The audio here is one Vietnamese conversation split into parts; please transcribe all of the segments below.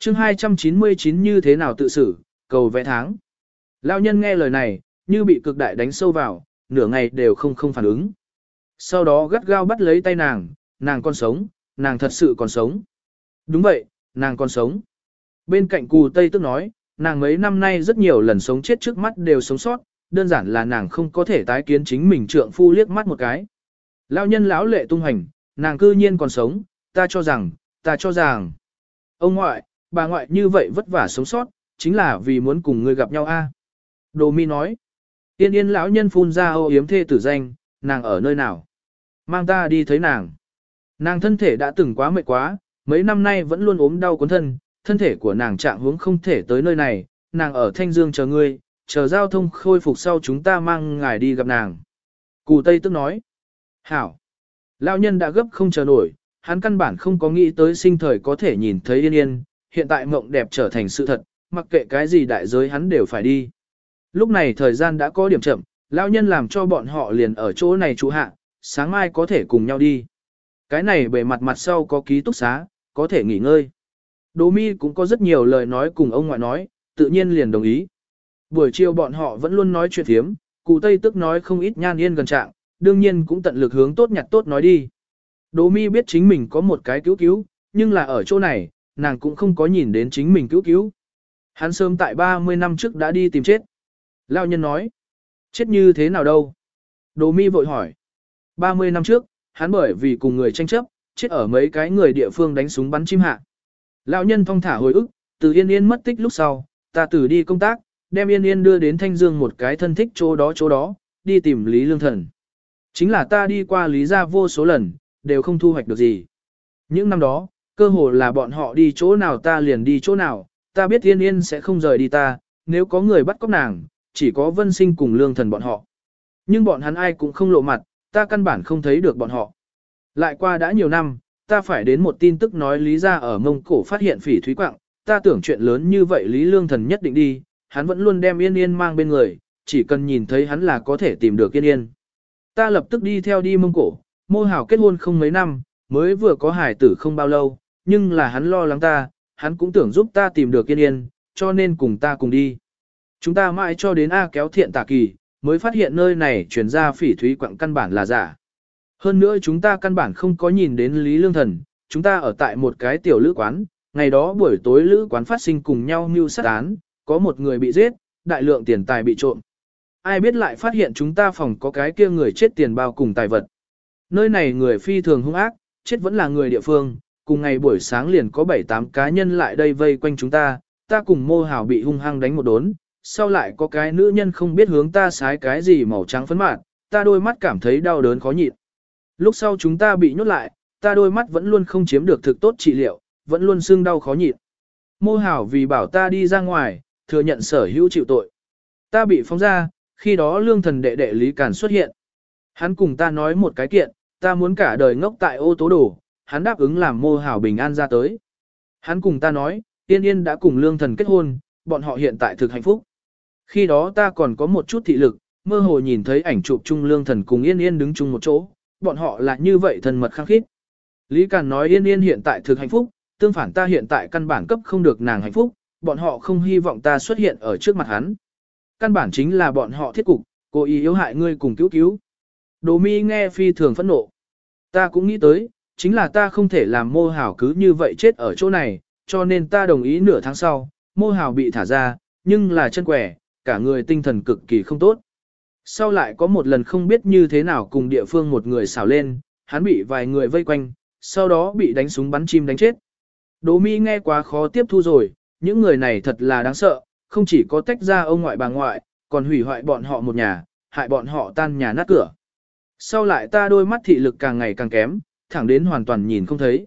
chương 299 như thế nào tự xử, cầu vẽ tháng. Lão nhân nghe lời này, như bị cực đại đánh sâu vào, nửa ngày đều không không phản ứng. Sau đó gắt gao bắt lấy tay nàng, nàng còn sống, nàng thật sự còn sống. Đúng vậy, nàng còn sống. Bên cạnh cù Tây tức nói, nàng mấy năm nay rất nhiều lần sống chết trước mắt đều sống sót, đơn giản là nàng không có thể tái kiến chính mình trượng phu liếc mắt một cái. Lão nhân lão lệ tung hành, nàng cư nhiên còn sống, ta cho rằng, ta cho rằng. Ông ngoại, bà ngoại như vậy vất vả sống sót, chính là vì muốn cùng ngươi gặp nhau a. Đồ mi nói, yên yên lão nhân phun ra ô yếm thê tử danh, nàng ở nơi nào? Mang ta đi thấy nàng. Nàng thân thể đã từng quá mệt quá, mấy năm nay vẫn luôn ốm đau cuốn thân, thân thể của nàng trạng hướng không thể tới nơi này, nàng ở Thanh Dương chờ ngươi, chờ giao thông khôi phục sau chúng ta mang ngài đi gặp nàng. Cù Tây tức nói, hảo, lão nhân đã gấp không chờ nổi, hắn căn bản không có nghĩ tới sinh thời có thể nhìn thấy yên yên, hiện tại mộng đẹp trở thành sự thật, mặc kệ cái gì đại giới hắn đều phải đi. Lúc này thời gian đã có điểm chậm, lão nhân làm cho bọn họ liền ở chỗ này trụ hạ, sáng mai có thể cùng nhau đi. Cái này bề mặt mặt sau có ký túc xá, có thể nghỉ ngơi. Đỗ mi cũng có rất nhiều lời nói cùng ông ngoại nói, tự nhiên liền đồng ý. Buổi chiều bọn họ vẫn luôn nói chuyện thiếm, cụ Tây tức nói không ít nhan yên gần trạng, đương nhiên cũng tận lực hướng tốt nhặt tốt nói đi. Đỗ mi biết chính mình có một cái cứu cứu, nhưng là ở chỗ này, nàng cũng không có nhìn đến chính mình cứu cứu. Hắn sớm tại 30 năm trước đã đi tìm chết. Lao nhân nói, chết như thế nào đâu? Đồ mi vội hỏi. 30 năm trước, hắn bởi vì cùng người tranh chấp, chết ở mấy cái người địa phương đánh súng bắn chim hạ. Lão nhân thong thả hồi ức, từ yên yên mất tích lúc sau, ta tử đi công tác, đem yên yên đưa đến Thanh Dương một cái thân thích chỗ đó chỗ đó, đi tìm Lý Lương Thần. Chính là ta đi qua Lý gia vô số lần, đều không thu hoạch được gì. Những năm đó, cơ hồ là bọn họ đi chỗ nào ta liền đi chỗ nào, ta biết yên yên sẽ không rời đi ta, nếu có người bắt cóc nàng, chỉ có vân sinh cùng lương thần bọn họ. Nhưng bọn hắn ai cũng không lộ mặt, ta căn bản không thấy được bọn họ. Lại qua đã nhiều năm, ta phải đến một tin tức nói Lý ra ở Mông Cổ phát hiện phỉ thúy quạng, ta tưởng chuyện lớn như vậy Lý Lương Thần nhất định đi, hắn vẫn luôn đem Yên Yên mang bên người, chỉ cần nhìn thấy hắn là có thể tìm được Yên Yên. Ta lập tức đi theo đi Mông Cổ, mô hảo kết hôn không mấy năm, mới vừa có hải tử không bao lâu, nhưng là hắn lo lắng ta, hắn cũng tưởng giúp ta tìm được Yên Yên, cho nên cùng ta cùng đi. Chúng ta mãi cho đến A kéo thiện tà kỳ, mới phát hiện nơi này chuyển ra phỉ thúy quặng căn bản là giả. Hơn nữa chúng ta căn bản không có nhìn đến Lý Lương Thần, chúng ta ở tại một cái tiểu lữ quán, ngày đó buổi tối lữ quán phát sinh cùng nhau mưu sát án, có một người bị giết, đại lượng tiền tài bị trộm. Ai biết lại phát hiện chúng ta phòng có cái kia người chết tiền bao cùng tài vật. Nơi này người phi thường hung ác, chết vẫn là người địa phương, cùng ngày buổi sáng liền có 7-8 cá nhân lại đây vây quanh chúng ta, ta cùng mô hào bị hung hăng đánh một đốn, sau lại có cái nữ nhân không biết hướng ta sái cái gì màu trắng phấn mạn, ta đôi mắt cảm thấy đau đớn khó nhịn. Lúc sau chúng ta bị nhốt lại, ta đôi mắt vẫn luôn không chiếm được thực tốt trị liệu, vẫn luôn sưng đau khó nhịn. Mô hảo vì bảo ta đi ra ngoài, thừa nhận sở hữu chịu tội. Ta bị phóng ra, khi đó lương thần đệ đệ Lý Cản xuất hiện. Hắn cùng ta nói một cái kiện, ta muốn cả đời ngốc tại ô tố đổ, hắn đáp ứng làm mô hảo bình an ra tới. Hắn cùng ta nói, tiên yên đã cùng lương thần kết hôn, bọn họ hiện tại thực hạnh phúc. Khi đó ta còn có một chút thị lực, mơ hồ nhìn thấy ảnh chụp chung lương thần cùng yên yên đứng chung một chỗ, bọn họ là như vậy thân mật khăng khít. Lý Càn nói yên yên hiện tại thực hạnh phúc, tương phản ta hiện tại căn bản cấp không được nàng hạnh phúc, bọn họ không hy vọng ta xuất hiện ở trước mặt hắn. Căn bản chính là bọn họ thiết cục, cố ý yếu hại ngươi cùng cứu cứu. Đồ mi nghe phi thường phẫn nộ. Ta cũng nghĩ tới, chính là ta không thể làm mô hảo cứ như vậy chết ở chỗ này, cho nên ta đồng ý nửa tháng sau, mô hảo bị thả ra, nhưng là chân quẻ, cả người tinh thần cực kỳ không tốt. Sau lại có một lần không biết như thế nào cùng địa phương một người xảo lên, hắn bị vài người vây quanh, sau đó bị đánh súng bắn chim đánh chết. Đỗ mi nghe quá khó tiếp thu rồi, những người này thật là đáng sợ, không chỉ có tách ra ông ngoại bà ngoại, còn hủy hoại bọn họ một nhà, hại bọn họ tan nhà nát cửa. Sau lại ta đôi mắt thị lực càng ngày càng kém, thẳng đến hoàn toàn nhìn không thấy.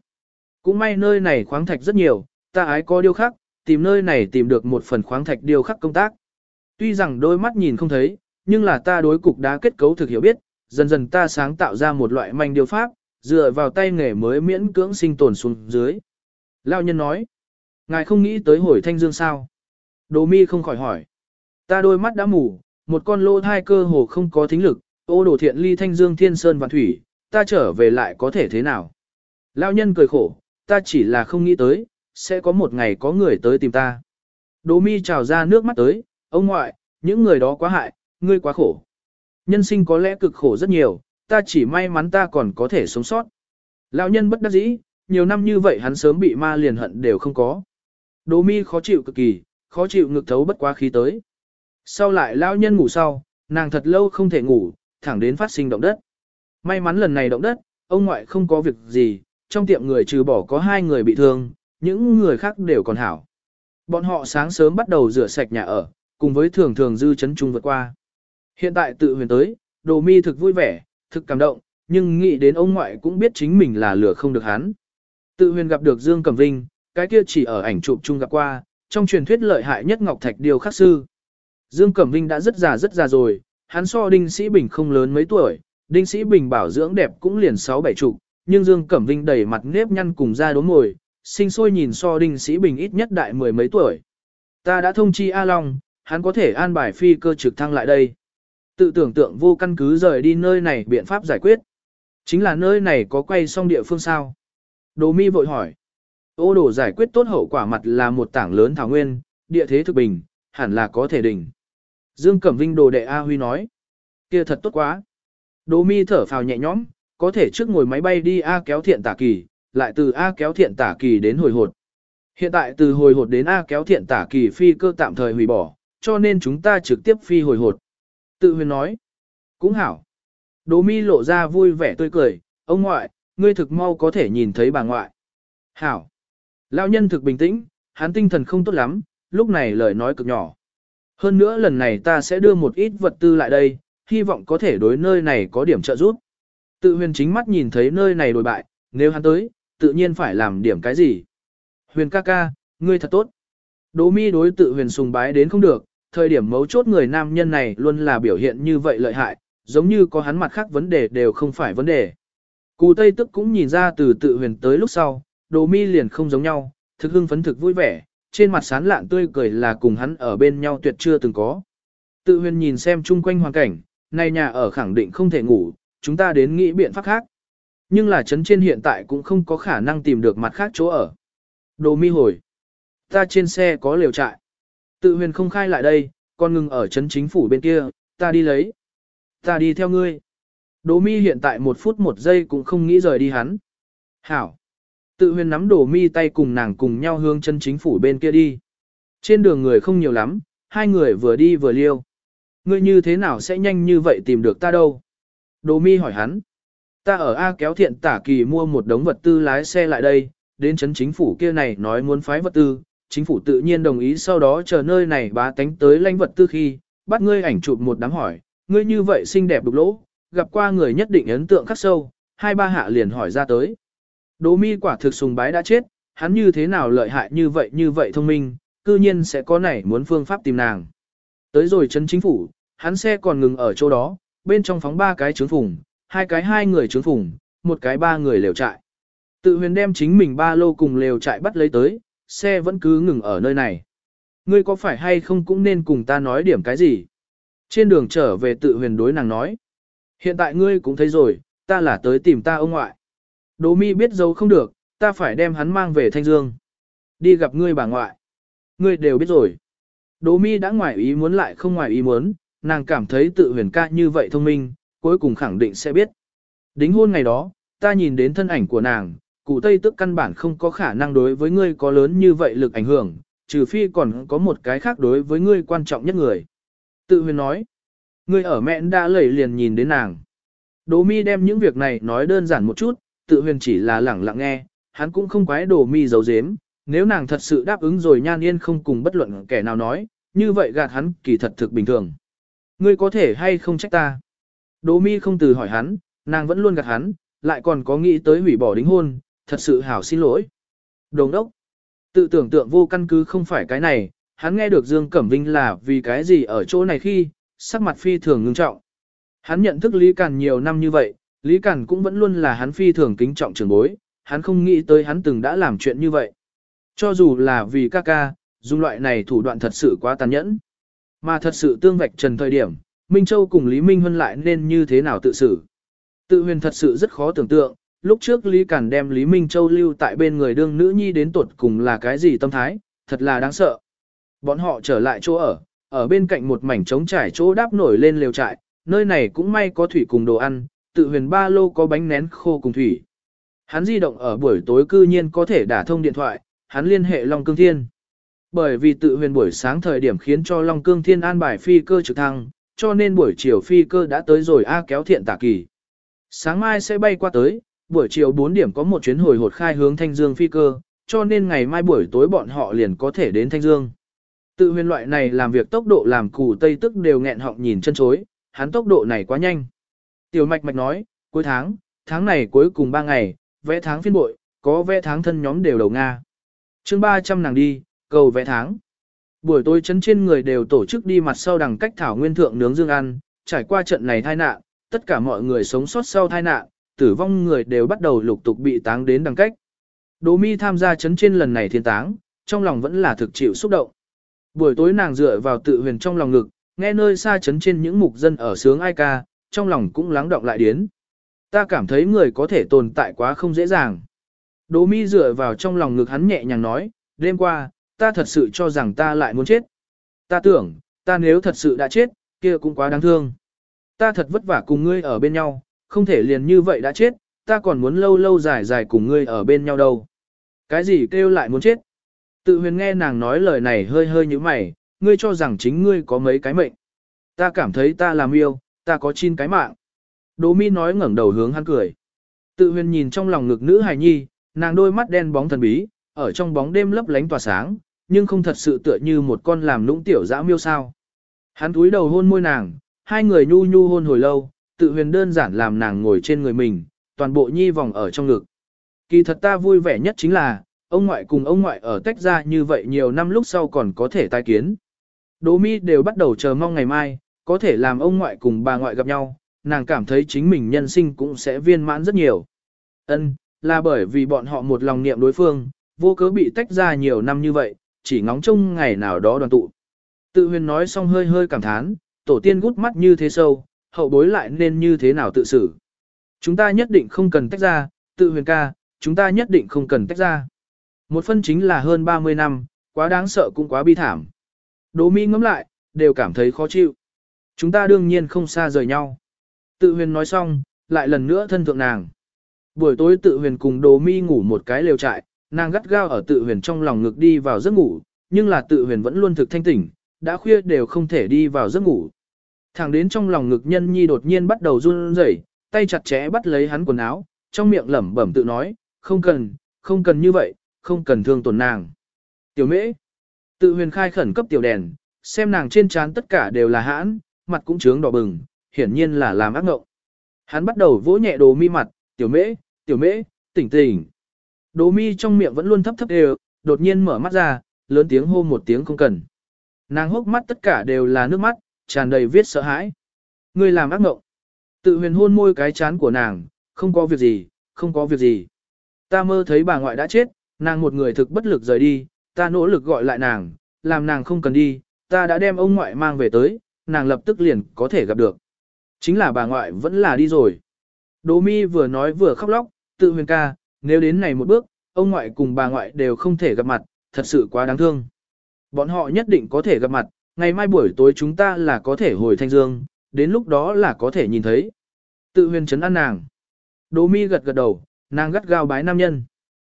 Cũng may nơi này khoáng thạch rất nhiều, ta ái có điêu khắc, tìm nơi này tìm được một phần khoáng thạch điêu khắc công tác. Tuy rằng đôi mắt nhìn không thấy, nhưng là ta đối cục đá kết cấu thực hiểu biết, dần dần ta sáng tạo ra một loại manh điêu pháp, dựa vào tay nghề mới miễn cưỡng sinh tồn xuống dưới. Lão nhân nói, ngài không nghĩ tới hồi thanh dương sao? Đồ mi không khỏi hỏi. Ta đôi mắt đã mù, một con lô thai cơ hồ không có thính lực, ô đồ thiện ly thanh dương thiên sơn và thủy, ta trở về lại có thể thế nào? Lão nhân cười khổ, ta chỉ là không nghĩ tới, sẽ có một ngày có người tới tìm ta. Đỗ mi trào ra nước mắt tới, ông ngoại, những người đó quá hại, ngươi quá khổ. Nhân sinh có lẽ cực khổ rất nhiều, ta chỉ may mắn ta còn có thể sống sót. Lão nhân bất đắc dĩ, nhiều năm như vậy hắn sớm bị ma liền hận đều không có. Đỗ mi khó chịu cực kỳ, khó chịu ngực thấu bất quá khí tới. Sau lại lão nhân ngủ sau, nàng thật lâu không thể ngủ, thẳng đến phát sinh động đất. May mắn lần này động đất, ông ngoại không có việc gì, trong tiệm người trừ bỏ có hai người bị thương, những người khác đều còn hảo. Bọn họ sáng sớm bắt đầu rửa sạch nhà ở, cùng với thường thường dư chấn trung vượt qua. Hiện tại tự huyền tới, đồ mi thực vui vẻ, thực cảm động, nhưng nghĩ đến ông ngoại cũng biết chính mình là lửa không được hắn. Tự huyền gặp được Dương Cẩm Vinh, cái kia chỉ ở ảnh chụp chung gặp qua, trong truyền thuyết lợi hại nhất Ngọc Thạch Điều khắc sư. Dương Cẩm Vinh đã rất già rất già rồi, hắn so Đinh Sĩ Bình không lớn mấy tuổi, Đinh Sĩ Bình bảo dưỡng đẹp cũng liền sáu bảy chục, nhưng Dương Cẩm Vinh đầy mặt nếp nhăn cùng da đốm mồi, sinh sôi nhìn so Đinh Sĩ Bình ít nhất đại mười mấy tuổi. Ta đã thông chi A Long, hắn có thể an bài phi cơ trực thăng lại đây. Tự tưởng tượng vô căn cứ rời đi nơi này biện pháp giải quyết. Chính là nơi này có quay xong địa phương sao. Đồ mi vội hỏi. Ô đồ giải quyết tốt hậu quả mặt là một tảng lớn thảo nguyên, địa thế thực bình, hẳn là có thể đỉnh. Dương Cẩm Vinh đồ đệ A Huy nói. kia thật tốt quá. Đỗ mi thở phào nhẹ nhõm, có thể trước ngồi máy bay đi A kéo thiện tả kỳ, lại từ A kéo thiện tả kỳ đến hồi hột. Hiện tại từ hồi hột đến A kéo thiện tả kỳ phi cơ tạm thời hủy bỏ, cho nên chúng ta trực tiếp phi hồi hột. Tự huyền nói. Cũng hảo. Đỗ mi lộ ra vui vẻ tươi cười, ông ngoại, ngươi thực mau có thể nhìn thấy bà ngoại. Hảo. Lão nhân thực bình tĩnh, hắn tinh thần không tốt lắm, lúc này lời nói cực nhỏ. Hơn nữa lần này ta sẽ đưa một ít vật tư lại đây, hy vọng có thể đối nơi này có điểm trợ giúp. Tự huyền chính mắt nhìn thấy nơi này đổi bại, nếu hắn tới, tự nhiên phải làm điểm cái gì. Huyền ca ca, ngươi thật tốt. Đỗ mi đối tự huyền sùng bái đến không được, thời điểm mấu chốt người nam nhân này luôn là biểu hiện như vậy lợi hại, giống như có hắn mặt khác vấn đề đều không phải vấn đề. Cù Tây tức cũng nhìn ra từ tự huyền tới lúc sau, đỗ mi liền không giống nhau, thực hưng phấn thực vui vẻ, trên mặt sán lạn tươi cười là cùng hắn ở bên nhau tuyệt chưa từng có. Tự huyền nhìn xem chung quanh hoàn cảnh, nay nhà ở khẳng định không thể ngủ, chúng ta đến nghĩ biện pháp khác. Nhưng là chấn trên hiện tại cũng không có khả năng tìm được mặt khác chỗ ở. Đồ mi hồi. Ta trên xe có liều trại. Tự huyền không khai lại đây, con ngừng ở chấn chính phủ bên kia, ta đi lấy. Ta đi theo ngươi. Đỗ mi hiện tại một phút một giây cũng không nghĩ rời đi hắn. Hảo. Tự huyền nắm đồ mi tay cùng nàng cùng nhau hướng chân chính phủ bên kia đi. Trên đường người không nhiều lắm, hai người vừa đi vừa liêu. Ngươi như thế nào sẽ nhanh như vậy tìm được ta đâu? Đỗ mi hỏi hắn. Ta ở A kéo thiện tả kỳ mua một đống vật tư lái xe lại đây, đến chấn chính phủ kia này nói muốn phái vật tư, chính phủ tự nhiên đồng ý sau đó chờ nơi này bá tánh tới lãnh vật tư khi, bắt ngươi ảnh chụp một đám hỏi, ngươi như vậy xinh đẹp đục lỗ, gặp qua người nhất định ấn tượng khắc sâu, hai ba hạ liền hỏi ra tới. Đỗ mi quả thực sùng bái đã chết, hắn như thế nào lợi hại như vậy như vậy thông minh, cư nhiên sẽ có nảy muốn phương pháp tìm nàng. Tới rồi trấn chính phủ, hắn xe còn ngừng ở chỗ đó, bên trong phóng ba cái trướng phùng, hai cái hai người trướng phùng, một cái ba người lều trại. Tự huyền đem chính mình ba lô cùng lều trại bắt lấy tới, xe vẫn cứ ngừng ở nơi này. Ngươi có phải hay không cũng nên cùng ta nói điểm cái gì? Trên đường trở về tự huyền đối nàng nói. Hiện tại ngươi cũng thấy rồi, ta là tới tìm ta ông ngoại. Đỗ mi biết dấu không được, ta phải đem hắn mang về Thanh Dương. Đi gặp ngươi bà ngoại. Ngươi đều biết rồi. Đỗ mi đã ngoài ý muốn lại không ngoài ý muốn, nàng cảm thấy tự huyền ca như vậy thông minh, cuối cùng khẳng định sẽ biết. Đính hôn ngày đó, ta nhìn đến thân ảnh của nàng, cụ Tây tức căn bản không có khả năng đối với ngươi có lớn như vậy lực ảnh hưởng, trừ phi còn có một cái khác đối với ngươi quan trọng nhất người. Tự huyền nói, ngươi ở mẹ đã lẩy liền nhìn đến nàng. Đỗ mi đem những việc này nói đơn giản một chút, tự huyền chỉ là lẳng lặng nghe, hắn cũng không quái Đỗ mi giấu giếm, nếu nàng thật sự đáp ứng rồi nhan yên không cùng bất luận kẻ nào nói, như vậy gạt hắn kỳ thật thực bình thường. Ngươi có thể hay không trách ta? Đỗ mi không từ hỏi hắn, nàng vẫn luôn gạt hắn, lại còn có nghĩ tới hủy bỏ đính hôn, thật sự hảo xin lỗi. Đồng đốc, tự tưởng tượng vô căn cứ không phải cái này, hắn nghe được Dương Cẩm Vinh là vì cái gì ở chỗ này khi, sắc mặt phi thường ngưng trọng. Hắn nhận thức Lý Càn nhiều năm như vậy, Lý Càn cũng vẫn luôn là hắn phi thường kính trọng trường bối, hắn không nghĩ tới hắn từng đã làm chuyện như vậy. Cho dù là vì ca ca, dùng loại này thủ đoạn thật sự quá tàn nhẫn. Mà thật sự tương vạch trần thời điểm, Minh Châu cùng Lý Minh Huân lại nên như thế nào tự xử. Tự huyền thật sự rất khó tưởng tượng, lúc trước Lý Cản đem Lý Minh Châu lưu tại bên người đương nữ nhi đến tuột cùng là cái gì tâm thái, thật là đáng sợ. Bọn họ trở lại chỗ ở, ở bên cạnh một mảnh trống trải chỗ đáp nổi lên lều trại, nơi này cũng may có thủy cùng đồ ăn, tự huyền ba lô có bánh nén khô cùng thủy. Hắn di động ở buổi tối cư nhiên có thể đả thông điện thoại, hắn liên hệ Long Cương Thiên. Bởi vì tự huyền buổi sáng thời điểm khiến cho Long Cương Thiên an bài phi cơ trực thăng, cho nên buổi chiều phi cơ đã tới rồi A kéo thiện tả kỳ. Sáng mai sẽ bay qua tới, buổi chiều 4 điểm có một chuyến hồi hột khai hướng Thanh Dương phi cơ, cho nên ngày mai buổi tối bọn họ liền có thể đến Thanh Dương. Tự huyền loại này làm việc tốc độ làm củ tây tức đều nghẹn họng nhìn chân chối, hắn tốc độ này quá nhanh. Tiểu mạch mạch nói, cuối tháng, tháng này cuối cùng 3 ngày, vẽ tháng phiên bội, có vẽ tháng thân nhóm đều đầu Nga chương 300 nàng đi, cầu vẽ tháng. Buổi tối chấn trên người đều tổ chức đi mặt sau đằng cách thảo nguyên thượng nướng dương ăn, trải qua trận này tai nạn, tất cả mọi người sống sót sau tai nạn, tử vong người đều bắt đầu lục tục bị táng đến đằng cách. Đỗ mi tham gia chấn trên lần này thiên táng, trong lòng vẫn là thực chịu xúc động. Buổi tối nàng dựa vào tự huyền trong lòng ngực, nghe nơi xa chấn trên những mục dân ở sướng ai ca, trong lòng cũng lắng động lại điến. Ta cảm thấy người có thể tồn tại quá không dễ dàng. Đỗ mi dựa vào trong lòng ngực hắn nhẹ nhàng nói, đêm qua, ta thật sự cho rằng ta lại muốn chết. Ta tưởng, ta nếu thật sự đã chết, kia cũng quá đáng thương. Ta thật vất vả cùng ngươi ở bên nhau, không thể liền như vậy đã chết, ta còn muốn lâu lâu dài dài cùng ngươi ở bên nhau đâu. Cái gì kêu lại muốn chết? Tự huyền nghe nàng nói lời này hơi hơi như mày, ngươi cho rằng chính ngươi có mấy cái mệnh. Ta cảm thấy ta làm yêu, ta có chín cái mạng. Đỗ mi nói ngẩng đầu hướng hắn cười. Tự huyền nhìn trong lòng ngực nữ hài nhi, nàng đôi mắt đen bóng thần bí, ở trong bóng đêm lấp lánh tỏa sáng, nhưng không thật sự tựa như một con làm nũng tiểu dã miêu sao. Hắn túi đầu hôn môi nàng, hai người nhu nhu hôn hồi lâu, tự huyền đơn giản làm nàng ngồi trên người mình, toàn bộ nhi vòng ở trong ngực. Kỳ thật ta vui vẻ nhất chính là, ông ngoại cùng ông ngoại ở tách ra như vậy nhiều năm lúc sau còn có thể tai kiến. Đỗ mi đều bắt đầu chờ mong ngày mai, có thể làm ông ngoại cùng bà ngoại gặp nhau, nàng cảm thấy chính mình nhân sinh cũng sẽ viên mãn rất nhiều. Ân, là bởi vì bọn họ một lòng niệm đối phương, vô cớ bị tách ra nhiều năm như vậy, chỉ ngóng trông ngày nào đó đoàn tụ. Tự huyền nói xong hơi hơi cảm thán, tổ tiên gút mắt như thế sâu, hậu bối lại nên như thế nào tự xử. Chúng ta nhất định không cần tách ra, tự huyền ca, chúng ta nhất định không cần tách ra. Một phân chính là hơn 30 năm, quá đáng sợ cũng quá bi thảm. Đỗ mi ngẫm lại, đều cảm thấy khó chịu. Chúng ta đương nhiên không xa rời nhau. Tự huyền nói xong, lại lần nữa thân thượng nàng. Buổi tối tự huyền cùng đồ mi ngủ một cái lều trại, nàng gắt gao ở tự huyền trong lòng ngực đi vào giấc ngủ, nhưng là tự huyền vẫn luôn thực thanh tỉnh, đã khuya đều không thể đi vào giấc ngủ. Thẳng đến trong lòng ngực nhân nhi đột nhiên bắt đầu run rẩy, tay chặt chẽ bắt lấy hắn quần áo, trong miệng lẩm bẩm tự nói, không cần, không cần như vậy, không cần thương tổn nàng. Tiểu mễ, tự huyền khai khẩn cấp tiểu đèn, xem nàng trên trán tất cả đều là hãn, mặt cũng trướng đỏ bừng, hiển nhiên là làm ác ngộng. Hắn bắt đầu vỗ nhẹ đồ mi mặt, tiểu mễ, tiểu mễ, tỉnh tỉnh. Đồ mi trong miệng vẫn luôn thấp thấp đều, đột nhiên mở mắt ra, lớn tiếng hô một tiếng không cần. Nàng hốc mắt tất cả đều là nước mắt, tràn đầy viết sợ hãi. Người làm ác mộng. Tự huyền hôn môi cái chán của nàng, không có việc gì, không có việc gì. Ta mơ thấy bà ngoại đã chết, nàng một người thực bất lực rời đi, ta nỗ lực gọi lại nàng, làm nàng không cần đi, ta đã đem ông ngoại mang về tới, nàng lập tức liền có thể gặp được. Chính là bà ngoại vẫn là đi rồi. Đỗ mi vừa nói vừa khóc lóc, tự huyền ca, nếu đến này một bước, ông ngoại cùng bà ngoại đều không thể gặp mặt, thật sự quá đáng thương. Bọn họ nhất định có thể gặp mặt, ngày mai buổi tối chúng ta là có thể hồi thanh dương, đến lúc đó là có thể nhìn thấy. Tự huyền chấn an nàng. Đỗ mi gật gật đầu, nàng gắt gao bái nam nhân.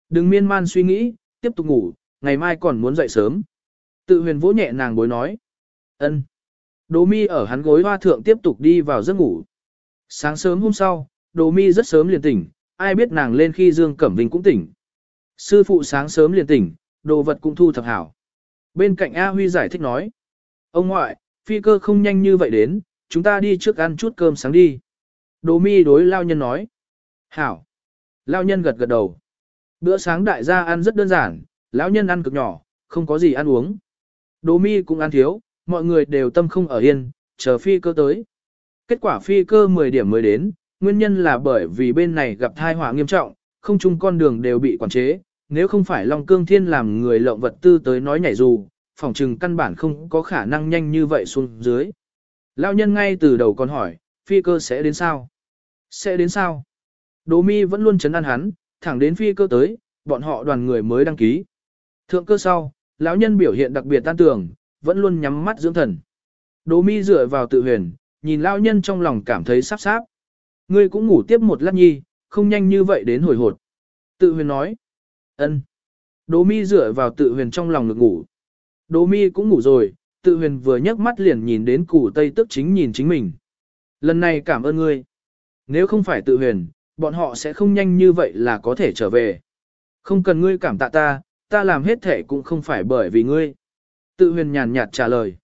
Đừng miên man suy nghĩ, tiếp tục ngủ, ngày mai còn muốn dậy sớm. Tự huyền vỗ nhẹ nàng bối nói. ân. Đỗ mi ở hắn gối hoa thượng tiếp tục đi vào giấc ngủ. Sáng sớm hôm sau, đồ mi rất sớm liền tỉnh, ai biết nàng lên khi Dương Cẩm Vinh cũng tỉnh. Sư phụ sáng sớm liền tỉnh, đồ vật cũng thu thập hảo. Bên cạnh A Huy giải thích nói. Ông ngoại, phi cơ không nhanh như vậy đến, chúng ta đi trước ăn chút cơm sáng đi. Đồ mi đối lao nhân nói. Hảo. Lao nhân gật gật đầu. Bữa sáng đại gia ăn rất đơn giản, lão nhân ăn cực nhỏ, không có gì ăn uống. Đồ mi cũng ăn thiếu, mọi người đều tâm không ở yên, chờ phi cơ tới. Kết quả phi cơ 10 điểm mới đến, nguyên nhân là bởi vì bên này gặp thai họa nghiêm trọng, không chung con đường đều bị quản chế, nếu không phải Long Cương Thiên làm người lộng vật tư tới nói nhảy dù, phòng trừng căn bản không có khả năng nhanh như vậy xuống dưới. Lão nhân ngay từ đầu còn hỏi, phi cơ sẽ đến sao? Sẽ đến sao? Đỗ mi vẫn luôn chấn an hắn, thẳng đến phi cơ tới, bọn họ đoàn người mới đăng ký. Thượng cơ sau, lão nhân biểu hiện đặc biệt tan tưởng, vẫn luôn nhắm mắt dưỡng thần. Đỗ mi dựa vào tự huyền, nhìn lão nhân trong lòng cảm thấy sắp sáp. Ngươi cũng ngủ tiếp một lát nhi, không nhanh như vậy đến hồi hột. Tự huyền nói. ân. Đỗ mi dựa vào tự huyền trong lòng ngực ngủ. Đỗ mi cũng ngủ rồi, tự huyền vừa nhấc mắt liền nhìn đến củ tây tức chính nhìn chính mình. Lần này cảm ơn ngươi. Nếu không phải tự huyền, bọn họ sẽ không nhanh như vậy là có thể trở về. Không cần ngươi cảm tạ ta, ta làm hết thể cũng không phải bởi vì ngươi. Tự huyền nhàn nhạt trả lời.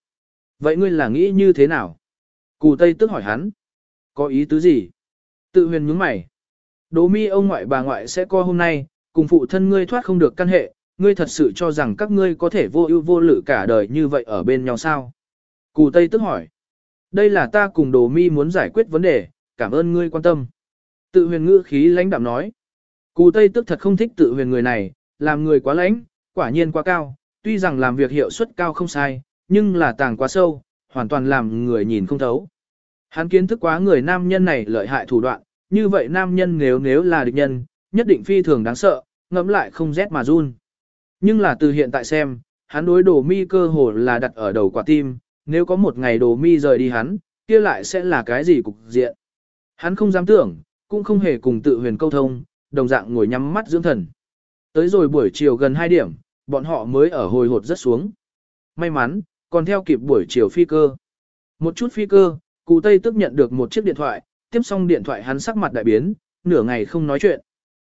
Vậy ngươi là nghĩ như thế nào? Cù Tây tức hỏi hắn. Có ý tứ gì? Tự huyền nhướng mày. Đố mi ông ngoại bà ngoại sẽ co hôm nay, cùng phụ thân ngươi thoát không được căn hệ, ngươi thật sự cho rằng các ngươi có thể vô ưu vô lự cả đời như vậy ở bên nhau sao? Cù Tây tức hỏi. Đây là ta cùng Đồ mi muốn giải quyết vấn đề, cảm ơn ngươi quan tâm. Tự huyền ngữ khí lãnh đạm nói. Cù Tây tức thật không thích tự huyền người này, làm người quá lãnh, quả nhiên quá cao, tuy rằng làm việc hiệu suất cao không sai, nhưng là tàng quá sâu, hoàn toàn làm người nhìn không thấu. Hắn kiến thức quá người nam nhân này lợi hại thủ đoạn, như vậy nam nhân nếu nếu là địch nhân, nhất định phi thường đáng sợ, ngẫm lại không rét mà run. Nhưng là từ hiện tại xem, hắn đối đồ mi cơ hồ là đặt ở đầu quả tim, nếu có một ngày đồ mi rời đi hắn, kia lại sẽ là cái gì cục diện. Hắn không dám tưởng, cũng không hề cùng tự huyền câu thông, đồng dạng ngồi nhắm mắt dưỡng thần. Tới rồi buổi chiều gần 2 điểm, bọn họ mới ở hồi hột rất xuống. May mắn, còn theo kịp buổi chiều phi cơ. Một chút phi cơ, cụ Tây tức nhận được một chiếc điện thoại, tiếp xong điện thoại hắn sắc mặt đại biến, nửa ngày không nói chuyện.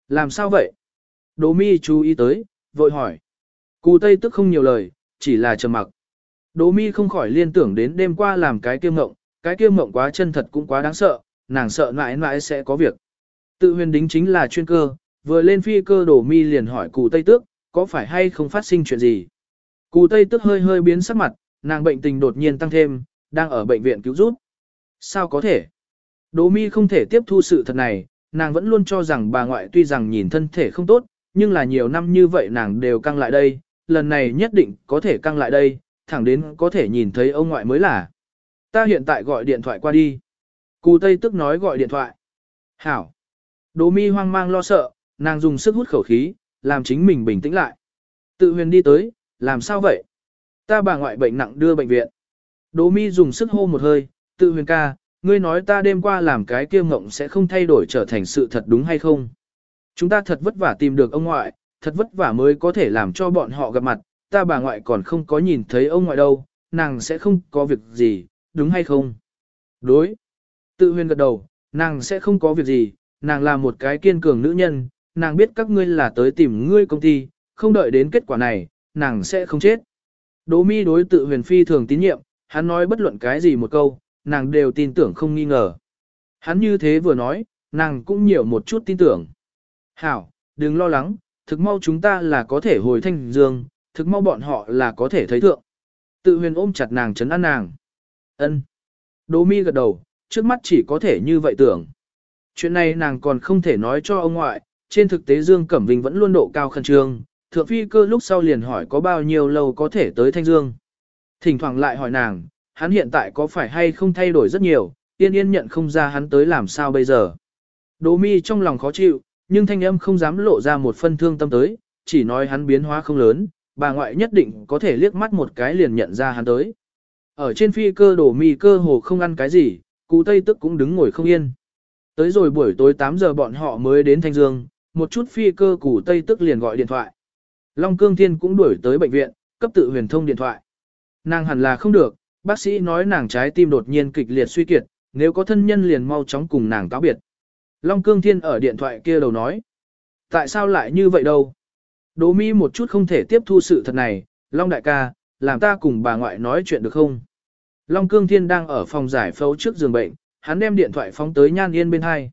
Làm sao vậy? Đỗ mi chú ý tới, vội hỏi. Cụ Tây tức không nhiều lời, chỉ là trầm mặc. Đỗ mi không khỏi liên tưởng đến đêm qua làm cái kiêm mộng, cái kiêm mộng quá chân thật cũng quá đáng sợ, nàng sợ mãi mãi sẽ có việc. Tự huyền đính chính là chuyên cơ, vừa lên phi cơ Đỗ mi liền hỏi cụ Tây Tước, có phải hay không phát sinh chuyện gì? Cụ Tây Tước hơi hơi biến sắc mặt, nàng bệnh tình đột nhiên tăng thêm, đang ở bệnh viện cứu giúp. Sao có thể? Đỗ mi không thể tiếp thu sự thật này, nàng vẫn luôn cho rằng bà ngoại tuy rằng nhìn thân thể không tốt, nhưng là nhiều năm như vậy nàng đều căng lại đây, lần này nhất định có thể căng lại đây, thẳng đến có thể nhìn thấy ông ngoại mới là. Ta hiện tại gọi điện thoại qua đi. Cù Tây tức nói gọi điện thoại. Hảo. Đỗ mi hoang mang lo sợ, nàng dùng sức hút khẩu khí, làm chính mình bình tĩnh lại. Tự huyền đi tới, làm sao vậy? Ta bà ngoại bệnh nặng đưa bệnh viện. Đỗ mi dùng sức hô một hơi, tự huyền ca, ngươi nói ta đêm qua làm cái kia mộng sẽ không thay đổi trở thành sự thật đúng hay không? Chúng ta thật vất vả tìm được ông ngoại, thật vất vả mới có thể làm cho bọn họ gặp mặt, ta bà ngoại còn không có nhìn thấy ông ngoại đâu, nàng sẽ không có việc gì, đúng hay không? Đối. Tự huyền gật đầu, nàng sẽ không có việc gì, nàng là một cái kiên cường nữ nhân, nàng biết các ngươi là tới tìm ngươi công ty, không đợi đến kết quả này, nàng sẽ không chết. Đỗ mi đối tự huyền phi thường tín nhiệm, hắn nói bất luận cái gì một câu, nàng đều tin tưởng không nghi ngờ. Hắn như thế vừa nói, nàng cũng nhiều một chút tin tưởng. Hảo, đừng lo lắng, thực mau chúng ta là có thể hồi thanh dương, thực mau bọn họ là có thể thấy thượng. Tự huyền ôm chặt nàng chấn an nàng. ân Đỗ mi gật đầu, trước mắt chỉ có thể như vậy tưởng. Chuyện này nàng còn không thể nói cho ông ngoại, trên thực tế Dương Cẩm Vinh vẫn luôn độ cao khẩn trương, thượng phi cơ lúc sau liền hỏi có bao nhiêu lâu có thể tới Thanh Dương. Thỉnh thoảng lại hỏi nàng, hắn hiện tại có phải hay không thay đổi rất nhiều, yên yên nhận không ra hắn tới làm sao bây giờ. Đỗ mi trong lòng khó chịu, nhưng thanh âm không dám lộ ra một phân thương tâm tới, chỉ nói hắn biến hóa không lớn, bà ngoại nhất định có thể liếc mắt một cái liền nhận ra hắn tới. Ở trên phi cơ đổ mi cơ hồ không ăn cái gì, cụ Tây tức cũng đứng ngồi không yên. Tới rồi buổi tối 8 giờ bọn họ mới đến Thanh Dương, một chút phi cơ cụ Tây tức liền gọi điện thoại. Long Cương Thiên cũng đuổi tới bệnh viện, cấp tự huyền thông điện thoại. Nàng hẳn là không được, bác sĩ nói nàng trái tim đột nhiên kịch liệt suy kiệt, nếu có thân nhân liền mau chóng cùng nàng cáo biệt. Long Cương Thiên ở điện thoại kia đầu nói. Tại sao lại như vậy đâu? Đỗ Mi một chút không thể tiếp thu sự thật này, Long đại ca, làm ta cùng bà ngoại nói chuyện được không? Long Cương Thiên đang ở phòng giải phẫu trước giường bệnh, hắn đem điện thoại phóng tới Nhan Yên bên hai.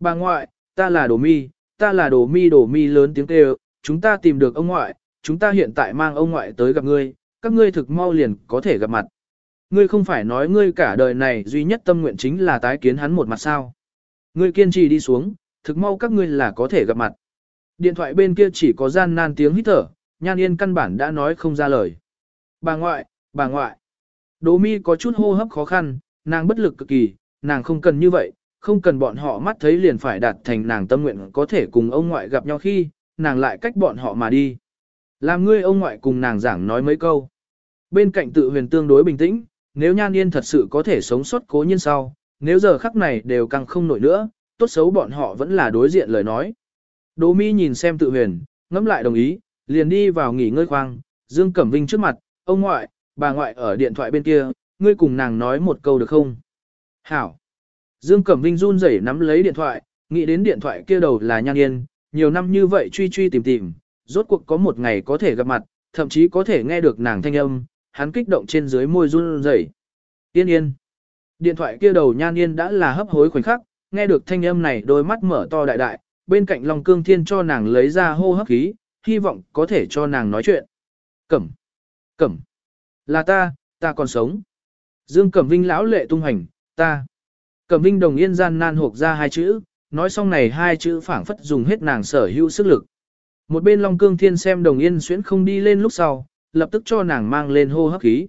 Bà ngoại, ta là Đỗ Mi, ta là Đỗ Mi Đỗ Mi lớn tiếng kêu, chúng ta tìm được ông ngoại, chúng ta hiện tại mang ông ngoại tới gặp ngươi, các ngươi thực mau liền có thể gặp mặt. Ngươi không phải nói ngươi cả đời này duy nhất tâm nguyện chính là tái kiến hắn một mặt sao. Ngươi kiên trì đi xuống, thực mau các ngươi là có thể gặp mặt. Điện thoại bên kia chỉ có gian nan tiếng hít thở, Nhan Yên căn bản đã nói không ra lời. Bà ngoại, bà ngoại. Đỗ mi có chút hô hấp khó khăn, nàng bất lực cực kỳ, nàng không cần như vậy, không cần bọn họ mắt thấy liền phải đạt thành nàng tâm nguyện có thể cùng ông ngoại gặp nhau khi, nàng lại cách bọn họ mà đi. Làm ngươi ông ngoại cùng nàng giảng nói mấy câu. Bên cạnh tự huyền tương đối bình tĩnh, nếu nhan yên thật sự có thể sống sót cố nhiên sau, nếu giờ khắc này đều càng không nổi nữa, tốt xấu bọn họ vẫn là đối diện lời nói. Đỗ mi nhìn xem tự huyền, ngẫm lại đồng ý, liền đi vào nghỉ ngơi khoang, Dương Cẩm Vinh trước mặt, ông ngoại, bà ngoại ở điện thoại bên kia, ngươi cùng nàng nói một câu được không? Hảo. Dương Cẩm Vinh run rẩy nắm lấy điện thoại, nghĩ đến điện thoại kia đầu là nhan yên, nhiều năm như vậy truy truy tìm tìm, rốt cuộc có một ngày có thể gặp mặt, thậm chí có thể nghe được nàng thanh âm, hắn kích động trên dưới môi run rẩy. Yên yên. Điện thoại kia đầu nhan yên đã là hấp hối khoảnh khắc, nghe được thanh âm này đôi mắt mở to đại đại, bên cạnh Long Cương Thiên cho nàng lấy ra hô hấp khí, hy vọng có thể cho nàng nói chuyện. Cẩm. Cẩm. Là ta, ta còn sống. Dương Cẩm Vinh lão lệ tung hành, ta. Cẩm Vinh đồng yên gian nan hộp ra hai chữ, nói xong này hai chữ phảng phất dùng hết nàng sở hữu sức lực. Một bên Long Cương Thiên xem đồng yên xuyễn không đi lên lúc sau, lập tức cho nàng mang lên hô hấp khí.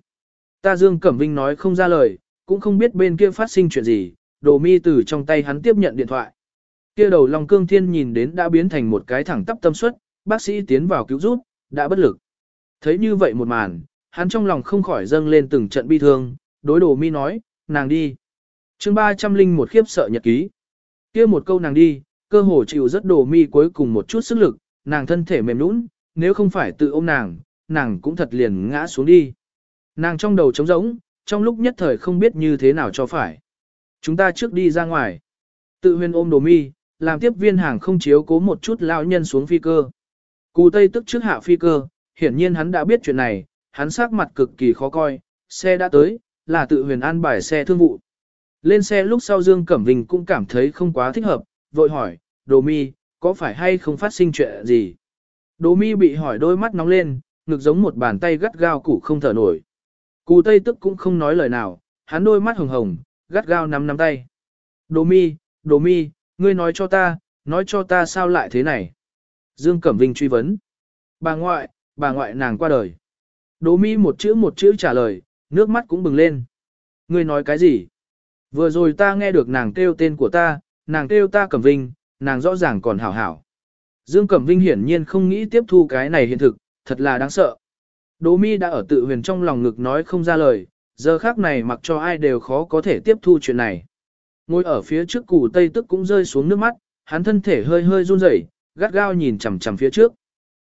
Ta Dương Cẩm Vinh nói không ra lời, cũng không biết bên kia phát sinh chuyện gì, đồ mi từ trong tay hắn tiếp nhận điện thoại. Kia đầu Long Cương Thiên nhìn đến đã biến thành một cái thẳng tắp tâm suất, bác sĩ tiến vào cứu giúp, đã bất lực. Thấy như vậy một màn, hắn trong lòng không khỏi dâng lên từng trận bi thương, đối đồ mi nói, nàng đi. chương 300 linh một khiếp sợ nhật ký. kia một câu nàng đi, cơ hồ chịu rất đồ mi cuối cùng một chút sức lực, nàng thân thể mềm nũng, nếu không phải tự ôm nàng, nàng cũng thật liền ngã xuống đi. Nàng trong đầu trống rỗng, trong lúc nhất thời không biết như thế nào cho phải. Chúng ta trước đi ra ngoài. Tự huyền ôm đồ mi, làm tiếp viên hàng không chiếu cố một chút lao nhân xuống phi cơ. Cù Tây tức trước hạ phi cơ, hiển nhiên hắn đã biết chuyện này, hắn sắc mặt cực kỳ khó coi, xe đã tới, là tự huyền an bài xe thương vụ. Lên xe lúc sau Dương Cẩm Vinh cũng cảm thấy không quá thích hợp, vội hỏi, Đồ Mi, có phải hay không phát sinh chuyện gì? Đồ Mi bị hỏi đôi mắt nóng lên, ngực giống một bàn tay gắt gao củ không thở nổi. Cù Tây tức cũng không nói lời nào, hắn đôi mắt hồng hồng, gắt gao nắm nắm tay. Đồ Mi, Đồ Mi, ngươi nói cho ta, nói cho ta sao lại thế này? Dương Cẩm Vinh truy vấn. Bà ngoại, bà ngoại nàng qua đời. Đỗ Mi một chữ một chữ trả lời, nước mắt cũng bừng lên. Ngươi nói cái gì? Vừa rồi ta nghe được nàng kêu tên của ta, nàng kêu ta Cẩm Vinh, nàng rõ ràng còn hảo hảo. Dương Cẩm Vinh hiển nhiên không nghĩ tiếp thu cái này hiện thực, thật là đáng sợ. Đỗ Mi đã ở tự huyền trong lòng ngực nói không ra lời, giờ khác này mặc cho ai đều khó có thể tiếp thu chuyện này. Ngồi ở phía trước củ tây tức cũng rơi xuống nước mắt, hắn thân thể hơi hơi run rẩy, gắt gao nhìn chằm chằm phía trước.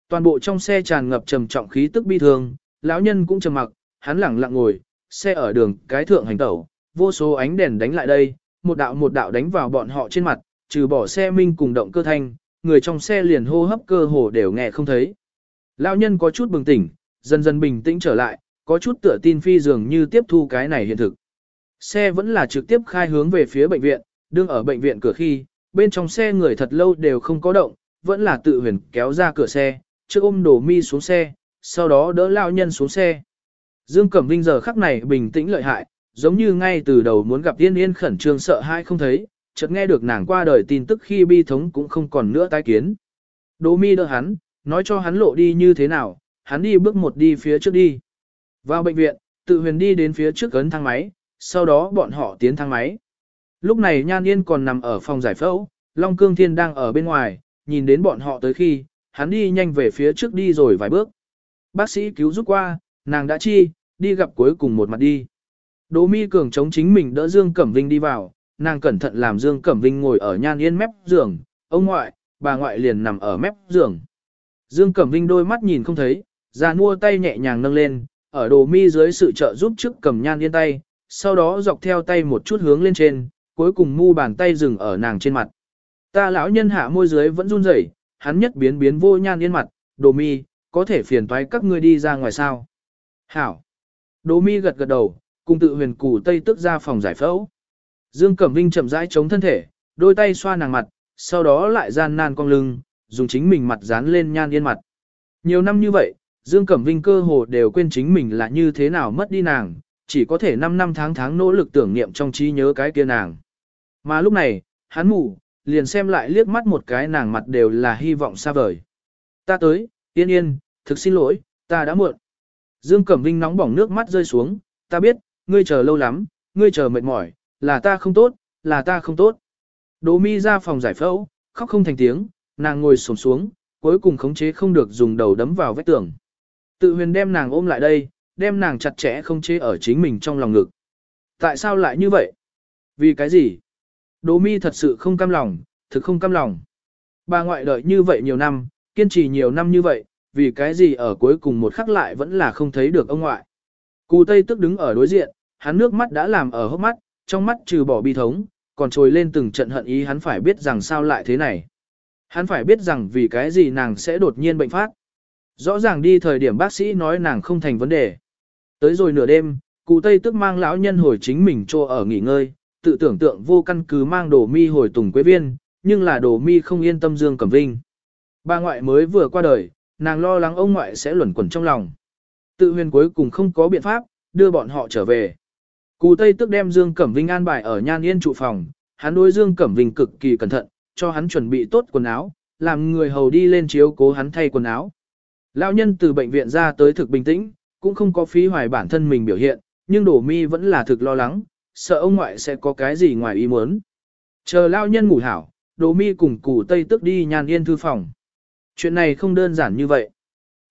Toàn bộ trong xe tràn ngập trầm trọng khí tức bi thương, lão nhân cũng trầm mặc, hắn lẳng lặng ngồi, xe ở đường cái thượng hành tẩu, vô số ánh đèn đánh lại đây, một đạo một đạo đánh vào bọn họ trên mặt, trừ bỏ xe minh cùng động cơ thanh, người trong xe liền hô hấp cơ hồ đều nghe không thấy. Lão nhân có chút bừng tỉnh, dần dần bình tĩnh trở lại, có chút tựa tin phi dường như tiếp thu cái này hiện thực. Xe vẫn là trực tiếp khai hướng về phía bệnh viện, đương ở bệnh viện cửa khi, bên trong xe người thật lâu đều không có động, vẫn là tự huyền kéo ra cửa xe, trước ôm đồ mi xuống xe, sau đó đỡ lão nhân xuống xe. Dương Cẩm Vinh giờ khắc này bình tĩnh lợi hại, giống như ngay từ đầu muốn gặp Yên Yên khẩn trương sợ hai không thấy, chợt nghe được nàng qua đời tin tức khi bi thống cũng không còn nữa tái kiến. Đỗ mi đỡ hắn, nói cho hắn lộ đi như thế nào, hắn đi bước một đi phía trước đi. Vào bệnh viện, tự huyền đi đến phía trước ấn thang máy, sau đó bọn họ tiến thang máy. Lúc này Nhan Yên còn nằm ở phòng giải phẫu, Long Cương Thiên đang ở bên ngoài, nhìn đến bọn họ tới khi, hắn đi nhanh về phía trước đi rồi vài bước. Bác sĩ cứu giúp qua, nàng đã chi, đi gặp cuối cùng một mặt đi. Đỗ Mi cường chống chính mình đỡ Dương Cẩm Vinh đi vào, nàng cẩn thận làm Dương Cẩm Vinh ngồi ở nhan yên mép giường, ông ngoại, bà ngoại liền nằm ở mép giường. Dương Cẩm Vinh đôi mắt nhìn không thấy, ra mua tay nhẹ nhàng nâng lên, ở đồ Mi dưới sự trợ giúp trước cầm nhan yên tay, sau đó dọc theo tay một chút hướng lên trên, cuối cùng mu bàn tay dừng ở nàng trên mặt. Ta lão nhân hạ môi dưới vẫn run rẩy, hắn nhất biến biến vô nhan yên mặt, đồ mi, có thể phiền toái các ngươi đi ra ngoài sao. Hảo. Đồ mi gật gật đầu, cùng tự huyền củ tây tức ra phòng giải phẫu. Dương Cẩm Vinh chậm rãi chống thân thể, đôi tay xoa nàng mặt, sau đó lại gian nan cong lưng, dùng chính mình mặt dán lên nhan yên mặt. Nhiều năm như vậy, Dương Cẩm Vinh cơ hồ đều quên chính mình là như thế nào mất đi nàng, chỉ có thể 5 năm tháng tháng nỗ lực tưởng niệm trong trí nhớ cái kia nàng. Mà lúc này, hắn ngủ, liền xem lại liếc mắt một cái nàng mặt đều là hy vọng xa vời. Ta tới, yên yên, thực xin lỗi, ta đã muộn. Dương Cẩm Vinh nóng bỏng nước mắt rơi xuống, ta biết, ngươi chờ lâu lắm, ngươi chờ mệt mỏi, là ta không tốt, là ta không tốt. Đỗ mi ra phòng giải phẫu, khóc không thành tiếng, nàng ngồi xổm xuống, cuối cùng khống chế không được dùng đầu đấm vào vách tường. Tự huyền đem nàng ôm lại đây, đem nàng chặt chẽ không chế ở chính mình trong lòng ngực. Tại sao lại như vậy? Vì cái gì? Đỗ mi thật sự không cam lòng, thực không cam lòng. Bà ngoại đợi như vậy nhiều năm, kiên trì nhiều năm như vậy, vì cái gì ở cuối cùng một khắc lại vẫn là không thấy được ông ngoại. Cù Tây tức đứng ở đối diện, hắn nước mắt đã làm ở hốc mắt, trong mắt trừ bỏ bi thống, còn trồi lên từng trận hận ý hắn phải biết rằng sao lại thế này. Hắn phải biết rằng vì cái gì nàng sẽ đột nhiên bệnh phát. Rõ ràng đi thời điểm bác sĩ nói nàng không thành vấn đề. Tới rồi nửa đêm, cụ Tây tức mang lão nhân hồi chính mình cho ở nghỉ ngơi, tự tưởng tượng vô căn cứ mang đồ mi hồi tùng quế viên, nhưng là đồ mi không yên tâm Dương Cẩm Vinh. Bà ngoại mới vừa qua đời, nàng lo lắng ông ngoại sẽ luẩn quẩn trong lòng. Tự huyền cuối cùng không có biện pháp, đưa bọn họ trở về. Cụ Tây tức đem Dương Cẩm Vinh an bài ở nhan yên trụ phòng, hắn đối Dương Cẩm Vinh cực kỳ cẩn thận, cho hắn chuẩn bị tốt quần áo, làm người hầu đi lên chiếu cố hắn thay quần áo. Lão nhân từ bệnh viện ra tới thực bình tĩnh, cũng không có phí hoài bản thân mình biểu hiện, nhưng đổ mi vẫn là thực lo lắng, sợ ông ngoại sẽ có cái gì ngoài ý muốn. Chờ lão nhân ngủ hảo, đồ mi cùng cù Tây tức đi nhàn yên thư phòng. Chuyện này không đơn giản như vậy.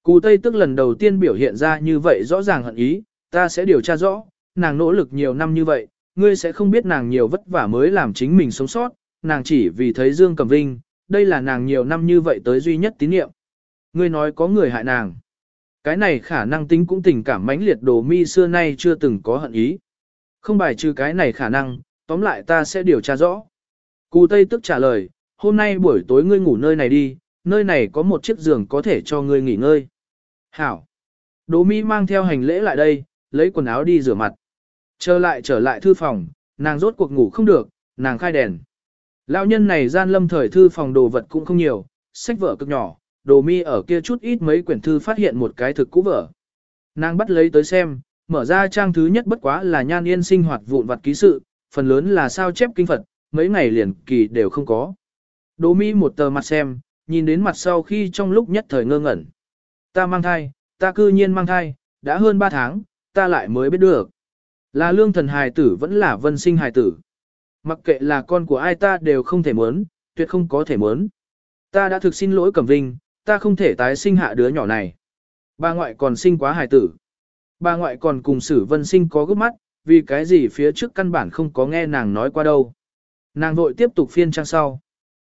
Cù Tây tức lần đầu tiên biểu hiện ra như vậy rõ ràng hận ý, ta sẽ điều tra rõ, nàng nỗ lực nhiều năm như vậy, ngươi sẽ không biết nàng nhiều vất vả mới làm chính mình sống sót, nàng chỉ vì thấy Dương Cẩm Vinh, đây là nàng nhiều năm như vậy tới duy nhất tín niệm. Ngươi nói có người hại nàng. Cái này khả năng tính cũng tình cảm mãnh liệt đồ mi xưa nay chưa từng có hận ý. Không bài trừ cái này khả năng, tóm lại ta sẽ điều tra rõ. Cù Tây tức trả lời, hôm nay buổi tối ngươi ngủ nơi này đi, nơi này có một chiếc giường có thể cho ngươi nghỉ ngơi. Hảo. Đỗ Mi mang theo hành lễ lại đây, lấy quần áo đi rửa mặt. Trở lại trở lại thư phòng, nàng rốt cuộc ngủ không được, nàng khai đèn. Lão nhân này gian lâm thời thư phòng đồ vật cũng không nhiều, sách vở cực nhỏ, đồ mi ở kia chút ít mấy quyển thư phát hiện một cái thực cũ vở. Nàng bắt lấy tới xem, mở ra trang thứ nhất bất quá là nhan yên sinh hoạt vụn vặt ký sự, phần lớn là sao chép kinh Phật, mấy ngày liền kỳ đều không có. Đồ mi một tờ mặt xem, nhìn đến mặt sau khi trong lúc nhất thời ngơ ngẩn. Ta mang thai, ta cư nhiên mang thai, đã hơn 3 tháng, ta lại mới biết được. Là lương thần hài tử vẫn là vân sinh hài tử. Mặc kệ là con của ai ta đều không thể muốn, tuyệt không có thể muốn. Ta đã thực xin lỗi Cẩm Vinh, ta không thể tái sinh hạ đứa nhỏ này. Bà ngoại còn sinh quá hài tử. Bà ngoại còn cùng sử vân sinh có gấp mắt, vì cái gì phía trước căn bản không có nghe nàng nói qua đâu. Nàng vội tiếp tục phiên trang sau.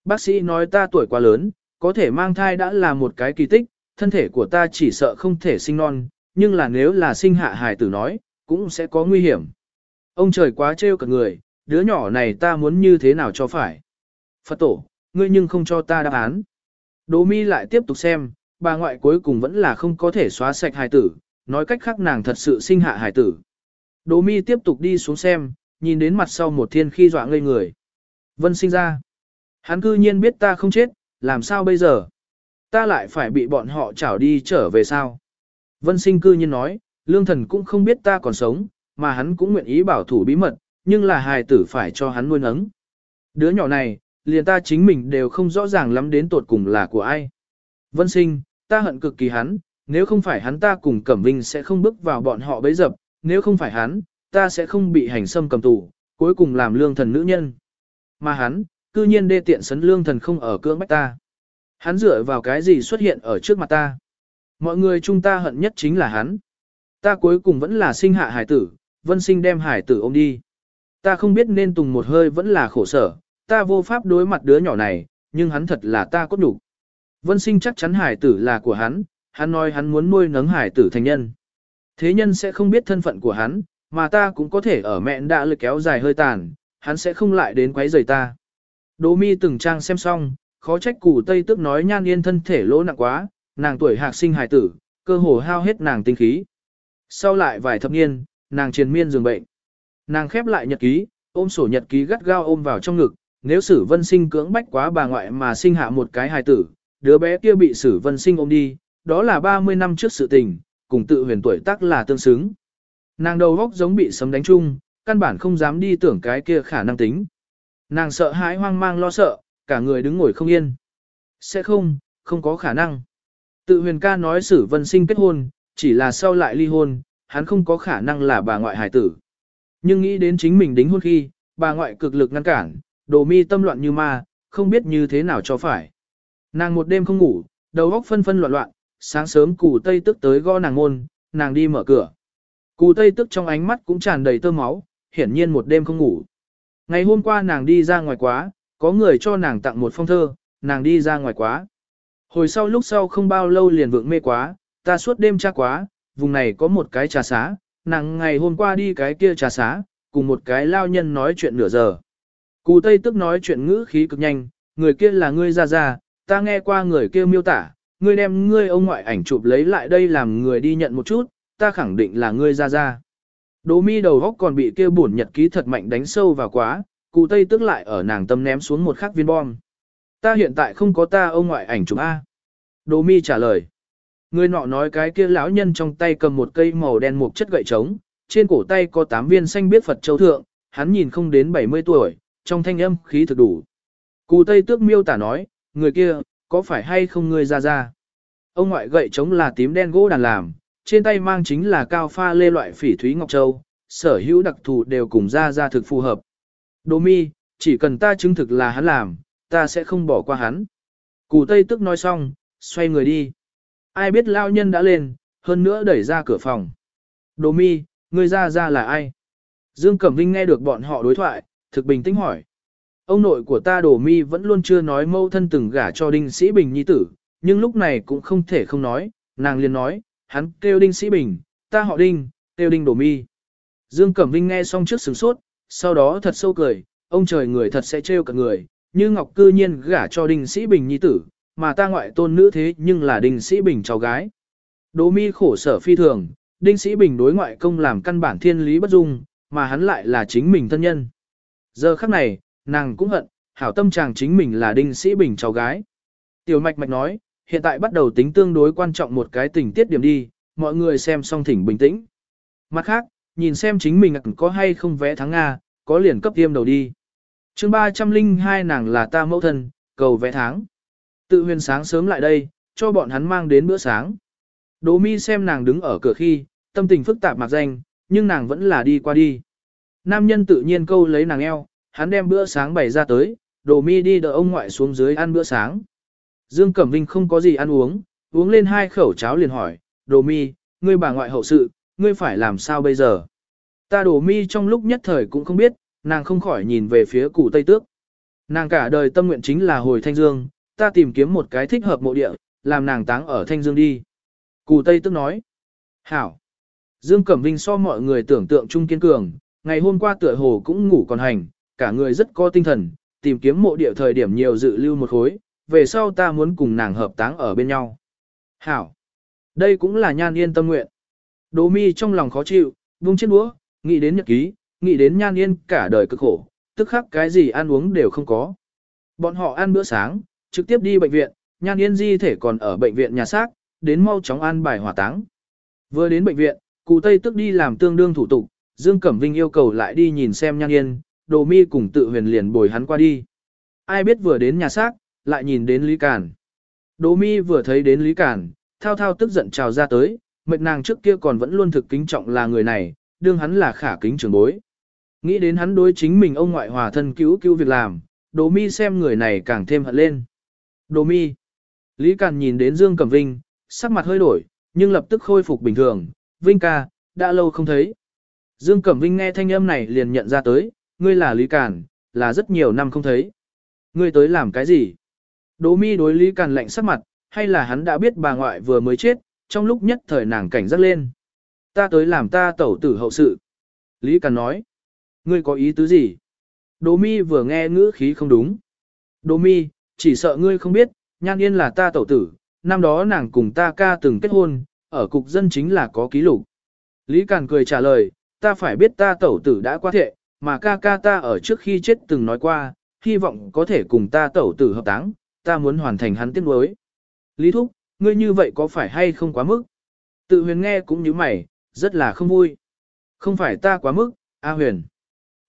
Bác sĩ nói ta tuổi quá lớn, có thể mang thai đã là một cái kỳ tích, thân thể của ta chỉ sợ không thể sinh non, nhưng là nếu là sinh hạ hài tử nói, cũng sẽ có nguy hiểm. Ông trời quá trêu cả người, đứa nhỏ này ta muốn như thế nào cho phải. Phật tổ, ngươi nhưng không cho ta đáp án. Đỗ mi lại tiếp tục xem, bà ngoại cuối cùng vẫn là không có thể xóa sạch hài tử, nói cách khác nàng thật sự sinh hạ hài tử. Đỗ mi tiếp tục đi xuống xem, nhìn đến mặt sau một thiên khi dọa ngây người. Vân sinh ra. Hắn cư nhiên biết ta không chết, làm sao bây giờ? Ta lại phải bị bọn họ chảo đi trở về sao? Vân sinh cư nhiên nói, lương thần cũng không biết ta còn sống, mà hắn cũng nguyện ý bảo thủ bí mật, nhưng là hài tử phải cho hắn nuôi nấng. Đứa nhỏ này, liền ta chính mình đều không rõ ràng lắm đến tột cùng là của ai. Vân sinh, ta hận cực kỳ hắn, nếu không phải hắn ta cùng Cẩm Vinh sẽ không bước vào bọn họ bấy dập, nếu không phải hắn, ta sẽ không bị hành xâm cầm tù, cuối cùng làm lương thần nữ nhân. Mà hắn, cư nhiên đê tiện sấn lương thần không ở cưỡng bách ta. Hắn dựa vào cái gì xuất hiện ở trước mặt ta. Mọi người chúng ta hận nhất chính là hắn. Ta cuối cùng vẫn là sinh hạ hải tử, vân sinh đem hải tử ôm đi. Ta không biết nên tùng một hơi vẫn là khổ sở, ta vô pháp đối mặt đứa nhỏ này, nhưng hắn thật là ta cốt đủ. Vân sinh chắc chắn hải tử là của hắn, hắn nói hắn muốn nuôi nấng hải tử thành nhân. Thế nhân sẽ không biết thân phận của hắn, mà ta cũng có thể ở mẹn đã lực kéo dài hơi tàn, hắn sẽ không lại đến quấy rầy ta. Đỗ mi từng trang xem xong, khó trách củ tây tức nói nhan yên thân thể lỗ nặng quá, nàng tuổi hạc sinh hài tử, cơ hồ hao hết nàng tinh khí. Sau lại vài thập niên, nàng triền miên giường bệnh. Nàng khép lại nhật ký, ôm sổ nhật ký gắt gao ôm vào trong ngực, nếu sử vân sinh cưỡng bách quá bà ngoại mà sinh hạ một cái hài tử, đứa bé kia bị sử vân sinh ôm đi, đó là 30 năm trước sự tình, cùng tự huyền tuổi tác là tương xứng. Nàng đầu góc giống bị sấm đánh chung, căn bản không dám đi tưởng cái kia khả năng tính. Nàng sợ hãi hoang mang lo sợ, cả người đứng ngồi không yên. Sẽ không, không có khả năng. Tự huyền ca nói sử vân sinh kết hôn, chỉ là sau lại ly hôn, hắn không có khả năng là bà ngoại hài tử. Nhưng nghĩ đến chính mình đính hôn khi, bà ngoại cực lực ngăn cản, đồ mi tâm loạn như ma, không biết như thế nào cho phải. Nàng một đêm không ngủ, đầu óc phân phân loạn loạn, sáng sớm cù tây tức tới gõ nàng môn, nàng đi mở cửa. Cù tây tức trong ánh mắt cũng tràn đầy tơ máu, hiển nhiên một đêm không ngủ. Ngày hôm qua nàng đi ra ngoài quá, có người cho nàng tặng một phong thơ, nàng đi ra ngoài quá. Hồi sau lúc sau không bao lâu liền vượng mê quá, ta suốt đêm tra quá, vùng này có một cái trà xá, nàng ngày hôm qua đi cái kia trà xá, cùng một cái lao nhân nói chuyện nửa giờ. Cù Tây tức nói chuyện ngữ khí cực nhanh, người kia là ngươi ra ra, ta nghe qua người kia miêu tả, ngươi đem ngươi ông ngoại ảnh chụp lấy lại đây làm người đi nhận một chút, ta khẳng định là ngươi ra ra. Đỗ mi đầu góc còn bị kia bổn nhật ký thật mạnh đánh sâu vào quá, cụ tây tức lại ở nàng tâm ném xuống một khắc viên bom. Ta hiện tại không có ta ông ngoại ảnh chụp A. Đỗ mi trả lời. Người nọ nói cái kia lão nhân trong tay cầm một cây màu đen một chất gậy trống, trên cổ tay có tám viên xanh biết Phật châu thượng, hắn nhìn không đến 70 tuổi, trong thanh âm khí thực đủ. Cụ Tây Tước miêu tả nói, người kia, có phải hay không người ra ra? Ông ngoại gậy trống là tím đen gỗ đàn làm, trên tay mang chính là cao pha lê loại phỉ thúy ngọc châu, sở hữu đặc thù đều cùng ra ra thực phù hợp. Đô mi, chỉ cần ta chứng thực là hắn làm, ta sẽ không bỏ qua hắn. Cụ Tây tước nói xong, xoay người đi. Ai biết lao nhân đã lên, hơn nữa đẩy ra cửa phòng. Đồ mi, người ra ra là ai? Dương Cẩm Vinh nghe được bọn họ đối thoại, thực bình tĩnh hỏi. Ông nội của ta Đồ mi vẫn luôn chưa nói mâu thân từng gả cho Đinh Sĩ Bình nhi tử, nhưng lúc này cũng không thể không nói, nàng liền nói, hắn kêu Đinh Sĩ Bình, ta họ Đinh, kêu Đinh Đồ mi. Dương Cẩm Vinh nghe xong trước sửng sốt, sau đó thật sâu cười, ông trời người thật sẽ trêu cả người, như Ngọc cư nhiên gả cho Đinh Sĩ Bình nhi tử, mà ta ngoại tôn nữ thế nhưng là Đinh Sĩ Bình cháu gái. Đỗ mi khổ sở phi thường, Đinh Sĩ Bình đối ngoại công làm căn bản thiên lý bất dung, mà hắn lại là chính mình thân nhân. Giờ khắc này, nàng cũng hận, hảo tâm chàng chính mình là Đinh Sĩ Bình cháu gái. Tiểu mạch mạch nói, hiện tại bắt đầu tính tương đối quan trọng một cái tình tiết điểm đi, mọi người xem xong thỉnh bình tĩnh. Mặt khác, nhìn xem chính mình có hay không vẽ thắng Nga, có liền cấp tiêm đầu đi. chương 302 nàng là ta mẫu thân, cầu vẽ tháng. Tự huyền sáng sớm lại đây, cho bọn hắn mang đến bữa sáng. Đỗ mi xem nàng đứng ở cửa khi, tâm tình phức tạp mặc danh, nhưng nàng vẫn là đi qua đi. Nam nhân tự nhiên câu lấy nàng eo, hắn đem bữa sáng bày ra tới, Đỗ mi đi đợi ông ngoại xuống dưới ăn bữa sáng. Dương Cẩm Vinh không có gì ăn uống, uống lên hai khẩu cháo liền hỏi, Đỗ mi, ngươi bà ngoại hậu sự, ngươi phải làm sao bây giờ? Ta Đỗ mi trong lúc nhất thời cũng không biết, nàng không khỏi nhìn về phía cụ Tây Tước. Nàng cả đời tâm nguyện chính là hồi Thanh Dương, ta tìm kiếm một cái thích hợp mộ địa, làm nàng táng ở Thanh Dương đi. Cù Tây tức nói. Hảo. Dương Cẩm Vinh so mọi người tưởng tượng trung kiên cường, ngày hôm qua tựa hồ cũng ngủ còn hành, cả người rất có tinh thần, tìm kiếm mộ địa thời điểm nhiều dự lưu một khối, về sau ta muốn cùng nàng hợp táng ở bên nhau. Hảo. Đây cũng là nhan yên tâm nguyện. Đỗ mi trong lòng khó chịu, buông chiếc đũa, nghĩ đến nhật ký, nghĩ đến nhan yên cả đời cực khổ, tức khắc cái gì ăn uống đều không có. Bọn họ ăn bữa sáng, trực tiếp đi bệnh viện, Nhan Yên Di thể còn ở bệnh viện nhà xác, đến mau chóng an bài hỏa táng. Vừa đến bệnh viện, cụ Tây tức đi làm tương đương thủ tục, Dương Cẩm Vinh yêu cầu lại đi nhìn xem Nhan Yên, Đồ Mi cùng tự huyền liền bồi hắn qua đi. Ai biết vừa đến nhà xác, lại nhìn đến Lý Cản. Đồ Mi vừa thấy đến Lý Cản, thao thao tức giận trào ra tới, mệt nàng trước kia còn vẫn luôn thực kính trọng là người này, đương hắn là khả kính trưởng bối. Nghĩ đến hắn đối chính mình ông ngoại hòa thân cứu cứu việc làm, Đồ Mi xem người này càng thêm hận lên. Đồ mi. Lý Càn nhìn đến Dương Cẩm Vinh, sắc mặt hơi đổi, nhưng lập tức khôi phục bình thường. Vinh ca, đã lâu không thấy. Dương Cẩm Vinh nghe thanh âm này liền nhận ra tới, ngươi là Lý Càn, là rất nhiều năm không thấy. Ngươi tới làm cái gì? Đỗ mi đối Lý Càn lạnh sắc mặt, hay là hắn đã biết bà ngoại vừa mới chết, trong lúc nhất thời nàng cảnh giác lên. Ta tới làm ta tẩu tử hậu sự. Lý Càn nói. Ngươi có ý tứ gì? Đỗ mi vừa nghe ngữ khí không đúng. Đỗ mi, chỉ sợ ngươi không biết, nhan yên là ta tẩu tử, năm đó nàng cùng ta ca từng kết hôn, ở cục dân chính là có ký lục. Lý Càn cười trả lời, ta phải biết ta tẩu tử đã qua thệ, mà ca ca ta ở trước khi chết từng nói qua, hy vọng có thể cùng ta tẩu tử hợp táng, ta muốn hoàn thành hắn tiếc nuối. Lý Thúc, ngươi như vậy có phải hay không quá mức? Tự huyền nghe cũng như mày, rất là không vui. Không phải ta quá mức, A huyền.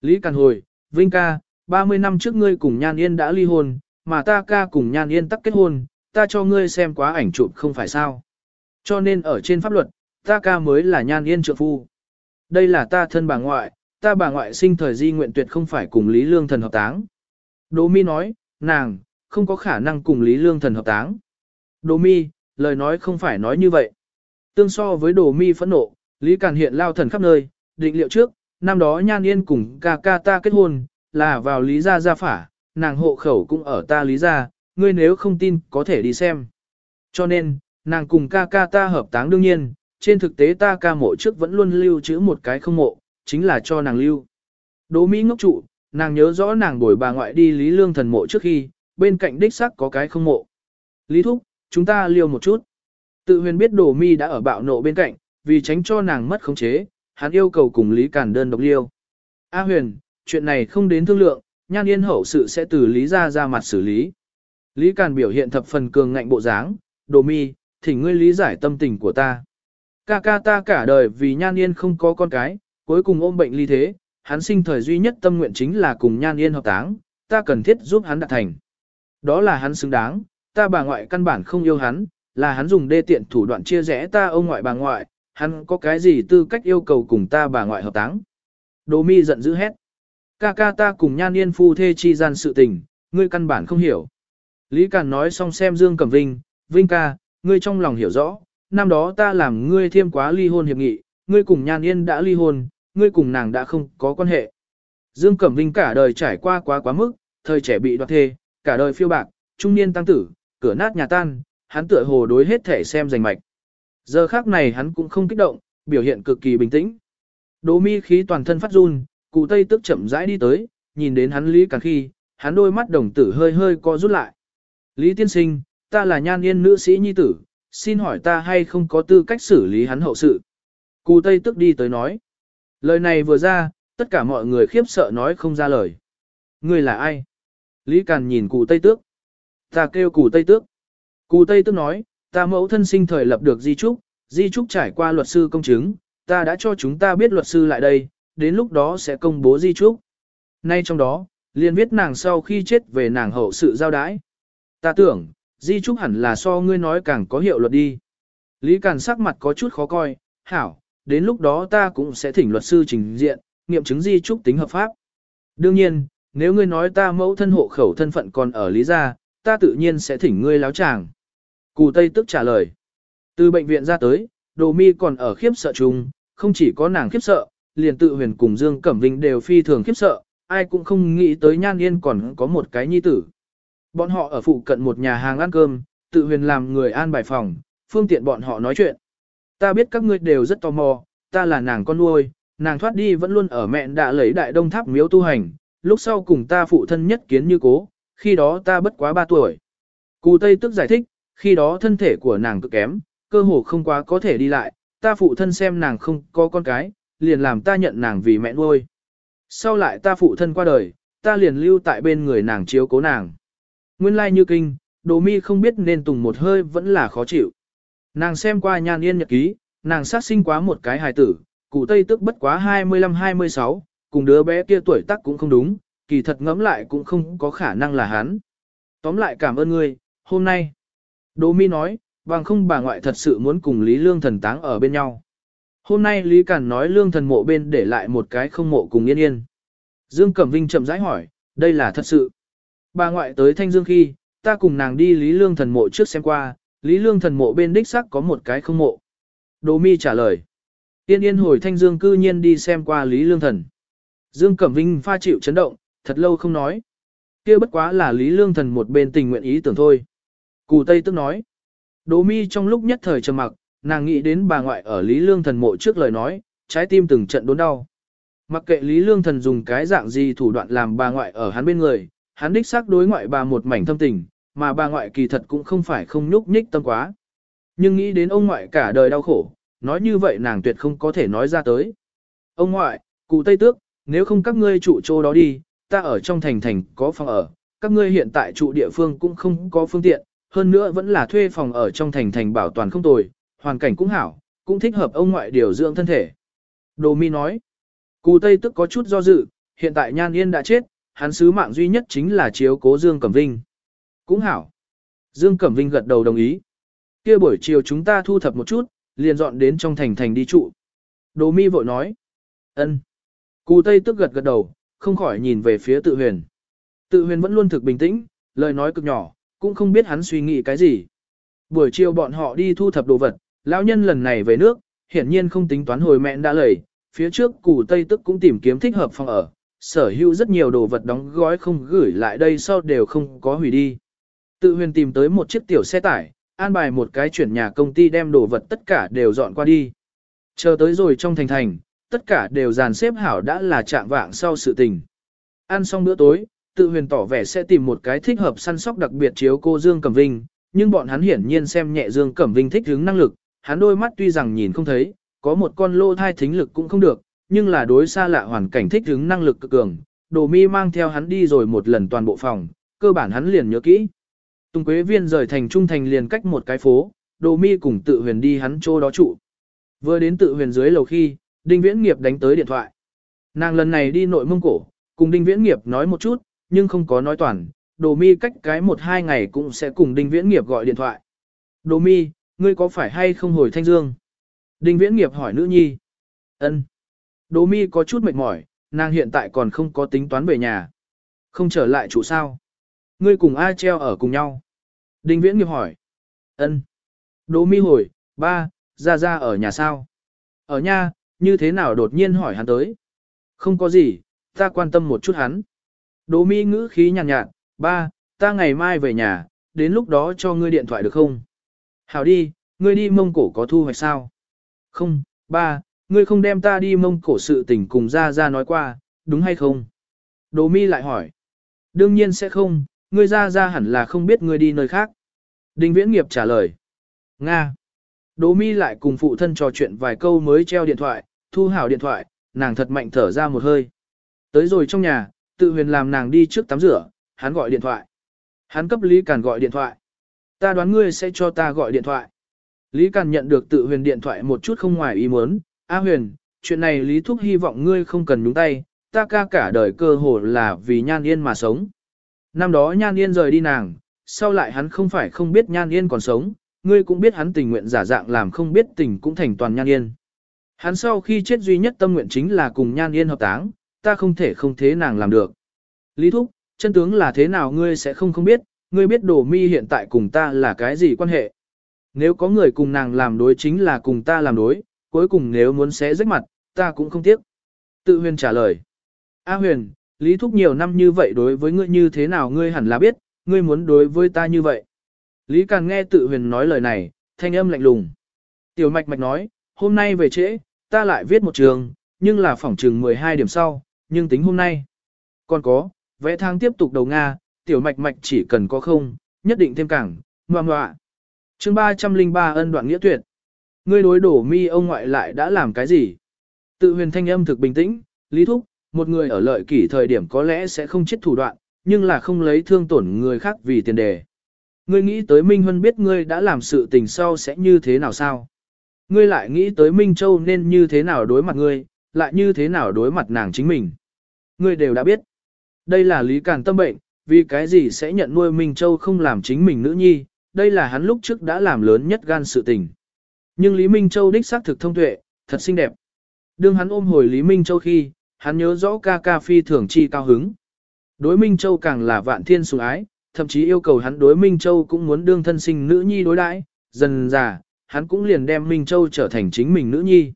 Lý Càn hồi, Vinh ca, 30 năm trước ngươi cùng Nhan Yên đã ly hôn, mà ta ca cùng nhan yên tắc kết hôn, ta cho ngươi xem quá ảnh chụp không phải sao. Cho nên ở trên pháp luật, ta ca mới là nhan yên trượng phu. Đây là ta thân bà ngoại, ta bà ngoại sinh thời di nguyện tuyệt không phải cùng Lý Lương thần hợp táng. Đỗ mi nói, nàng, không có khả năng cùng Lý Lương Thần hợp táng. Đỗ mi, lời nói không phải nói như vậy. Tương so với Đỗ mi phẫn nộ, Lý Càn hiện lao thần khắp nơi, định liệu trước, năm đó Nhan Yên cùng ca ca ta kết hôn, là vào Lý gia gia phả, nàng hộ khẩu cũng ở ta Lý ra ngươi nếu không tin có thể đi xem. Cho nên, nàng cùng ca ca ta hợp táng đương nhiên, trên thực tế ta ca mộ trước vẫn luôn lưu trữ một cái không mộ, chính là cho nàng lưu. Đỗ Mỹ ngốc trụ, nàng nhớ rõ nàng bồi bà ngoại đi Lý Lương thần mộ trước khi, bên cạnh đích sắc có cái không mộ. Lý Thúc, chúng ta liêu một chút. Tự huyền biết Đỗ Mi đã ở bạo nộ bên cạnh, vì tránh cho nàng mất khống chế, hắn yêu cầu cùng Lý cản đơn độc liêu. A huyền, chuyện này không đến thương lượng, nhan yên hậu sự sẽ từ Lý ra ra mặt xử lý. Lý Càn biểu hiện thập phần cường ngạnh bộ dáng, Đỗ Mi, thỉnh ngươi lý giải tâm tình của ta. Ca ca ta cả đời vì nhan yên không có con cái, cuối cùng ôm bệnh ly thế, hắn sinh thời duy nhất tâm nguyện chính là cùng nhan yên hợp táng, ta cần thiết giúp hắn đạt thành. Đó là hắn xứng đáng, ta bà ngoại căn bản không yêu hắn, là hắn dùng đê tiện thủ đoạn chia rẽ ta ông ngoại bà ngoại, hắn có cái gì tư cách yêu cầu cùng ta bà ngoại hợp táng. Đỗ mi giận dữ hét. Ca ca ta cùng nhan yên phu thê chi gian sự tình, ngươi căn bản không hiểu. Lý Càn nói xong xem Dương Cẩm Vinh, Vinh ca, ngươi trong lòng hiểu rõ, năm đó ta làm ngươi thiêm quá ly hôn hiệp nghị, ngươi cùng nhan yên đã ly hôn, ngươi cùng nàng đã không có quan hệ. Dương Cẩm Vinh cả đời trải qua quá quá mức, thời trẻ bị đoạt thê, cả đời phiêu bạc, trung niên tăng tử, cửa nát nhà tan, hắn tựa hồ đối hết thể xem rành mạch. Giờ khác này hắn cũng không kích động, biểu hiện cực kỳ bình tĩnh. Đỗ mi khí toàn thân phát run, cụ tây tức chậm rãi đi tới, nhìn đến hắn lý càng khi, hắn đôi mắt đồng tử hơi hơi co rút lại. Lý tiên sinh, ta là nhan yên nữ sĩ nhi tử, xin hỏi ta hay không có tư cách xử lý hắn hậu sự. Cụ tây tức đi tới nói. Lời này vừa ra, tất cả mọi người khiếp sợ nói không ra lời. Ngươi là ai? Lý Càn nhìn cụ Tây Tước. Ta kêu cụ Tây Tước. Cụ Tây Tước nói, ta mẫu thân sinh thời lập được di trúc, di trúc trải qua luật sư công chứng, ta đã cho chúng ta biết luật sư lại đây, đến lúc đó sẽ công bố di trúc. Nay trong đó, liền viết nàng sau khi chết về nàng hậu sự giao đái. Ta tưởng, di trúc hẳn là so ngươi nói càng có hiệu luật đi. Lý Càn sắc mặt có chút khó coi, hảo, đến lúc đó ta cũng sẽ thỉnh luật sư trình diện, nghiệm chứng di trúc tính hợp pháp. Đương nhiên, nếu ngươi nói ta mẫu thân hộ khẩu thân phận còn ở lý gia, ta tự nhiên sẽ thỉnh ngươi láo chàng. Cù Tây tức trả lời. Từ bệnh viện ra tới, đồ mi còn ở khiếp sợ chung, không chỉ có nàng khiếp sợ, liền tự huyền cùng Dương Cẩm Vinh đều phi thường khiếp sợ, ai cũng không nghĩ tới nhan yên còn có một cái nhi tử. Bọn họ ở phụ cận một nhà hàng ăn cơm, tự huyền làm người an bài phòng, phương tiện bọn họ nói chuyện. Ta biết các ngươi đều rất tò mò, ta là nàng con nuôi, nàng thoát đi vẫn luôn ở mẹn đã lấy đại đông tháp miếu tu hành, lúc sau cùng ta phụ thân nhất kiến như cố, khi đó ta bất quá 3 tuổi. Cù Tây tức giải thích, khi đó thân thể của nàng cực kém, cơ hồ không quá có thể đi lại, ta phụ thân xem nàng không có con cái, liền làm ta nhận nàng vì mẹ nuôi. Sau lại ta phụ thân qua đời, ta liền lưu tại bên người nàng chiếu cố nàng. Nguyên lai như kinh, đồ mi không biết nên tùng một hơi vẫn là khó chịu. Nàng xem qua nhan yên nhật ký, nàng sát sinh quá một cái hài tử, cụ tây tức bất quá 25-26, cùng đứa bé kia tuổi tác cũng không đúng, kỳ thật ngẫm lại cũng không có khả năng là hắn. Tóm lại cảm ơn ngươi, hôm nay. Đỗ Mi nói, bằng không bà ngoại thật sự muốn cùng Lý Lương thần táng ở bên nhau. Hôm nay Lý Cản nói Lương thần mộ bên để lại một cái không mộ cùng yên yên. Dương Cẩm Vinh chậm rãi hỏi, đây là thật sự. Bà ngoại tới Thanh Dương khi, ta cùng nàng đi Lý Lương thần mộ trước xem qua, Lý Lương thần mộ bên đích xác có một cái không mộ. Đỗ Mi trả lời. Tiên yên hồi Thanh Dương cư nhiên đi xem qua Lý Lương thần. Dương Cẩm Vinh pha chịu chấn động, thật lâu không nói. kia bất quá là Lý Lương thần một bên tình nguyện ý tưởng thôi. Cù Tây tức nói. Đỗ Mi trong lúc nhất thời trầm mặc, nàng nghĩ đến bà ngoại ở Lý Lương thần mộ trước lời nói, trái tim từng trận đốn đau. Mặc kệ Lý Lương thần dùng cái dạng gì thủ đoạn làm bà ngoại ở hắn bên người, hắn đích xác đối ngoại bà một mảnh thâm tình, mà bà ngoại kỳ thật cũng không phải không nhúc nhích tâm quá. Nhưng nghĩ đến ông ngoại cả đời đau khổ, nói như vậy nàng tuyệt không có thể nói ra tới. Ông ngoại, cụ Tây Tước, nếu không các ngươi trụ chỗ đó đi, ta ở trong thành thành có phòng ở, các ngươi hiện tại trụ địa phương cũng không có phương tiện, hơn nữa vẫn là thuê phòng ở trong thành thành bảo toàn không tồi, hoàn cảnh cũng hảo, cũng thích hợp ông ngoại điều dưỡng thân thể. Đồ mi nói, Cù Tây Tức có chút do dự, hiện tại Nhan Yên đã chết, hắn sứ mạng duy nhất chính là chiếu cố Dương Cẩm Vinh. Cũng hảo. Dương Cẩm Vinh gật đầu đồng ý. kia buổi chiều chúng ta thu thập một chút, liền dọn đến trong thành thành đi trụ. Đồ mi vội nói. ân. Cù Tây tức gật gật đầu, không khỏi nhìn về phía tự huyền. Tự huyền vẫn luôn thực bình tĩnh, lời nói cực nhỏ, cũng không biết hắn suy nghĩ cái gì. Buổi chiều bọn họ đi thu thập đồ vật, lão nhân lần này về nước, hiển nhiên không tính toán hồi mẹn đã lầy, phía trước củ Tây tức cũng tìm kiếm thích hợp phòng ở, sở hữu rất nhiều đồ vật đóng gói không gửi lại đây sau đều không có hủy đi. Tự huyền tìm tới một chiếc tiểu xe tải, an bài một cái chuyển nhà công ty đem đồ vật tất cả đều dọn qua đi. Chờ tới rồi trong thành thành, tất cả đều dàn xếp hảo đã là trạng vạng sau sự tình. Ăn xong bữa tối, tự huyền tỏ vẻ sẽ tìm một cái thích hợp săn sóc đặc biệt chiếu cô Dương Cẩm Vinh, nhưng bọn hắn hiển nhiên xem nhẹ Dương Cẩm Vinh thích hướng năng lực, hắn đôi mắt tuy rằng nhìn không thấy, có một con lô thai thính lực cũng không được, nhưng là đối xa lạ hoàn cảnh thích ứng năng lực cực cường, đồ mi mang theo hắn đi rồi một lần toàn bộ phòng, cơ bản hắn liền nhớ kỹ. Tùng Quế Viên rời thành trung thành liền cách một cái phố, đồ mi cùng tự huyền đi hắn chỗ đó trụ. Vừa đến tự huyền dưới lầu khi, Đinh Viễn Nghiệp đánh tới điện thoại. Nàng lần này đi nội mông cổ, cùng Đinh Viễn Nghiệp nói một chút, nhưng không có nói toàn, đồ mi cách cái một hai ngày cũng sẽ cùng Đinh Viễn Nghiệp gọi điện thoại. Đồ mi, ngươi có phải hay không hồi Thanh Dương? Đinh Viễn Nghiệp hỏi nữ nhi. Ân. Đỗ mi có chút mệt mỏi, nàng hiện tại còn không có tính toán về nhà. Không trở lại chủ sao? Ngươi cùng A treo ở cùng nhau. Đinh Viễn Nghiệp hỏi. Ân. Đỗ mi hồi, ba, ra ra ở nhà sao? Ở nhà, như thế nào đột nhiên hỏi hắn tới? Không có gì, ta quan tâm một chút hắn. Đỗ mi ngữ khí nhàn nhạt, nhạt, ba, ta ngày mai về nhà, đến lúc đó cho ngươi điện thoại được không? Hảo đi, ngươi đi mông cổ có thu hoạch sao? Không, ba, ngươi không đem ta đi mông cổ sự tình cùng ra ra nói qua, đúng hay không? Đỗ mi lại hỏi. Đương nhiên sẽ không, ngươi ra ra hẳn là không biết ngươi đi nơi khác. Đinh viễn nghiệp trả lời. Nga. Đỗ mi lại cùng phụ thân trò chuyện vài câu mới treo điện thoại, thu hảo điện thoại, nàng thật mạnh thở ra một hơi. Tới rồi trong nhà, tự huyền làm nàng đi trước tắm rửa, hắn gọi điện thoại. Hắn cấp Lý Càn gọi điện thoại. Ta đoán ngươi sẽ cho ta gọi điện thoại. Lý Càn nhận được tự huyền điện thoại một chút không ngoài ý muốn. A huyền, chuyện này Lý Thúc hy vọng ngươi không cần nhúng tay, ta ca cả đời cơ hồ là vì nhan yên mà sống. Năm đó nhan yên rời đi nàng, sau lại hắn không phải không biết nhan yên còn sống, ngươi cũng biết hắn tình nguyện giả dạng làm không biết tình cũng thành toàn nhan yên. Hắn sau khi chết duy nhất tâm nguyện chính là cùng nhan yên hợp táng, ta không thể không thế nàng làm được. Lý Thúc, chân tướng là thế nào ngươi sẽ không không biết, ngươi biết đồ mi hiện tại cùng ta là cái gì quan hệ. Nếu có người cùng nàng làm đối chính là cùng ta làm đối, cuối cùng nếu muốn xé rách mặt, ta cũng không tiếc. Tự huyền trả lời. A huyền, Lý Thúc nhiều năm như vậy đối với ngươi như thế nào ngươi hẳn là biết, ngươi muốn đối với ta như vậy. Lý Càn nghe tự huyền nói lời này, thanh âm lạnh lùng. Tiểu mạch mạch nói, hôm nay về trễ, ta lại viết một trường, nhưng là phỏng trường 12 điểm sau, nhưng tính hôm nay. Còn có, vẽ thang tiếp tục đầu Nga, tiểu mạch mạch chỉ cần có không, nhất định thêm cảng, ngoà ngoạ. chương 303 ân đoạn nghĩa tuyệt. Ngươi đối đổ mi ông ngoại lại đã làm cái gì? Tự huyền thanh âm thực bình tĩnh, lý thúc, một người ở lợi kỷ thời điểm có lẽ sẽ không chết thủ đoạn, nhưng là không lấy thương tổn người khác vì tiền đề. Ngươi nghĩ tới Minh Huân biết ngươi đã làm sự tình sau sẽ như thế nào sao? Ngươi lại nghĩ tới Minh Châu nên như thế nào đối mặt ngươi, lại như thế nào đối mặt nàng chính mình. Ngươi đều đã biết. Đây là lý càn tâm bệnh, vì cái gì sẽ nhận nuôi Minh Châu không làm chính mình nữ nhi, đây là hắn lúc trước đã làm lớn nhất gan sự tình. Nhưng Lý Minh Châu đích xác thực thông tuệ, thật xinh đẹp. Đương hắn ôm hồi Lý Minh Châu khi, hắn nhớ rõ ca ca phi thường chi cao hứng. Đối Minh Châu càng là vạn thiên sủng ái, thậm chí yêu cầu hắn đối Minh Châu cũng muốn đương thân sinh nữ nhi đối đãi, dần già, hắn cũng liền đem Minh Châu trở thành chính mình nữ nhi.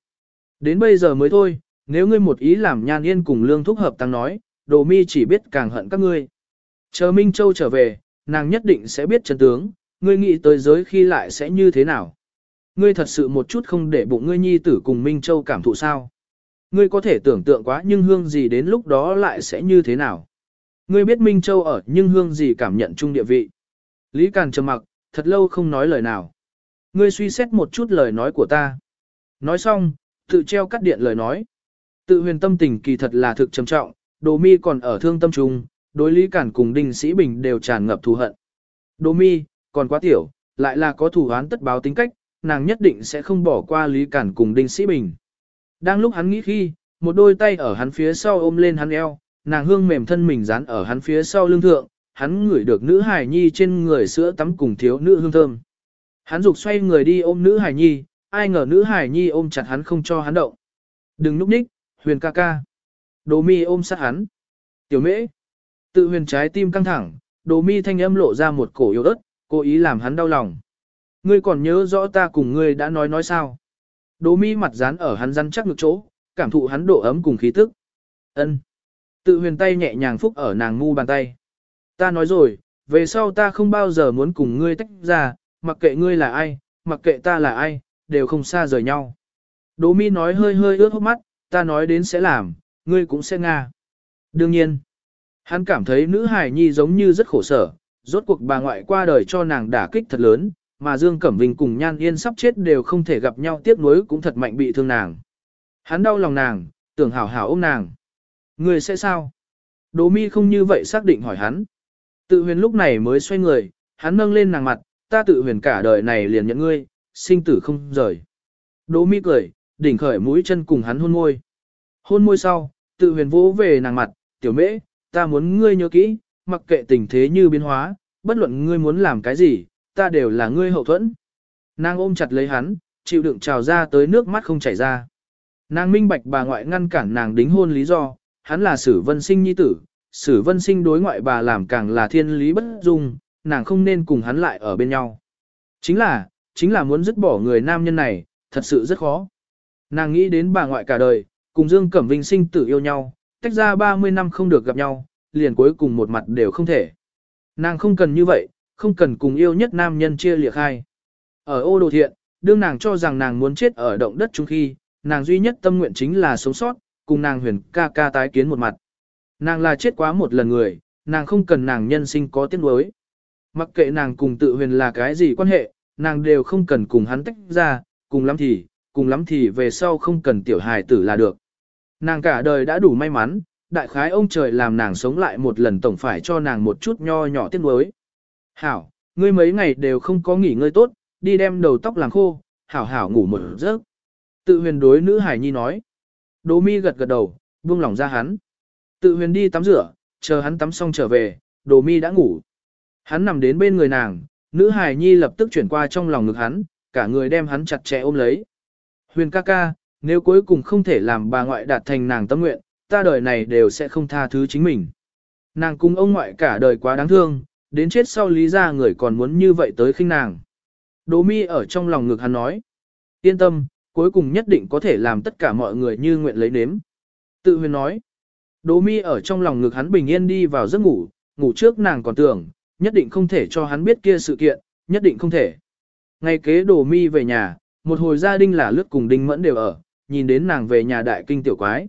Đến bây giờ mới thôi, nếu ngươi một ý làm nhan yên cùng lương thúc hợp tăng nói, đồ mi chỉ biết càng hận các ngươi. Chờ Minh Châu trở về, nàng nhất định sẽ biết chân tướng, ngươi nghĩ tới giới khi lại sẽ như thế nào. Ngươi thật sự một chút không để bụng ngươi nhi tử cùng Minh Châu cảm thụ sao. Ngươi có thể tưởng tượng quá nhưng hương gì đến lúc đó lại sẽ như thế nào. Ngươi biết Minh Châu ở nhưng hương gì cảm nhận chung địa vị. Lý Càn trầm mặc, thật lâu không nói lời nào. Ngươi suy xét một chút lời nói của ta. Nói xong, tự treo cắt điện lời nói. Tự huyền tâm tình kỳ thật là thực trầm trọng, đồ mi còn ở thương tâm trung, đối lý cản cùng đinh sĩ bình đều tràn ngập thù hận. Đỗ mi, còn quá tiểu, lại là có thủ án tất báo tính cách, nàng nhất định sẽ không bỏ qua lý cản cùng đinh sĩ bình. Đang lúc hắn nghĩ khi, một đôi tay ở hắn phía sau ôm lên hắn eo, nàng hương mềm thân mình dán ở hắn phía sau lưng thượng, hắn ngửi được nữ hải nhi trên người sữa tắm cùng thiếu nữ hương thơm. Hắn dục xoay người đi ôm nữ hải nhi, ai ngờ nữ hải nhi ôm chặt hắn không cho hắn động. Đừng núp ních, huyền ca ca. Đồ mi ôm sát hắn. Tiểu mễ. Tự huyền trái tim căng thẳng, đồ mi thanh âm lộ ra một cổ yếu ớt, cố ý làm hắn đau lòng. Ngươi còn nhớ rõ ta cùng ngươi đã nói nói sao? Đồ mi mặt dán ở hắn rắn chắc ngực chỗ, cảm thụ hắn độ ấm cùng khí tức. Ân. Tự huyền tay nhẹ nhàng phúc ở nàng ngu bàn tay. Ta nói rồi, về sau ta không bao giờ muốn cùng ngươi tách ra, mặc kệ ngươi là ai, mặc kệ ta là ai, đều không xa rời nhau. Đỗ mi nói hơi hơi ướt hốc mắt, ta nói đến sẽ làm, ngươi cũng sẽ nga. Đương nhiên, hắn cảm thấy nữ hài nhi giống như rất khổ sở, rốt cuộc bà ngoại qua đời cho nàng đả kích thật lớn, mà Dương Cẩm Vinh cùng Nhan Yên sắp chết đều không thể gặp nhau tiếc nuối cũng thật mạnh bị thương nàng. Hắn đau lòng nàng, tưởng hảo hảo ôm nàng. Ngươi sẽ sao? Đỗ mi không như vậy xác định hỏi hắn. Tự huyền lúc này mới xoay người, hắn nâng lên nàng mặt, ta tự huyền cả đời này liền nhận ngươi, sinh tử không rời. Đỗ mi cười, đỉnh khởi mũi chân cùng hắn hôn môi. Hôn môi sau, tự huyền vỗ về nàng mặt, tiểu mễ, ta muốn ngươi nhớ kỹ, mặc kệ tình thế như biến hóa, bất luận ngươi muốn làm cái gì, ta đều là ngươi hậu thuẫn. Nàng ôm chặt lấy hắn, chịu đựng trào ra tới nước mắt không chảy ra. Nàng minh bạch bà ngoại ngăn cản nàng đính hôn lý do, hắn là sử vân sinh nhi tử, sử vân sinh đối ngoại bà làm càng là thiên lý bất dung, nàng không nên cùng hắn lại ở bên nhau. Chính là, chính là muốn dứt bỏ người nam nhân này, thật sự rất khó. Nàng nghĩ đến bà ngoại cả đời, cùng Dương Cẩm Vinh sinh tử yêu nhau, tách ra 30 năm không được gặp nhau, liền cuối cùng một mặt đều không thể. Nàng không cần như vậy, không cần cùng yêu nhất nam nhân chia liệt hai. Ở ô đồ thiện, đương nàng cho rằng nàng muốn chết ở động đất chung khi, nàng duy nhất tâm nguyện chính là sống sót, cùng nàng huyền ca ca tái kiến một mặt. Nàng là chết quá một lần người, nàng không cần nàng nhân sinh có tiếc nuối. Mặc kệ nàng cùng tự huyền là cái gì quan hệ, nàng đều không cần cùng hắn tách ra, cùng lắm thì, cùng lắm thì về sau không cần tiểu hài tử là được. Nàng cả đời đã đủ may mắn, đại khái ông trời làm nàng sống lại một lần tổng phải cho nàng một chút nho nhỏ tiếc nuối. Hảo, ngươi mấy ngày đều không có nghỉ ngơi tốt, đi đem đầu tóc làm khô, hảo hảo ngủ một giấc. Tự huyền đối nữ hải nhi nói. Đỗ mi gật gật đầu, buông lỏng ra hắn. Tự huyền đi tắm rửa, chờ hắn tắm xong trở về, đồ mi đã ngủ. Hắn nằm đến bên người nàng, nữ Hải nhi lập tức chuyển qua trong lòng ngực hắn, cả người đem hắn chặt chẽ ôm lấy. Huyền ca ca, nếu cuối cùng không thể làm bà ngoại đạt thành nàng tâm nguyện, ta đời này đều sẽ không tha thứ chính mình. Nàng cùng ông ngoại cả đời quá đáng thương, đến chết sau lý ra người còn muốn như vậy tới khinh nàng. Đỗ mi ở trong lòng ngực hắn nói. Yên tâm, cuối cùng nhất định có thể làm tất cả mọi người như nguyện lấy nếm. Tự huyền nói. Đỗ mi ở trong lòng ngực hắn bình yên đi vào giấc ngủ, ngủ trước nàng còn tưởng, nhất định không thể cho hắn biết kia sự kiện, nhất định không thể. Ngày kế Đỗ mi về nhà, một hồi gia đình là lướt cùng đinh mẫn đều ở, nhìn đến nàng về nhà đại kinh tiểu quái.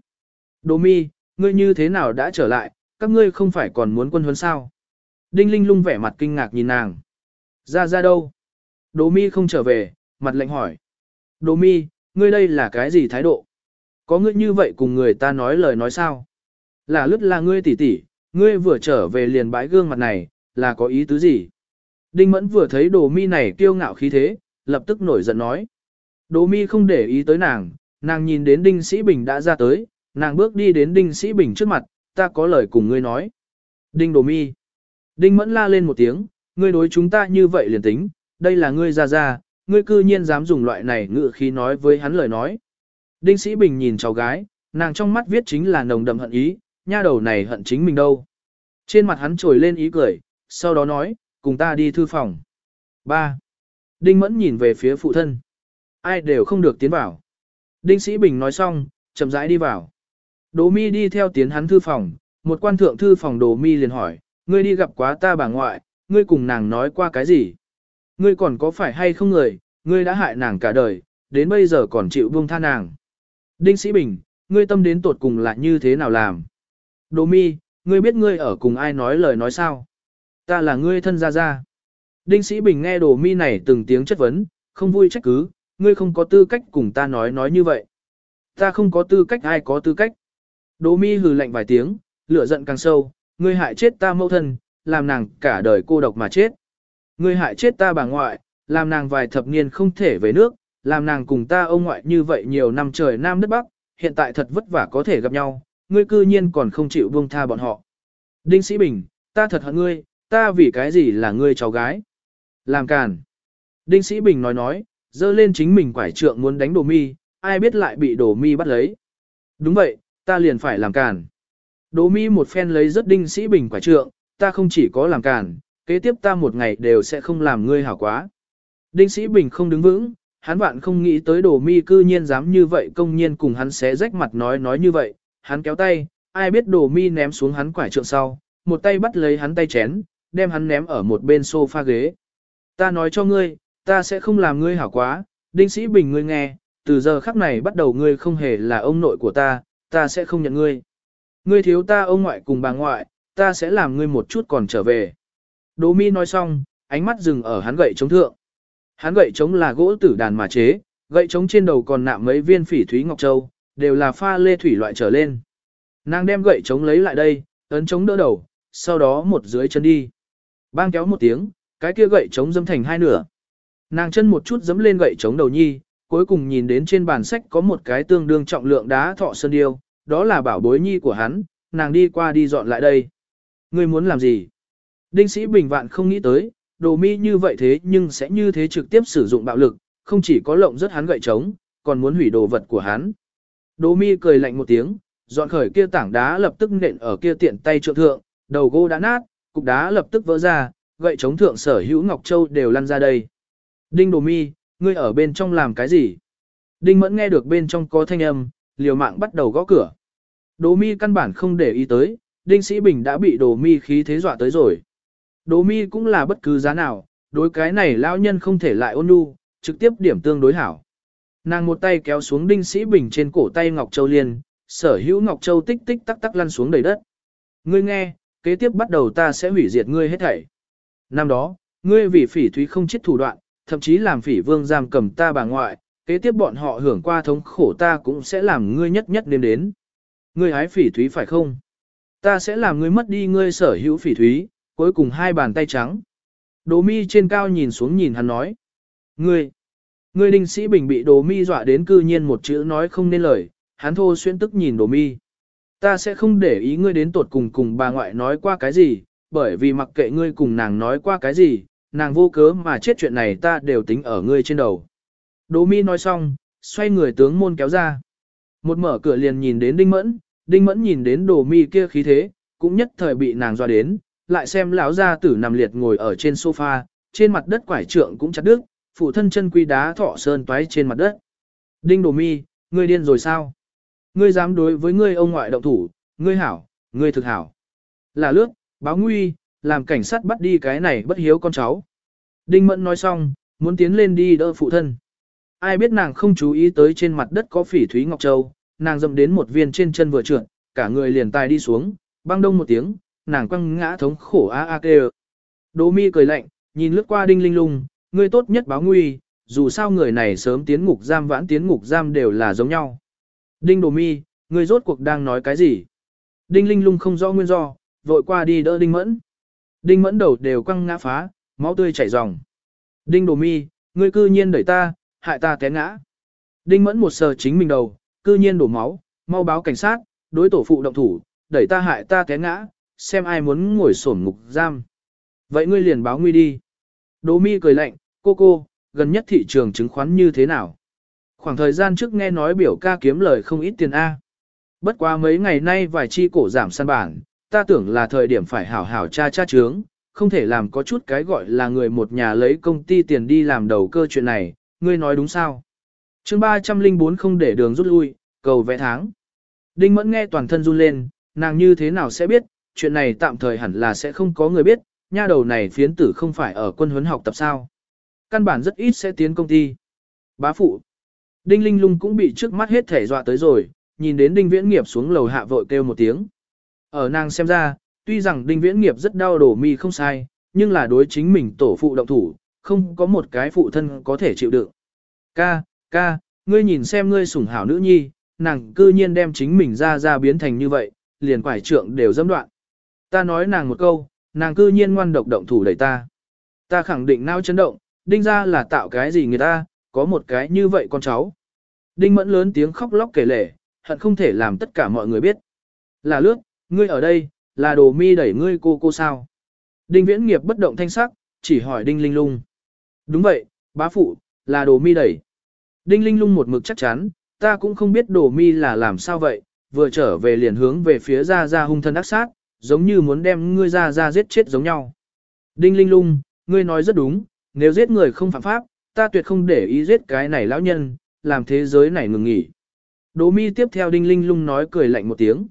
Đỗ mi, ngươi như thế nào đã trở lại, các ngươi không phải còn muốn quân huấn sao? Đinh linh lung vẻ mặt kinh ngạc nhìn nàng. Ra ra đâu? Đỗ mi không trở về, mặt lạnh hỏi. Đỗ mi, ngươi đây là cái gì thái độ? Có ngươi như vậy cùng người ta nói lời nói sao? Là lướt là ngươi tỷ tỷ, ngươi vừa trở về liền bãi gương mặt này, là có ý tứ gì? Đinh mẫn vừa thấy đồ mi này kiêu ngạo khí thế, lập tức nổi giận nói. Đồ mi không để ý tới nàng, nàng nhìn đến đinh sĩ bình đã ra tới, nàng bước đi đến đinh sĩ bình trước mặt, ta có lời cùng ngươi nói. Đinh đồ mi. Đinh mẫn la lên một tiếng, ngươi đối chúng ta như vậy liền tính, đây là ngươi ra ra, ngươi cư nhiên dám dùng loại này ngự khí nói với hắn lời nói. Đinh sĩ bình nhìn cháu gái, nàng trong mắt viết chính là nồng đậm hận ý, nha đầu này hận chính mình đâu. Trên mặt hắn trồi lên ý cười, sau đó nói, cùng ta đi thư phòng. 3. Đinh Mẫn nhìn về phía phụ thân. Ai đều không được tiến vào. Đinh Sĩ Bình nói xong, chậm rãi đi vào. Đỗ mi đi theo tiến hắn thư phòng, một quan thượng thư phòng Đỗ mi liền hỏi, ngươi đi gặp quá ta bà ngoại, ngươi cùng nàng nói qua cái gì? Ngươi còn có phải hay không người, ngươi đã hại nàng cả đời, đến bây giờ còn chịu buông tha nàng. Đinh Sĩ Bình, ngươi tâm đến tột cùng là như thế nào làm? Đỗ mi, ngươi biết ngươi ở cùng ai nói lời nói sao? Ta là ngươi thân gia gia. Đinh Sĩ Bình nghe Đỗ mi này từng tiếng chất vấn, không vui trách cứ, ngươi không có tư cách cùng ta nói nói như vậy. Ta không có tư cách ai có tư cách. Đỗ mi hừ lạnh vài tiếng, lửa giận càng sâu, ngươi hại chết ta mẫu thân, làm nàng cả đời cô độc mà chết. Ngươi hại chết ta bà ngoại, làm nàng vài thập niên không thể về nước, làm nàng cùng ta ông ngoại như vậy nhiều năm trời Nam đất Bắc, hiện tại thật vất vả có thể gặp nhau, ngươi cư nhiên còn không chịu buông tha bọn họ. Đinh Sĩ Bình, ta thật hận ngươi, ta vì cái gì là ngươi cháu gái. Làm càn. Đinh Sĩ Bình nói nói, dơ lên chính mình quải trượng muốn đánh đồ mi, ai biết lại bị đồ mi bắt lấy. Đúng vậy, ta liền phải làm càn. Đồ mi một phen lấy rất đinh sĩ bình quả trượng, ta không chỉ có làm cản, kế tiếp ta một ngày đều sẽ không làm ngươi hảo quá. Đinh sĩ bình không đứng vững, hắn vạn không nghĩ tới đồ mi cư nhiên dám như vậy công nhiên cùng hắn xé rách mặt nói nói như vậy, hắn kéo tay, ai biết đồ mi ném xuống hắn quả trượng sau, một tay bắt lấy hắn tay chén, đem hắn ném ở một bên sofa ghế. Ta nói cho ngươi, ta sẽ không làm ngươi hảo quá, đinh sĩ bình ngươi nghe, từ giờ khắc này bắt đầu ngươi không hề là ông nội của ta, ta sẽ không nhận ngươi. Ngươi thiếu ta ông ngoại cùng bà ngoại, ta sẽ làm ngươi một chút còn trở về. Đỗ mi nói xong, ánh mắt dừng ở hắn gậy chống thượng. Hắn gậy chống là gỗ tử đàn mà chế, gậy chống trên đầu còn nạm mấy viên phỉ thúy ngọc châu, đều là pha lê thủy loại trở lên. Nàng đem gậy chống lấy lại đây, ấn chống đỡ đầu, sau đó một dưới chân đi. Bang kéo một tiếng, cái kia gậy chống dâm thành hai nửa. Nàng chân một chút dẫm lên gậy chống đầu nhi, cuối cùng nhìn đến trên bàn sách có một cái tương đương trọng lượng đá thọ sơn điêu, đó là bảo bối nhi của hắn, nàng đi qua đi dọn lại đây. Ngươi muốn làm gì? Đinh sĩ bình vạn không nghĩ tới, đồ mi như vậy thế nhưng sẽ như thế trực tiếp sử dụng bạo lực, không chỉ có lộng rất hắn gậy trống, còn muốn hủy đồ vật của hắn. Đồ mi cười lạnh một tiếng, dọn khởi kia tảng đá lập tức nện ở kia tiện tay trượng thượng, đầu gỗ đã nát, cục đá lập tức vỡ ra, gậy trống thượng sở hữu Ngọc Châu đều lăn ra đây. Đinh đồ mi, ngươi ở bên trong làm cái gì? Đinh mẫn nghe được bên trong có thanh âm, liều mạng bắt đầu gõ cửa. Đồ mi căn bản không để ý tới, Đinh Sĩ Bình đã bị đồ mi khí thế dọa tới rồi. Đồ mi cũng là bất cứ giá nào, đối cái này lão nhân không thể lại ôn nhu, trực tiếp điểm tương đối hảo. Nàng một tay kéo xuống Đinh Sĩ Bình trên cổ tay Ngọc Châu Liên, sở hữu Ngọc Châu tích tích tắc tắc lăn xuống đầy đất. Ngươi nghe, kế tiếp bắt đầu ta sẽ hủy diệt ngươi hết thảy. Năm đó, ngươi vì phỉ thúy không chết thủ đoạn, thậm chí làm phỉ vương giam cầm ta bà ngoại, kế tiếp bọn họ hưởng qua thống khổ ta cũng sẽ làm ngươi nhất nhất nếm đến. Ngươi hái phỉ thúy phải không? Ta sẽ làm ngươi mất đi ngươi sở hữu phỉ thúy, cuối cùng hai bàn tay trắng. Đỗ mi trên cao nhìn xuống nhìn hắn nói. Ngươi, ngươi đinh sĩ bình bị Đỗ mi dọa đến cư nhiên một chữ nói không nên lời, hắn thô xuyên tức nhìn Đỗ mi. Ta sẽ không để ý ngươi đến tột cùng cùng bà ngoại nói qua cái gì, bởi vì mặc kệ ngươi cùng nàng nói qua cái gì, nàng vô cớ mà chết chuyện này ta đều tính ở ngươi trên đầu. Đỗ mi nói xong, xoay người tướng môn kéo ra. Một mở cửa liền nhìn đến Đinh Mẫn, Đinh Mẫn nhìn đến đồ mi kia khí thế, cũng nhất thời bị nàng doa đến, lại xem lão gia tử nằm liệt ngồi ở trên sofa, trên mặt đất quải trượng cũng chặt đứt, phụ thân chân quy đá thọ sơn toái trên mặt đất. Đinh đồ mi, ngươi điên rồi sao? Ngươi dám đối với ngươi ông ngoại động thủ, ngươi hảo, ngươi thực hảo. Là lướt, báo nguy, làm cảnh sát bắt đi cái này bất hiếu con cháu. Đinh Mẫn nói xong, muốn tiến lên đi đỡ phụ thân. Ai biết nàng không chú ý tới trên mặt đất có phỉ thúy ngọc châu, nàng dậm đến một viên trên chân vừa trượt, cả người liền tài đi xuống, băng đông một tiếng, nàng quăng ngã thống khổ a a kêu. Đỗ mi cười lạnh, nhìn lướt qua đinh linh lung, ngươi tốt nhất báo nguy, dù sao người này sớm tiến ngục giam vãn tiến ngục giam đều là giống nhau. Đinh Đỗ mi, ngươi rốt cuộc đang nói cái gì? Đinh linh lung không rõ nguyên do, vội qua đi đỡ đinh mẫn. Đinh mẫn đầu đều quăng ngã phá, máu tươi chảy ròng. Đinh đồ mi, ngươi cư nhiên đẩy ta, hại ta té ngã. Đinh mẫn một sờ chính mình đầu, cư nhiên đổ máu, mau báo cảnh sát, đối tổ phụ động thủ, đẩy ta hại ta té ngã, xem ai muốn ngồi sổn ngục giam. Vậy ngươi liền báo nguy đi. Đỗ mi cười lạnh, cô cô, gần nhất thị trường chứng khoán như thế nào? Khoảng thời gian trước nghe nói biểu ca kiếm lời không ít tiền A. Bất quá mấy ngày nay vài chi cổ giảm săn bản, ta tưởng là thời điểm phải hảo hảo tra tra trướng, không thể làm có chút cái gọi là người một nhà lấy công ty tiền đi làm đầu cơ chuyện này, ngươi nói đúng sao? chương 304 không để đường rút lui, cầu vẽ tháng. Đinh Mẫn nghe toàn thân run lên, nàng như thế nào sẽ biết, chuyện này tạm thời hẳn là sẽ không có người biết, nha đầu này phiến tử không phải ở quân huấn học tập sao. Căn bản rất ít sẽ tiến công ty. Bá phụ. Đinh Linh Lung cũng bị trước mắt hết thể dọa tới rồi, nhìn đến Đinh Viễn Nghiệp xuống lầu hạ vội kêu một tiếng. Ở nàng xem ra, tuy rằng Đinh Viễn Nghiệp rất đau đổ mi không sai, nhưng là đối chính mình tổ phụ động thủ, không có một cái phụ thân có thể chịu đựng. Ca, ca, ngươi nhìn xem ngươi sủng hảo nữ nhi, nàng cư nhiên đem chính mình ra ra biến thành như vậy, liền quải trượng đều dâm đoạn. Ta nói nàng một câu, nàng cư nhiên ngoan độc động thủ đẩy ta. Ta khẳng định nao chấn động, đinh ra là tạo cái gì người ta, có một cái như vậy con cháu. Đinh mẫn lớn tiếng khóc lóc kể lể, hận không thể làm tất cả mọi người biết. Là lướt, ngươi ở đây, là đồ mi đẩy ngươi cô cô sao. Đinh viễn nghiệp bất động thanh sắc, chỉ hỏi đinh linh lung. Đúng vậy, bá phụ, là đồ mi đẩy. Đinh Linh lung một mực chắc chắn, ta cũng không biết đồ mi là làm sao vậy, vừa trở về liền hướng về phía ra ra hung thân ác sát, giống như muốn đem ngươi ra ra giết chết giống nhau. Đinh linh lung, ngươi nói rất đúng, nếu giết người không phạm pháp, ta tuyệt không để ý giết cái này lão nhân, làm thế giới này ngừng nghỉ. Đỗ mi tiếp theo đinh linh lung nói cười lạnh một tiếng.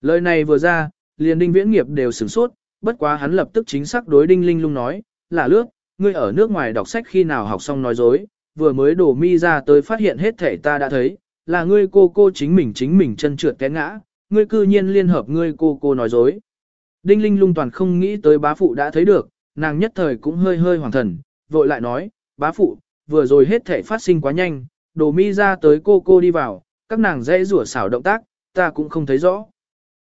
Lời này vừa ra, liền đinh viễn nghiệp đều sửng sốt, bất quá hắn lập tức chính xác đối đinh linh lung nói, là lước, ngươi ở nước ngoài đọc sách khi nào học xong nói dối, vừa mới đổ mi ra tới phát hiện hết thể ta đã thấy, là ngươi cô cô chính mình chính mình chân trượt té ngã, ngươi cư nhiên liên hợp ngươi cô cô nói dối. Đinh linh lung toàn không nghĩ tới bá phụ đã thấy được, nàng nhất thời cũng hơi hơi hoàng thần, vội lại nói, bá phụ, vừa rồi hết thể phát sinh quá nhanh, đồ mi ra tới cô cô đi vào, các nàng dễ rủa xảo động tác, ta cũng không thấy rõ.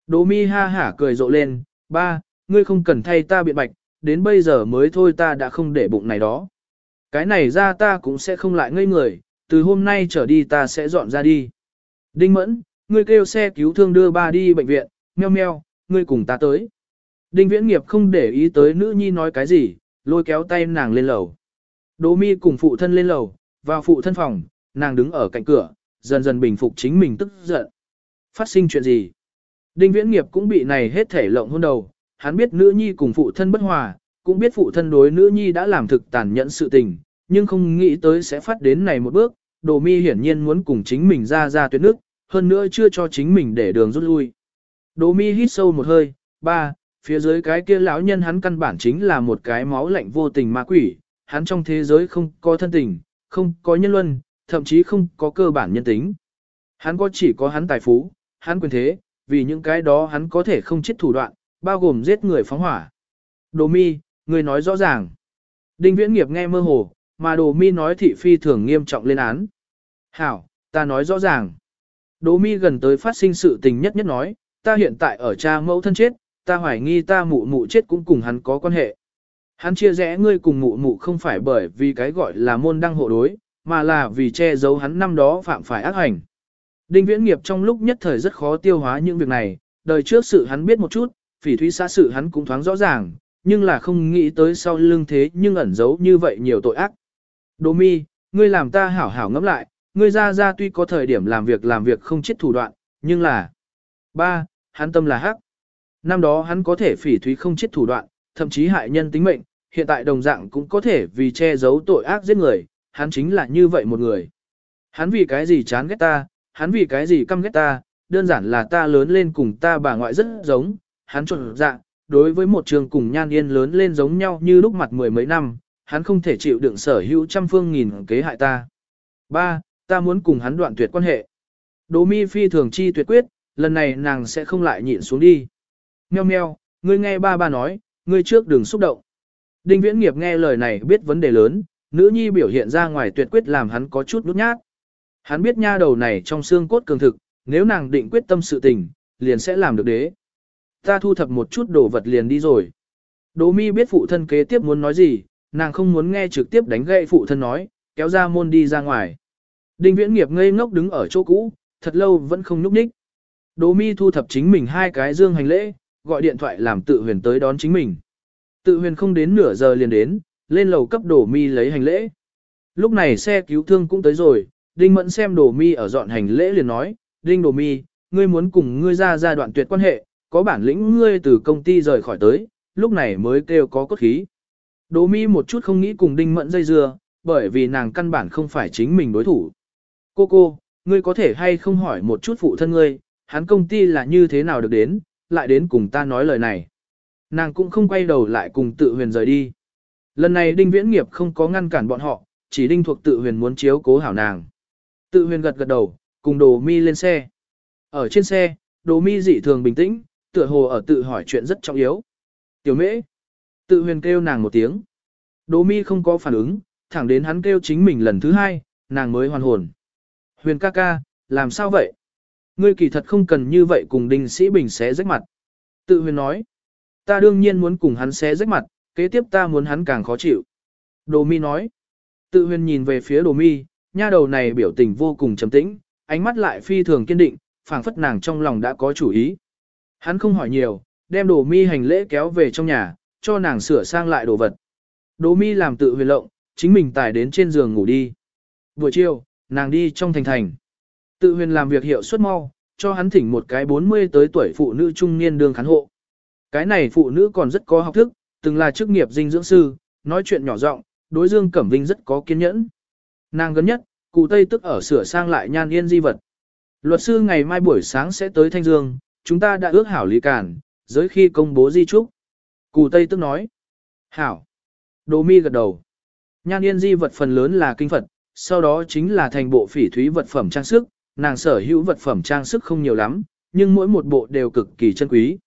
Đỗ mi ha hả cười rộ lên, ba, ngươi không cần thay ta biện bạch, đến bây giờ mới thôi ta đã không để bụng này đó. Cái này ra ta cũng sẽ không lại ngây người, từ hôm nay trở đi ta sẽ dọn ra đi. Đinh mẫn, ngươi kêu xe cứu thương đưa ba đi bệnh viện, meo meo, ngươi cùng ta tới. Đinh viễn nghiệp không để ý tới nữ nhi nói cái gì, lôi kéo tay nàng lên lầu. Đỗ mi cùng phụ thân lên lầu, vào phụ thân phòng, nàng đứng ở cạnh cửa, dần dần bình phục chính mình tức giận. Phát sinh chuyện gì? Đinh viễn nghiệp cũng bị này hết thể lộng hôn đầu, hắn biết nữ nhi cùng phụ thân bất hòa, cũng biết phụ thân đối nữ nhi đã làm thực tàn nhẫn sự tình, nhưng không nghĩ tới sẽ phát đến này một bước, đồ mi hiển nhiên muốn cùng chính mình ra ra tuyệt nước, hơn nữa chưa cho chính mình để đường rút lui. Đồ mi hít sâu một hơi, ba, phía dưới cái kia lão nhân hắn căn bản chính là một cái máu lạnh vô tình ma quỷ, hắn trong thế giới không có thân tình, không có nhân luân, thậm chí không có cơ bản nhân tính. Hắn có chỉ có hắn tài phú, hắn quyền thế, vì những cái đó hắn có thể không chết thủ đoạn, bao gồm giết người phóng hỏa. Đồ mi, người nói rõ ràng. Đinh viễn nghiệp nghe mơ hồ, mà đồ mi nói thị phi thường nghiêm trọng lên án. Hảo, ta nói rõ ràng. Đồ mi gần tới phát sinh sự tình nhất nhất nói, ta hiện tại ở cha mẫu thân chết, ta hoài nghi ta mụ mụ chết cũng cùng hắn có quan hệ. Hắn chia rẽ ngươi cùng mụ mụ không phải bởi vì cái gọi là môn đăng hộ đối, mà là vì che giấu hắn năm đó phạm phải ác hành. Đinh viễn nghiệp trong lúc nhất thời rất khó tiêu hóa những việc này, đời trước sự hắn biết một chút, phỉ thúy xã sự hắn cũng thoáng rõ ràng, nhưng là không nghĩ tới sau lưng thế nhưng ẩn giấu như vậy nhiều tội ác. Đỗ mi, ngươi làm ta hảo hảo ngẫm lại, ngươi ra ra tuy có thời điểm làm việc làm việc không chết thủ đoạn, nhưng là... ba, Hắn tâm là hắc. Năm đó hắn có thể phỉ thúy không chết thủ đoạn, thậm chí hại nhân tính mệnh, hiện tại đồng dạng cũng có thể vì che giấu tội ác giết người, hắn chính là như vậy một người. Hắn vì cái gì chán ghét ta, hắn vì cái gì căm ghét ta, đơn giản là ta lớn lên cùng ta bà ngoại rất giống, hắn trộn dạng, đối với một trường cùng nhan yên lớn lên giống nhau như lúc mặt mười mấy năm, hắn không thể chịu đựng sở hữu trăm phương nghìn kế hại ta. Ba, ta muốn cùng hắn đoạn tuyệt quan hệ. Đỗ mi phi thường chi tuyệt quyết, lần này nàng sẽ không lại nhịn xuống đi. Mèo mèo, ngươi nghe ba ba nói, ngươi trước đừng xúc động. Đinh viễn nghiệp nghe lời này biết vấn đề lớn, nữ nhi biểu hiện ra ngoài tuyệt quyết làm hắn có chút nút nhát. Hắn biết nha đầu này trong xương cốt cường thực, nếu nàng định quyết tâm sự tình, liền sẽ làm được đế. Ta thu thập một chút đồ vật liền đi rồi. Đỗ mi biết phụ thân kế tiếp muốn nói gì, nàng không muốn nghe trực tiếp đánh gậy phụ thân nói, kéo ra môn đi ra ngoài. Đinh viễn nghiệp ngây ngốc đứng ở chỗ cũ, thật lâu vẫn không nhúc nhích. Đỗ mi thu thập chính mình hai cái dương hành lễ, gọi điện thoại làm tự huyền tới đón chính mình. Tự huyền không đến nửa giờ liền đến, lên lầu cấp đổ mi lấy hành lễ. Lúc này xe cứu thương cũng tới rồi, Đinh Mẫn xem đồ mi ở dọn hành lễ liền nói, Đinh đồ mi, ngươi muốn cùng ngươi ra giai đoạn tuyệt quan hệ, có bản lĩnh ngươi từ công ty rời khỏi tới, lúc này mới kêu có cốt khí. Đồ mi một chút không nghĩ cùng Đinh Mẫn dây dưa, bởi vì nàng căn bản không phải chính mình đối thủ. Cô cô, ngươi có thể hay không hỏi một chút phụ thân ngươi, hắn công ty là như thế nào được đến, lại đến cùng ta nói lời này. Nàng cũng không quay đầu lại cùng tự huyền rời đi. Lần này Đinh Viễn Nghiệp không có ngăn cản bọn họ, chỉ Đinh thuộc tự huyền muốn chiếu cố hảo nàng. Tự huyền gật gật đầu, cùng đồ mi lên xe. Ở trên xe, đồ mi dị thường bình tĩnh, tựa hồ ở tự hỏi chuyện rất trọng yếu. Tiểu mễ. Tự huyền kêu nàng một tiếng. Đồ mi không có phản ứng, thẳng đến hắn kêu chính mình lần thứ hai, nàng mới hoàn hồn. Huyền ca ca, làm sao vậy? Ngươi kỳ thật không cần như vậy cùng đinh sĩ bình xé rách mặt. Tự huyền nói. Ta đương nhiên muốn cùng hắn xé rách mặt, kế tiếp ta muốn hắn càng khó chịu. Đồ mi nói. Tự huyền nhìn về phía đồ mi, nha đầu này biểu tình vô cùng trầm tĩnh, ánh mắt lại phi thường kiên định, phảng phất nàng trong lòng đã có chủ ý. Hắn không hỏi nhiều, đem đồ mi hành lễ kéo về trong nhà, cho nàng sửa sang lại đồ vật. Đồ mi làm tự huyền lộng, chính mình tải đến trên giường ngủ đi. Buổi chiều, nàng đi trong thành thành. Tự huyền làm việc hiệu suất mau, cho hắn thỉnh một cái 40 tới tuổi phụ nữ trung niên đương khán hộ. Cái này phụ nữ còn rất có học thức, từng là chức nghiệp dinh dưỡng sư, nói chuyện nhỏ giọng, đối Dương Cẩm Vinh rất có kiên nhẫn. Nàng gần nhất, cụ Tây tức ở sửa sang lại nhan yên di vật. Luật sư ngày mai buổi sáng sẽ tới Thanh Dương, chúng ta đã ước hảo lý cản, giới khi công bố di trúc. Cụ Tây tức nói. Hảo. Đồ mi gật đầu. Nhan yên di vật phần lớn là kinh Phật, sau đó chính là thành bộ phỉ thúy vật phẩm trang sức, nàng sở hữu vật phẩm trang sức không nhiều lắm, nhưng mỗi một bộ đều cực kỳ chân quý.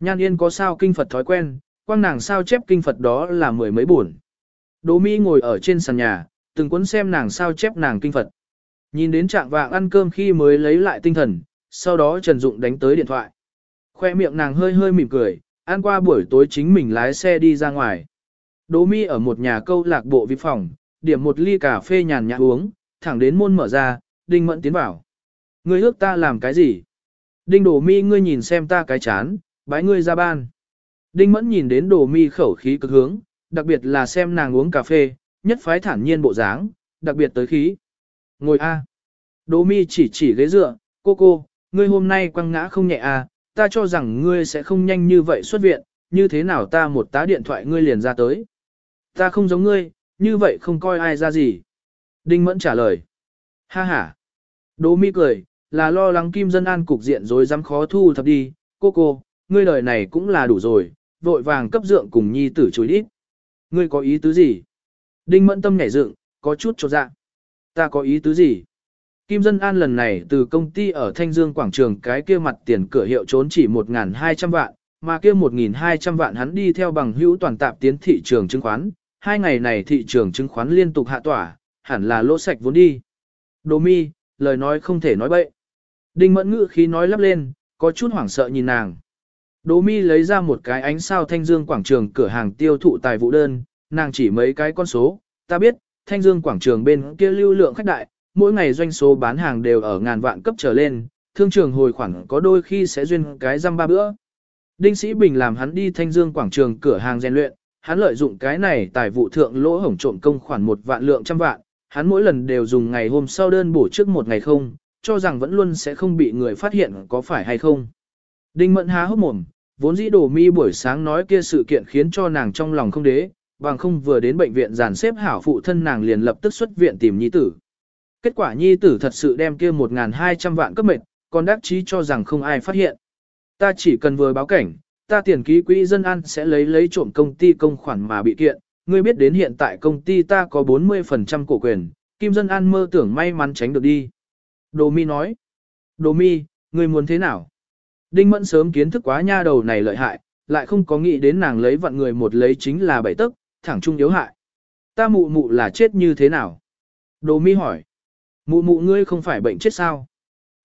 Nhan yên có sao kinh Phật thói quen, quang nàng sao chép kinh Phật đó là mười mấy buồn. Đỗ mi ngồi ở trên sàn nhà, từng cuốn xem nàng sao chép nàng kinh Phật. Nhìn đến trạng vạng ăn cơm khi mới lấy lại tinh thần, sau đó Trần Dụng đánh tới điện thoại. Khoe miệng nàng hơi hơi mỉm cười, ăn qua buổi tối chính mình lái xe đi ra ngoài. Đỗ mi ở một nhà câu lạc bộ vi phòng, điểm một ly cà phê nhàn nhã uống, thẳng đến môn mở ra, Đinh Mẫn tiến vào. Ngươi ước ta làm cái gì? Đinh Đỗ mi ngươi nhìn xem ta cái chán, bái ngươi ra ban. Đinh Mẫn nhìn đến Đỗ mi khẩu khí cực hướng, đặc biệt là xem nàng uống cà phê, nhất phái thản nhiên bộ dáng, đặc biệt tới khí. Ngồi a. À. Đỗ mi chỉ chỉ ghế dựa, cô cô, ngươi hôm nay quăng ngã không nhẹ a, à, ta cho rằng ngươi sẽ không nhanh như vậy xuất viện, như thế nào ta một tá điện thoại ngươi liền ra tới. Ta không giống ngươi, như vậy không coi ai ra gì. Đinh Mẫn trả lời. Ha ha. Đỗ mi cười, là lo lắng Kim Dân An cục diện rồi dám khó thu thập đi, cô cô, ngươi lời này cũng là đủ rồi, vội vàng cấp dượng cùng nhi tử chối ít. Ngươi có ý tứ gì? Đinh Mẫn tâm nhảy dựng, có chút chột dạ. Ta có ý tứ gì? Kim Dân An lần này từ công ty ở Thanh Dương quảng trường cái kia mặt tiền cửa hiệu trốn chỉ 1.200 vạn, mà kia 1.200 vạn hắn đi theo bằng hữu toàn tạp tiến thị trường chứng khoán, hai ngày này thị trường chứng khoán liên tục hạ tỏa, hẳn là lỗ sạch vốn đi. Đồ mi, lời nói không thể nói bậy. Đinh mẫn ngữ khí nói lắp lên, có chút hoảng sợ nhìn nàng. Đỗ mi lấy ra một cái ánh sao thanh dương quảng trường cửa hàng tiêu thụ tài vụ đơn, nàng chỉ mấy cái con số, ta biết, thanh dương quảng trường bên kia lưu lượng khách đại, mỗi ngày doanh số bán hàng đều ở ngàn vạn cấp trở lên, thương trường hồi khoảng có đôi khi sẽ duyên cái răm ba bữa. Đinh Sĩ Bình làm hắn đi thanh dương quảng trường cửa hàng rèn luyện, hắn lợi dụng cái này tài vụ thượng lỗ hổng trộm công khoản một vạn lượng trăm vạn, hắn mỗi lần đều dùng ngày hôm sau đơn bổ trước một ngày không, cho rằng vẫn luôn sẽ không bị người phát hiện có phải hay không. Đinh Mẫn há hốc mồm, vốn dĩ đồ mi buổi sáng nói kia sự kiện khiến cho nàng trong lòng không đế, bằng không vừa đến bệnh viện giàn xếp hảo phụ thân nàng liền lập tức xuất viện tìm nhi tử. Kết quả nhi tử thật sự đem kia 1.200 vạn cấp mệnh, còn đắc chí cho rằng không ai phát hiện. Ta chỉ cần vừa báo cảnh, ta tiền ký quỹ dân ăn sẽ lấy lấy trộm công ty công khoản mà bị kiện, ngươi biết đến hiện tại công ty ta có 40% cổ quyền, Kim Dân An mơ tưởng may mắn tránh được đi. Đồ mi nói, Đồ mi, ngươi muốn thế nào? Đinh Mẫn sớm kiến thức quá nha đầu này lợi hại, lại không có nghĩ đến nàng lấy vận người một lấy chính là bảy tức, thẳng trung yếu hại. Ta mụ mụ là chết như thế nào? Đồ mi hỏi, mụ mụ ngươi không phải bệnh chết sao?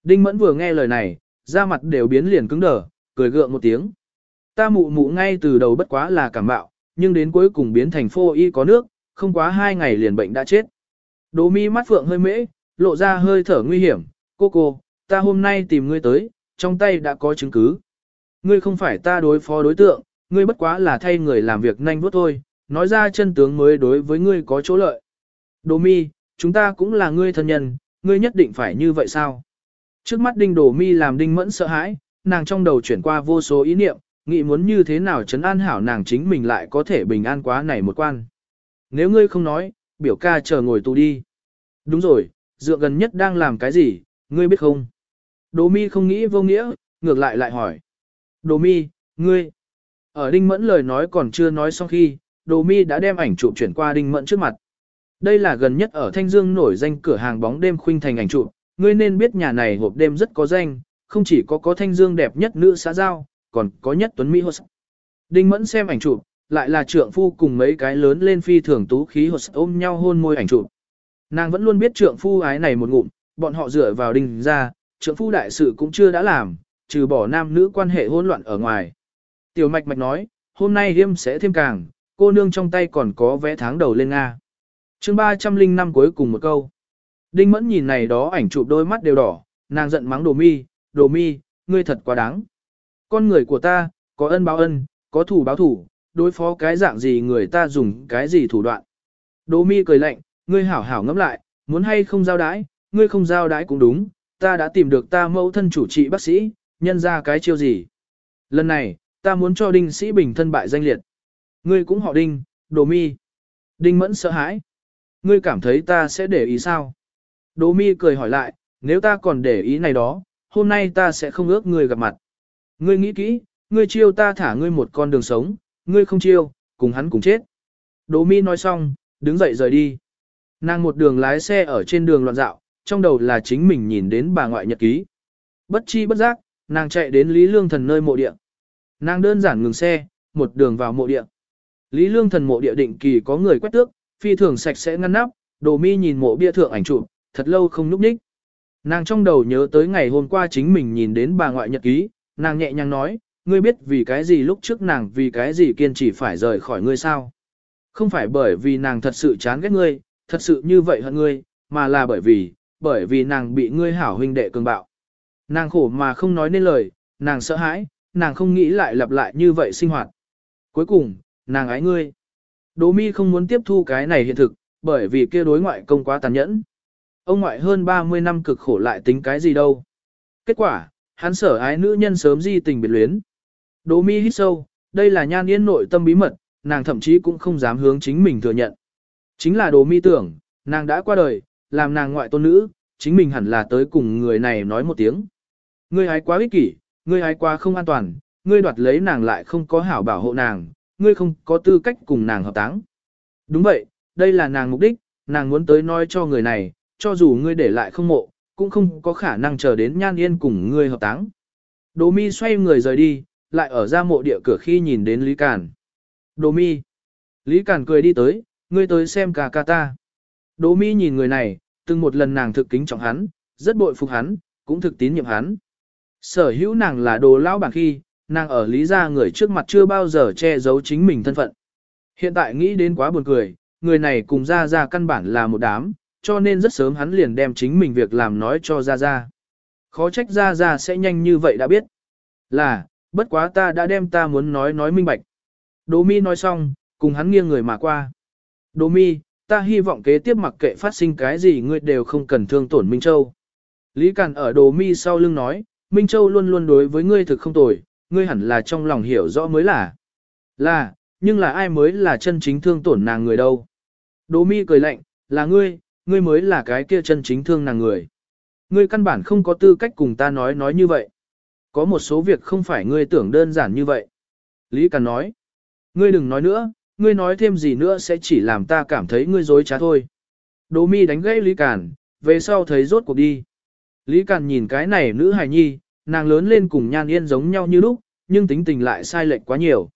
Đinh Mẫn vừa nghe lời này, da mặt đều biến liền cứng đờ, cười gượng một tiếng. Ta mụ mụ ngay từ đầu bất quá là cảm bạo, nhưng đến cuối cùng biến thành phô y có nước, không quá hai ngày liền bệnh đã chết. Đỗ mi mắt phượng hơi mễ, lộ ra hơi thở nguy hiểm, cô cô, ta hôm nay tìm ngươi tới, trong tay đã có chứng cứ. Ngươi không phải ta đối phó đối tượng, ngươi bất quá là thay người làm việc nhanh vuốt thôi, nói ra chân tướng mới đối với ngươi có chỗ lợi. Đỗ mi, chúng ta cũng là ngươi thân nhân, ngươi nhất định phải như vậy sao? Trước mắt đinh đồ mi làm đinh mẫn sợ hãi, nàng trong đầu chuyển qua vô số ý niệm, nghĩ muốn như thế nào chấn an hảo nàng chính mình lại có thể bình an quá này một quan. Nếu ngươi không nói, biểu ca chờ ngồi tù đi. Đúng rồi, dựa gần nhất đang làm cái gì, ngươi biết không? Đồ mi không nghĩ vô nghĩa, ngược lại lại hỏi. Đồ mi, ngươi. Ở Đinh Mẫn lời nói còn chưa nói xong khi, Đồ mi đã đem ảnh chụp chuyển qua Đinh Mẫn trước mặt. Đây là gần nhất ở Thanh Dương nổi danh cửa hàng bóng đêm khuynh thành ảnh chụp, ngươi nên biết nhà này hộp đêm rất có danh, không chỉ có có Thanh Dương đẹp nhất nữ xã giao, còn có nhất tuấn Mỹ hột. Đinh Mẫn xem ảnh chụp, lại là trượng phu cùng mấy cái lớn lên phi thường tú khí hột ôm nhau hôn môi ảnh chụp. Nàng vẫn luôn biết trượng phu ái này một ngụm, bọn họ dựa vào đinh ra, trượng phu đại sự cũng chưa đã làm, trừ bỏ nam nữ quan hệ hỗn loạn ở ngoài. Tiểu mạch mạch nói, hôm nay hiêm sẽ thêm càng, cô nương trong tay còn có vẽ tháng đầu lên Nga. chương 305 cuối cùng một câu. Đinh mẫn nhìn này đó ảnh chụp đôi mắt đều đỏ, nàng giận mắng đồ mi, đồ mi, ngươi thật quá đáng. Con người của ta, có ân báo ân, có thủ báo thủ, đối phó cái dạng gì người ta dùng cái gì thủ đoạn. Đỗ mi cười lạnh, ngươi hảo hảo ngẫm lại, muốn hay không giao đái, ngươi không giao đái cũng đúng, ta đã tìm được ta mẫu thân chủ trị bác sĩ, nhân ra cái chiêu gì. Lần này, ta muốn cho đinh sĩ bình thân bại danh liệt. Ngươi cũng họ đinh, đồ mi. Đinh mẫn sợ hãi. Ngươi cảm thấy ta sẽ để ý sao? Đồ mi cười hỏi lại, nếu ta còn để ý này đó, hôm nay ta sẽ không ước ngươi gặp mặt. Ngươi nghĩ kỹ, ngươi chiêu ta thả ngươi một con đường sống, ngươi không chiêu, cùng hắn cùng chết. Đồ mi nói xong, đứng dậy rời đi. Nàng một đường lái xe ở trên đường loạn dạo, trong đầu là chính mình nhìn đến bà ngoại nhật ký. Bất chi bất giác, nàng chạy đến Lý Lương Thần nơi mộ địa. Nàng đơn giản ngừng xe, một đường vào mộ địa. Lý Lương Thần mộ địa định kỳ có người quét tước, phi thường sạch sẽ ngăn nắp, đồ mi nhìn mộ bia thượng ảnh chụp, thật lâu không núp ních. Nàng trong đầu nhớ tới ngày hôm qua chính mình nhìn đến bà ngoại nhật ký, nàng nhẹ nhàng nói, ngươi biết vì cái gì lúc trước nàng vì cái gì kiên trì phải rời khỏi ngươi sao? Không phải bởi vì nàng thật sự chán ghét ngươi, thật sự như vậy hận ngươi, mà là bởi vì, bởi vì nàng bị ngươi hảo huynh đệ cường bạo. Nàng khổ mà không nói nên lời, nàng sợ hãi, nàng không nghĩ lại lặp lại như vậy sinh hoạt. Cuối cùng, nàng ái ngươi. Đỗ mi không muốn tiếp thu cái này hiện thực, bởi vì kia đối ngoại công quá tàn nhẫn. Ông ngoại hơn 30 năm cực khổ lại tính cái gì đâu. Kết quả, hắn sở ái nữ nhân sớm di tình biệt luyến. Đỗ mi hít sâu, đây là nhan yên nội tâm bí mật, nàng thậm chí cũng không dám hướng chính mình thừa nhận. Chính là đồ mi tưởng, nàng đã qua đời, làm nàng ngoại tôn nữ, chính mình hẳn là tới cùng người này nói một tiếng. Ngươi hái quá ích kỷ, ngươi hái quá không an toàn, ngươi đoạt lấy nàng lại không có hảo bảo hộ nàng, ngươi không có tư cách cùng nàng hợp táng. Đúng vậy, đây là nàng mục đích, nàng muốn tới nói cho người này, cho dù ngươi để lại không mộ, cũng không có khả năng chờ đến nhan yên cùng ngươi hợp táng. Đồ mi xoay người rời đi, lại ở ra mộ địa cửa khi nhìn đến Lý Cản. Đồ mi. Lý Cản cười đi tới, ngươi tới xem cả ca ta. Đồ mi nhìn người này, từng một lần nàng thực kính trọng hắn, rất bội phục hắn, cũng thực tín nhiệm hắn. Sở hữu nàng là đồ lão bản khi, nàng ở lý gia người trước mặt chưa bao giờ che giấu chính mình thân phận. Hiện tại nghĩ đến quá buồn cười, người này cùng Gia Gia căn bản là một đám, cho nên rất sớm hắn liền đem chính mình việc làm nói cho Gia Gia. Khó trách Gia Gia sẽ nhanh như vậy đã biết. Là, bất quá ta đã đem ta muốn nói nói minh bạch. Đỗ mi nói xong, cùng hắn nghiêng người mà qua. Đỗ mi, ta hy vọng kế tiếp mặc kệ phát sinh cái gì ngươi đều không cần thương tổn Minh Châu. Lý Càn ở Đỗ mi sau lưng nói, Minh Châu luôn luôn đối với ngươi thực không tồi, ngươi hẳn là trong lòng hiểu rõ mới là. Là, nhưng là ai mới là chân chính thương tổn nàng người đâu. Đỗ mi cười lạnh, là ngươi, ngươi mới là cái kia chân chính thương nàng người. Ngươi căn bản không có tư cách cùng ta nói nói như vậy. Có một số việc không phải ngươi tưởng đơn giản như vậy. Lý Càn nói, ngươi đừng nói nữa, ngươi nói thêm gì nữa sẽ chỉ làm ta cảm thấy ngươi dối trá thôi. Đỗ mi đánh gãy Lý Càn, về sau thấy rốt cuộc đi. Lý Càn nhìn cái này nữ hài nhi, nàng lớn lên cùng nhan yên giống nhau như lúc, nhưng tính tình lại sai lệch quá nhiều.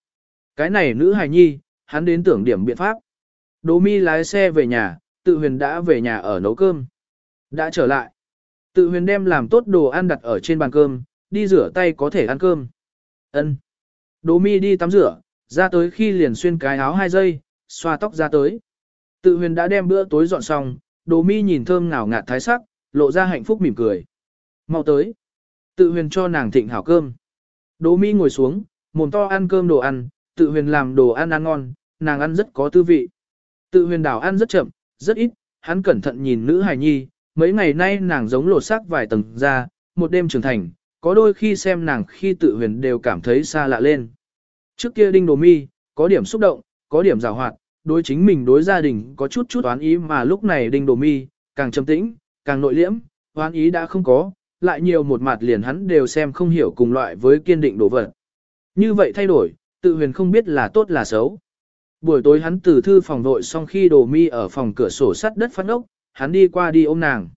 Cái này nữ hài nhi, hắn đến tưởng điểm biện pháp. Đỗ mi lái xe về nhà, tự huyền đã về nhà ở nấu cơm. Đã trở lại. Tự huyền đem làm tốt đồ ăn đặt ở trên bàn cơm, đi rửa tay có thể ăn cơm. Ân. Đỗ mi đi tắm rửa, ra tới khi liền xuyên cái áo hai giây, xoa tóc ra tới. Tự huyền đã đem bữa tối dọn xong, Đỗ mi nhìn thơm ngào ngạt thái sắc, lộ ra hạnh phúc mỉm cười. Mau tới. Tự huyền cho nàng thịnh hảo cơm. Đỗ mi ngồi xuống, mồm to ăn cơm đồ ăn, tự huyền làm đồ ăn ăn ngon, nàng ăn rất có tư vị. Tự huyền đảo ăn rất chậm, rất ít, hắn cẩn thận nhìn nữ hài nhi, mấy ngày nay nàng giống lột xác vài tầng ra, một đêm trưởng thành, có đôi khi xem nàng khi tự huyền đều cảm thấy xa lạ lên. Trước kia đinh đồ mi, có điểm xúc động, có điểm rào hoạt, đối chính mình đối gia đình có chút chút oán ý mà lúc này đinh đồ mi, càng trầm tĩnh, càng nội liễm, oán ý đã không có, lại nhiều một mặt liền hắn đều xem không hiểu cùng loại với kiên định đồ vật. Như vậy thay đổi, tự huyền không biết là tốt là xấu. Buổi tối hắn từ thư phòng vội xong khi đồ mi ở phòng cửa sổ sắt đất phát ốc, hắn đi qua đi ôm nàng.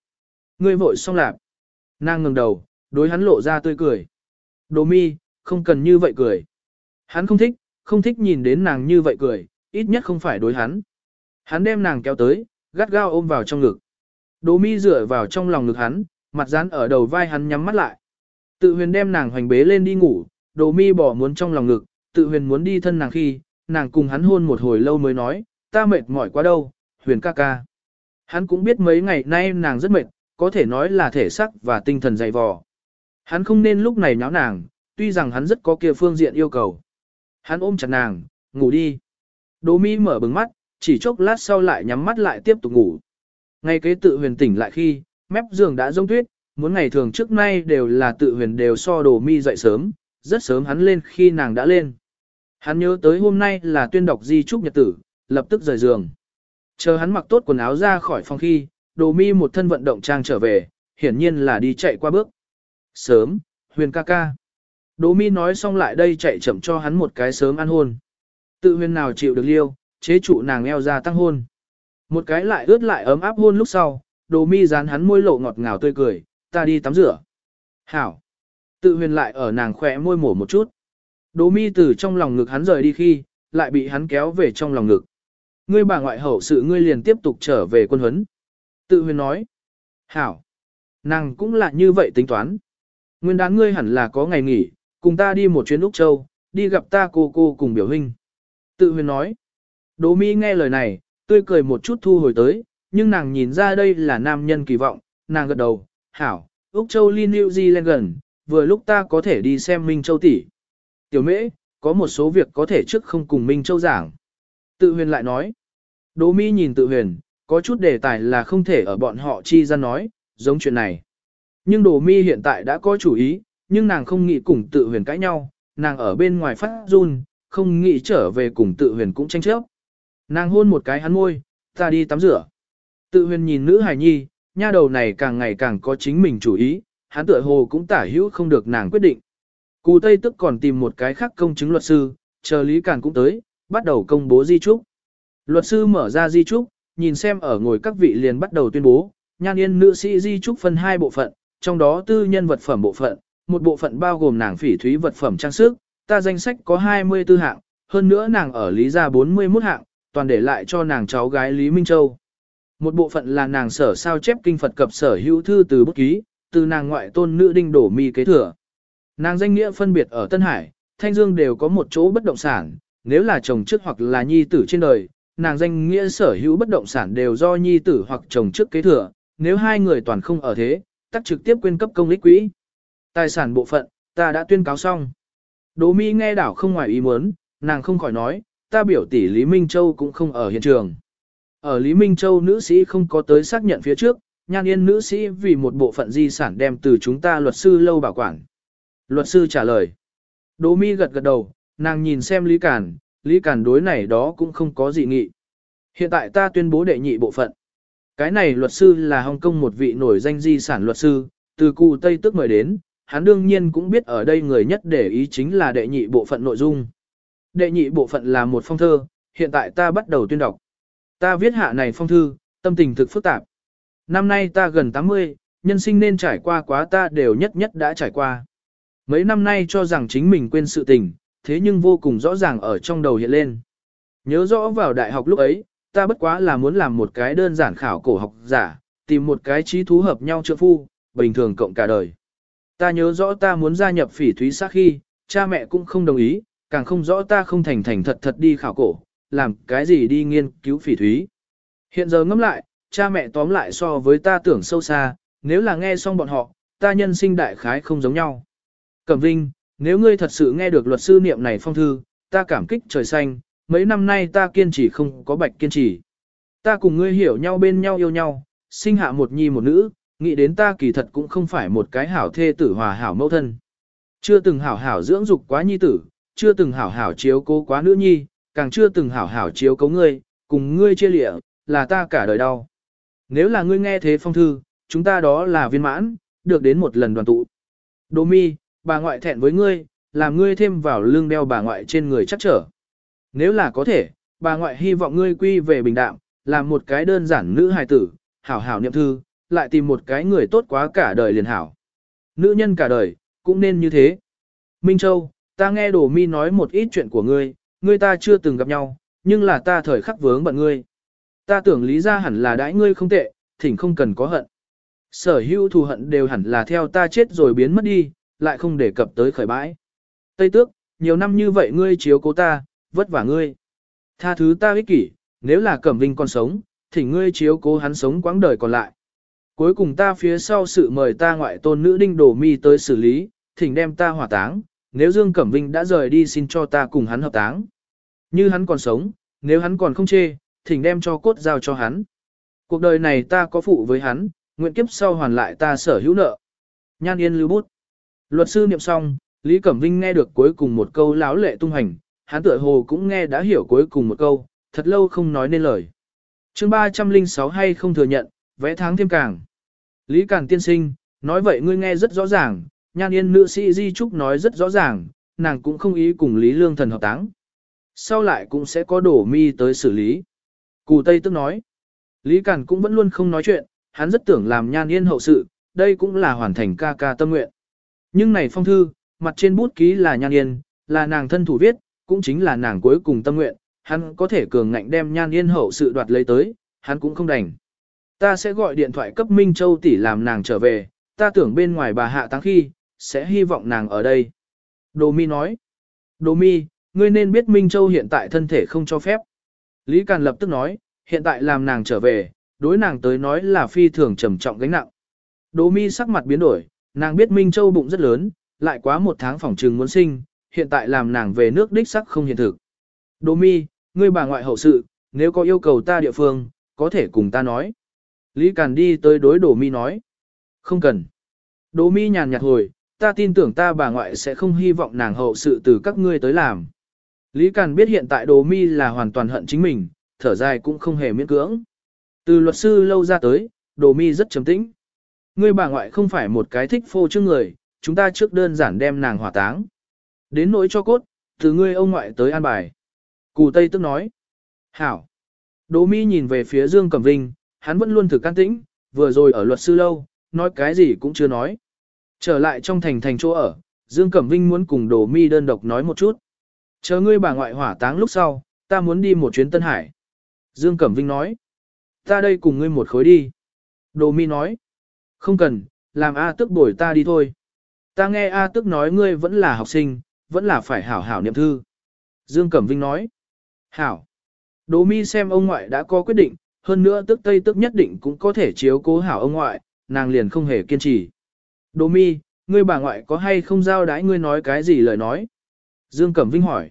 Ngươi vội xong lạp. Nàng ngừng đầu, đối hắn lộ ra tươi cười. Đồ mi, không cần như vậy cười. Hắn không thích, không thích nhìn đến nàng như vậy cười, ít nhất không phải đối hắn. Hắn đem nàng kéo tới, gắt gao ôm vào trong ngực. Đồ mi dựa vào trong lòng ngực hắn, mặt dán ở đầu vai hắn nhắm mắt lại. Tự huyền đem nàng hoành bế lên đi ngủ, đồ mi bỏ muốn trong lòng ngực, tự huyền muốn đi thân nàng khi, nàng cùng hắn hôn một hồi lâu mới nói, ta mệt mỏi quá đâu, huyền ca ca. Hắn cũng biết mấy ngày nay nàng rất mệt, có thể nói là thể sắc và tinh thần dày vò. Hắn không nên lúc này nháo nàng, tuy rằng hắn rất có kia phương diện yêu cầu. Hắn ôm chặt nàng, ngủ đi. Đỗ mi mở bừng mắt, chỉ chốc lát sau lại nhắm mắt lại tiếp tục ngủ. Ngay kế tự huyền tỉnh lại khi, mép giường đã rông tuyết, muốn ngày thường trước nay đều là tự huyền đều so đồ mi dậy sớm, rất sớm hắn lên khi nàng đã lên. Hắn nhớ tới hôm nay là tuyên đọc di trúc nhật tử, lập tức rời giường. Chờ hắn mặc tốt quần áo ra khỏi phòng khi, đồ mi một thân vận động trang trở về, hiển nhiên là đi chạy qua bước. Sớm, huyền ca ca. Đồ mi nói xong lại đây chạy chậm cho hắn một cái sớm ăn hôn. Tự huyền nào chịu được liêu, chế trụ nàng eo ra tăng hôn. Một cái lại ướt lại ấm áp hôn lúc sau, đồ mi dán hắn môi lộ ngọt ngào tươi cười, ta đi tắm rửa. Hảo. Tự huyền lại ở nàng khỏe môi mổ một chút. Đồ mi từ trong lòng ngực hắn rời đi khi, lại bị hắn kéo về trong lòng ngực. Ngươi bà ngoại hậu sự ngươi liền tiếp tục trở về quân huấn. Tự huyền nói. Hảo. Nàng cũng là như vậy tính toán. Nguyên đáng ngươi hẳn là có ngày nghỉ, cùng ta đi một chuyến Úc Châu, đi gặp ta cô cô cùng biểu hình. Tự huyền nói. Đỗ Mi nghe lời này, tươi cười một chút thu hồi tới, nhưng nàng nhìn ra đây là nam nhân kỳ vọng, nàng gật đầu, hảo, Úc Châu ly New Zealand gần, vừa lúc ta có thể đi xem Minh Châu tỷ. Tiểu mễ, có một số việc có thể trước không cùng Minh Châu giảng. Tự huyền lại nói. Đỗ Mi nhìn tự huyền, có chút đề tài là không thể ở bọn họ chi ra nói, giống chuyện này. Nhưng Đỗ Mi hiện tại đã có chủ ý, nhưng nàng không nghĩ cùng tự huyền cãi nhau, nàng ở bên ngoài phát run, không nghĩ trở về cùng tự huyền cũng tranh chấp. Nàng hôn một cái hắn môi, ta đi tắm rửa. Tự huyền nhìn nữ hài nhi, nha đầu này càng ngày càng có chính mình chủ ý, hắn tựa hồ cũng tả hữu không được nàng quyết định. Cù Tây tức còn tìm một cái khác công chứng luật sư, chờ Lý Càn cũng tới, bắt đầu công bố di trúc. Luật sư mở ra di trúc, nhìn xem ở ngồi các vị liền bắt đầu tuyên bố, nhan yên nữ sĩ di trúc phân hai bộ phận, trong đó tư nhân vật phẩm bộ phận, một bộ phận bao gồm nàng phỉ thúy vật phẩm trang sức, ta danh sách có 24 hạng, hơn nữa nàng ở Lý gia 41 hạng, toàn để lại cho nàng cháu gái Lý Minh Châu. Một bộ phận là nàng sở sao chép kinh Phật cập sở hữu thư từ bút ký, từ nàng ngoại tôn nữ đinh đổ mi kế thừa. Nàng danh nghĩa phân biệt ở Tân Hải, Thanh Dương đều có một chỗ bất động sản, nếu là chồng trước hoặc là nhi tử trên đời, nàng danh nghĩa sở hữu bất động sản đều do nhi tử hoặc chồng trước kế thừa, nếu hai người toàn không ở thế, tắc trực tiếp quyên cấp công lý quỹ. Tài sản bộ phận, ta đã tuyên cáo xong. Đỗ Mi nghe đảo không ngoài ý muốn, nàng không khỏi nói, ta biểu tỷ Lý Minh Châu cũng không ở hiện trường. Ở Lý Minh Châu nữ sĩ không có tới xác nhận phía trước, nhan yên nữ sĩ vì một bộ phận di sản đem từ chúng ta luật sư lâu bảo quản. Luật sư trả lời. Đỗ Mi gật gật đầu, nàng nhìn xem Lý Cản, Lý Cản đối này đó cũng không có gì nghị. Hiện tại ta tuyên bố đệ nhị bộ phận. Cái này luật sư là Hồng Kông một vị nổi danh di sản luật sư, từ cụ Tây tức mời đến, hắn đương nhiên cũng biết ở đây người nhất để ý chính là đệ nhị bộ phận nội dung. Đệ nhị bộ phận là một phong thơ, hiện tại ta bắt đầu tuyên đọc. Ta viết hạ này phong thư, tâm tình thực phức tạp. Năm nay ta gần 80, nhân sinh nên trải qua quá ta đều nhất nhất đã trải qua. Mấy năm nay cho rằng chính mình quên sự tình, thế nhưng vô cùng rõ ràng ở trong đầu hiện lên. Nhớ rõ vào đại học lúc ấy, ta bất quá là muốn làm một cái đơn giản khảo cổ học giả, tìm một cái trí thú hợp nhau trợ phu, bình thường cộng cả đời. Ta nhớ rõ ta muốn gia nhập phỉ thúy sát khi, cha mẹ cũng không đồng ý, càng không rõ ta không thành thành thật thật đi khảo cổ, làm cái gì đi nghiên cứu phỉ thúy. Hiện giờ ngẫm lại, cha mẹ tóm lại so với ta tưởng sâu xa, nếu là nghe xong bọn họ, ta nhân sinh đại khái không giống nhau. Cẩm Vinh, nếu ngươi thật sự nghe được luật sư niệm này phong thư, ta cảm kích trời xanh, mấy năm nay ta kiên trì không có bạch kiên trì. Ta cùng ngươi hiểu nhau bên nhau yêu nhau, sinh hạ một nhi một nữ, nghĩ đến ta kỳ thật cũng không phải một cái hảo thê tử hòa hảo mẫu thân. Chưa từng hảo hảo dưỡng dục quá nhi tử, chưa từng hảo hảo chiếu cố quá nữ nhi, càng chưa từng hảo hảo chiếu cấu ngươi, cùng ngươi chia lịa, là ta cả đời đau. Nếu là ngươi nghe thế phong thư, chúng ta đó là viên mãn, được đến một lần đoàn tụ. Đỗ mi, bà ngoại thẹn với ngươi, làm ngươi thêm vào lương đeo bà ngoại trên người chắc trở. Nếu là có thể, bà ngoại hy vọng ngươi quy về bình đạm, làm một cái đơn giản nữ hài tử, hảo hảo niệm thư, lại tìm một cái người tốt quá cả đời liền hảo. Nữ nhân cả đời, cũng nên như thế. Minh Châu, ta nghe Đồ Mi nói một ít chuyện của ngươi, ngươi ta chưa từng gặp nhau, nhưng là ta thời khắc vướng bận ngươi. Ta tưởng lý ra hẳn là đãi ngươi không tệ, thỉnh không cần có hận. Sở hữu thù hận đều hẳn là theo ta chết rồi biến mất đi, lại không để cập tới khởi bãi. Tây tước, nhiều năm như vậy ngươi chiếu cố ta, vất vả ngươi. Tha thứ ta ích kỷ, nếu là Cẩm Vinh còn sống, thỉnh ngươi chiếu cố hắn sống quãng đời còn lại. Cuối cùng ta phía sau sự mời ta ngoại tôn nữ đinh đổ mi tới xử lý, thỉnh đem ta hỏa táng, nếu Dương Cẩm Vinh đã rời đi xin cho ta cùng hắn hợp táng. Như hắn còn sống, nếu hắn còn không chê, thỉnh đem cho cốt giao cho hắn. Cuộc đời này ta có phụ với hắn, nguyện kiếp sau hoàn lại ta sở hữu nợ. Nhan Yên lưu bút. Luật sư niệm xong, Lý Cẩm Vinh nghe được cuối cùng một câu láo lệ tung hành, hắn tựa hồ cũng nghe đã hiểu cuối cùng một câu, thật lâu không nói nên lời. chương 306 hay không thừa nhận, vẽ tháng thêm càng. Lý Càn tiên sinh, nói vậy ngươi nghe rất rõ ràng, nhan yên nữ sĩ Di Trúc nói rất rõ ràng, nàng cũng không ý cùng Lý Lương Thần hợp táng. Sau lại cũng sẽ có đổ mi tới xử lý. Cù Tây tức nói. Lý Cản cũng vẫn luôn không nói chuyện, hắn rất tưởng làm nhan yên hậu sự, đây cũng là hoàn thành ca ca tâm nguyện. Nhưng này phong thư, mặt trên bút ký là nhan yên, là nàng thân thủ viết, cũng chính là nàng cuối cùng tâm nguyện, hắn có thể cường ngạnh đem nhan yên hậu sự đoạt lấy tới, hắn cũng không đành. Ta sẽ gọi điện thoại cấp Minh Châu tỷ làm nàng trở về, ta tưởng bên ngoài bà hạ tăng khi, sẽ hy vọng nàng ở đây. Đồ mi nói, Đồ mi, ngươi nên biết Minh Châu hiện tại thân thể không cho phép. Lý Càn lập tức nói, hiện tại làm nàng trở về, đối nàng tới nói là phi thường trầm trọng gánh nặng. Đỗ mi sắc mặt biến đổi, nàng biết Minh Châu bụng rất lớn, lại quá một tháng phòng trừng muốn sinh, hiện tại làm nàng về nước đích sắc không hiện thực. Đỗ mi, ngươi bà ngoại hậu sự, nếu có yêu cầu ta địa phương, có thể cùng ta nói. Lý Càn đi tới đối Đỗ mi nói. Không cần. Đỗ mi nhàn nhạt hồi, ta tin tưởng ta bà ngoại sẽ không hy vọng nàng hậu sự từ các ngươi tới làm. Lý Càn biết hiện tại Đồ mi là hoàn toàn hận chính mình, thở dài cũng không hề miễn cưỡng. Từ luật sư lâu ra tới, Đồ mi rất trầm tĩnh. Ngươi bà ngoại không phải một cái thích phô trương người, chúng ta trước đơn giản đem nàng hỏa táng. Đến nỗi cho cốt, từ ngươi ông ngoại tới an bài. Cù Tây tức nói. Hảo. Đỗ Mi nhìn về phía Dương Cẩm Vinh, hắn vẫn luôn thử can tĩnh, vừa rồi ở luật sư lâu, nói cái gì cũng chưa nói. Trở lại trong thành thành chỗ ở, Dương Cẩm Vinh muốn cùng Đỗ Mi đơn độc nói một chút. Chờ ngươi bà ngoại hỏa táng lúc sau, ta muốn đi một chuyến Tân Hải. Dương Cẩm Vinh nói. Ta đây cùng ngươi một khối đi. Đỗ Mi nói. Không cần, làm A tức bồi ta đi thôi. Ta nghe A tức nói ngươi vẫn là học sinh, vẫn là phải hảo hảo niệm thư. Dương Cẩm Vinh nói. Hảo. Đỗ mi xem ông ngoại đã có quyết định, hơn nữa tức tây tức nhất định cũng có thể chiếu cố hảo ông ngoại, nàng liền không hề kiên trì. Đỗ mi, ngươi bà ngoại có hay không giao đái ngươi nói cái gì lời nói? Dương Cẩm Vinh hỏi.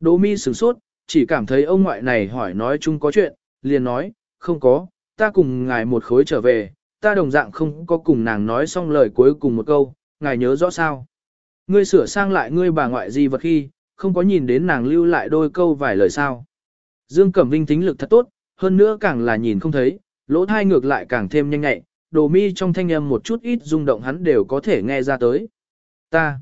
Đỗ mi sửng sốt, chỉ cảm thấy ông ngoại này hỏi nói chung có chuyện, liền nói, không có, ta cùng ngài một khối trở về, ta đồng dạng không có cùng nàng nói xong lời cuối cùng một câu, ngài nhớ rõ sao. Ngươi sửa sang lại ngươi bà ngoại gì vật khi, không có nhìn đến nàng lưu lại đôi câu vài lời sao. Dương Cẩm Vinh tính lực thật tốt, hơn nữa càng là nhìn không thấy, lỗ thai ngược lại càng thêm nhanh nhẹ, đồ mi trong thanh âm một chút ít rung động hắn đều có thể nghe ra tới. Ta,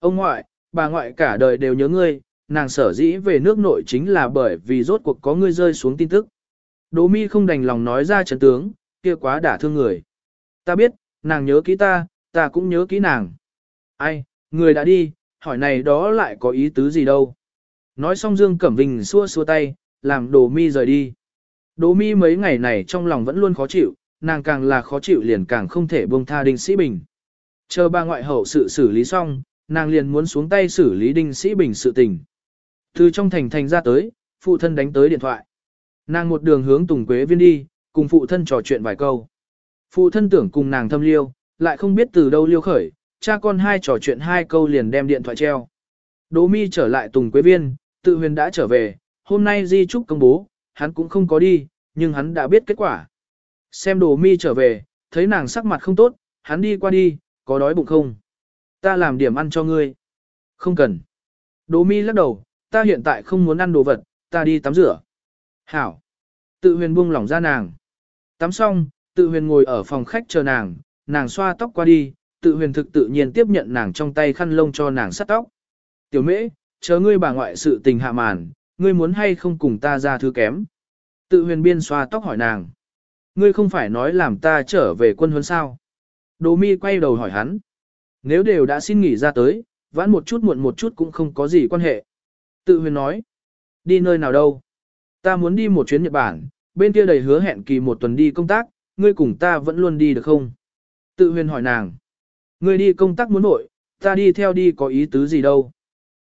ông ngoại, bà ngoại cả đời đều nhớ ngươi, nàng sở dĩ về nước nội chính là bởi vì rốt cuộc có ngươi rơi xuống tin tức. Đỗ mi không đành lòng nói ra trận tướng, kia quá đả thương người. Ta biết, nàng nhớ kỹ ta, ta cũng nhớ kỹ nàng. Ai, người đã đi, hỏi này đó lại có ý tứ gì đâu. Nói xong Dương Cẩm Vinh xua xua tay, làm đồ mi rời đi. Đồ mi mấy ngày này trong lòng vẫn luôn khó chịu, nàng càng là khó chịu liền càng không thể buông tha Đinh Sĩ Bình. Chờ ba ngoại hậu sự xử lý xong, nàng liền muốn xuống tay xử lý Đinh Sĩ Bình sự tình. Từ trong thành thành ra tới, phụ thân đánh tới điện thoại. Nàng một đường hướng Tùng Quế Viên đi, cùng phụ thân trò chuyện vài câu. Phụ thân tưởng cùng nàng thâm liêu, lại không biết từ đâu liêu khởi, cha con hai trò chuyện hai câu liền đem điện thoại treo. Đỗ mi trở lại Tùng Quế Viên, tự huyền đã trở về, hôm nay di trúc công bố, hắn cũng không có đi, nhưng hắn đã biết kết quả. Xem Đỗ mi trở về, thấy nàng sắc mặt không tốt, hắn đi qua đi, có đói bụng không? Ta làm điểm ăn cho ngươi. Không cần. Đỗ mi lắc đầu, ta hiện tại không muốn ăn đồ vật, ta đi tắm rửa. Hảo. Tự huyền buông lỏng ra nàng. Tắm xong, tự huyền ngồi ở phòng khách chờ nàng, nàng xoa tóc qua đi, tự huyền thực tự nhiên tiếp nhận nàng trong tay khăn lông cho nàng sắt tóc. Tiểu mễ, chờ ngươi bà ngoại sự tình hạ màn, ngươi muốn hay không cùng ta ra thứ kém. Tự huyền biên xoa tóc hỏi nàng. Ngươi không phải nói làm ta trở về quân huấn sao. Đỗ mi quay đầu hỏi hắn. Nếu đều đã xin nghỉ ra tới, vãn một chút muộn một chút cũng không có gì quan hệ. Tự huyền nói. Đi nơi nào đâu? Ta muốn đi một chuyến Nhật Bản, bên kia đầy hứa hẹn kỳ một tuần đi công tác, ngươi cùng ta vẫn luôn đi được không? Tự huyền hỏi nàng. Ngươi đi công tác muốn nội, ta đi theo đi có ý tứ gì đâu.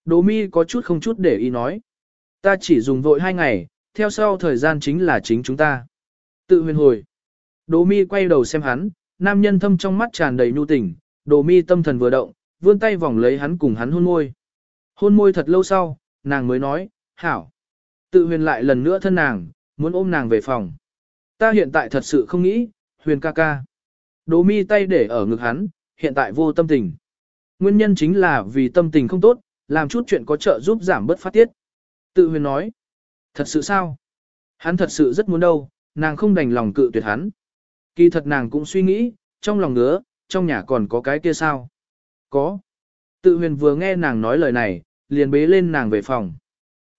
Đỗ mi có chút không chút để ý nói. Ta chỉ dùng vội hai ngày, theo sau thời gian chính là chính chúng ta. Tự huyền hồi. Đỗ mi quay đầu xem hắn, nam nhân thâm trong mắt tràn đầy nhu tình, Đỗ mi tâm thần vừa động, vươn tay vòng lấy hắn cùng hắn hôn môi. Hôn môi thật lâu sau, nàng mới nói, hảo. Tự huyền lại lần nữa thân nàng, muốn ôm nàng về phòng. Ta hiện tại thật sự không nghĩ, huyền ca ca. Đỗ mi tay để ở ngực hắn, hiện tại vô tâm tình. Nguyên nhân chính là vì tâm tình không tốt, làm chút chuyện có trợ giúp giảm bớt phát tiết. Tự huyền nói, thật sự sao? Hắn thật sự rất muốn đâu, nàng không đành lòng cự tuyệt hắn. Kỳ thật nàng cũng suy nghĩ, trong lòng ngứa, trong nhà còn có cái kia sao? Có. Tự huyền vừa nghe nàng nói lời này, liền bế lên nàng về phòng.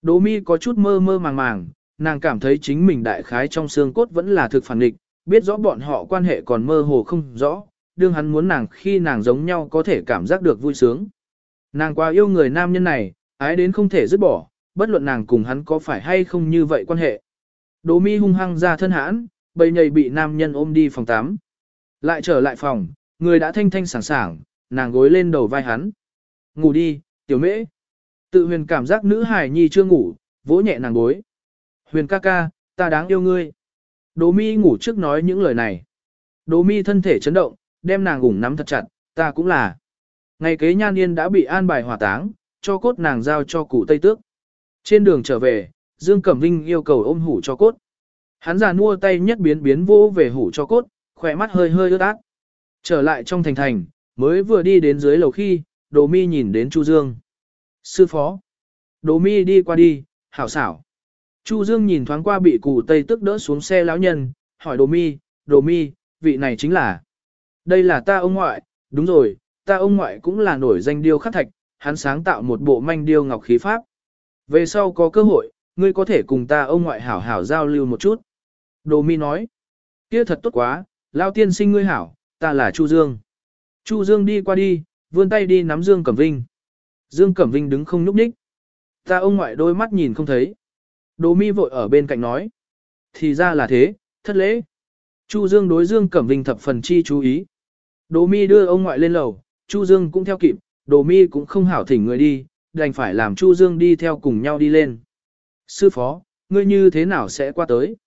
Đỗ mi có chút mơ mơ màng màng, nàng cảm thấy chính mình đại khái trong xương cốt vẫn là thực phản địch, biết rõ bọn họ quan hệ còn mơ hồ không rõ, đương hắn muốn nàng khi nàng giống nhau có thể cảm giác được vui sướng. Nàng quá yêu người nam nhân này, ái đến không thể dứt bỏ, bất luận nàng cùng hắn có phải hay không như vậy quan hệ. Đỗ mi hung hăng ra thân hãn, bầy nhầy bị nam nhân ôm đi phòng 8. Lại trở lại phòng, người đã thanh thanh sảng sảng, nàng gối lên đầu vai hắn. Ngủ đi, tiểu mễ. Tự huyền cảm giác nữ hài nhi chưa ngủ, vỗ nhẹ nàng gối. Huyền ca ca, ta đáng yêu ngươi. Đỗ mi ngủ trước nói những lời này. Đỗ mi thân thể chấn động, đem nàng ủng nắm thật chặt, ta cũng là. Ngày kế nhan yên đã bị an bài hỏa táng, cho cốt nàng giao cho cụ Tây Tước. Trên đường trở về, Dương Cẩm Vinh yêu cầu ôm hủ cho cốt. Hắn già nua tay nhất biến biến vô về hủ cho cốt, khỏe mắt hơi hơi ướt át. Trở lại trong thành thành, mới vừa đi đến dưới lầu khi, Đồ Mi nhìn đến Chu Dương. Sư phó. Đồ Mi đi qua đi, hảo xảo. Chu Dương nhìn thoáng qua bị cụ Tây tức đỡ xuống xe lão nhân, hỏi Đồ Mi, Đồ Mi, vị này chính là. Đây là ta ông ngoại, đúng rồi, ta ông ngoại cũng là nổi danh điêu khắc thạch, hắn sáng tạo một bộ manh điêu ngọc khí pháp. Về sau có cơ hội, ngươi có thể cùng ta ông ngoại hảo hảo giao lưu một chút. Đồ mi nói, kia thật tốt quá, lao tiên sinh ngươi hảo, ta là Chu Dương. Chu Dương đi qua đi, vươn tay đi nắm Dương Cẩm Vinh. Dương Cẩm Vinh đứng không nhúc nhích. Ta ông ngoại đôi mắt nhìn không thấy. Đồ mi vội ở bên cạnh nói. Thì ra là thế, thất lễ. Chu Dương đối Dương Cẩm Vinh thập phần chi chú ý. Đồ mi đưa ông ngoại lên lầu, Chu Dương cũng theo kịp, đồ mi cũng không hảo thỉnh người đi, đành phải làm Chu Dương đi theo cùng nhau đi lên. Sư phó, ngươi như thế nào sẽ qua tới?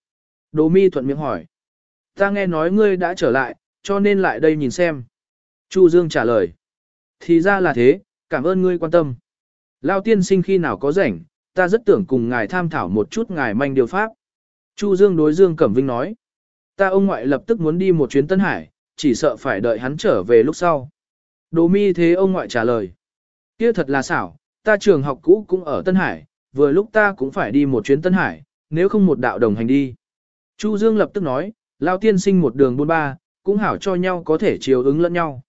Đồ mi thuận miệng hỏi. Ta nghe nói ngươi đã trở lại, cho nên lại đây nhìn xem. Chu Dương trả lời. Thì ra là thế, cảm ơn ngươi quan tâm. Lao tiên sinh khi nào có rảnh, ta rất tưởng cùng ngài tham thảo một chút ngài manh điều pháp. Chu Dương đối Dương Cẩm Vinh nói. Ta ông ngoại lập tức muốn đi một chuyến Tân Hải, chỉ sợ phải đợi hắn trở về lúc sau. Đồ mi thế ông ngoại trả lời. kia thật là xảo, ta trường học cũ cũng ở Tân Hải, vừa lúc ta cũng phải đi một chuyến Tân Hải, nếu không một đạo đồng hành đi. Chu Dương lập tức nói, Lao tiên sinh một đường buôn ba, cũng hảo cho nhau có thể chiều ứng lẫn nhau.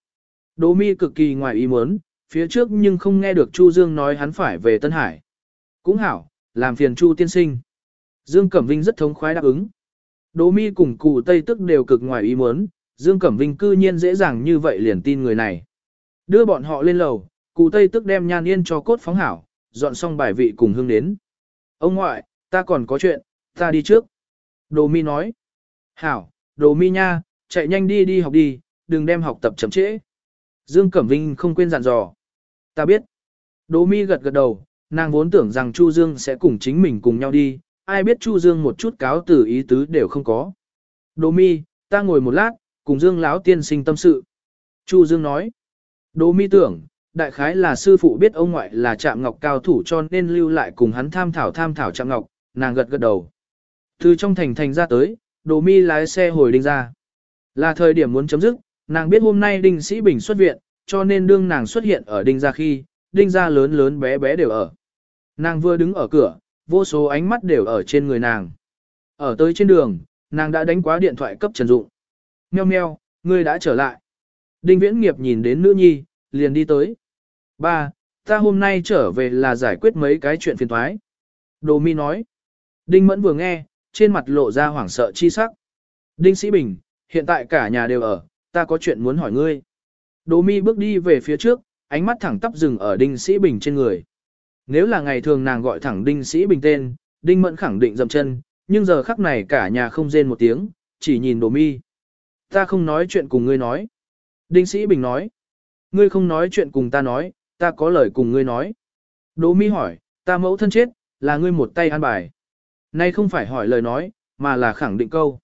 Đỗ mi cực kỳ ngoài ý muốn, phía trước nhưng không nghe được Chu Dương nói hắn phải về Tân Hải. Cũng hảo, làm phiền Chu tiên sinh. Dương Cẩm Vinh rất thống khoái đáp ứng. Đỗ mi cùng cụ Tây tức đều cực ngoài ý muốn, Dương Cẩm Vinh cư nhiên dễ dàng như vậy liền tin người này. Đưa bọn họ lên lầu, cụ Tây tức đem nhan yên cho cốt phóng hảo, dọn xong bài vị cùng hương đến. Ông ngoại, ta còn có chuyện, ta đi trước. Đồ mi nói. Hảo, đồ mi nha, chạy nhanh đi đi học đi, đừng đem học tập chậm trễ. Dương Cẩm Vinh không quên dặn dò. Ta biết. Đỗ mi gật gật đầu, nàng vốn tưởng rằng Chu Dương sẽ cùng chính mình cùng nhau đi, ai biết Chu Dương một chút cáo từ ý tứ đều không có. Đỗ mi, ta ngồi một lát, cùng Dương lão tiên sinh tâm sự. Chu Dương nói. Đỗ mi tưởng, đại khái là sư phụ biết ông ngoại là Trạm ngọc cao thủ cho nên lưu lại cùng hắn tham thảo tham thảo Trạm ngọc, nàng gật gật đầu. Từ trong thành thành ra tới, Đỗ mi lái xe hồi đinh ra. Là thời điểm muốn chấm dứt, nàng biết hôm nay đinh sĩ bình xuất viện, cho nên đương nàng xuất hiện ở đinh gia khi, đinh gia lớn lớn bé bé đều ở. Nàng vừa đứng ở cửa, vô số ánh mắt đều ở trên người nàng. Ở tới trên đường, nàng đã đánh quá điện thoại cấp Trần Dụng. Meo meo, ngươi đã trở lại. Đinh Viễn Nghiệp nhìn đến nữ nhi, liền đi tới. Ba, ta hôm nay trở về là giải quyết mấy cái chuyện phiền thoái. Đồ mi nói. Đinh Mẫn vừa nghe, trên mặt lộ ra hoảng sợ chi sắc. Đinh Sĩ Bình, hiện tại cả nhà đều ở, ta có chuyện muốn hỏi ngươi. Đỗ mi bước đi về phía trước, ánh mắt thẳng tắp dừng ở Đinh Sĩ Bình trên người. Nếu là ngày thường nàng gọi thẳng Đinh Sĩ Bình tên, Đinh Mẫn khẳng định dậm chân, nhưng giờ khắc này cả nhà không rên một tiếng, chỉ nhìn Đỗ mi. Ta không nói chuyện cùng ngươi nói. Đinh Sĩ Bình nói. Ngươi không nói chuyện cùng ta nói, ta có lời cùng ngươi nói. Đỗ mi hỏi, ta mẫu thân chết, là ngươi một tay an bài. Nay không phải hỏi lời nói, mà là khẳng định câu.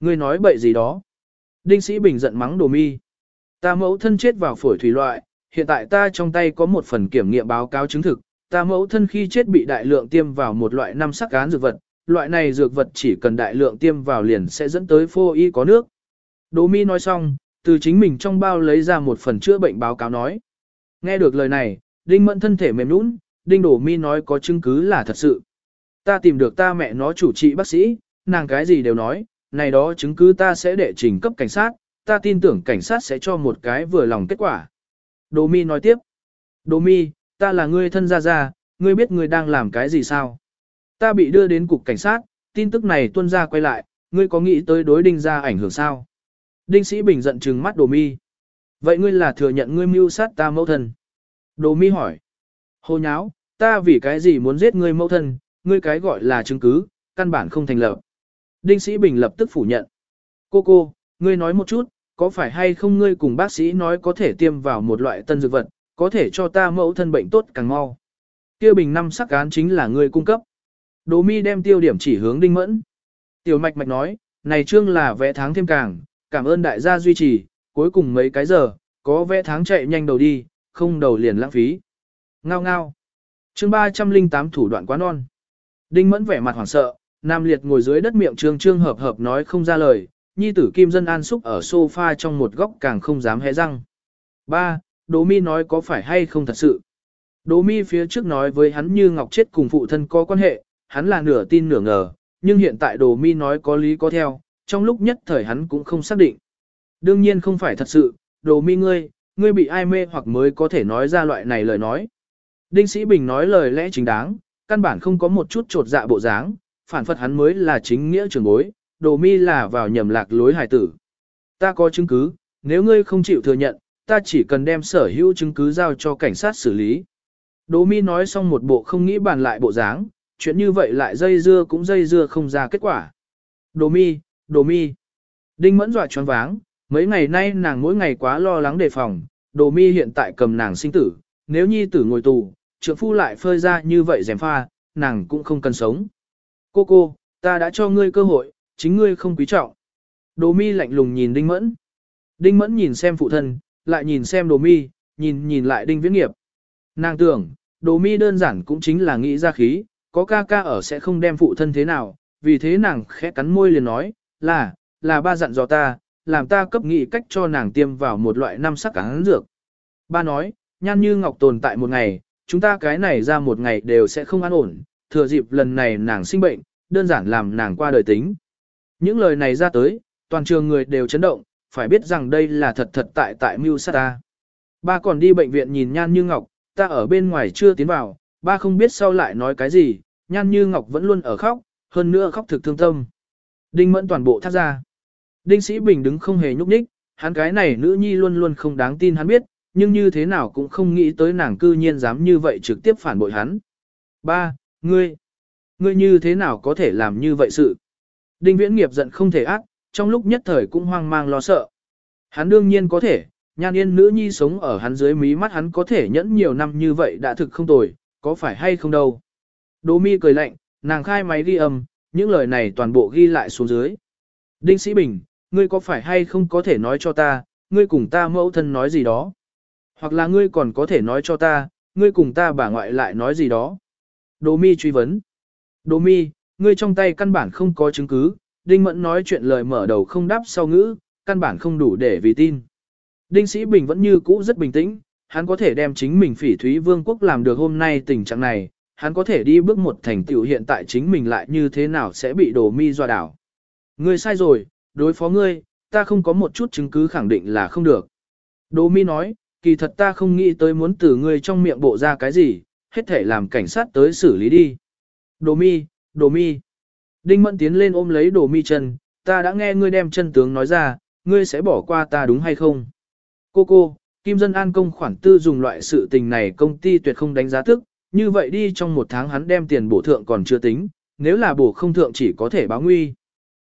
Ngươi nói bậy gì đó. Đinh Sĩ Bình giận mắng Đồ Mi. Ta mẫu thân chết vào phổi thủy loại, hiện tại ta trong tay có một phần kiểm nghiệm báo cáo chứng thực. Ta mẫu thân khi chết bị đại lượng tiêm vào một loại năm sắc cán dược vật. Loại này dược vật chỉ cần đại lượng tiêm vào liền sẽ dẫn tới phô y có nước. Đồ Mi nói xong, từ chính mình trong bao lấy ra một phần chữa bệnh báo cáo nói. Nghe được lời này, Đinh Mẫn thân thể mềm nũng, Đinh Đỗ Mi nói có chứng cứ là thật sự. Ta tìm được ta mẹ nó chủ trị bác sĩ, nàng cái gì đều nói, này đó chứng cứ ta sẽ đệ trình cấp cảnh sát, ta tin tưởng cảnh sát sẽ cho một cái vừa lòng kết quả. Đỗ Mi nói tiếp. Đỗ Mi, ta là ngươi thân gia gia, ngươi biết ngươi đang làm cái gì sao? Ta bị đưa đến cục cảnh sát, tin tức này tuân ra quay lại, ngươi có nghĩ tới đối đinh ra ảnh hưởng sao? Đinh sĩ bình giận trừng mắt đồ mi. Vậy ngươi là thừa nhận ngươi mưu sát ta mẫu thân? Đồ mi hỏi. Hồ nháo, ta vì cái gì muốn giết ngươi mẫu thân, ngươi cái gọi là chứng cứ, căn bản không thành lập. Đinh sĩ bình lập tức phủ nhận. Cô cô, ngươi nói một chút, có phải hay không ngươi cùng bác sĩ nói có thể tiêm vào một loại tân dược vật, có thể cho ta mẫu thân bệnh tốt càng mau. Kia bình năm sắc án chính là ngươi cung cấp. Đỗ mi đem tiêu điểm chỉ hướng đinh mẫn. Tiểu mạch mạch nói, này trương là vẽ tháng thêm càng, cảm ơn đại gia duy trì, cuối cùng mấy cái giờ, có vẽ tháng chạy nhanh đầu đi, không đầu liền lãng phí. Ngao ngao. Chương 308 thủ đoạn quá non. Đinh mẫn vẻ mặt hoảng sợ, Nam Liệt ngồi dưới đất miệng trương trương hợp hợp nói không ra lời, nhi tử Kim Dân An xúc ở sofa trong một góc càng không dám hé răng. Ba, Đỗ Mi nói có phải hay không thật sự. Đỗ Mi phía trước nói với hắn như Ngọc chết cùng phụ thân có quan hệ, hắn là nửa tin nửa ngờ, nhưng hiện tại Đỗ Mi nói có lý có theo, trong lúc nhất thời hắn cũng không xác định. Đương nhiên không phải thật sự, Đỗ Mi ngươi, ngươi bị ai mê hoặc mới có thể nói ra loại này lời nói. Đinh Sĩ Bình nói lời lẽ chính đáng, căn bản không có một chút trột dạ bộ dáng, phản phật hắn mới là chính nghĩa trường bối, Đỗ Mi là vào nhầm lạc lối hải tử. Ta có chứng cứ, nếu ngươi không chịu thừa nhận, ta chỉ cần đem sở hữu chứng cứ giao cho cảnh sát xử lý. Đỗ Mi nói xong một bộ không nghĩ bàn lại bộ dáng, chuyện như vậy lại dây dưa cũng dây dưa không ra kết quả. Đỗ Mi, Đỗ Mi. Đinh Mẫn dọa choáng váng, mấy ngày nay nàng mỗi ngày quá lo lắng đề phòng, Đỗ Mi hiện tại cầm nàng sinh tử, nếu nhi tử ngồi tù, trượng phu lại phơi ra như vậy dèm pha, nàng cũng không cần sống. Cô cô, ta đã cho ngươi cơ hội, chính ngươi không quý trọng. Đỗ Mi lạnh lùng nhìn Đinh Mẫn. Đinh Mẫn nhìn xem phụ thân, lại nhìn xem đồ mi, nhìn nhìn lại đinh viễn nghiệp. Nàng tưởng, đồ mi đơn giản cũng chính là nghĩ ra khí, có ca ca ở sẽ không đem phụ thân thế nào, vì thế nàng khẽ cắn môi liền nói, là, là ba dặn dò ta, làm ta cấp nghị cách cho nàng tiêm vào một loại năm sắc cán dược. Ba nói, nhan như ngọc tồn tại một ngày, chúng ta cái này ra một ngày đều sẽ không an ổn, thừa dịp lần này nàng sinh bệnh, đơn giản làm nàng qua đời tính. Những lời này ra tới, toàn trường người đều chấn động, phải biết rằng đây là thật thật tại tại mưu sát ta. Ba còn đi bệnh viện nhìn Nhan Như Ngọc, ta ở bên ngoài chưa tiến vào, ba không biết sau lại nói cái gì, Nhan Như Ngọc vẫn luôn ở khóc, hơn nữa khóc thực thương tâm. Đinh Mẫn toàn bộ thắt ra. Đinh Sĩ Bình đứng không hề nhúc nhích, hắn cái này nữ nhi luôn luôn không đáng tin hắn biết, nhưng như thế nào cũng không nghĩ tới nàng cư nhiên dám như vậy trực tiếp phản bội hắn. Ba, ngươi, ngươi như thế nào có thể làm như vậy sự? Đinh Viễn Nghiệp giận không thể ác, trong lúc nhất thời cũng hoang mang lo sợ. Hắn đương nhiên có thể, nhan yên nữ nhi sống ở hắn dưới mí mắt hắn có thể nhẫn nhiều năm như vậy đã thực không tồi, có phải hay không đâu. Đỗ mi cười lạnh, nàng khai máy ghi âm, những lời này toàn bộ ghi lại xuống dưới. Đinh Sĩ Bình, ngươi có phải hay không có thể nói cho ta, ngươi cùng ta mẫu thân nói gì đó. Hoặc là ngươi còn có thể nói cho ta, ngươi cùng ta bà ngoại lại nói gì đó. Đỗ mi truy vấn. Đỗ mi, ngươi trong tay căn bản không có chứng cứ, Đinh Mẫn nói chuyện lời mở đầu không đáp sau ngữ, căn bản không đủ để vì tin. Đinh Sĩ Bình vẫn như cũ rất bình tĩnh, hắn có thể đem chính mình phỉ thúy vương quốc làm được hôm nay tình trạng này, hắn có thể đi bước một thành tựu hiện tại chính mình lại như thế nào sẽ bị đổ mi dọa đảo. Ngươi sai rồi, đối phó ngươi, ta không có một chút chứng cứ khẳng định là không được. Đỗ mi nói, kỳ thật ta không nghĩ tới muốn từ ngươi trong miệng bộ ra cái gì, hết thể làm cảnh sát tới xử lý đi. Đồ mi, đồ mi. Đinh Mẫn tiến lên ôm lấy đồ mi chân, ta đã nghe ngươi đem chân tướng nói ra, ngươi sẽ bỏ qua ta đúng hay không? Cô cô, Kim Dân An công khoản tư dùng loại sự tình này công ty tuyệt không đánh giá thức, như vậy đi trong một tháng hắn đem tiền bổ thượng còn chưa tính, nếu là bổ không thượng chỉ có thể báo nguy.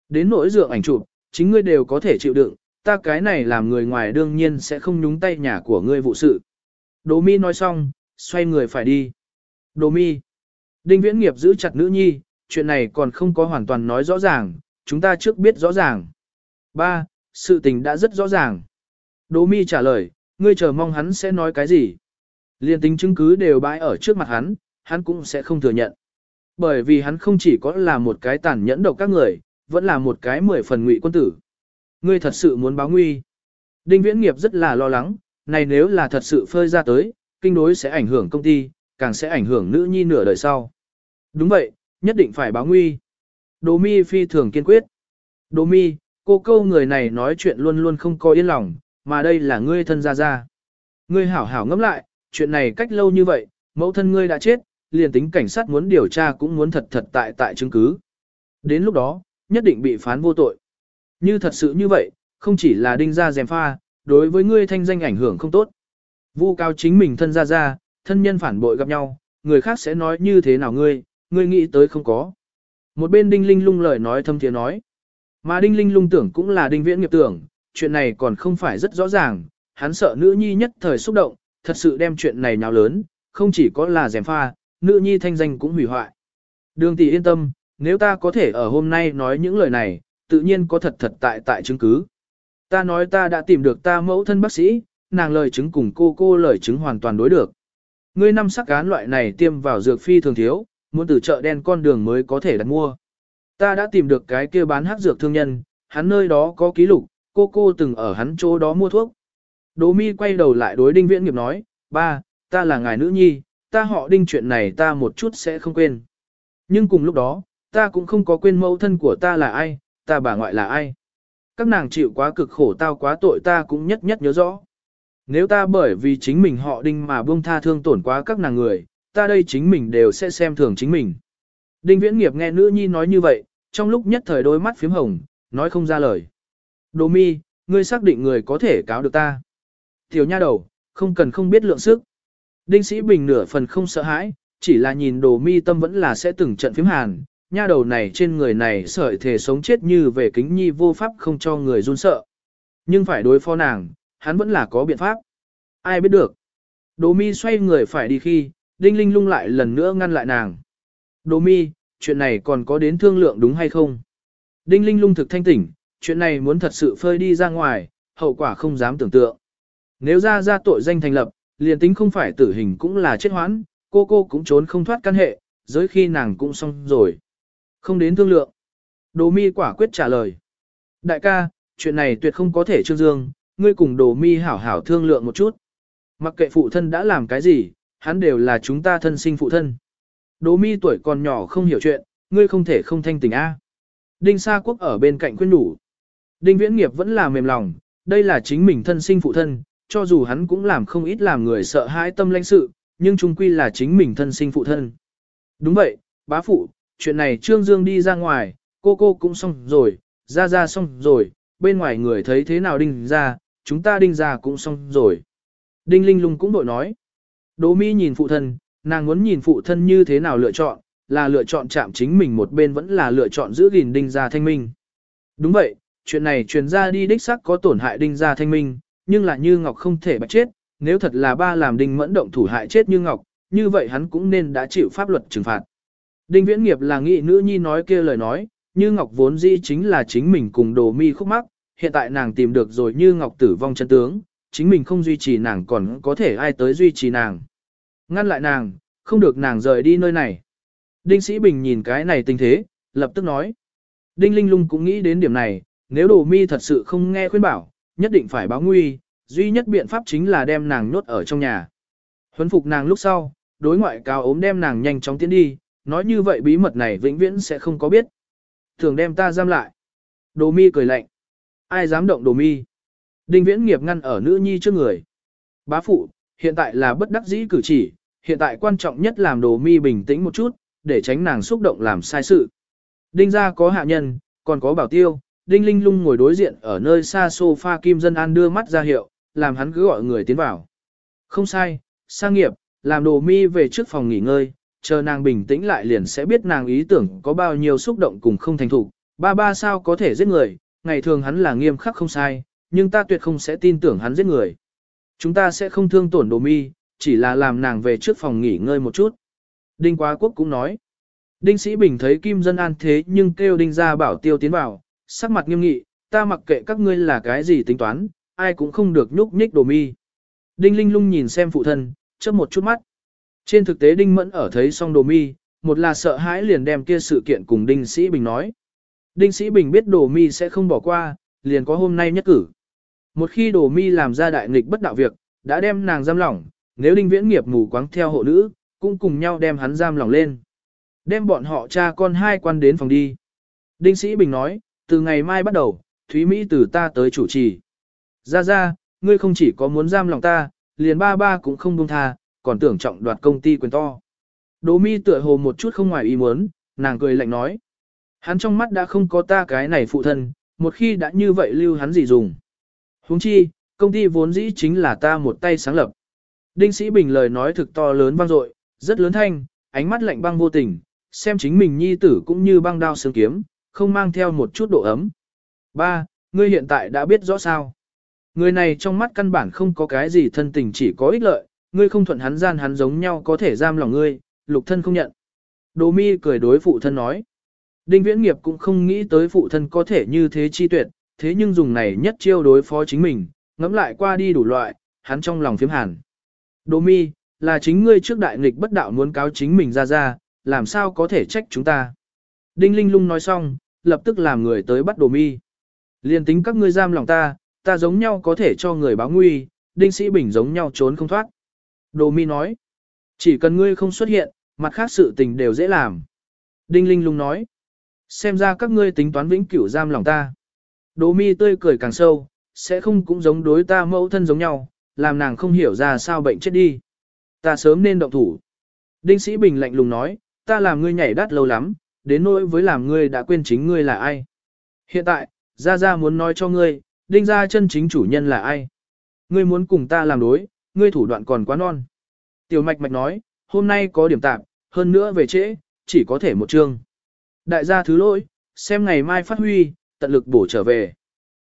Đến nỗi dựa ảnh chụp, chính ngươi đều có thể chịu đựng, ta cái này làm người ngoài đương nhiên sẽ không nhúng tay nhà của ngươi vụ sự. Đỗ mi nói xong, xoay người phải đi. Đồ mi. Đinh viễn nghiệp giữ chặt nữ nhi, chuyện này còn không có hoàn toàn nói rõ ràng, chúng ta trước biết rõ ràng. Ba, sự tình đã rất rõ ràng. Đỗ mi trả lời, ngươi chờ mong hắn sẽ nói cái gì. Liên tính chứng cứ đều bãi ở trước mặt hắn, hắn cũng sẽ không thừa nhận. Bởi vì hắn không chỉ có là một cái tàn nhẫn độc các người, vẫn là một cái mười phần ngụy quân tử. Ngươi thật sự muốn báo nguy. Đinh Viễn Nghiệp rất là lo lắng, này nếu là thật sự phơi ra tới, kinh đối sẽ ảnh hưởng công ty, càng sẽ ảnh hưởng nữ nhi nửa đời sau. Đúng vậy, nhất định phải báo nguy. Đồ mi phi thường kiên quyết. Đồ mi, cô câu người này nói chuyện luôn luôn không có yên lòng, mà đây là ngươi thân gia gia. Ngươi hảo hảo ngẫm lại, chuyện này cách lâu như vậy, mẫu thân ngươi đã chết, liền tính cảnh sát muốn điều tra cũng muốn thật thật tại tại chứng cứ. Đến lúc đó, nhất định bị phán vô tội. Như thật sự như vậy, không chỉ là đinh gia dèm pha, đối với ngươi thanh danh ảnh hưởng không tốt. Vu cao chính mình thân gia gia, thân nhân phản bội gặp nhau, người khác sẽ nói như thế nào ngươi, ngươi nghĩ tới không có. Một bên đinh linh lung lời nói thâm thiế nói. Mà đinh linh lung tưởng cũng là đinh viễn nghiệp tưởng, chuyện này còn không phải rất rõ ràng, hắn sợ nữ nhi nhất thời xúc động, thật sự đem chuyện này nhào lớn, không chỉ có là dèm pha, nữ nhi thanh danh cũng hủy hoại. Đường tỷ yên tâm, nếu ta có thể ở hôm nay nói những lời này, tự nhiên có thật thật tại tại chứng cứ. Ta nói ta đã tìm được ta mẫu thân bác sĩ, nàng lời chứng cùng cô cô lời chứng hoàn toàn đối được. Ngươi năm sắc cán loại này tiêm vào dược phi thường thiếu, muốn từ chợ đen con đường mới có thể đặt mua. Ta đã tìm được cái kia bán hắc dược thương nhân, hắn nơi đó có ký lục, cô cô từng ở hắn chỗ đó mua thuốc. Đỗ mi quay đầu lại đối đinh viễn nghiệp nói, ba, ta là ngài nữ nhi, ta họ đinh chuyện này ta một chút sẽ không quên. Nhưng cùng lúc đó, ta cũng không có quên mẫu thân của ta là ai, ta bà ngoại là ai. Các nàng chịu quá cực khổ tao quá tội ta cũng nhất nhất nhớ rõ. Nếu ta bởi vì chính mình họ đinh mà buông tha thương tổn quá các nàng người, ta đây chính mình đều sẽ xem thường chính mình. Đinh viễn nghiệp nghe nữ nhi nói như vậy, trong lúc nhất thời đôi mắt phím hồng, nói không ra lời. Đồ mi, ngươi xác định người có thể cáo được ta. Tiểu nha đầu, không cần không biết lượng sức. Đinh sĩ bình nửa phần không sợ hãi, chỉ là nhìn đồ mi tâm vẫn là sẽ từng trận phím hàn. Nha đầu này trên người này sợi thể sống chết như về kính nhi vô pháp không cho người run sợ. Nhưng phải đối phó nàng, hắn vẫn là có biện pháp. Ai biết được. Đồ mi xoay người phải đi khi, đinh linh lung lại lần nữa ngăn lại nàng. Đồ mi, chuyện này còn có đến thương lượng đúng hay không? Đinh linh lung thực thanh tỉnh, chuyện này muốn thật sự phơi đi ra ngoài, hậu quả không dám tưởng tượng. Nếu ra ra tội danh thành lập, liền tính không phải tử hình cũng là chết hoãn, cô cô cũng trốn không thoát căn hệ, giới khi nàng cũng xong rồi. Không đến thương lượng. Đồ mi quả quyết trả lời. Đại ca, chuyện này tuyệt không có thể trương dương, ngươi cùng đồ mi hảo hảo thương lượng một chút. Mặc kệ phụ thân đã làm cái gì, hắn đều là chúng ta thân sinh phụ thân. Đồ mi tuổi còn nhỏ không hiểu chuyện, ngươi không thể không thanh tình A. Đinh Sa Quốc ở bên cạnh khuyên đủ. Đinh Viễn Nghiệp vẫn là mềm lòng, đây là chính mình thân sinh phụ thân, cho dù hắn cũng làm không ít làm người sợ hãi tâm lãnh sự, nhưng chung quy là chính mình thân sinh phụ thân. Đúng vậy, bá phụ, chuyện này Trương Dương đi ra ngoài, cô cô cũng xong rồi, ra ra xong rồi, bên ngoài người thấy thế nào đinh ra, chúng ta đinh ra cũng xong rồi. Đinh Linh Lung cũng đội nói. Đỗ Mi nhìn phụ thân, nàng muốn nhìn phụ thân như thế nào lựa chọn, là lựa chọn chạm chính mình một bên vẫn là lựa chọn giữ gìn đinh gia thanh minh. Đúng vậy, chuyện này truyền ra đi đích xác có tổn hại đinh gia thanh minh, nhưng là Như Ngọc không thể bạch chết, nếu thật là ba làm đinh mẫn động thủ hại chết Như Ngọc, như vậy hắn cũng nên đã chịu pháp luật trừng phạt. Đinh Viễn Nghiệp là nghị nữ nhi nói kia lời nói, Như Ngọc vốn dĩ chính là chính mình cùng đồ mi khúc mắc, hiện tại nàng tìm được rồi Như Ngọc tử vong chân tướng, chính mình không duy trì nàng còn có thể ai tới duy trì nàng. Ngăn lại nàng, không được nàng rời đi nơi này. Đinh Sĩ Bình nhìn cái này tình thế, lập tức nói. Đinh Linh Lung cũng nghĩ đến điểm này, nếu đồ mi thật sự không nghe khuyên bảo, nhất định phải báo nguy, duy nhất biện pháp chính là đem nàng nhốt ở trong nhà. Huấn phục nàng lúc sau, đối ngoại cao ốm đem nàng nhanh chóng tiến đi, nói như vậy bí mật này vĩnh viễn sẽ không có biết. Thường đem ta giam lại. Đồ mi cười lạnh. Ai dám động đồ mi? Đinh viễn nghiệp ngăn ở nữ nhi trước người. Bá phụ, hiện tại là bất đắc dĩ cử chỉ, hiện tại quan trọng nhất làm đồ mi bình tĩnh một chút, để tránh nàng xúc động làm sai sự. Đinh ra có hạ nhân, còn có bảo tiêu, Đinh Linh Lung ngồi đối diện ở nơi xa sofa Kim Dân An đưa mắt ra hiệu, làm hắn cứ gọi người tiến vào. Không sai, sang nghiệp, làm đồ mi về trước phòng nghỉ ngơi, chờ nàng bình tĩnh lại liền sẽ biết nàng ý tưởng có bao nhiêu xúc động cùng không thành thủ. Ba ba sao có thể giết người, ngày thường hắn là nghiêm khắc không sai, nhưng ta tuyệt không sẽ tin tưởng hắn giết người. Chúng ta sẽ không thương tổn đồ mi, chỉ là làm nàng về trước phòng nghỉ ngơi một chút. Đinh Quá Quốc cũng nói. Đinh Sĩ Bình thấy Kim Dân An thế nhưng kêu Đinh ra bảo tiêu tiến vào, sắc mặt nghiêm nghị, ta mặc kệ các ngươi là cái gì tính toán, ai cũng không được nhúc nhích đồ mi. Đinh Linh lung nhìn xem phụ thân, chớp một chút mắt. Trên thực tế Đinh Mẫn ở thấy xong đồ mi, một là sợ hãi liền đem kia sự kiện cùng Đinh Sĩ Bình nói. Đinh Sĩ Bình biết đồ mi sẽ không bỏ qua, liền có hôm nay nhất cử. Một khi đồ mi làm ra đại nghịch bất đạo việc, đã đem nàng giam lỏng, nếu đinh viễn nghiệp mù quáng theo hộ nữ, cũng cùng nhau đem hắn giam lỏng lên. Đem bọn họ cha con hai quan đến phòng đi. Đinh Sĩ Bình nói, từ ngày mai bắt đầu, Thúy Mỹ từ ta tới chủ trì. Ra ra, ngươi không chỉ có muốn giam lòng ta, liền ba ba cũng không buông tha, còn tưởng trọng đoạt công ty quyền to. Đỗ mi tựa hồ một chút không ngoài ý muốn, nàng cười lạnh nói. Hắn trong mắt đã không có ta cái này phụ thân, một khi đã như vậy lưu hắn gì dùng. huống chi, công ty vốn dĩ chính là ta một tay sáng lập. Đinh Sĩ Bình lời nói thực to lớn vang dội, rất lớn thanh, ánh mắt lạnh băng vô tình, xem chính mình nhi tử cũng như băng đao sương kiếm, không mang theo một chút độ ấm. Ba, ngươi hiện tại đã biết rõ sao. Người này trong mắt căn bản không có cái gì thân tình chỉ có ích lợi, ngươi không thuận hắn gian hắn giống nhau có thể giam lòng ngươi, lục thân không nhận. Đồ mi cười đối phụ thân nói. Đinh viễn nghiệp cũng không nghĩ tới phụ thân có thể như thế chi tuyệt, thế nhưng dùng này nhất chiêu đối phó chính mình, ngẫm lại qua đi đủ loại, hắn trong lòng phiếm hàn. Đồ mi, là chính ngươi trước đại nghịch bất đạo muốn cáo chính mình ra ra, làm sao có thể trách chúng ta. Đinh Linh lung nói xong, lập tức làm người tới bắt đồ mi. Liên tính các ngươi giam lòng ta, ta giống nhau có thể cho người báo nguy, Đinh Sĩ Bình giống nhau trốn không thoát. Đồ mi nói, chỉ cần ngươi không xuất hiện, mặt khác sự tình đều dễ làm. Đinh Linh lung nói, xem ra các ngươi tính toán vĩnh cửu giam lòng ta. Đỗ mi tươi cười càng sâu, sẽ không cũng giống đối ta mẫu thân giống nhau, làm nàng không hiểu ra sao bệnh chết đi. Ta sớm nên động thủ. Đinh Sĩ Bình lạnh lùng nói, ta làm ngươi nhảy đắt lâu lắm, đến nỗi với làm ngươi đã quên chính ngươi là ai. Hiện tại, Gia Gia muốn nói cho ngươi, đinh gia chân chính chủ nhân là ai. Ngươi muốn cùng ta làm đối, ngươi thủ đoạn còn quá non. Tiểu mạch mạch nói, hôm nay có điểm tạm, hơn nữa về trễ, chỉ có thể một chương. Đại gia thứ lỗi, xem ngày mai phát huy, tận lực bổ trở về.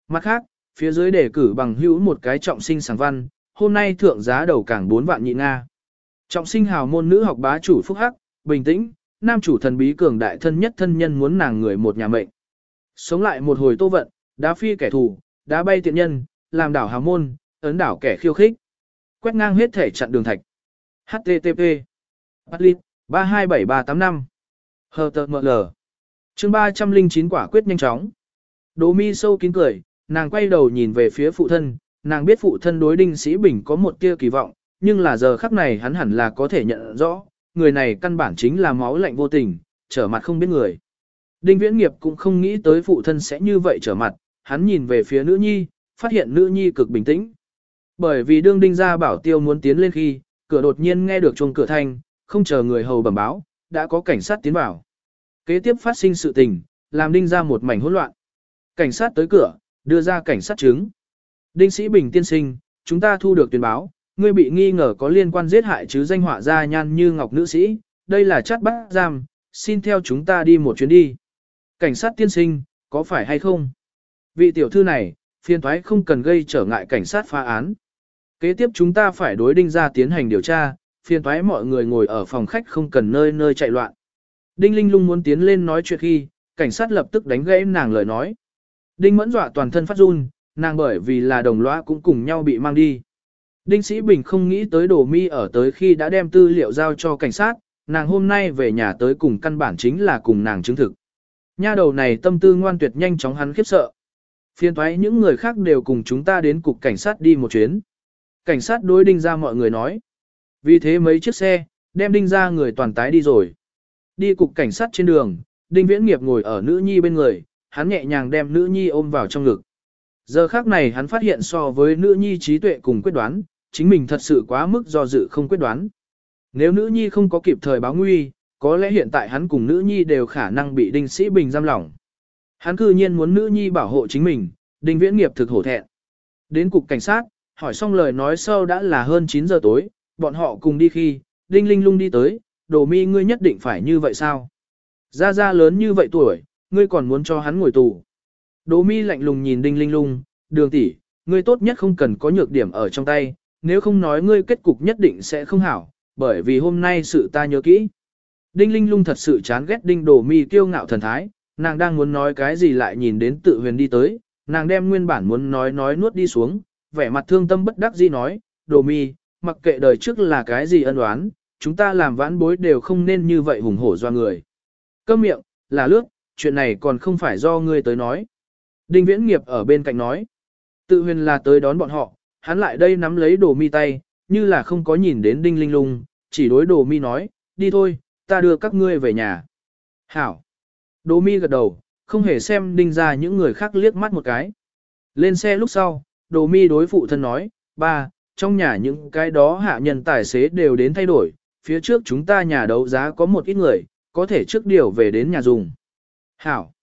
Mặt khác, phía dưới đề cử bằng hữu một cái trọng sinh sáng văn, hôm nay thượng giá đầu cảng 4 vạn nhị Nga. Trọng sinh hào môn nữ học bá chủ phúc hắc, bình tĩnh, nam chủ thần bí cường đại thân nhất thân nhân muốn nàng người một nhà mệnh. Sống lại một hồi tô vận, đá phi kẻ thù, đá bay tiện nhân, làm đảo hào môn, ấn đảo kẻ khiêu khích. Quét ngang hết thể chặn đường thạch. HTTP. Patlit, 327385. HTML. Chương 309 quả quyết nhanh chóng. Đỗ mi sâu kín cười, nàng quay đầu nhìn về phía phụ thân, nàng biết phụ thân đối đinh sĩ bình có một tia kỳ vọng, nhưng là giờ khắc này hắn hẳn là có thể nhận rõ, người này căn bản chính là máu lạnh vô tình, trở mặt không biết người. Đinh Viễn Nghiệp cũng không nghĩ tới phụ thân sẽ như vậy trở mặt, hắn nhìn về phía nữ nhi, phát hiện nữ nhi cực bình tĩnh. Bởi vì đương đinh gia bảo tiêu muốn tiến lên khi, cửa đột nhiên nghe được chuông cửa thanh, không chờ người hầu bẩm báo, đã có cảnh sát tiến vào. Kế tiếp phát sinh sự tình, làm đinh gia một mảnh hỗn loạn. Cảnh sát tới cửa, đưa ra cảnh sát chứng. Đinh sĩ bình tiên sinh, chúng ta thu được tuyên báo, ngươi bị nghi ngờ có liên quan giết hại chứ danh họa gia nhan như ngọc nữ sĩ, đây là chát bắt giam, xin theo chúng ta đi một chuyến đi. Cảnh sát tiên sinh, có phải hay không? Vị tiểu thư này, phiên thoái không cần gây trở ngại cảnh sát phá án. Kế tiếp chúng ta phải đối đinh ra tiến hành điều tra, phiên thoái mọi người ngồi ở phòng khách không cần nơi nơi chạy loạn. Đinh Linh lung muốn tiến lên nói chuyện khi, cảnh sát lập tức đánh gãy nàng lời nói. Đinh mẫn dọa toàn thân phát run, nàng bởi vì là đồng lõa cũng cùng nhau bị mang đi. Đinh Sĩ Bình không nghĩ tới đồ mi ở tới khi đã đem tư liệu giao cho cảnh sát, nàng hôm nay về nhà tới cùng căn bản chính là cùng nàng chứng thực. Nha đầu này tâm tư ngoan tuyệt nhanh chóng hắn khiếp sợ. Phiên thoái những người khác đều cùng chúng ta đến cục cảnh sát đi một chuyến. Cảnh sát đối đinh ra mọi người nói. Vì thế mấy chiếc xe, đem đinh ra người toàn tái đi rồi. Đi cục cảnh sát trên đường, đinh viễn nghiệp ngồi ở nữ nhi bên người, hắn nhẹ nhàng đem nữ nhi ôm vào trong ngực. Giờ khác này hắn phát hiện so với nữ nhi trí tuệ cùng quyết đoán, chính mình thật sự quá mức do dự không quyết đoán. Nếu nữ nhi không có kịp thời báo nguy, có lẽ hiện tại hắn cùng nữ nhi đều khả năng bị đinh sĩ bình giam lỏng. Hắn cư nhiên muốn nữ nhi bảo hộ chính mình, đinh viễn nghiệp thực hổ thẹn. Đến cục cảnh sát, hỏi xong lời nói sau đã là hơn 9 giờ tối, bọn họ cùng đi khi, đinh linh lung đi tới, đồ mi ngươi nhất định phải như vậy sao? Ra ra lớn như vậy tuổi, ngươi còn muốn cho hắn ngồi tù. Đồ mi lạnh lùng nhìn đinh linh lung, đường tỷ, ngươi tốt nhất không cần có nhược điểm ở trong tay, nếu không nói ngươi kết cục nhất định sẽ không hảo, bởi vì hôm nay sự ta nhớ kỹ. Đinh Linh Lung thật sự chán ghét Đinh Đồ Mi kiêu ngạo thần thái, nàng đang muốn nói cái gì lại nhìn đến tự huyền đi tới, nàng đem nguyên bản muốn nói nói nuốt đi xuống, vẻ mặt thương tâm bất đắc dĩ nói, Đồ Mi, mặc kệ đời trước là cái gì ân oán, chúng ta làm vãn bối đều không nên như vậy hùng hổ do người. Câm miệng, là lướt, chuyện này còn không phải do ngươi tới nói. Đinh Viễn Nghiệp ở bên cạnh nói. Tự huyền là tới đón bọn họ, hắn lại đây nắm lấy đồ mi tay, như là không có nhìn đến đinh linh lung, chỉ đối đồ mi nói, đi thôi, ta đưa các ngươi về nhà. Hảo. Đồ mi gật đầu, không hề xem đinh ra những người khác liếc mắt một cái. Lên xe lúc sau, đồ mi đối phụ thân nói, ba, trong nhà những cái đó hạ nhân tài xế đều đến thay đổi, phía trước chúng ta nhà đấu giá có một ít người, có thể trước điều về đến nhà dùng. Hảo.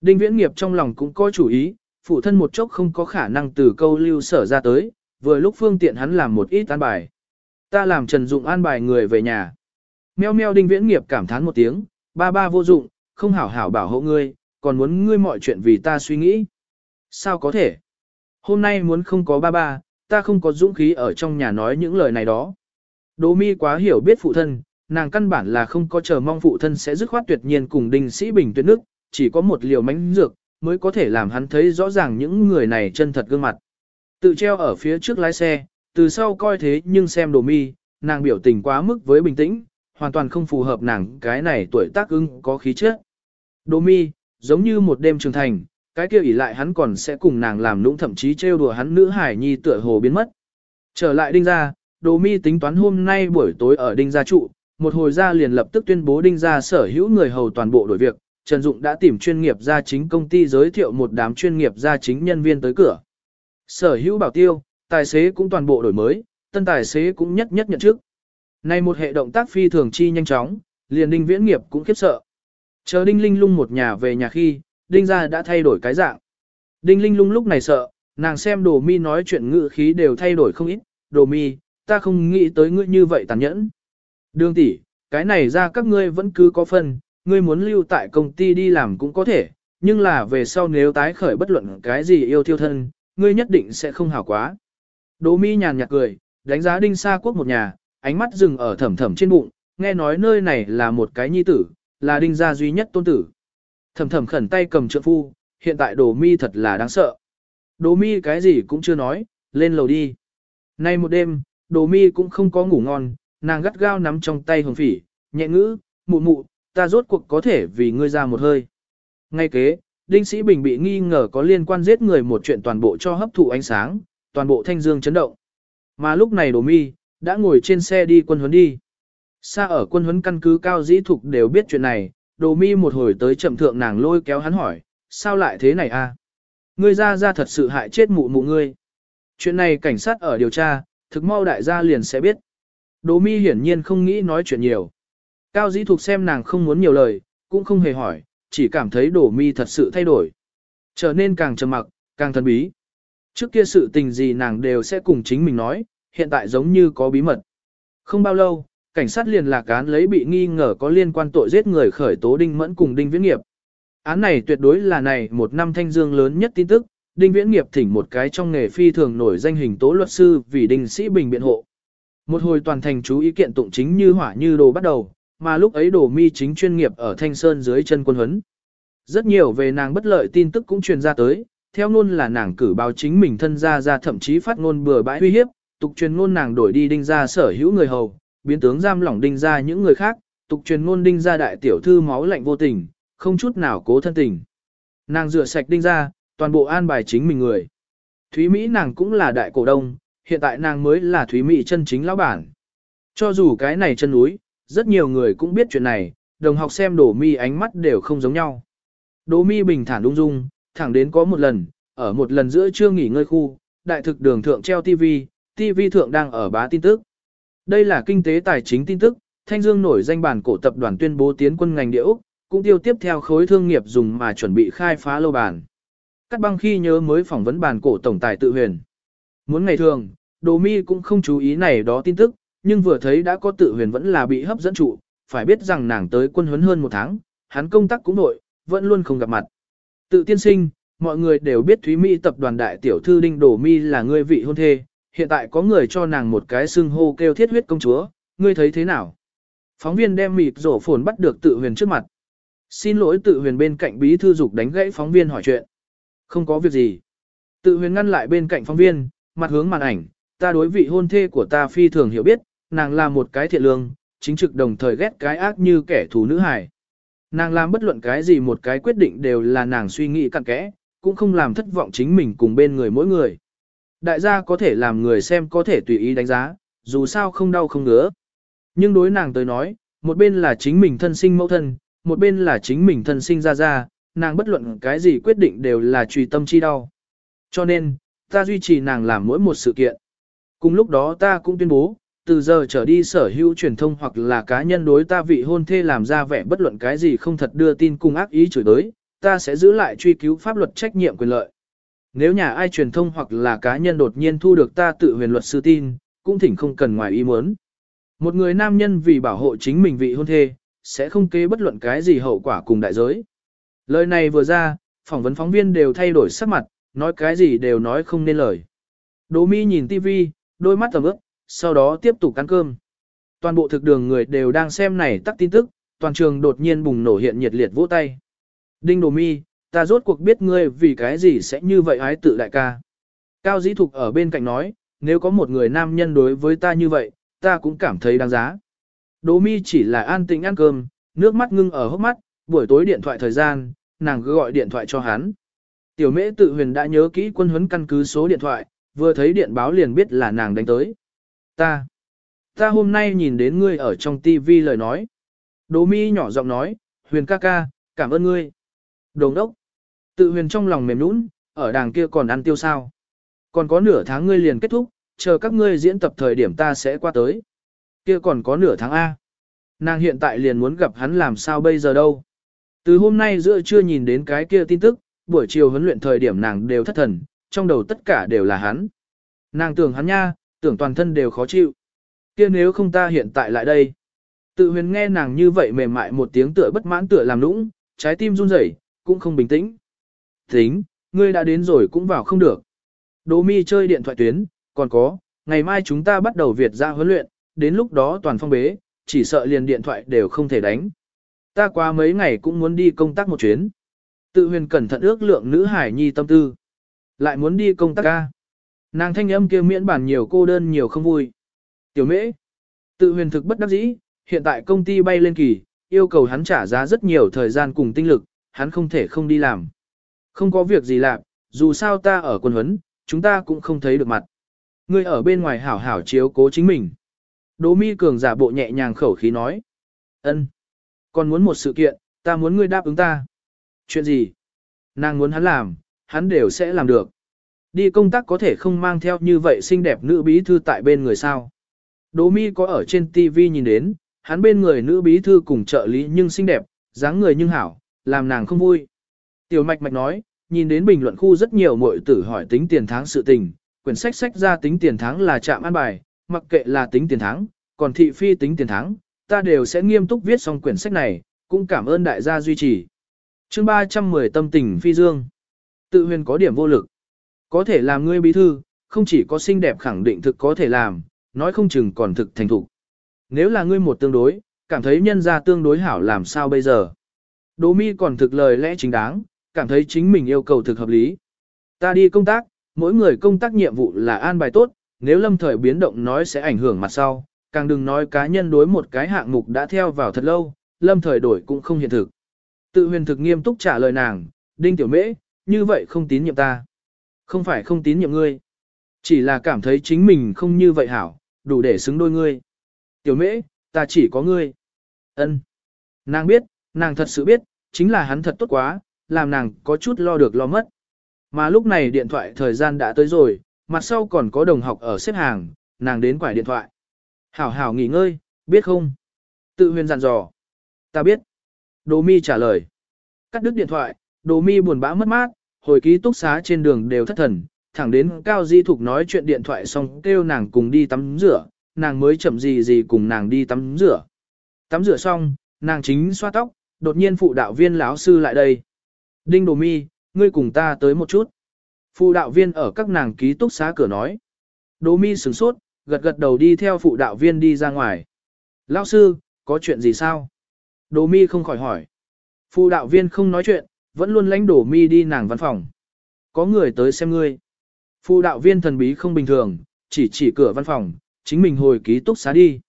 Đinh viễn nghiệp trong lòng cũng có chủ ý, phụ thân một chốc không có khả năng từ câu lưu sở ra tới, vừa lúc phương tiện hắn làm một ít an bài. Ta làm Trần Dụng an bài người về nhà. Meo meo đinh viễn nghiệp cảm thán một tiếng, ba ba vô dụng, không hảo hảo bảo hộ ngươi, còn muốn ngươi mọi chuyện vì ta suy nghĩ. Sao có thể? Hôm nay muốn không có ba ba, ta không có dũng khí ở trong nhà nói những lời này đó. Đỗ mi quá hiểu biết phụ thân, nàng căn bản là không có chờ mong phụ thân sẽ dứt khoát tuyệt nhiên cùng đinh sĩ bình tuyệt nước, chỉ có một liều mánh dược, mới có thể làm hắn thấy rõ ràng những người này chân thật gương mặt. Tự treo ở phía trước lái xe, từ sau coi thế nhưng xem đồ mi, nàng biểu tình quá mức với bình tĩnh, hoàn toàn không phù hợp nàng cái này tuổi tác ưng có khí chất. Đồ mi, giống như một đêm trưởng thành, cái kia ỉ lại hắn còn sẽ cùng nàng làm nũng thậm chí trêu đùa hắn nữ hải nhi tựa hồ biến mất. Trở lại đinh gia, đồ mi tính toán hôm nay buổi tối ở đinh gia trụ, một hồi ra liền lập tức tuyên bố đinh gia sở hữu người hầu toàn bộ đổi việc, Trần Dụng đã tìm chuyên nghiệp gia chính công ty giới thiệu một đám chuyên nghiệp gia chính nhân viên tới cửa. Sở hữu bảo tiêu, tài xế cũng toàn bộ đổi mới, tân tài xế cũng nhất nhất nhận trước. Này một hệ động tác phi thường chi nhanh chóng, liền đinh viễn nghiệp cũng khiếp sợ. Chờ đinh linh lung một nhà về nhà khi, đinh gia đã thay đổi cái dạng. Đinh linh lung lúc này sợ, nàng xem đồ mi nói chuyện ngữ khí đều thay đổi không ít, đồ mi, ta không nghĩ tới ngươi như vậy tàn nhẫn. Đường tỷ, cái này ra các ngươi vẫn cứ có phần, ngươi muốn lưu tại công ty đi làm cũng có thể, nhưng là về sau nếu tái khởi bất luận cái gì yêu thiêu thân, ngươi nhất định sẽ không hảo quá. Đỗ mi nhàn nhạt cười, đánh giá đinh sa quốc một nhà, ánh mắt dừng ở thẩm thẩm trên bụng, nghe nói nơi này là một cái nhi tử, là đinh gia duy nhất tôn tử. Thẩm thẩm khẩn tay cầm trượng phu, hiện tại Đỗ mi thật là đáng sợ. Đỗ mi cái gì cũng chưa nói, lên lầu đi. Nay một đêm, đồ mi cũng không có ngủ ngon, nàng gắt gao nắm trong tay hồng phỉ, nhẹ ngữ, mụ mụ, ta rốt cuộc có thể vì ngươi ra một hơi. Ngay kế, Đinh Sĩ Bình bị nghi ngờ có liên quan giết người một chuyện toàn bộ cho hấp thụ ánh sáng, toàn bộ thanh dương chấn động. Mà lúc này Đồ Mi đã ngồi trên xe đi quân huấn đi. Xa ở quân huấn căn cứ cao dĩ thục đều biết chuyện này, Đồ Mi một hồi tới chậm thượng nàng lôi kéo hắn hỏi, sao lại thế này a? Ngươi ra ra thật sự hại chết mụ mụ ngươi. Chuyện này cảnh sát ở điều tra, thực mau đại gia liền sẽ biết. Đỗ Mi hiển nhiên không nghĩ nói chuyện nhiều. Cao dĩ thuộc xem nàng không muốn nhiều lời, cũng không hề hỏi, chỉ cảm thấy đổ mi thật sự thay đổi. Trở nên càng trầm mặc, càng thần bí. Trước kia sự tình gì nàng đều sẽ cùng chính mình nói, hiện tại giống như có bí mật. Không bao lâu, cảnh sát liền lạc án lấy bị nghi ngờ có liên quan tội giết người khởi tố Đinh Mẫn cùng Đinh Viễn Nghiệp. Án này tuyệt đối là này một năm thanh dương lớn nhất tin tức, Đinh Viễn Nghiệp thỉnh một cái trong nghề phi thường nổi danh hình tố luật sư vì Đinh Sĩ Bình biện hộ. Một hồi toàn thành chú ý kiện tụng chính như hỏa như đồ bắt đầu, mà lúc ấy đổ mi chính chuyên nghiệp ở Thanh Sơn dưới chân quân huấn. Rất nhiều về nàng bất lợi tin tức cũng truyền ra tới, theo ngôn là nàng cử báo chính mình thân ra ra thậm chí phát ngôn bừa bãi uy hiếp, tục truyền ngôn nàng đổi đi đinh ra sở hữu người hầu, biến tướng giam lỏng đinh ra những người khác, tục truyền ngôn đinh ra đại tiểu thư máu lạnh vô tình, không chút nào cố thân tình. Nàng rửa sạch đinh ra, toàn bộ an bài chính mình người. Thúy Mỹ nàng cũng là đại cổ đông, hiện tại nàng mới là Thúy Mỹ chân chính lão bản. Cho dù cái này chân núi, rất nhiều người cũng biết chuyện này, đồng học xem đổ mi ánh mắt đều không giống nhau. Đỗ mi bình thản ung dung, thẳng đến có một lần, ở một lần giữa trưa nghỉ ngơi khu, đại thực đường thượng treo TV, TV thượng đang ở bá tin tức. Đây là kinh tế tài chính tin tức, Thanh Dương nổi danh bản cổ tập đoàn tuyên bố tiến quân ngành địa Úc, cũng tiêu tiếp theo khối thương nghiệp dùng mà chuẩn bị khai phá lâu bản. Cắt băng khi nhớ mới phỏng vấn bàn cổ tổng tài tự huyền. Muốn ngày thường, Đồ Mi cũng không chú ý này đó tin tức, nhưng vừa thấy đã có tự huyền vẫn là bị hấp dẫn trụ, phải biết rằng nàng tới quân huấn hơn một tháng, hắn công tác cũng nội, vẫn luôn không gặp mặt. Tự tiên sinh, mọi người đều biết Thúy Mỹ tập đoàn đại tiểu thư Đinh Đổ Mi là người vị hôn thê, hiện tại có người cho nàng một cái xưng hô kêu thiết huyết công chúa, ngươi thấy thế nào? Phóng viên đem mịt rổ phồn bắt được tự huyền trước mặt. Xin lỗi tự huyền bên cạnh bí thư dục đánh gãy phóng viên hỏi chuyện. Không có việc gì. Tự huyền ngăn lại bên cạnh phóng viên, mặt hướng màn ảnh, ta đối vị hôn thê của ta phi thường hiểu biết, nàng là một cái thiện lương, chính trực đồng thời ghét cái ác như kẻ thù nữ hài. Nàng làm bất luận cái gì một cái quyết định đều là nàng suy nghĩ cặn kẽ, cũng không làm thất vọng chính mình cùng bên người mỗi người. Đại gia có thể làm người xem có thể tùy ý đánh giá, dù sao không đau không ngứa. Nhưng đối nàng tới nói, một bên là chính mình thân sinh mẫu thân, một bên là chính mình thân sinh ra ra, nàng bất luận cái gì quyết định đều là trùy tâm chi đau. Cho nên, ta duy trì nàng làm mỗi một sự kiện. Cùng lúc đó ta cũng tuyên bố, từ giờ trở đi sở hữu truyền thông hoặc là cá nhân đối ta vị hôn thê làm ra vẻ bất luận cái gì không thật đưa tin cùng ác ý chửi tới, ta sẽ giữ lại truy cứu pháp luật trách nhiệm quyền lợi. Nếu nhà ai truyền thông hoặc là cá nhân đột nhiên thu được ta tự huyền luật sư tin, cũng thỉnh không cần ngoài ý muốn. Một người nam nhân vì bảo hộ chính mình vị hôn thê, sẽ không kế bất luận cái gì hậu quả cùng đại giới. Lời này vừa ra, phỏng vấn phóng viên đều thay đổi sắc mặt, nói cái gì đều nói không nên lời. Đỗ mi nhìn tivi, đôi mắt tầm ướp, sau đó tiếp tục ăn cơm. Toàn bộ thực đường người đều đang xem này tắt tin tức, toàn trường đột nhiên bùng nổ hiện nhiệt liệt vỗ tay. Đinh Đỗ Mi, ta rốt cuộc biết ngươi vì cái gì sẽ như vậy ái tự đại ca. Cao Dĩ Thục ở bên cạnh nói, nếu có một người nam nhân đối với ta như vậy, ta cũng cảm thấy đáng giá. Đỗ Mi chỉ là an tĩnh ăn cơm, nước mắt ngưng ở hốc mắt, buổi tối điện thoại thời gian, nàng cứ gọi điện thoại cho hắn. Tiểu mễ tự huyền đã nhớ kỹ quân huấn căn cứ số điện thoại, vừa thấy điện báo liền biết là nàng đánh tới. Ta, ta hôm nay nhìn đến ngươi ở trong TV lời nói. Đỗ mi nhỏ giọng nói, huyền ca ca, cảm ơn ngươi. Đồng đốc, tự huyền trong lòng mềm nũng, ở đàng kia còn ăn tiêu sao. Còn có nửa tháng ngươi liền kết thúc, chờ các ngươi diễn tập thời điểm ta sẽ qua tới. Kia còn có nửa tháng A. Nàng hiện tại liền muốn gặp hắn làm sao bây giờ đâu. Từ hôm nay giữa chưa nhìn đến cái kia tin tức, buổi chiều huấn luyện thời điểm nàng đều thất thần, trong đầu tất cả đều là hắn. Nàng tưởng hắn nha, tưởng toàn thân đều khó chịu. kia nếu không ta hiện tại lại đây. Tự huyền nghe nàng như vậy mềm mại một tiếng tựa bất mãn tựa làm nũng, trái tim run rẩy, cũng không bình tĩnh. Tính, ngươi đã đến rồi cũng vào không được. Đỗ mi chơi điện thoại tuyến, còn có, ngày mai chúng ta bắt đầu Việt ra huấn luyện, đến lúc đó toàn phong bế, chỉ sợ liền điện thoại đều không thể đánh. Ta qua mấy ngày cũng muốn đi công tác một chuyến. Tự huyền cẩn thận ước lượng nữ hải nhi tâm tư. Lại muốn đi công tác ca. Nàng thanh âm kia miễn bản nhiều cô đơn nhiều không vui. Tiểu mễ. Tự huyền thực bất đắc dĩ, hiện tại công ty bay lên kỳ, yêu cầu hắn trả giá rất nhiều thời gian cùng tinh lực, hắn không thể không đi làm. Không có việc gì làm, dù sao ta ở quân huấn, chúng ta cũng không thấy được mặt. Ngươi ở bên ngoài hảo hảo chiếu cố chính mình. Đỗ mi cường giả bộ nhẹ nhàng khẩu khí nói. ân, còn muốn một sự kiện, ta muốn ngươi đáp ứng ta. Chuyện gì? Nàng muốn hắn làm, hắn đều sẽ làm được. Đi công tác có thể không mang theo như vậy xinh đẹp nữ bí thư tại bên người sao. Đỗ mi có ở trên TV nhìn đến, hắn bên người nữ bí thư cùng trợ lý nhưng xinh đẹp, dáng người nhưng hảo, làm nàng không vui. Tiểu mạch mạch nói, nhìn đến bình luận khu rất nhiều muội tử hỏi tính tiền tháng sự tình, quyển sách sách ra tính tiền tháng là chạm an bài, mặc kệ là tính tiền tháng, còn thị phi tính tiền tháng, ta đều sẽ nghiêm túc viết xong quyển sách này, cũng cảm ơn đại gia duy trì. Chương 310 tâm tình phi dương. Tự huyền có điểm vô lực. Có thể làm ngươi bí thư, không chỉ có xinh đẹp khẳng định thực có thể làm, nói không chừng còn thực thành thục. Nếu là ngươi một tương đối, cảm thấy nhân ra tương đối hảo làm sao bây giờ? Đỗ mi còn thực lời lẽ chính đáng, cảm thấy chính mình yêu cầu thực hợp lý. Ta đi công tác, mỗi người công tác nhiệm vụ là an bài tốt, nếu lâm thời biến động nói sẽ ảnh hưởng mặt sau, càng đừng nói cá nhân đối một cái hạng mục đã theo vào thật lâu, lâm thời đổi cũng không hiện thực. Tự huyền thực nghiêm túc trả lời nàng, đinh tiểu mễ, như vậy không tín nhiệm ta. Không phải không tín nhiệm ngươi. Chỉ là cảm thấy chính mình không như vậy hảo, đủ để xứng đôi ngươi. Tiểu mễ, ta chỉ có ngươi. ân Nàng biết, nàng thật sự biết, chính là hắn thật tốt quá, làm nàng có chút lo được lo mất. Mà lúc này điện thoại thời gian đã tới rồi, mặt sau còn có đồng học ở xếp hàng, nàng đến quải điện thoại. Hảo hảo nghỉ ngơi, biết không? Tự huyền dặn dò. Ta biết. Đồ mi trả lời. Cắt đứt điện thoại, đồ mi buồn bã mất mát, hồi ký túc xá trên đường đều thất thần, thẳng đến Cao Di Thục nói chuyện điện thoại xong kêu nàng cùng đi tắm rửa, nàng mới chậm gì gì cùng nàng đi tắm rửa. Tắm rửa xong, nàng chính xoa tóc, đột nhiên phụ đạo viên lão sư lại đây. Đinh Đồ Mi, ngươi cùng ta tới một chút. Phụ đạo viên ở các nàng ký túc xá cửa nói. Đồ Mi sửng sốt, gật gật đầu đi theo phụ đạo viên đi ra ngoài. Lão sư, có chuyện gì sao? Đồ Mi không khỏi hỏi. Phụ đạo viên không nói chuyện, vẫn luôn lãnh Đồ Mi đi nàng văn phòng. Có người tới xem ngươi. Phụ đạo viên thần bí không bình thường, chỉ chỉ cửa văn phòng, chính mình hồi ký túc xá đi.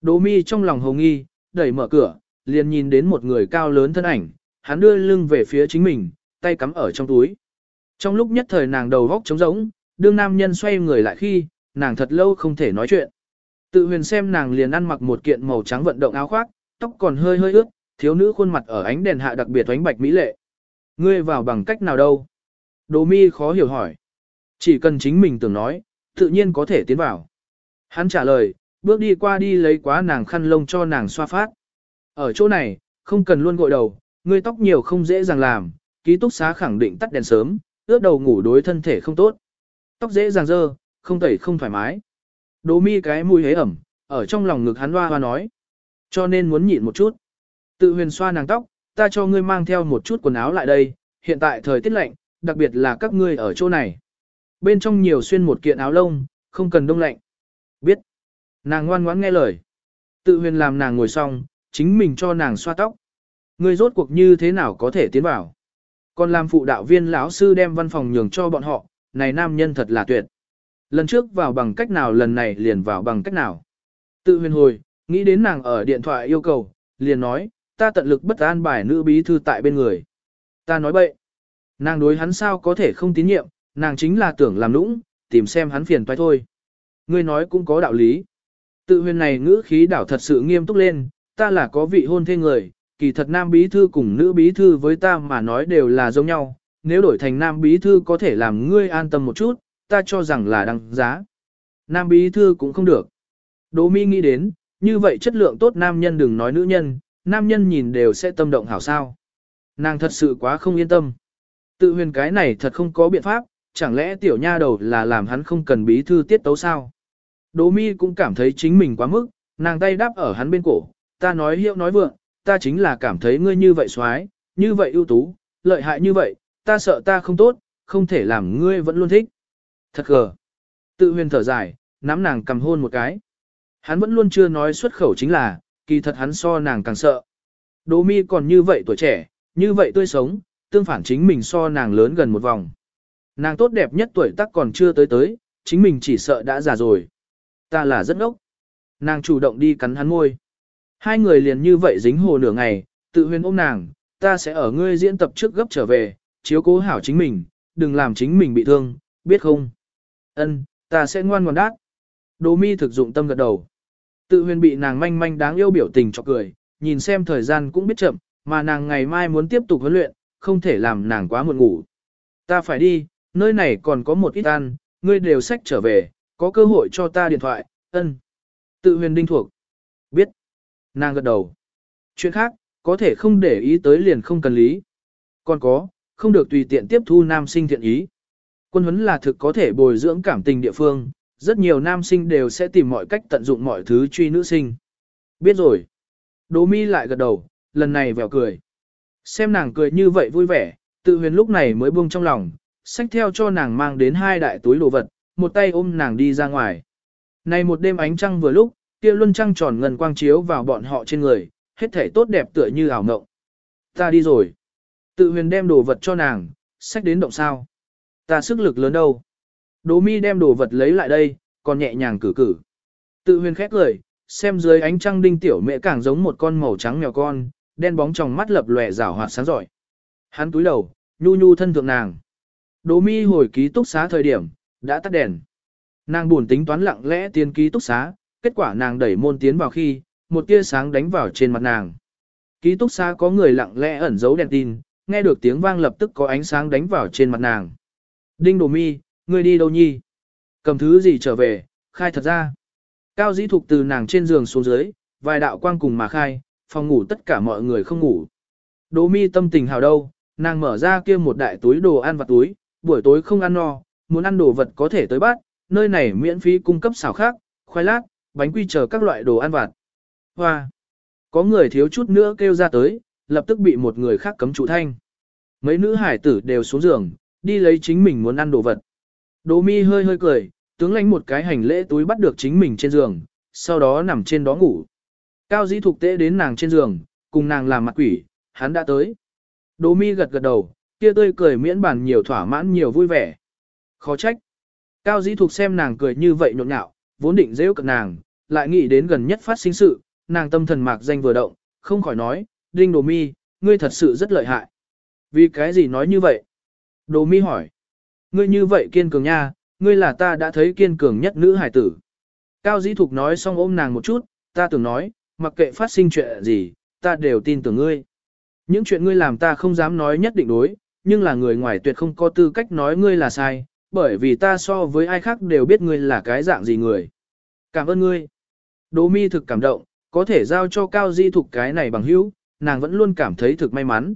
Đồ Mi trong lòng hồng nghi, đẩy mở cửa, liền nhìn đến một người cao lớn thân ảnh, hắn đưa lưng về phía chính mình, tay cắm ở trong túi. Trong lúc nhất thời nàng đầu góc trống rỗng, đương nam nhân xoay người lại khi, nàng thật lâu không thể nói chuyện. Tự huyền xem nàng liền ăn mặc một kiện màu trắng vận động áo khoác, tóc còn hơi hơi ướt, thiếu nữ khuôn mặt ở ánh đèn hạ đặc biệt oánh bạch mỹ lệ. Ngươi vào bằng cách nào đâu? Đồ mi khó hiểu hỏi. Chỉ cần chính mình tưởng nói, tự nhiên có thể tiến vào. Hắn trả lời, bước đi qua đi lấy quá nàng khăn lông cho nàng xoa phát. Ở chỗ này, không cần luôn gội đầu, ngươi tóc nhiều không dễ dàng làm, ký túc xá khẳng định tắt đèn sớm, ướt đầu ngủ đối thân thể không tốt. Tóc dễ dàng dơ, không tẩy không thoải mái. Đỗ mi cái mùi hế ẩm, ở trong lòng ngực hắn hoa hoa nói. Cho nên muốn nhịn một chút. Tự huyền xoa nàng tóc, ta cho ngươi mang theo một chút quần áo lại đây, hiện tại thời tiết lạnh, đặc biệt là các ngươi ở chỗ này. Bên trong nhiều xuyên một kiện áo lông, không cần đông lạnh. Biết. Nàng ngoan ngoãn nghe lời. Tự huyền làm nàng ngồi xong, chính mình cho nàng xoa tóc. Ngươi rốt cuộc như thế nào có thể tiến vào. Còn làm phụ đạo viên lão sư đem văn phòng nhường cho bọn họ, này nam nhân thật là tuyệt. Lần trước vào bằng cách nào lần này liền vào bằng cách nào. Tự huyền hồi, nghĩ đến nàng ở điện thoại yêu cầu, liền nói, ta tận lực bất an bài nữ bí thư tại bên người. Ta nói bậy. Nàng đối hắn sao có thể không tín nhiệm, nàng chính là tưởng làm nũng, tìm xem hắn phiền toái thôi. Ngươi nói cũng có đạo lý. Tự huyền này ngữ khí đảo thật sự nghiêm túc lên, ta là có vị hôn thê người, kỳ thật nam bí thư cùng nữ bí thư với ta mà nói đều là giống nhau, nếu đổi thành nam bí thư có thể làm ngươi an tâm một chút, ta cho rằng là đăng giá. Nam bí thư cũng không được. Đỗ mi nghĩ đến, như vậy chất lượng tốt nam nhân đừng nói nữ nhân, nam nhân nhìn đều sẽ tâm động hảo sao. Nàng thật sự quá không yên tâm. Tự huyền cái này thật không có biện pháp, chẳng lẽ tiểu nha đầu là làm hắn không cần bí thư tiết tấu sao? Đỗ mi cũng cảm thấy chính mình quá mức, nàng tay đáp ở hắn bên cổ, ta nói hiệu nói vượng, ta chính là cảm thấy ngươi như vậy xoái, như vậy ưu tú, lợi hại như vậy, ta sợ ta không tốt, không thể làm ngươi vẫn luôn thích. Thật gờ. Tự huyền thở dài, nắm nàng cầm hôn một cái. Hắn vẫn luôn chưa nói xuất khẩu chính là, kỳ thật hắn so nàng càng sợ. Đỗ mi còn như vậy tuổi trẻ, như vậy tươi sống, tương phản chính mình so nàng lớn gần một vòng. Nàng tốt đẹp nhất tuổi tác còn chưa tới tới, chính mình chỉ sợ đã già rồi. Ta là rất ngốc. Nàng chủ động đi cắn hắn môi. Hai người liền như vậy dính hồ nửa ngày, tự huyền ôm nàng, ta sẽ ở ngươi diễn tập trước gấp trở về, chiếu cố hảo chính mình, đừng làm chính mình bị thương, biết không? Ân, ta sẽ ngoan ngoãn đát. Đỗ mi thực dụng tâm gật đầu. Tự huyền bị nàng manh manh đáng yêu biểu tình cho cười, nhìn xem thời gian cũng biết chậm, mà nàng ngày mai muốn tiếp tục huấn luyện, không thể làm nàng quá muộn ngủ. Ta phải đi, nơi này còn có một ít ăn, ngươi đều sách trở về, có cơ hội cho ta điện thoại, ân. Tự huyền đinh thuộc. Biết. Nàng gật đầu. Chuyện khác, có thể không để ý tới liền không cần lý. Còn có, không được tùy tiện tiếp thu nam sinh thiện ý. Quân huấn là thực có thể bồi dưỡng cảm tình địa phương, rất nhiều nam sinh đều sẽ tìm mọi cách tận dụng mọi thứ truy nữ sinh. Biết rồi. Đỗ mi lại gật đầu, lần này vèo cười. Xem nàng cười như vậy vui vẻ, tự huyền lúc này mới buông trong lòng, xách theo cho nàng mang đến hai đại túi đồ vật, một tay ôm nàng đi ra ngoài. Này một đêm ánh trăng vừa lúc, kia luân trăng tròn ngân quang chiếu vào bọn họ trên người, hết thể tốt đẹp tựa như ảo ngộng. Ta đi rồi. Tự huyền đem đồ vật cho nàng, sách đến động sao. Ta sức lực lớn đâu. Đỗ mi đem đồ vật lấy lại đây, còn nhẹ nhàng cử cử. Tự huyền khét lời, xem dưới ánh trăng đinh tiểu mẹ càng giống một con màu trắng mèo con, đen bóng trong mắt lập lòe rảo hoạt sáng giỏi. Hắn túi đầu, nhu nhu thân thượng nàng. Đỗ mi hồi ký túc xá thời điểm, đã tắt đèn. Nàng buồn tính toán lặng lẽ tiến ký túc xá, kết quả nàng đẩy môn tiến vào khi, một tia sáng đánh vào trên mặt nàng. Ký túc xá có người lặng lẽ ẩn giấu đèn tin, nghe được tiếng vang lập tức có ánh sáng đánh vào trên mặt nàng. Đinh Đồ Mi, ngươi đi đâu nhi? Cầm thứ gì trở về, khai thật ra. Cao dĩ thục từ nàng trên giường xuống dưới, vài đạo quang cùng mà khai, phòng ngủ tất cả mọi người không ngủ. Đồ Mi tâm tình hào đâu, nàng mở ra kia một đại túi đồ ăn vặt túi, buổi tối không ăn no, muốn ăn đồ vật có thể tới bát, nơi này miễn phí cung cấp xào khác, khoai lát, bánh quy chờ các loại đồ ăn vặt. Hoa! Có người thiếu chút nữa kêu ra tới, lập tức bị một người khác cấm trụ thanh. Mấy nữ hải tử đều xuống giường, đi lấy chính mình muốn ăn đồ vật. Đỗ mi hơi hơi cười, tướng lãnh một cái hành lễ túi bắt được chính mình trên giường, sau đó nằm trên đó ngủ. Cao dĩ thục tế đến nàng trên giường, cùng nàng làm mặt quỷ, hắn đã tới. Đỗ mi gật gật đầu, kia tươi cười miễn bàn nhiều thỏa mãn nhiều vui vẻ. Khó trách. Cao dĩ thục xem nàng cười như vậy nhộn nhạo, vốn định dễ cận nàng, lại nghĩ đến gần nhất phát sinh sự, nàng tâm thần mạc danh vừa động, không khỏi nói, Đinh Đồ Mi, ngươi thật sự rất lợi hại. Vì cái gì nói như vậy? Đồ Mi hỏi, ngươi như vậy kiên cường nha, ngươi là ta đã thấy kiên cường nhất nữ hải tử. Cao Dĩ Thục nói xong ôm nàng một chút, ta tưởng nói, mặc kệ phát sinh chuyện gì, ta đều tin tưởng ngươi. Những chuyện ngươi làm ta không dám nói nhất định đối, nhưng là người ngoài tuyệt không có tư cách nói ngươi là sai, bởi vì ta so với ai khác đều biết ngươi là cái dạng gì người. Cảm ơn ngươi. Đỗ mi thực cảm động, có thể giao cho Cao Di Thục cái này bằng hữu, nàng vẫn luôn cảm thấy thực may mắn.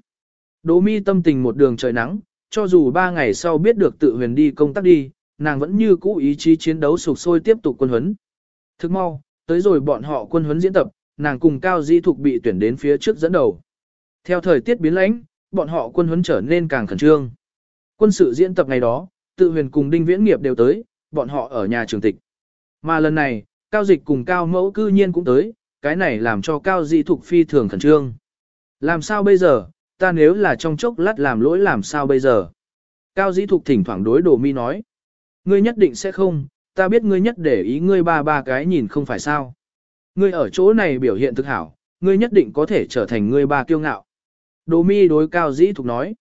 Đỗ mi tâm tình một đường trời nắng, cho dù ba ngày sau biết được tự huyền đi công tác đi, nàng vẫn như cũ ý chí chiến đấu sục sôi tiếp tục quân huấn. Thức mau, tới rồi bọn họ quân huấn diễn tập, nàng cùng Cao Di Thục bị tuyển đến phía trước dẫn đầu. Theo thời tiết biến lãnh, bọn họ quân huấn trở nên càng khẩn trương. Quân sự diễn tập ngày đó, tự huyền cùng đinh viễn nghiệp đều tới, bọn họ ở nhà trường tịch. Mà lần này, Cao Dịch cùng Cao Mẫu cư nhiên cũng tới, cái này làm cho Cao Di Thục phi thường khẩn trương. Làm sao bây giờ, ta nếu là trong chốc lát làm lỗi làm sao bây giờ? Cao Dĩ Thục thỉnh thoảng đối đồ mi nói. Ngươi nhất định sẽ không, ta biết ngươi nhất để ý ngươi ba ba cái nhìn không phải sao. Ngươi ở chỗ này biểu hiện thực hảo, ngươi nhất định có thể trở thành ngươi ba kiêu ngạo. Đồ mi đối Cao Dĩ Thục nói.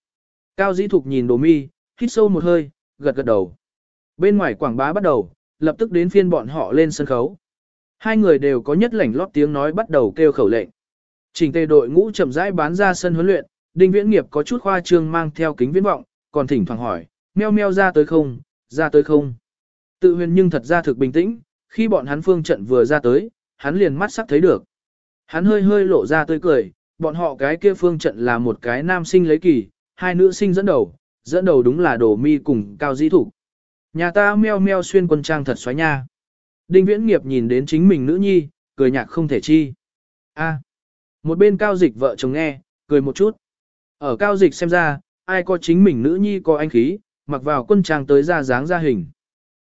Cao Dĩ Thục nhìn đồ mi, hít sâu một hơi, gật gật đầu. Bên ngoài quảng bá bắt đầu, lập tức đến phiên bọn họ lên sân khấu. Hai người đều có nhất lảnh lót tiếng nói bắt đầu kêu khẩu lệnh. Trình tề đội ngũ chậm rãi bán ra sân huấn luyện, đinh viễn nghiệp có chút khoa trương mang theo kính viễn vọng, còn thỉnh thoảng hỏi, meo meo ra tới không, ra tới không. Tự huyền nhưng thật ra thực bình tĩnh, khi bọn hắn phương trận vừa ra tới, hắn liền mắt sắc thấy được. Hắn hơi hơi lộ ra tươi cười, bọn họ cái kia phương trận là một cái nam sinh lấy kỳ, hai nữ sinh dẫn đầu, dẫn đầu đúng là đồ mi cùng cao dĩ thủ. Nhà ta meo meo xuyên quân trang thật xoáy nha. Đinh viễn nghiệp nhìn đến chính mình nữ nhi, cười nhạc không thể chi. a một bên cao dịch vợ chồng nghe, cười một chút. Ở cao dịch xem ra, ai có chính mình nữ nhi có anh khí, mặc vào quân trang tới ra dáng ra hình.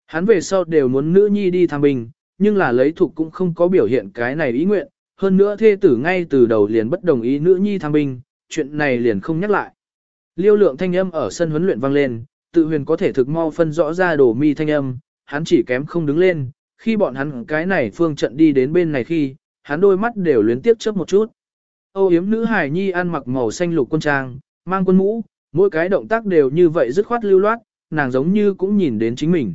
Hắn về sau đều muốn nữ nhi đi tham bình nhưng là lấy thục cũng không có biểu hiện cái này ý nguyện, hơn nữa thê tử ngay từ đầu liền bất đồng ý nữ nhi tham binh, chuyện này liền không nhắc lại. Liêu lượng thanh âm ở sân huấn luyện vang lên, tự huyền có thể thực mau phân rõ ra đồ mi thanh âm, hắn chỉ kém không đứng lên, khi bọn hắn cái này phương trận đi đến bên này khi, hắn đôi mắt đều luyến tiếp chớp một chút. Âu yếm nữ hài nhi ăn mặc màu xanh lục quân trang, mang quân mũ, mỗi cái động tác đều như vậy dứt khoát lưu loát, nàng giống như cũng nhìn đến chính mình.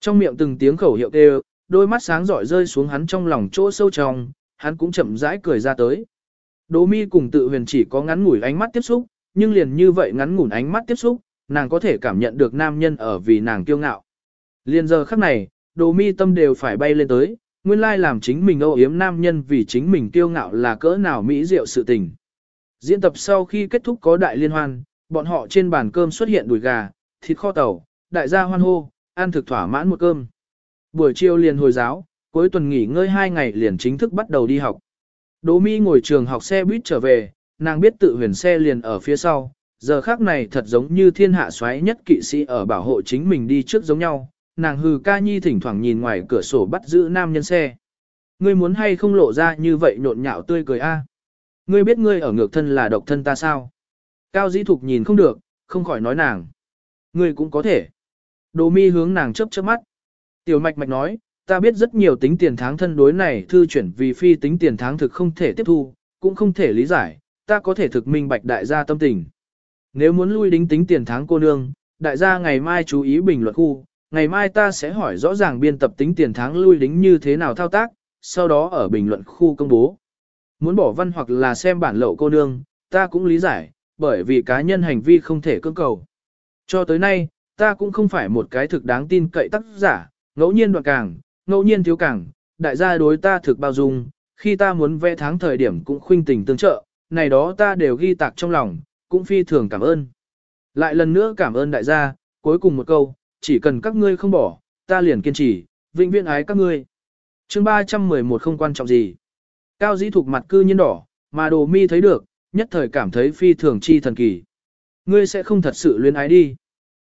Trong miệng từng tiếng khẩu hiệu kêu, đôi mắt sáng rọi rơi xuống hắn trong lòng chỗ sâu trong, hắn cũng chậm rãi cười ra tới. Đỗ mi cùng tự huyền chỉ có ngắn ngủi ánh mắt tiếp xúc, nhưng liền như vậy ngắn ngủn ánh mắt tiếp xúc, nàng có thể cảm nhận được nam nhân ở vì nàng kiêu ngạo. Liên giờ khắc này, đồ mi tâm đều phải bay lên tới, nguyên lai làm chính mình âu yếm nam nhân vì chính mình kiêu ngạo là cỡ nào mỹ diệu sự tình. Diễn tập sau khi kết thúc có đại liên hoan, bọn họ trên bàn cơm xuất hiện đùi gà, thịt kho tàu, đại gia hoan hô, ăn thực thỏa mãn một cơm. Buổi chiều liền hồi giáo, cuối tuần nghỉ ngơi hai ngày liền chính thức bắt đầu đi học. Đỗ Mi ngồi trường học xe buýt trở về, nàng biết tự huyền xe liền ở phía sau, giờ khác này thật giống như thiên hạ xoáy nhất kỵ sĩ ở bảo hộ chính mình đi trước giống nhau, nàng hừ ca nhi thỉnh thoảng nhìn ngoài cửa sổ bắt giữ nam nhân xe. Ngươi muốn hay không lộ ra như vậy nhộn nhạo tươi cười a? Ngươi biết ngươi ở ngược thân là độc thân ta sao? Cao dĩ thục nhìn không được, không khỏi nói nàng. Ngươi cũng có thể. Đồ mi hướng nàng chớp chớp mắt. Tiểu mạch mạch nói, ta biết rất nhiều tính tiền tháng thân đối này thư chuyển vì phi tính tiền tháng thực không thể tiếp thu, cũng không thể lý giải, ta có thể thực minh bạch đại gia tâm tình. Nếu muốn lui đính tính tiền tháng cô nương, đại gia ngày mai chú ý bình luận khu, ngày mai ta sẽ hỏi rõ ràng biên tập tính tiền tháng lui đính như thế nào thao tác, sau đó ở bình luận khu công bố. Muốn bỏ văn hoặc là xem bản lậu cô nương, ta cũng lý giải, bởi vì cá nhân hành vi không thể cưỡng cầu. Cho tới nay, ta cũng không phải một cái thực đáng tin cậy tác giả, ngẫu nhiên đoạn càng, ngẫu nhiên thiếu càng, đại gia đối ta thực bao dung, khi ta muốn vẽ tháng thời điểm cũng khuynh tình tương trợ, này đó ta đều ghi tạc trong lòng, cũng phi thường cảm ơn. Lại lần nữa cảm ơn đại gia, cuối cùng một câu, chỉ cần các ngươi không bỏ, ta liền kiên trì, vĩnh viễn ái các ngươi. chương 311 không quan trọng gì. Cao dĩ thuộc mặt cư nhiên đỏ, mà đồ mi thấy được, nhất thời cảm thấy phi thường chi thần kỳ. Ngươi sẽ không thật sự luyến ái đi.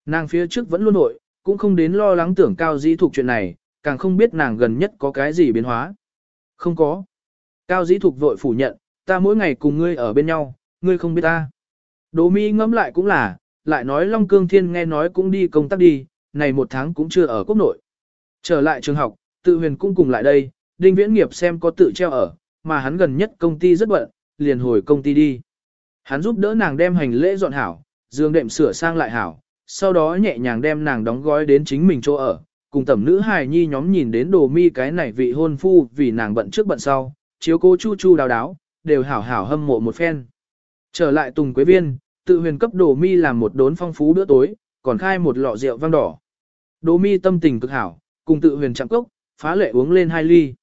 Nàng phía trước vẫn luôn nội, cũng không đến lo lắng tưởng cao dĩ thuộc chuyện này, càng không biết nàng gần nhất có cái gì biến hóa. Không có. Cao dĩ thuộc vội phủ nhận, ta mỗi ngày cùng ngươi ở bên nhau, ngươi không biết ta. Đỗ mi ngẫm lại cũng là, lại nói Long Cương Thiên nghe nói cũng đi công tác đi, này một tháng cũng chưa ở quốc nội. Trở lại trường học, tự huyền cũng cùng lại đây, đinh viễn nghiệp xem có tự treo ở, mà hắn gần nhất công ty rất bận, liền hồi công ty đi. Hắn giúp đỡ nàng đem hành lễ dọn hảo, giường đệm sửa sang lại hảo, sau đó nhẹ nhàng đem nàng đóng gói đến chính mình chỗ ở, cùng tẩm nữ hài nhi nhóm nhìn đến đồ mi cái này vị hôn phu vì nàng bận trước bận sau, chiếu cố chu chu đào đáo, đều hảo hảo hâm mộ một phen. Trở lại Tùng Quế Viên, tự huyền cấp đồ mi làm một đốn phong phú bữa tối, còn khai một lọ rượu vang đỏ. Đỗ mi tâm tình cực hảo, cùng tự huyền chạm cốc, phá lệ uống lên hai ly.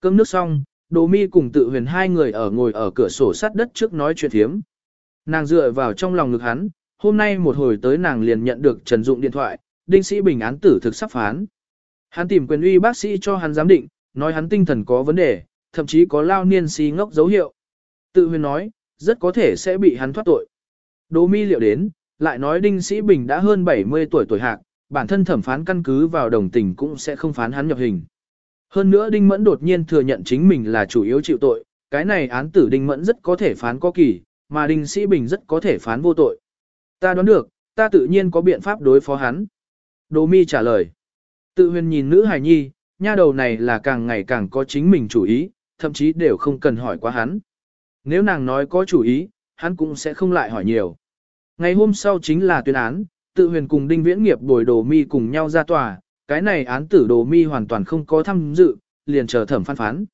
Cơm nước xong, Đỗ mi cùng tự huyền hai người ở ngồi ở cửa sổ sắt đất trước nói chuyện thiếm. Nàng dựa vào trong lòng ngực hắn, hôm nay một hồi tới nàng liền nhận được Trần Dụng điện thoại, đinh sĩ bình án tử thực sắp phán. Hắn tìm quyền uy bác sĩ cho hắn giám định, nói hắn tinh thần có vấn đề, thậm chí có lao niên si ngốc dấu hiệu. Tự huyền nói, rất có thể sẽ bị hắn thoát tội. Đỗ mi liệu đến, lại nói đinh sĩ bình đã hơn 70 tuổi tuổi hạc, bản thân thẩm phán căn cứ vào đồng tình cũng sẽ không phán hắn nhập hình. Hơn nữa đinh mẫn đột nhiên thừa nhận chính mình là chủ yếu chịu tội, cái này án tử đinh mẫn rất có thể phán có kỳ, mà đinh sĩ bình rất có thể phán vô tội. Ta đoán được, ta tự nhiên có biện pháp đối phó hắn. Đồ mi trả lời. Tự huyền nhìn nữ hài nhi, nha đầu này là càng ngày càng có chính mình chủ ý, thậm chí đều không cần hỏi quá hắn. Nếu nàng nói có chủ ý, hắn cũng sẽ không lại hỏi nhiều. Ngày hôm sau chính là tuyên án, tự huyền cùng đinh viễn nghiệp bồi đồ mi cùng nhau ra tòa, cái này án tử đồ mi hoàn toàn không có tham dự, liền chờ thẩm phán phán.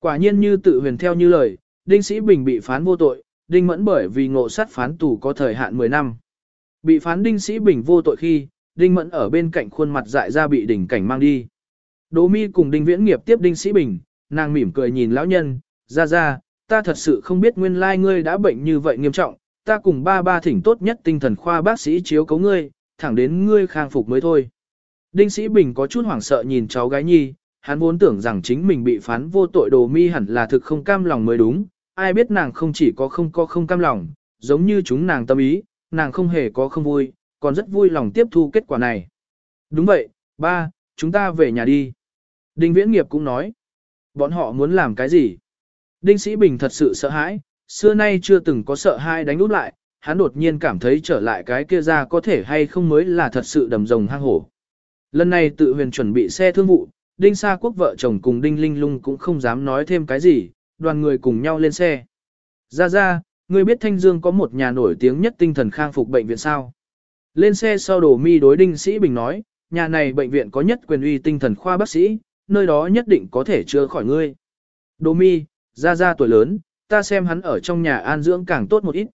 Quả nhiên như tự huyền theo như lời, đinh sĩ bình bị phán vô tội, đinh mẫn bởi vì ngộ sát phán tù có thời hạn 10 năm. Bị phán đinh sĩ bình vô tội khi, đinh mẫn ở bên cạnh khuôn mặt dại ra bị đỉnh cảnh mang đi. Đỗ mi cùng đinh viễn nghiệp tiếp đinh sĩ bình, nàng mỉm cười nhìn lão nhân, ra ra, ta thật sự không biết nguyên lai ngươi đã bệnh như vậy nghiêm trọng, ta cùng ba ba thỉnh tốt nhất tinh thần khoa bác sĩ chiếu cấu ngươi, thẳng đến ngươi khang phục mới thôi. Đinh sĩ bình có chút hoảng sợ nhìn cháu gái nhi, hắn vốn tưởng rằng chính mình bị phán vô tội đồ mi hẳn là thực không cam lòng mới đúng, ai biết nàng không chỉ có không có không cam lòng, giống như chúng nàng tâm ý, nàng không hề có không vui, còn rất vui lòng tiếp thu kết quả này. Đúng vậy, ba, chúng ta về nhà đi. Đinh Viễn Nghiệp cũng nói, bọn họ muốn làm cái gì? Đinh Sĩ Bình thật sự sợ hãi, xưa nay chưa từng có sợ hai đánh út lại, hắn đột nhiên cảm thấy trở lại cái kia ra có thể hay không mới là thật sự đầm rồng hang hổ. Lần này tự huyền chuẩn bị xe thương vụ, Đinh Sa Quốc vợ chồng cùng Đinh Linh Lung cũng không dám nói thêm cái gì, đoàn người cùng nhau lên xe. Ra ra, ngươi biết Thanh Dương có một nhà nổi tiếng nhất tinh thần khang phục bệnh viện sao? Lên xe sau đổ mi đối Đinh Sĩ Bình nói, nhà này bệnh viện có nhất quyền uy tinh thần khoa bác sĩ, nơi đó nhất định có thể chữa khỏi ngươi. Đồ mi, ra ra tuổi lớn, ta xem hắn ở trong nhà an dưỡng càng tốt một ít.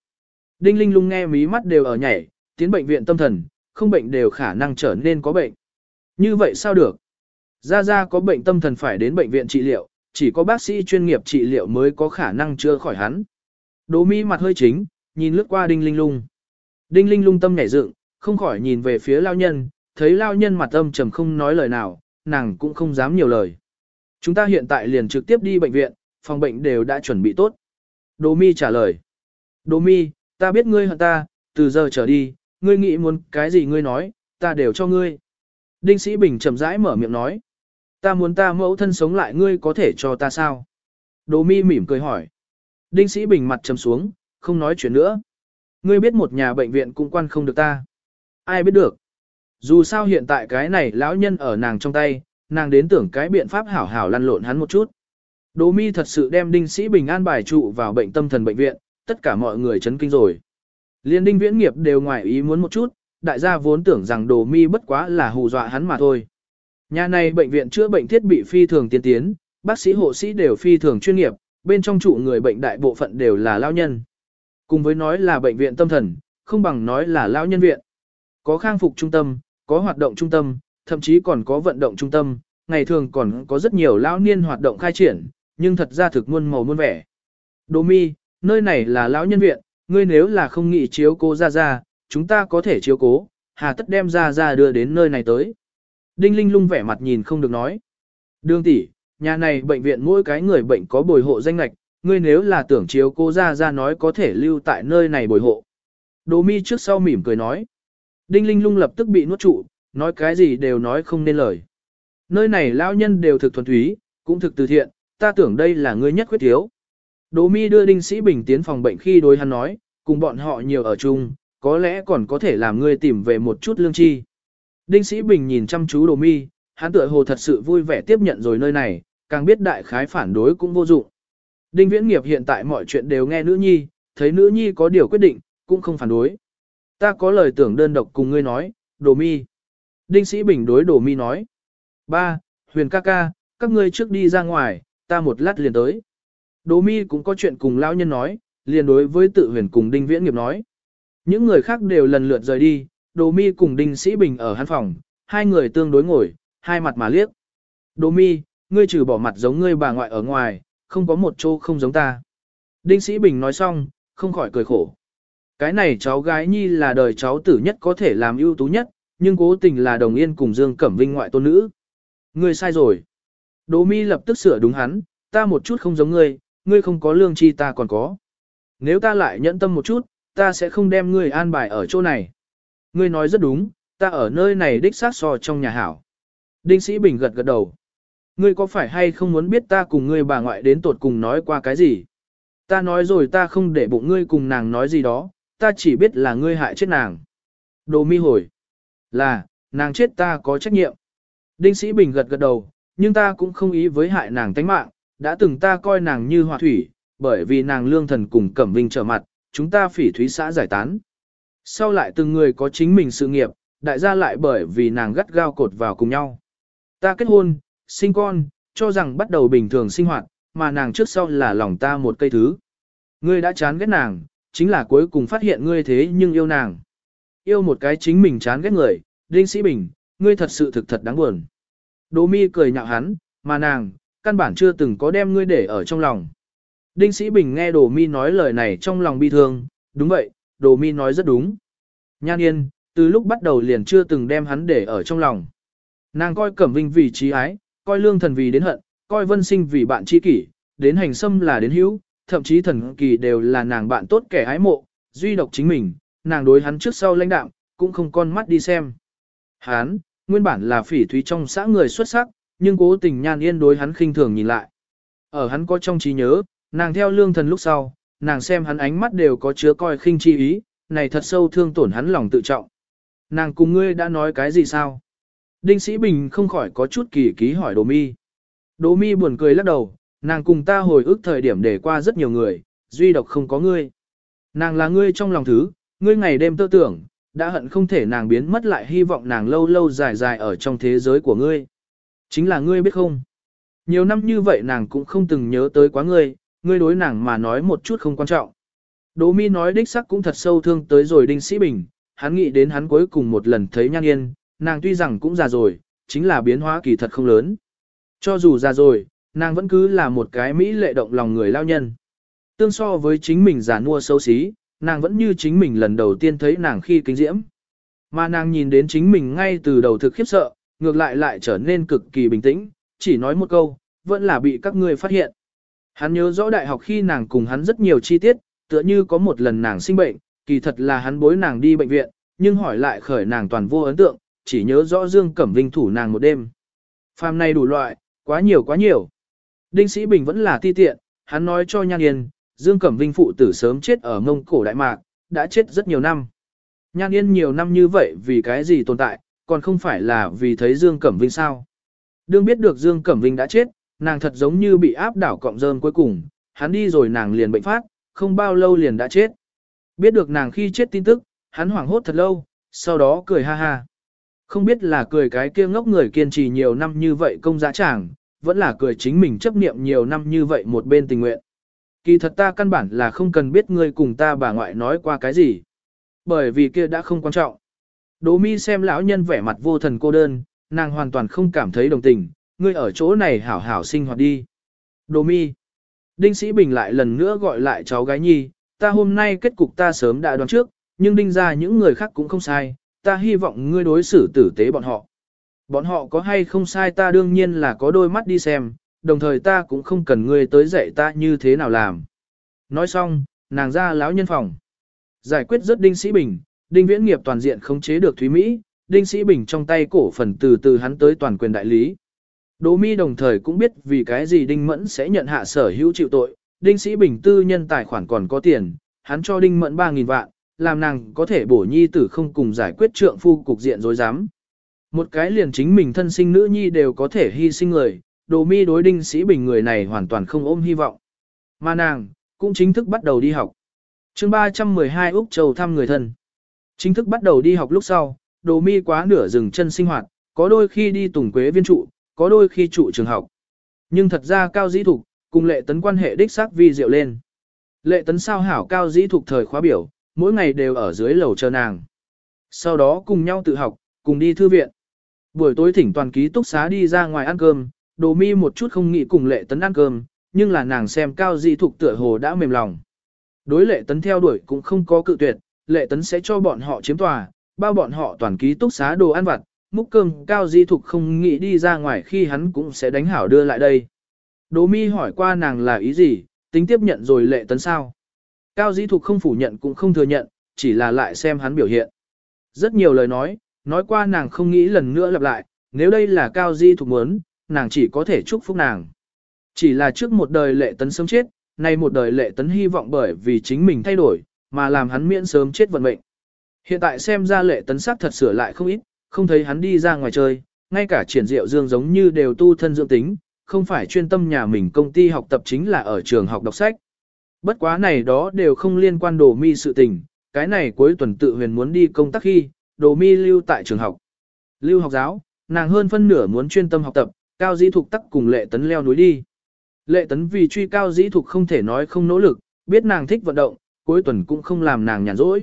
Đinh Linh lung nghe mí mắt đều ở nhảy, tiến bệnh viện tâm thần, không bệnh đều khả năng trở nên có bệnh. Như vậy sao được? Gia Gia có bệnh tâm thần phải đến bệnh viện trị liệu, chỉ có bác sĩ chuyên nghiệp trị liệu mới có khả năng chữa khỏi hắn. Đỗ mi mặt hơi chính, nhìn lướt qua Đinh Linh lung. Đinh Linh lung tâm nhảy dựng, không khỏi nhìn về phía lao nhân, thấy lao nhân mặt âm trầm không nói lời nào, nàng cũng không dám nhiều lời. Chúng ta hiện tại liền trực tiếp đi bệnh viện, phòng bệnh đều đã chuẩn bị tốt. Đỗ mi trả lời. Đỗ mi, ta biết ngươi hận ta, từ giờ trở đi, ngươi nghĩ muốn cái gì ngươi nói, ta đều cho ngươi. Đinh Sĩ Bình chậm rãi mở miệng nói. Ta muốn ta mẫu thân sống lại ngươi có thể cho ta sao? Đỗ mi mỉm cười hỏi. Đinh Sĩ Bình mặt trầm xuống, không nói chuyện nữa. Ngươi biết một nhà bệnh viện cũng quan không được ta. Ai biết được. Dù sao hiện tại cái này lão nhân ở nàng trong tay, nàng đến tưởng cái biện pháp hảo hảo lăn lộn hắn một chút. Đỗ mi thật sự đem đinh sĩ bình an bài trụ vào bệnh tâm thần bệnh viện, tất cả mọi người chấn kinh rồi. Liên đinh viễn nghiệp đều ngoài ý muốn một chút, đại gia vốn tưởng rằng đồ mi bất quá là hù dọa hắn mà thôi. Nhà này bệnh viện chữa bệnh thiết bị phi thường tiên tiến, bác sĩ hộ sĩ đều phi thường chuyên nghiệp, bên trong trụ người bệnh đại bộ phận đều là lao nhân. Cùng với nói là bệnh viện tâm thần, không bằng nói là lao nhân viện. Có khang phục trung tâm, có hoạt động trung tâm, thậm chí còn có vận động trung tâm, ngày thường còn có rất nhiều lão niên hoạt động khai triển, nhưng thật ra thực muôn màu muôn vẻ. Đỗ mi, nơi này là lão nhân viện, ngươi nếu là không nghĩ chiếu cố ra ra, chúng ta có thể chiếu cố, hà tất đem ra ra đưa đến nơi này tới. Đinh Linh lung vẻ mặt nhìn không được nói. Đường tỷ, nhà này bệnh viện mỗi cái người bệnh có bồi hộ danh lạch, ngươi nếu là tưởng chiếu cố ra ra nói có thể lưu tại nơi này bồi hộ. Đỗ mi trước sau mỉm cười nói. Đinh Linh lung lập tức bị nuốt trụ, nói cái gì đều nói không nên lời. Nơi này lão nhân đều thực thuần túy, cũng thực từ thiện, ta tưởng đây là ngươi nhất quyết thiếu. Đỗ mi đưa đinh sĩ bình tiến phòng bệnh khi đối hắn nói, cùng bọn họ nhiều ở chung, có lẽ còn có thể làm ngươi tìm về một chút lương chi. Đinh sĩ bình nhìn chăm chú Đỗ mi, hắn tựa hồ thật sự vui vẻ tiếp nhận rồi nơi này, càng biết đại khái phản đối cũng vô dụng. Đinh viễn nghiệp hiện tại mọi chuyện đều nghe nữ nhi, thấy nữ nhi có điều quyết định, cũng không phản đối. ta có lời tưởng đơn độc cùng ngươi nói, đồ mi. Đinh Sĩ Bình đối đồ mi nói. Ba, huyền ca ca, các ngươi trước đi ra ngoài, ta một lát liền tới. Đỗ mi cũng có chuyện cùng lão nhân nói, liền đối với tự huyền cùng Đinh Viễn Nghiệp nói. Những người khác đều lần lượt rời đi, Đỗ Mi cùng Đinh Sĩ Bình ở hắn phòng, hai người tương đối ngồi, hai mặt mà liếc. Đỗ Mi, ngươi trừ bỏ mặt giống ngươi bà ngoại ở ngoài, không có một chỗ không giống ta. Đinh Sĩ Bình nói xong, không khỏi cười khổ. Cái này cháu gái nhi là đời cháu tử nhất có thể làm ưu tú nhất, nhưng cố tình là đồng yên cùng Dương Cẩm Vinh ngoại tôn nữ. Ngươi sai rồi. Đỗ Mi lập tức sửa đúng hắn, ta một chút không giống ngươi, ngươi không có lương chi ta còn có. Nếu ta lại nhẫn tâm một chút, ta sẽ không đem ngươi an bài ở chỗ này. Ngươi nói rất đúng, ta ở nơi này đích xác so trong nhà hảo. Đinh Sĩ Bình gật gật đầu. Ngươi có phải hay không muốn biết ta cùng ngươi bà ngoại đến tột cùng nói qua cái gì? Ta nói rồi ta không để bụng ngươi cùng nàng nói gì đó, ta chỉ biết là ngươi hại chết nàng. Đồ mi hồi. Là, nàng chết ta có trách nhiệm. Đinh Sĩ Bình gật gật đầu, nhưng ta cũng không ý với hại nàng tánh mạng, đã từng ta coi nàng như hòa thủy, bởi vì nàng lương thần cùng Cẩm Vinh trở mặt, chúng ta phỉ thúy xã giải tán. Sau lại từng người có chính mình sự nghiệp, đại gia lại bởi vì nàng gắt gao cột vào cùng nhau. Ta kết hôn, sinh con, cho rằng bắt đầu bình thường sinh hoạt, mà nàng trước sau là lòng ta một cây thứ. Ngươi đã chán ghét nàng, chính là cuối cùng phát hiện ngươi thế nhưng yêu nàng. Yêu một cái chính mình chán ghét người, Đinh Sĩ Bình, ngươi thật sự thực thật đáng buồn. Đỗ mi cười nhạo hắn, mà nàng, căn bản chưa từng có đem ngươi để ở trong lòng. Đinh Sĩ Bình nghe Đồ Mi nói lời này trong lòng bi thương, đúng vậy, Đồ Mi nói rất đúng. Nhan Yên, từ lúc bắt đầu liền chưa từng đem hắn để ở trong lòng. Nàng coi Cẩm Vinh vì trí ái, coi Lương Thần vì đến hận, coi Vân Sinh vì bạn tri kỷ, đến hành xâm là đến hữu, thậm chí thần kỳ đều là nàng bạn tốt kẻ ái mộ, duy độc chính mình, nàng đối hắn trước sau lãnh đạm, cũng không con mắt đi xem. Hắn, nguyên bản là phỉ thúy trong xã người xuất sắc, nhưng cố tình Nhan Yên đối hắn khinh thường nhìn lại. Ở hắn có trong trí nhớ, Nàng theo lương thần lúc sau, nàng xem hắn ánh mắt đều có chứa coi khinh chi ý, này thật sâu thương tổn hắn lòng tự trọng. Nàng cùng ngươi đã nói cái gì sao? Đinh Sĩ Bình không khỏi có chút kỳ ký hỏi Đỗ Mi. Đỗ Mi buồn cười lắc đầu, nàng cùng ta hồi ức thời điểm để qua rất nhiều người, duy độc không có ngươi. Nàng là ngươi trong lòng thứ, ngươi ngày đêm tơ tưởng, đã hận không thể nàng biến mất lại hy vọng nàng lâu lâu dài dài ở trong thế giới của ngươi. Chính là ngươi biết không? Nhiều năm như vậy nàng cũng không từng nhớ tới quá ngươi, ngươi đối nàng mà nói một chút không quan trọng. Đỗ mi nói đích sắc cũng thật sâu thương tới rồi đinh sĩ bình, hắn nghĩ đến hắn cuối cùng một lần thấy nhan yên, nàng tuy rằng cũng già rồi, chính là biến hóa kỳ thật không lớn. Cho dù già rồi, nàng vẫn cứ là một cái mỹ lệ động lòng người lao nhân. Tương so với chính mình già nua xấu xí, nàng vẫn như chính mình lần đầu tiên thấy nàng khi kính diễm. Mà nàng nhìn đến chính mình ngay từ đầu thực khiếp sợ, ngược lại lại trở nên cực kỳ bình tĩnh, chỉ nói một câu, vẫn là bị các ngươi phát hiện. Hắn nhớ rõ đại học khi nàng cùng hắn rất nhiều chi tiết, tựa như có một lần nàng sinh bệnh, kỳ thật là hắn bối nàng đi bệnh viện, nhưng hỏi lại khởi nàng toàn vô ấn tượng, chỉ nhớ rõ Dương Cẩm Vinh thủ nàng một đêm. Phàm này đủ loại, quá nhiều quá nhiều. Đinh Sĩ Bình vẫn là ti tiện, hắn nói cho Nhan Yên, Dương Cẩm Vinh phụ tử sớm chết ở Mông Cổ Đại Mạc, đã chết rất nhiều năm. Nhan Yên nhiều năm như vậy vì cái gì tồn tại, còn không phải là vì thấy Dương Cẩm Vinh sao. Đương biết được Dương Cẩm Vinh đã chết, nàng thật giống như bị áp đảo cọng rơm cuối cùng, hắn đi rồi nàng liền bệnh phát, không bao lâu liền đã chết. Biết được nàng khi chết tin tức, hắn hoảng hốt thật lâu, sau đó cười ha ha. Không biết là cười cái kia ngốc người kiên trì nhiều năm như vậy công giá chàng, vẫn là cười chính mình chấp niệm nhiều năm như vậy một bên tình nguyện. Kỳ thật ta căn bản là không cần biết ngươi cùng ta bà ngoại nói qua cái gì. Bởi vì kia đã không quan trọng. Đỗ mi xem lão nhân vẻ mặt vô thần cô đơn, nàng hoàn toàn không cảm thấy đồng tình, ngươi ở chỗ này hảo hảo sinh hoạt đi. Đỗ mi. Đinh Sĩ Bình lại lần nữa gọi lại cháu gái nhi, ta hôm nay kết cục ta sớm đã đoán trước, nhưng đinh ra những người khác cũng không sai, ta hy vọng ngươi đối xử tử tế bọn họ. Bọn họ có hay không sai ta đương nhiên là có đôi mắt đi xem, đồng thời ta cũng không cần ngươi tới dạy ta như thế nào làm. Nói xong, nàng ra lão nhân phòng. Giải quyết rất đinh sĩ bình, đinh viễn nghiệp toàn diện khống chế được Thúy Mỹ, đinh sĩ bình trong tay cổ phần từ từ hắn tới toàn quyền đại lý. Đỗ mi đồng thời cũng biết vì cái gì Đinh Mẫn sẽ nhận hạ sở hữu chịu tội, Đinh Sĩ Bình tư nhân tài khoản còn có tiền, hắn cho Đinh Mẫn 3.000 vạn, làm nàng có thể bổ nhi tử không cùng giải quyết trượng phu cục diện dối dám. Một cái liền chính mình thân sinh nữ nhi đều có thể hy sinh người, Đồ mi đối Đinh Sĩ Bình người này hoàn toàn không ôm hy vọng. Mà nàng, cũng chính thức bắt đầu đi học. chương 312 Úc Châu thăm người thân. Chính thức bắt đầu đi học lúc sau, đồ mi quá nửa rừng chân sinh hoạt, có đôi khi đi tùng quế viên trụ, có đôi khi trụ trường học. Nhưng thật ra cao dĩ thục, cùng lệ tấn quan hệ đích xác vi diệu lên. Lệ tấn sao hảo cao dĩ thục thời khóa biểu, mỗi ngày đều ở dưới lầu chờ nàng. Sau đó cùng nhau tự học, cùng đi thư viện. Buổi tối thỉnh toàn ký túc xá đi ra ngoài ăn cơm, đồ mi một chút không nghĩ cùng lệ tấn ăn cơm, nhưng là nàng xem cao dĩ thục tựa hồ đã mềm lòng. Đối lệ tấn theo đuổi cũng không có cự tuyệt, lệ tấn sẽ cho bọn họ chiếm tòa, bao bọn họ toàn ký túc xá đồ ăn vặt, múc cơm cao di thục không nghĩ đi ra ngoài khi hắn cũng sẽ đánh hảo đưa lại đây. Đỗ mi hỏi qua nàng là ý gì, tính tiếp nhận rồi lệ tấn sao. Cao di thục không phủ nhận cũng không thừa nhận, chỉ là lại xem hắn biểu hiện. Rất nhiều lời nói, nói qua nàng không nghĩ lần nữa lặp lại, nếu đây là cao di thục muốn, nàng chỉ có thể chúc phúc nàng. Chỉ là trước một đời lệ tấn sớm chết, nay một đời lệ tấn hy vọng bởi vì chính mình thay đổi, mà làm hắn miễn sớm chết vận mệnh. Hiện tại xem ra lệ tấn sắc thật sửa lại không ít, không thấy hắn đi ra ngoài chơi, ngay cả triển diệu dương giống như đều tu thân dưỡng tính, không phải chuyên tâm nhà mình công ty học tập chính là ở trường học đọc sách. Bất quá này đó đều không liên quan đồ mi sự tình, cái này cuối tuần tự huyền muốn đi công tác khi, đồ mi lưu tại trường học. Lưu học giáo, nàng hơn phân nửa muốn chuyên tâm học tập, cao dĩ thục tắc cùng lệ tấn leo núi đi. Lệ tấn vì truy cao dĩ thục không thể nói không nỗ lực, biết nàng thích vận động, cuối tuần cũng không làm nàng nhàn rỗi.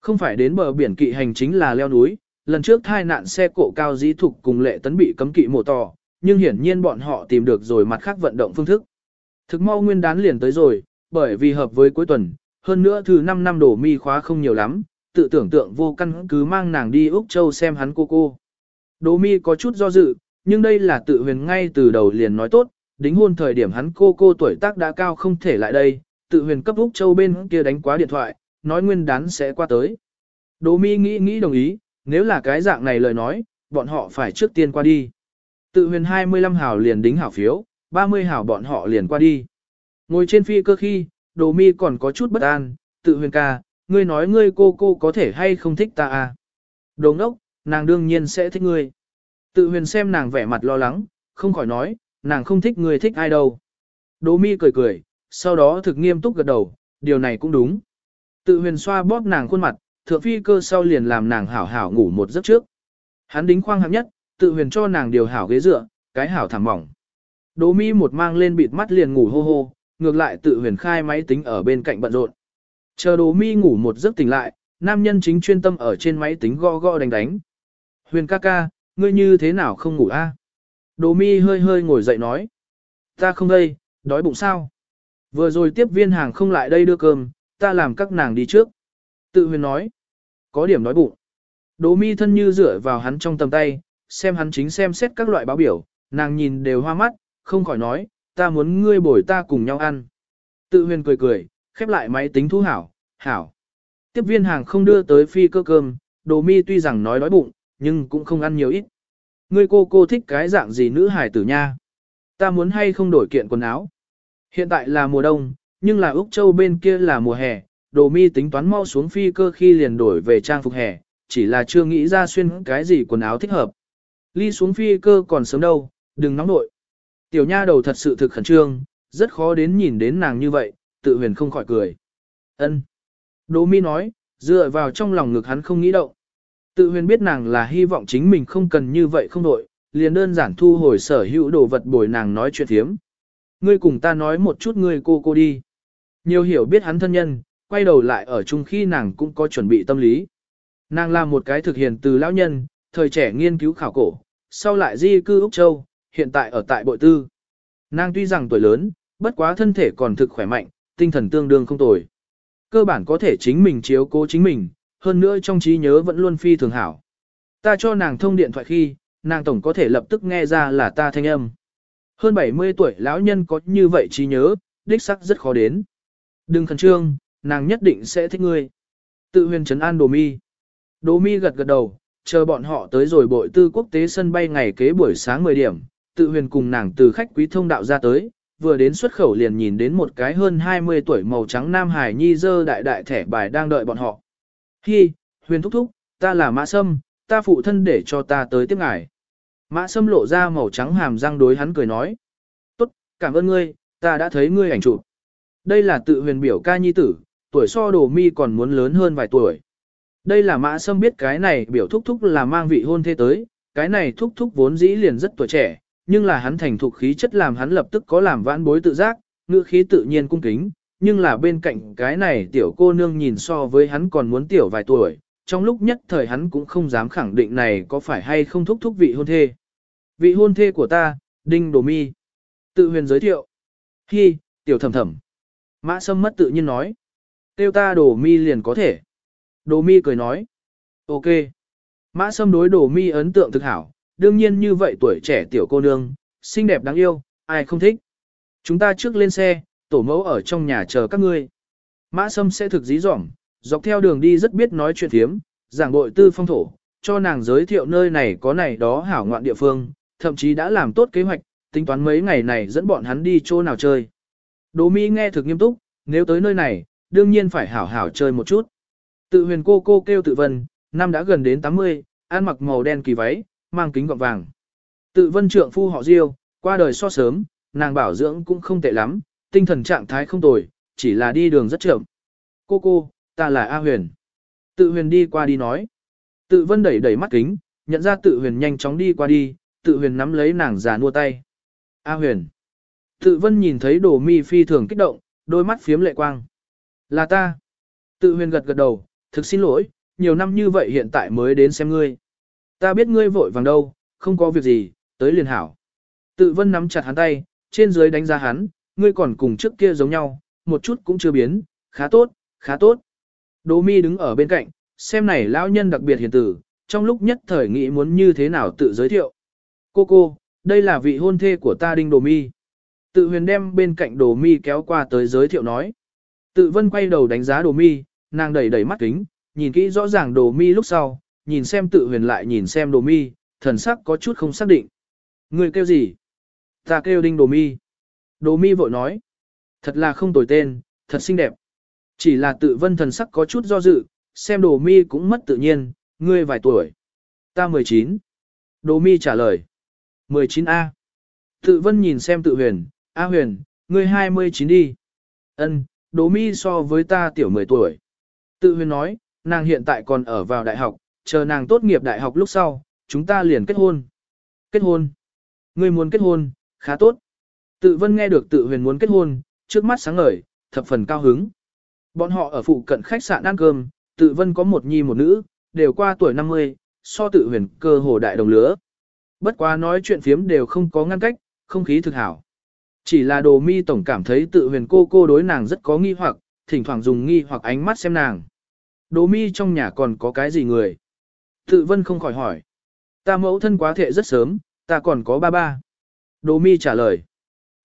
Không phải đến bờ biển kỵ hành chính là leo núi, lần trước thai nạn xe cộ cao dĩ thục cùng lệ tấn bị cấm kỵ mổ tò, nhưng hiển nhiên bọn họ tìm được rồi mặt khác vận động phương thức. Thực mau nguyên đán liền tới rồi, bởi vì hợp với cuối tuần, hơn nữa thứ 5 năm đổ mi khóa không nhiều lắm, tự tưởng tượng vô căn cứ mang nàng đi Úc Châu xem hắn cô cô. Đỗ mi có chút do dự, nhưng đây là tự huyền ngay từ đầu liền nói tốt, đính hôn thời điểm hắn cô cô tuổi tác đã cao không thể lại đây, tự huyền cấp Úc Châu bên kia đánh quá điện thoại, nói nguyên đán sẽ qua tới. Đỗ mi nghĩ nghĩ đồng ý, nếu là cái dạng này lời nói, bọn họ phải trước tiên qua đi. Tự huyền 25 hảo liền đính hảo phiếu, 30 hảo bọn họ liền qua đi. Ngồi trên phi cơ khi, đồ mi còn có chút bất an, tự huyền ca, ngươi nói ngươi cô cô có thể hay không thích ta à? Đồ ngốc, nàng đương nhiên sẽ thích ngươi. Tự huyền xem nàng vẻ mặt lo lắng, không khỏi nói, nàng không thích người thích ai đâu. Đỗ mi cười cười, sau đó thực nghiêm túc gật đầu, điều này cũng đúng. Tự huyền xoa bóp nàng khuôn mặt, thượng phi cơ sau liền làm nàng hảo hảo ngủ một giấc trước. Hắn đính khoang hạng nhất, tự huyền cho nàng điều hảo ghế dựa, cái hảo thảm mỏng. Đỗ mi một mang lên bịt mắt liền ngủ hô hô, ngược lại tự huyền khai máy tính ở bên cạnh bận rộn. Chờ Đỗ mi ngủ một giấc tỉnh lại, nam nhân chính chuyên tâm ở trên máy tính gõ gõ đánh đánh. Huyền ca ca, ngươi như thế nào không ngủ a? À? Đỗ mi hơi hơi ngồi dậy nói. Ta không đây, đói bụng sao? Vừa rồi tiếp viên hàng không lại đây đưa cơm, ta làm các nàng đi trước. Tự huyền nói, có điểm nói bụng. Đỗ mi thân như dựa vào hắn trong tầm tay, xem hắn chính xem xét các loại báo biểu, nàng nhìn đều hoa mắt, không khỏi nói, ta muốn ngươi bồi ta cùng nhau ăn. Tự huyền cười cười, khép lại máy tính thu hảo, hảo. Tiếp viên hàng không đưa tới phi cơ cơm, đồ mi tuy rằng nói đói bụng, nhưng cũng không ăn nhiều ít. Ngươi cô cô thích cái dạng gì nữ hải tử nha. Ta muốn hay không đổi kiện quần áo. Hiện tại là mùa đông, nhưng là Úc Châu bên kia là mùa hè, đồ mi tính toán mau xuống phi cơ khi liền đổi về trang phục hè, chỉ là chưa nghĩ ra xuyên cái gì quần áo thích hợp. Ly xuống phi cơ còn sớm đâu, đừng nóng nội. Tiểu nha đầu thật sự thực khẩn trương, rất khó đến nhìn đến nàng như vậy, tự huyền không khỏi cười. ân Đồ mi nói, dựa vào trong lòng ngực hắn không nghĩ động. Tự huyền biết nàng là hy vọng chính mình không cần như vậy không đội, liền đơn giản thu hồi sở hữu đồ vật bồi nàng nói chuyện thiếm. Ngươi cùng ta nói một chút ngươi cô cô đi. Nhiều hiểu biết hắn thân nhân, quay đầu lại ở chung khi nàng cũng có chuẩn bị tâm lý. Nàng là một cái thực hiện từ lão nhân, thời trẻ nghiên cứu khảo cổ, sau lại di cư Úc Châu, hiện tại ở tại bội tư. Nàng tuy rằng tuổi lớn, bất quá thân thể còn thực khỏe mạnh, tinh thần tương đương không tồi. Cơ bản có thể chính mình chiếu cố chính mình, hơn nữa trong trí nhớ vẫn luôn phi thường hảo. Ta cho nàng thông điện thoại khi, nàng tổng có thể lập tức nghe ra là ta thanh âm. Hơn 70 tuổi lão nhân có như vậy trí nhớ, đích sắc rất khó đến. Đừng khẩn trương, nàng nhất định sẽ thích ngươi. Tự huyền trấn an đồ mi. Đồ mi gật gật đầu, chờ bọn họ tới rồi bội tư quốc tế sân bay ngày kế buổi sáng 10 điểm, tự huyền cùng nàng từ khách quý thông đạo ra tới, vừa đến xuất khẩu liền nhìn đến một cái hơn 20 tuổi màu trắng nam hải nhi dơ đại đại thẻ bài đang đợi bọn họ. Hi, huyền thúc thúc, ta là mã sâm, ta phụ thân để cho ta tới tiếp ngài. Mã sâm lộ ra màu trắng hàm răng đối hắn cười nói. Tốt, cảm ơn ngươi, ta đã thấy ngươi ảnh chụp. Đây là tự huyền biểu ca nhi tử, tuổi so đồ mi còn muốn lớn hơn vài tuổi. Đây là mã sâm biết cái này biểu thúc thúc là mang vị hôn thê tới, cái này thúc thúc vốn dĩ liền rất tuổi trẻ, nhưng là hắn thành thục khí chất làm hắn lập tức có làm vãn bối tự giác, ngữ khí tự nhiên cung kính, nhưng là bên cạnh cái này tiểu cô nương nhìn so với hắn còn muốn tiểu vài tuổi, trong lúc nhất thời hắn cũng không dám khẳng định này có phải hay không thúc thúc vị hôn thê. Vị hôn thê của ta, Đinh Đồ Mi. Tự huyền giới thiệu. Hi, tiểu thầm thầm. Mã sâm mất tự nhiên nói. Tiêu ta Đồ Mi liền có thể. Đồ Mi cười nói. Ok. Mã sâm đối Đồ Mi ấn tượng thực hảo, đương nhiên như vậy tuổi trẻ tiểu cô nương, xinh đẹp đáng yêu, ai không thích. Chúng ta trước lên xe, tổ mẫu ở trong nhà chờ các ngươi. Mã sâm sẽ thực dí dỏm, dọc theo đường đi rất biết nói chuyện thiếm, giảng bội tư phong thổ, cho nàng giới thiệu nơi này có này đó hảo ngoạn địa phương, thậm chí đã làm tốt kế hoạch, tính toán mấy ngày này dẫn bọn hắn đi chỗ nào chơi. Đỗ Mỹ nghe thực nghiêm túc, nếu tới nơi này, đương nhiên phải hảo hảo chơi một chút. Tự huyền cô cô kêu tự vân, năm đã gần đến 80, ăn mặc màu đen kỳ váy, mang kính gọng vàng. Tự vân trượng phu họ Diêu, qua đời so sớm, nàng bảo dưỡng cũng không tệ lắm, tinh thần trạng thái không tồi, chỉ là đi đường rất chậm. Cô cô, ta là A huyền. Tự huyền đi qua đi nói. Tự vân đẩy đẩy mắt kính, nhận ra tự huyền nhanh chóng đi qua đi, tự huyền nắm lấy nàng già nua tay. A huyền. Tự vân nhìn thấy đồ mi phi thường kích động, đôi mắt phiếm lệ quang. Là ta. Tự huyền gật gật đầu, thực xin lỗi, nhiều năm như vậy hiện tại mới đến xem ngươi. Ta biết ngươi vội vàng đâu, không có việc gì, tới liền hảo. Tự vân nắm chặt hắn tay, trên dưới đánh giá hắn, ngươi còn cùng trước kia giống nhau, một chút cũng chưa biến, khá tốt, khá tốt. Đỗ mi đứng ở bên cạnh, xem này lão nhân đặc biệt hiền tử, trong lúc nhất thời nghĩ muốn như thế nào tự giới thiệu. Cô cô, đây là vị hôn thê của ta đinh đồ mi. Tự huyền đem bên cạnh đồ mi kéo qua tới giới thiệu nói. Tự vân quay đầu đánh giá đồ mi, nàng đẩy đẩy mắt kính, nhìn kỹ rõ ràng đồ mi lúc sau, nhìn xem tự huyền lại nhìn xem đồ mi, thần sắc có chút không xác định. Người kêu gì? Ta kêu đinh đồ mi. Đồ mi vội nói. Thật là không tồi tên, thật xinh đẹp. Chỉ là tự vân thần sắc có chút do dự, xem đồ mi cũng mất tự nhiên, ngươi vài tuổi. Ta 19. Đồ mi trả lời. 19A. Tự vân nhìn xem tự huyền, A huyền, ngươi 29 đi. Ân, đồ mi so với ta tiểu 10 tuổi. Tự huyền nói, nàng hiện tại còn ở vào đại học, chờ nàng tốt nghiệp đại học lúc sau, chúng ta liền kết hôn. Kết hôn. Ngươi muốn kết hôn, khá tốt. Tự vân nghe được tự huyền muốn kết hôn, trước mắt sáng ngời, thập phần cao hứng. Bọn họ ở phụ cận khách sạn ăn cơm, tự vân có một nhi một nữ, đều qua tuổi 50, so tự huyền cơ hồ đại đồng lứa. Bất quá nói chuyện phiếm đều không có ngăn cách, không khí thực hảo. Chỉ là đồ mi tổng cảm thấy tự huyền cô cô đối nàng rất có nghi hoặc, thỉnh thoảng dùng nghi hoặc ánh mắt xem nàng. Đồ mi trong nhà còn có cái gì người? Tự vân không khỏi hỏi. Ta mẫu thân quá thệ rất sớm, ta còn có ba ba. Đồ mi trả lời.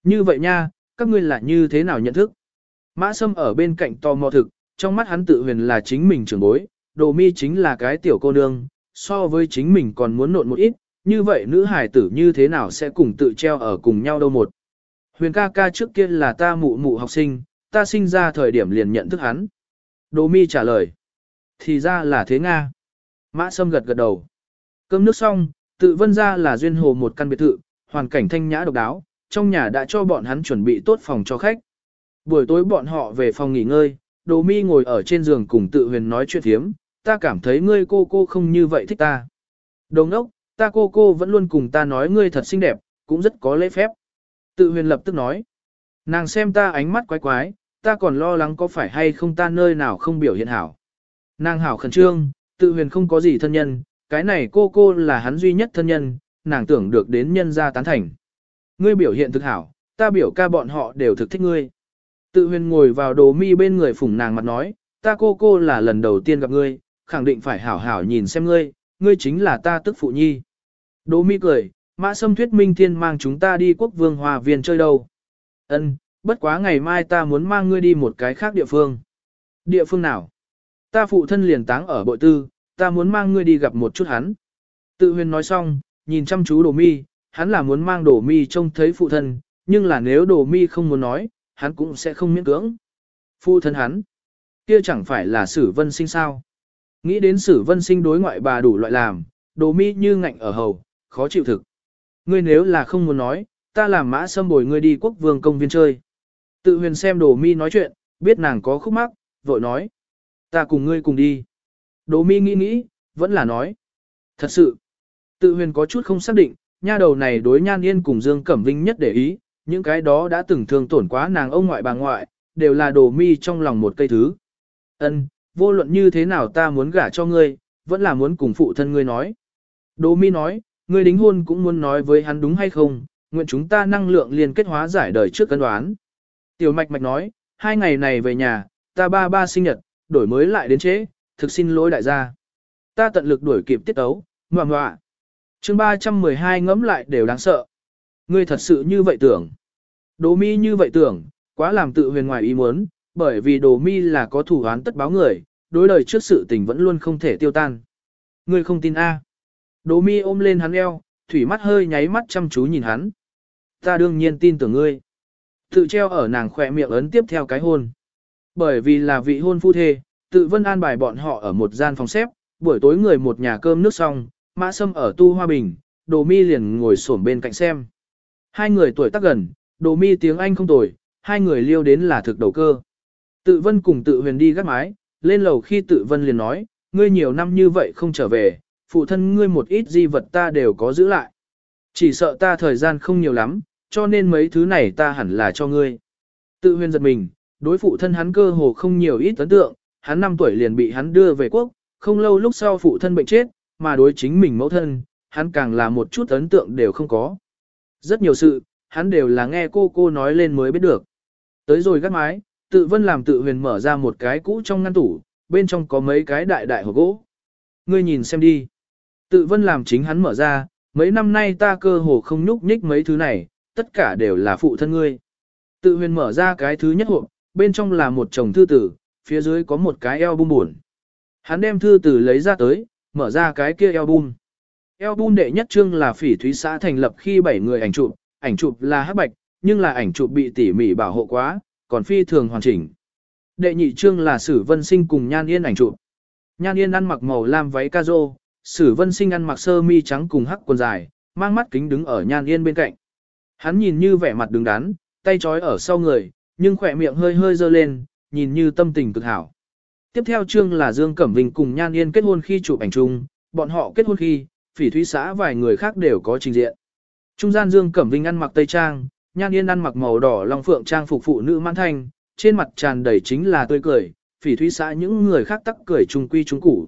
Như vậy nha, các ngươi là như thế nào nhận thức? Mã Sâm ở bên cạnh to mò thực, trong mắt hắn tự huyền là chính mình trưởng bối, đồ mi chính là cái tiểu cô nương, so với chính mình còn muốn nộn một ít, như vậy nữ hải tử như thế nào sẽ cùng tự treo ở cùng nhau đâu một. Huyền ca ca trước kia là ta mụ mụ học sinh, ta sinh ra thời điểm liền nhận thức hắn. Đồ mi trả lời. Thì ra là thế Nga. Mã Sâm gật gật đầu. Cơm nước xong, tự vân ra là duyên hồ một căn biệt thự, hoàn cảnh thanh nhã độc đáo, trong nhà đã cho bọn hắn chuẩn bị tốt phòng cho khách. Buổi tối bọn họ về phòng nghỉ ngơi, Đồ Mi ngồi ở trên giường cùng tự huyền nói chuyện thiếm, ta cảm thấy ngươi cô cô không như vậy thích ta. Đồ ngốc, ta cô cô vẫn luôn cùng ta nói ngươi thật xinh đẹp, cũng rất có lễ phép. Tự huyền lập tức nói, nàng xem ta ánh mắt quái quái, ta còn lo lắng có phải hay không ta nơi nào không biểu hiện hảo. Nàng hảo khẩn trương, tự huyền không có gì thân nhân, cái này cô cô là hắn duy nhất thân nhân, nàng tưởng được đến nhân gia tán thành. Ngươi biểu hiện thực hảo, ta biểu ca bọn họ đều thực thích ngươi. Tự huyền ngồi vào đồ mi bên người phủng nàng mặt nói, ta cô cô là lần đầu tiên gặp ngươi, khẳng định phải hảo hảo nhìn xem ngươi, ngươi chính là ta tức phụ nhi. Đồ mi cười, mã sâm thuyết minh thiên mang chúng ta đi quốc vương hòa viên chơi đâu. Ân, bất quá ngày mai ta muốn mang ngươi đi một cái khác địa phương. Địa phương nào? Ta phụ thân liền táng ở bội tư, ta muốn mang ngươi đi gặp một chút hắn. Tự huyền nói xong, nhìn chăm chú đồ mi, hắn là muốn mang đồ mi trông thấy phụ thân, nhưng là nếu đồ mi không muốn nói, hắn cũng sẽ không miễn cưỡng. Phụ thân hắn, kia chẳng phải là sử vân sinh sao. Nghĩ đến sử vân sinh đối ngoại bà đủ loại làm, đồ mi như ngạnh ở hầu, khó chịu thực. Ngươi nếu là không muốn nói, ta làm mã xâm bồi ngươi đi quốc vương công viên chơi. Tự huyền xem đồ mi nói chuyện, biết nàng có khúc mắc, vội nói. Ta cùng ngươi cùng đi. Đồ mi nghĩ nghĩ, vẫn là nói. Thật sự, tự huyền có chút không xác định, nha đầu này đối nhan yên cùng Dương Cẩm Vinh nhất để ý, những cái đó đã từng thương tổn quá nàng ông ngoại bà ngoại, đều là đồ mi trong lòng một cây thứ. Ân, vô luận như thế nào ta muốn gả cho ngươi, vẫn là muốn cùng phụ thân ngươi nói. Đồ mi nói, ngươi đính hôn cũng muốn nói với hắn đúng hay không, nguyện chúng ta năng lượng liên kết hóa giải đời trước cân đoán. Tiểu mạch mạch nói, hai ngày này về nhà, ta ba ba sinh nhật, đổi mới lại đến chế, thực xin lỗi đại gia. Ta tận lực đuổi kịp tiết tấu, ngoạ ngoạ chương 312 ngẫm lại đều đáng sợ. Ngươi thật sự như vậy tưởng. Đồ mi như vậy tưởng, quá làm tự huyền ngoài ý muốn, bởi vì đồ mi là có thủ án tất báo người, đối đời trước sự tình vẫn luôn không thể tiêu tan. Ngươi không tin A. Đồ mi ôm lên hắn eo, thủy mắt hơi nháy mắt chăm chú nhìn hắn. Ta đương nhiên tin tưởng ngươi. Tự treo ở nàng khỏe miệng ấn tiếp theo cái hôn. Bởi vì là vị hôn phu thê, tự vân an bài bọn họ ở một gian phòng xếp, buổi tối người một nhà cơm nước xong, mã sâm ở tu hoa bình, đồ mi liền ngồi xổm bên cạnh xem. Hai người tuổi tác gần, đồ mi tiếng Anh không tồi, hai người liêu đến là thực đầu cơ. Tự vân cùng tự huyền đi gác mái, lên lầu khi tự vân liền nói, ngươi nhiều năm như vậy không trở về, phụ thân ngươi một ít di vật ta đều có giữ lại. Chỉ sợ ta thời gian không nhiều lắm, cho nên mấy thứ này ta hẳn là cho ngươi. Tự huyền giật mình, đối phụ thân hắn cơ hồ không nhiều ít ấn tượng, hắn 5 tuổi liền bị hắn đưa về quốc, không lâu lúc sau phụ thân bệnh chết, mà đối chính mình mẫu thân, hắn càng là một chút ấn tượng đều không có. Rất nhiều sự, hắn đều là nghe cô cô nói lên mới biết được. Tới rồi gác mái, tự vân làm tự huyền mở ra một cái cũ trong ngăn tủ, bên trong có mấy cái đại đại hộp gỗ. Ngươi nhìn xem đi. Tự vân làm chính hắn mở ra, mấy năm nay ta cơ hồ không nhúc nhích mấy thứ này, tất cả đều là phụ thân ngươi. Tự huyền mở ra cái thứ nhất hộp, bên trong là một chồng thư tử, phía dưới có một cái eo bung buồn. Hắn đem thư tử lấy ra tới, mở ra cái kia album. Album đệ nhất trương là phỉ thúy xã thành lập khi 7 người ảnh chụp, ảnh chụp là hắc bạch, nhưng là ảnh chụp bị tỉ mỉ bảo hộ quá, còn phi thường hoàn chỉnh. Đệ nhị trương là Sử Vân Sinh cùng Nhan Yên ảnh chụp. Nhan Yên ăn mặc màu lam váy ca rô, Sử Vân Sinh ăn mặc sơ mi trắng cùng hắc quần dài, mang mắt kính đứng ở Nhan Yên bên cạnh. Hắn nhìn như vẻ mặt đứng đắn, tay trói ở sau người, nhưng khỏe miệng hơi hơi dơ lên, nhìn như tâm tình cực hảo. Tiếp theo chương là Dương Cẩm Vinh cùng Nhan Yên kết hôn khi chụp ảnh chung, bọn họ kết hôn khi, phỉ thúy xã vài người khác đều có trình diện. Trung gian Dương Cẩm Vinh ăn mặc tây trang, Nhan Yên ăn mặc màu đỏ long phượng trang phục phụ nữ mãn thanh, trên mặt tràn đầy chính là tươi cười, phỉ thúy xã những người khác tắc cười trung quy trung củ.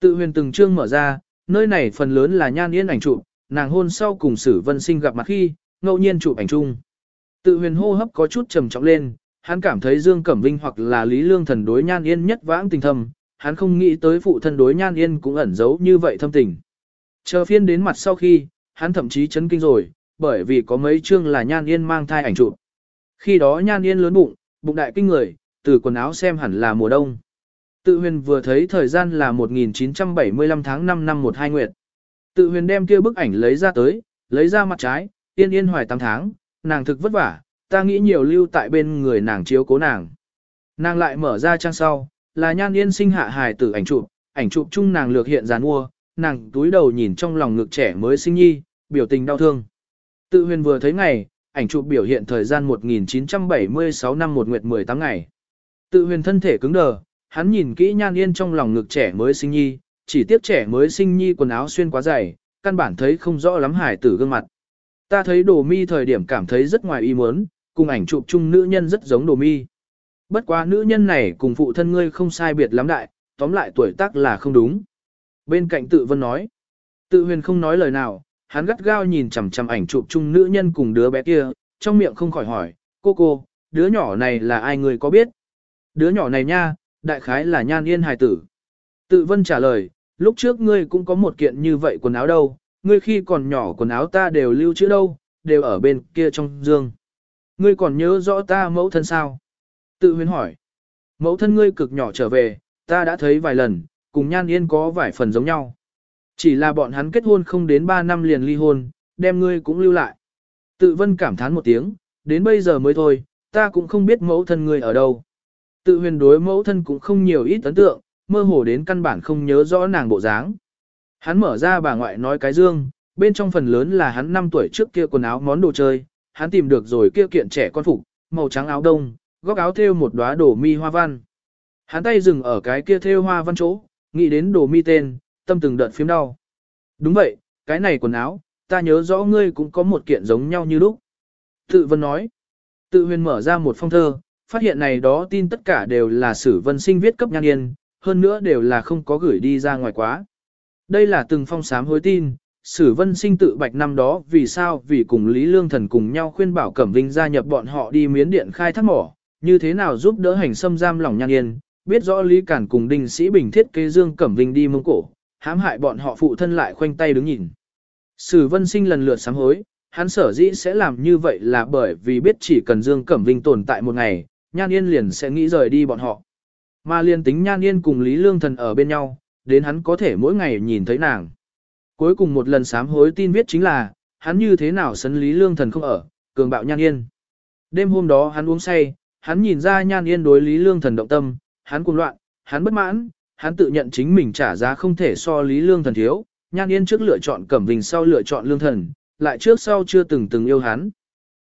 Tự huyền từng chương mở ra, nơi này phần lớn là Nhan Yên ảnh chụp, nàng hôn sau cùng Sử Vân Sinh gặp mặt khi, ngẫu nhiên chụp ảnh chung. Tự huyền hô hấp có chút trầm trọng lên, hắn cảm thấy Dương Cẩm Vinh hoặc là Lý Lương thần đối Nhan Yên nhất vãng tình thầm, hắn không nghĩ tới phụ thân đối Nhan Yên cũng ẩn giấu như vậy thâm tình. Chờ phiên đến mặt sau khi, hắn thậm chí chấn kinh rồi, bởi vì có mấy chương là Nhan Yên mang thai ảnh chụp. Khi đó Nhan Yên lớn bụng, bụng đại kinh người, từ quần áo xem hẳn là mùa đông. Tự huyền vừa thấy thời gian là 1975 tháng 5 năm 12 nguyệt. Tự huyền đem kia bức ảnh lấy ra tới, lấy ra mặt trái, yên yên hoài 8 tháng, nàng thực vất vả, ta nghĩ nhiều lưu tại bên người nàng chiếu cố nàng. Nàng lại mở ra trang sau, là nhan yên sinh hạ hài tử ảnh chụp, ảnh chụp chung nàng lược hiện dàn mua, nàng túi đầu nhìn trong lòng ngực trẻ mới sinh nhi, biểu tình đau thương. Tự huyền vừa thấy ngày, ảnh chụp biểu hiện thời gian 1976 năm một nguyệt 18 ngày. Tự huyền thân thể cứng đờ, hắn nhìn kỹ nhan yên trong lòng ngực trẻ mới sinh nhi, chỉ tiếc trẻ mới sinh nhi quần áo xuyên quá dày, căn bản thấy không rõ lắm hải tử gương mặt. Ta thấy đồ mi thời điểm cảm thấy rất ngoài ý muốn, cùng ảnh chụp chung nữ nhân rất giống đồ mi. Bất quá nữ nhân này cùng phụ thân ngươi không sai biệt lắm đại, tóm lại tuổi tác là không đúng. Bên cạnh tự vân nói, tự huyền không nói lời nào, hắn gắt gao nhìn chằm chằm ảnh chụp chung nữ nhân cùng đứa bé kia, trong miệng không khỏi hỏi, cô cô, đứa nhỏ này là ai người có biết? Đứa nhỏ này nha, đại khái là nhan yên hài tử. Tự vân trả lời, lúc trước ngươi cũng có một kiện như vậy quần áo đâu, ngươi khi còn nhỏ quần áo ta đều lưu trữ đâu, đều ở bên kia trong dương. Ngươi còn nhớ rõ ta mẫu thân sao? Tự huyền hỏi. Mẫu thân ngươi cực nhỏ trở về, ta đã thấy vài lần, cùng nhan yên có vài phần giống nhau. Chỉ là bọn hắn kết hôn không đến 3 năm liền ly hôn, đem ngươi cũng lưu lại. Tự vân cảm thán một tiếng, đến bây giờ mới thôi, ta cũng không biết mẫu thân ngươi ở đâu. Tự huyền đối mẫu thân cũng không nhiều ít ấn tượng, mơ hồ đến căn bản không nhớ rõ nàng bộ dáng. Hắn mở ra bà ngoại nói cái dương, bên trong phần lớn là hắn 5 tuổi trước kia quần áo món đồ chơi, hắn tìm được rồi kia kiện trẻ con phục, màu trắng áo đông, góc áo thêu một đóa đổ mi hoa văn. Hắn tay dừng ở cái kia thêu hoa văn chỗ, nghĩ đến đồ mi tên, tâm từng đợt phím đau. Đúng vậy, cái này quần áo, ta nhớ rõ ngươi cũng có một kiện giống nhau như lúc. Tự vân nói, tự huyền mở ra một phong thơ, phát hiện này đó tin tất cả đều là sử vân sinh viết cấp nhan yên, hơn nữa đều là không có gửi đi ra ngoài quá. Đây là từng phong sám hối tin, Sử Vân Sinh tự bạch năm đó vì sao vì cùng Lý Lương Thần cùng nhau khuyên bảo Cẩm Vinh gia nhập bọn họ đi miến điện khai thác mỏ, như thế nào giúp đỡ hành xâm giam lòng nhan yên, biết rõ Lý Cản cùng Đinh Sĩ Bình thiết kế Dương Cẩm Vinh đi mông cổ, hãm hại bọn họ phụ thân lại khoanh tay đứng nhìn. Sử Vân Sinh lần lượt sám hối, hắn sở dĩ sẽ làm như vậy là bởi vì biết chỉ cần Dương Cẩm Vinh tồn tại một ngày, Nhan Yên liền sẽ nghĩ rời đi bọn họ. Mà liền tính Nhan Yên cùng Lý Lương Thần ở bên nhau, đến hắn có thể mỗi ngày nhìn thấy nàng. Cuối cùng một lần sám hối tin viết chính là, hắn như thế nào sấn Lý Lương Thần không ở, cường bạo Nhan Yên. Đêm hôm đó hắn uống say, hắn nhìn ra Nhan Yên đối Lý Lương Thần động tâm, hắn cuồng loạn, hắn bất mãn, hắn tự nhận chính mình trả giá không thể so Lý Lương Thần thiếu, Nhan Yên trước lựa chọn Cẩm Vinh sau lựa chọn Lương Thần, lại trước sau chưa từng từng yêu hắn.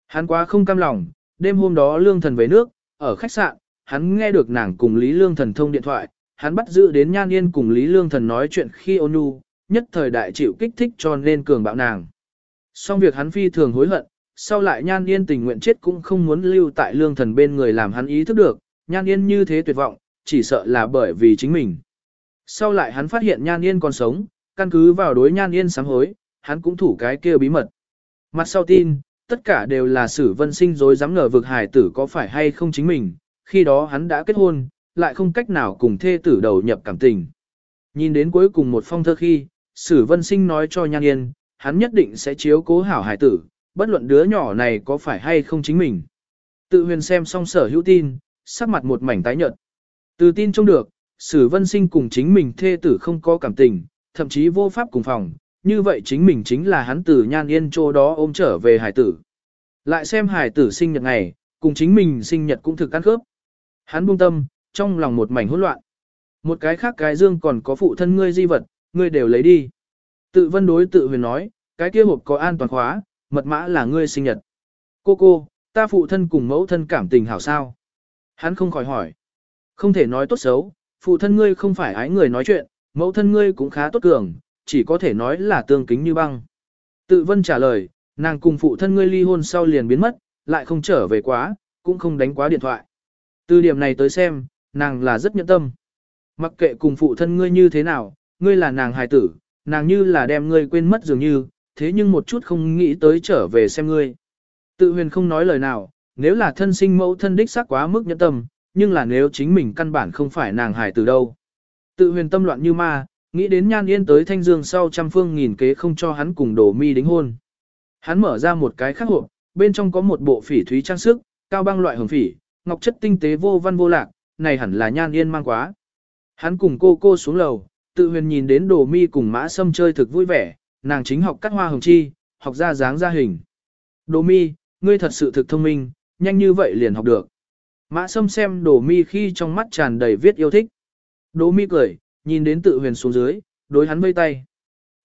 Hắn quá không cam lòng, đêm hôm đó Lương Thần về nước, ở khách sạn, hắn nghe được nàng cùng Lý Lương Thần thông điện thoại, hắn bắt giữ đến Nhan Yên cùng Lý Lương Thần nói chuyện khi ôn nhu, nhất thời đại chịu kích thích cho nên cường bạo nàng. Xong việc hắn phi thường hối hận, sau lại Nhan Yên tình nguyện chết cũng không muốn lưu tại Lương Thần bên người làm hắn ý thức được, Nhan Yên như thế tuyệt vọng, chỉ sợ là bởi vì chính mình. Sau lại hắn phát hiện Nhan Yên còn sống, căn cứ vào đối Nhan Yên sám hối, hắn cũng thủ cái kia bí mật. Mặt sau tin, tất cả đều là sử vân sinh dối dám ngờ vực hải tử có phải hay không chính mình, khi đó hắn đã kết hôn, lại không cách nào cùng thê tử đầu nhập cảm tình. Nhìn đến cuối cùng một phong thơ khi, sử vân sinh nói cho nhan yên, hắn nhất định sẽ chiếu cố hảo hải tử, bất luận đứa nhỏ này có phải hay không chính mình. Tự huyền xem xong sở hữu tin, sắc mặt một mảnh tái nhợt. Từ tin trông được, sử vân sinh cùng chính mình thê tử không có cảm tình, thậm chí vô pháp cùng phòng, như vậy chính mình chính là hắn từ nhan yên chỗ đó ôm trở về hải tử. Lại xem hải tử sinh nhật ngày, cùng chính mình sinh nhật cũng thực ăn khớp. Hắn buông tâm, trong lòng một mảnh hỗn loạn. Một cái khác cái dương còn có phụ thân ngươi di vật, ngươi đều lấy đi. Tự vân đối tự huyền nói, cái kia hộp có an toàn khóa, mật mã là ngươi sinh nhật. Cô cô, ta phụ thân cùng mẫu thân cảm tình hảo sao? Hắn không khỏi hỏi. Không thể nói tốt xấu, phụ thân ngươi không phải ái người nói chuyện, mẫu thân ngươi cũng khá tốt cường, chỉ có thể nói là tương kính như băng. Tự vân trả lời, nàng cùng phụ thân ngươi ly hôn sau liền biến mất, lại không trở về quá, cũng không đánh quá điện thoại. Từ điểm này tới xem, nàng là rất nhẫn tâm. Mặc kệ cùng phụ thân ngươi như thế nào, ngươi là nàng hài tử, nàng như là đem ngươi quên mất dường như, thế nhưng một chút không nghĩ tới trở về xem ngươi. Tự huyền không nói lời nào, nếu là thân sinh mẫu thân đích xác quá mức nhẫn tâm, nhưng là nếu chính mình căn bản không phải nàng hài tử đâu. Tự huyền tâm loạn như ma, Nghĩ đến nhan yên tới thanh dương sau trăm phương nghìn kế không cho hắn cùng đồ mi đính hôn. Hắn mở ra một cái khắc hộp, bên trong có một bộ phỉ thúy trang sức, cao băng loại hồng phỉ, ngọc chất tinh tế vô văn vô lạc, này hẳn là nhan yên mang quá. Hắn cùng cô cô xuống lầu, tự huyền nhìn đến đồ mi cùng mã sâm chơi thực vui vẻ, nàng chính học cắt hoa hồng chi, học ra dáng ra hình. Đồ mi, ngươi thật sự thực thông minh, nhanh như vậy liền học được. Mã sâm xem đồ mi khi trong mắt tràn đầy viết yêu thích. Đồ mi cười, nhìn đến tự huyền xuống dưới, đối hắn vây tay.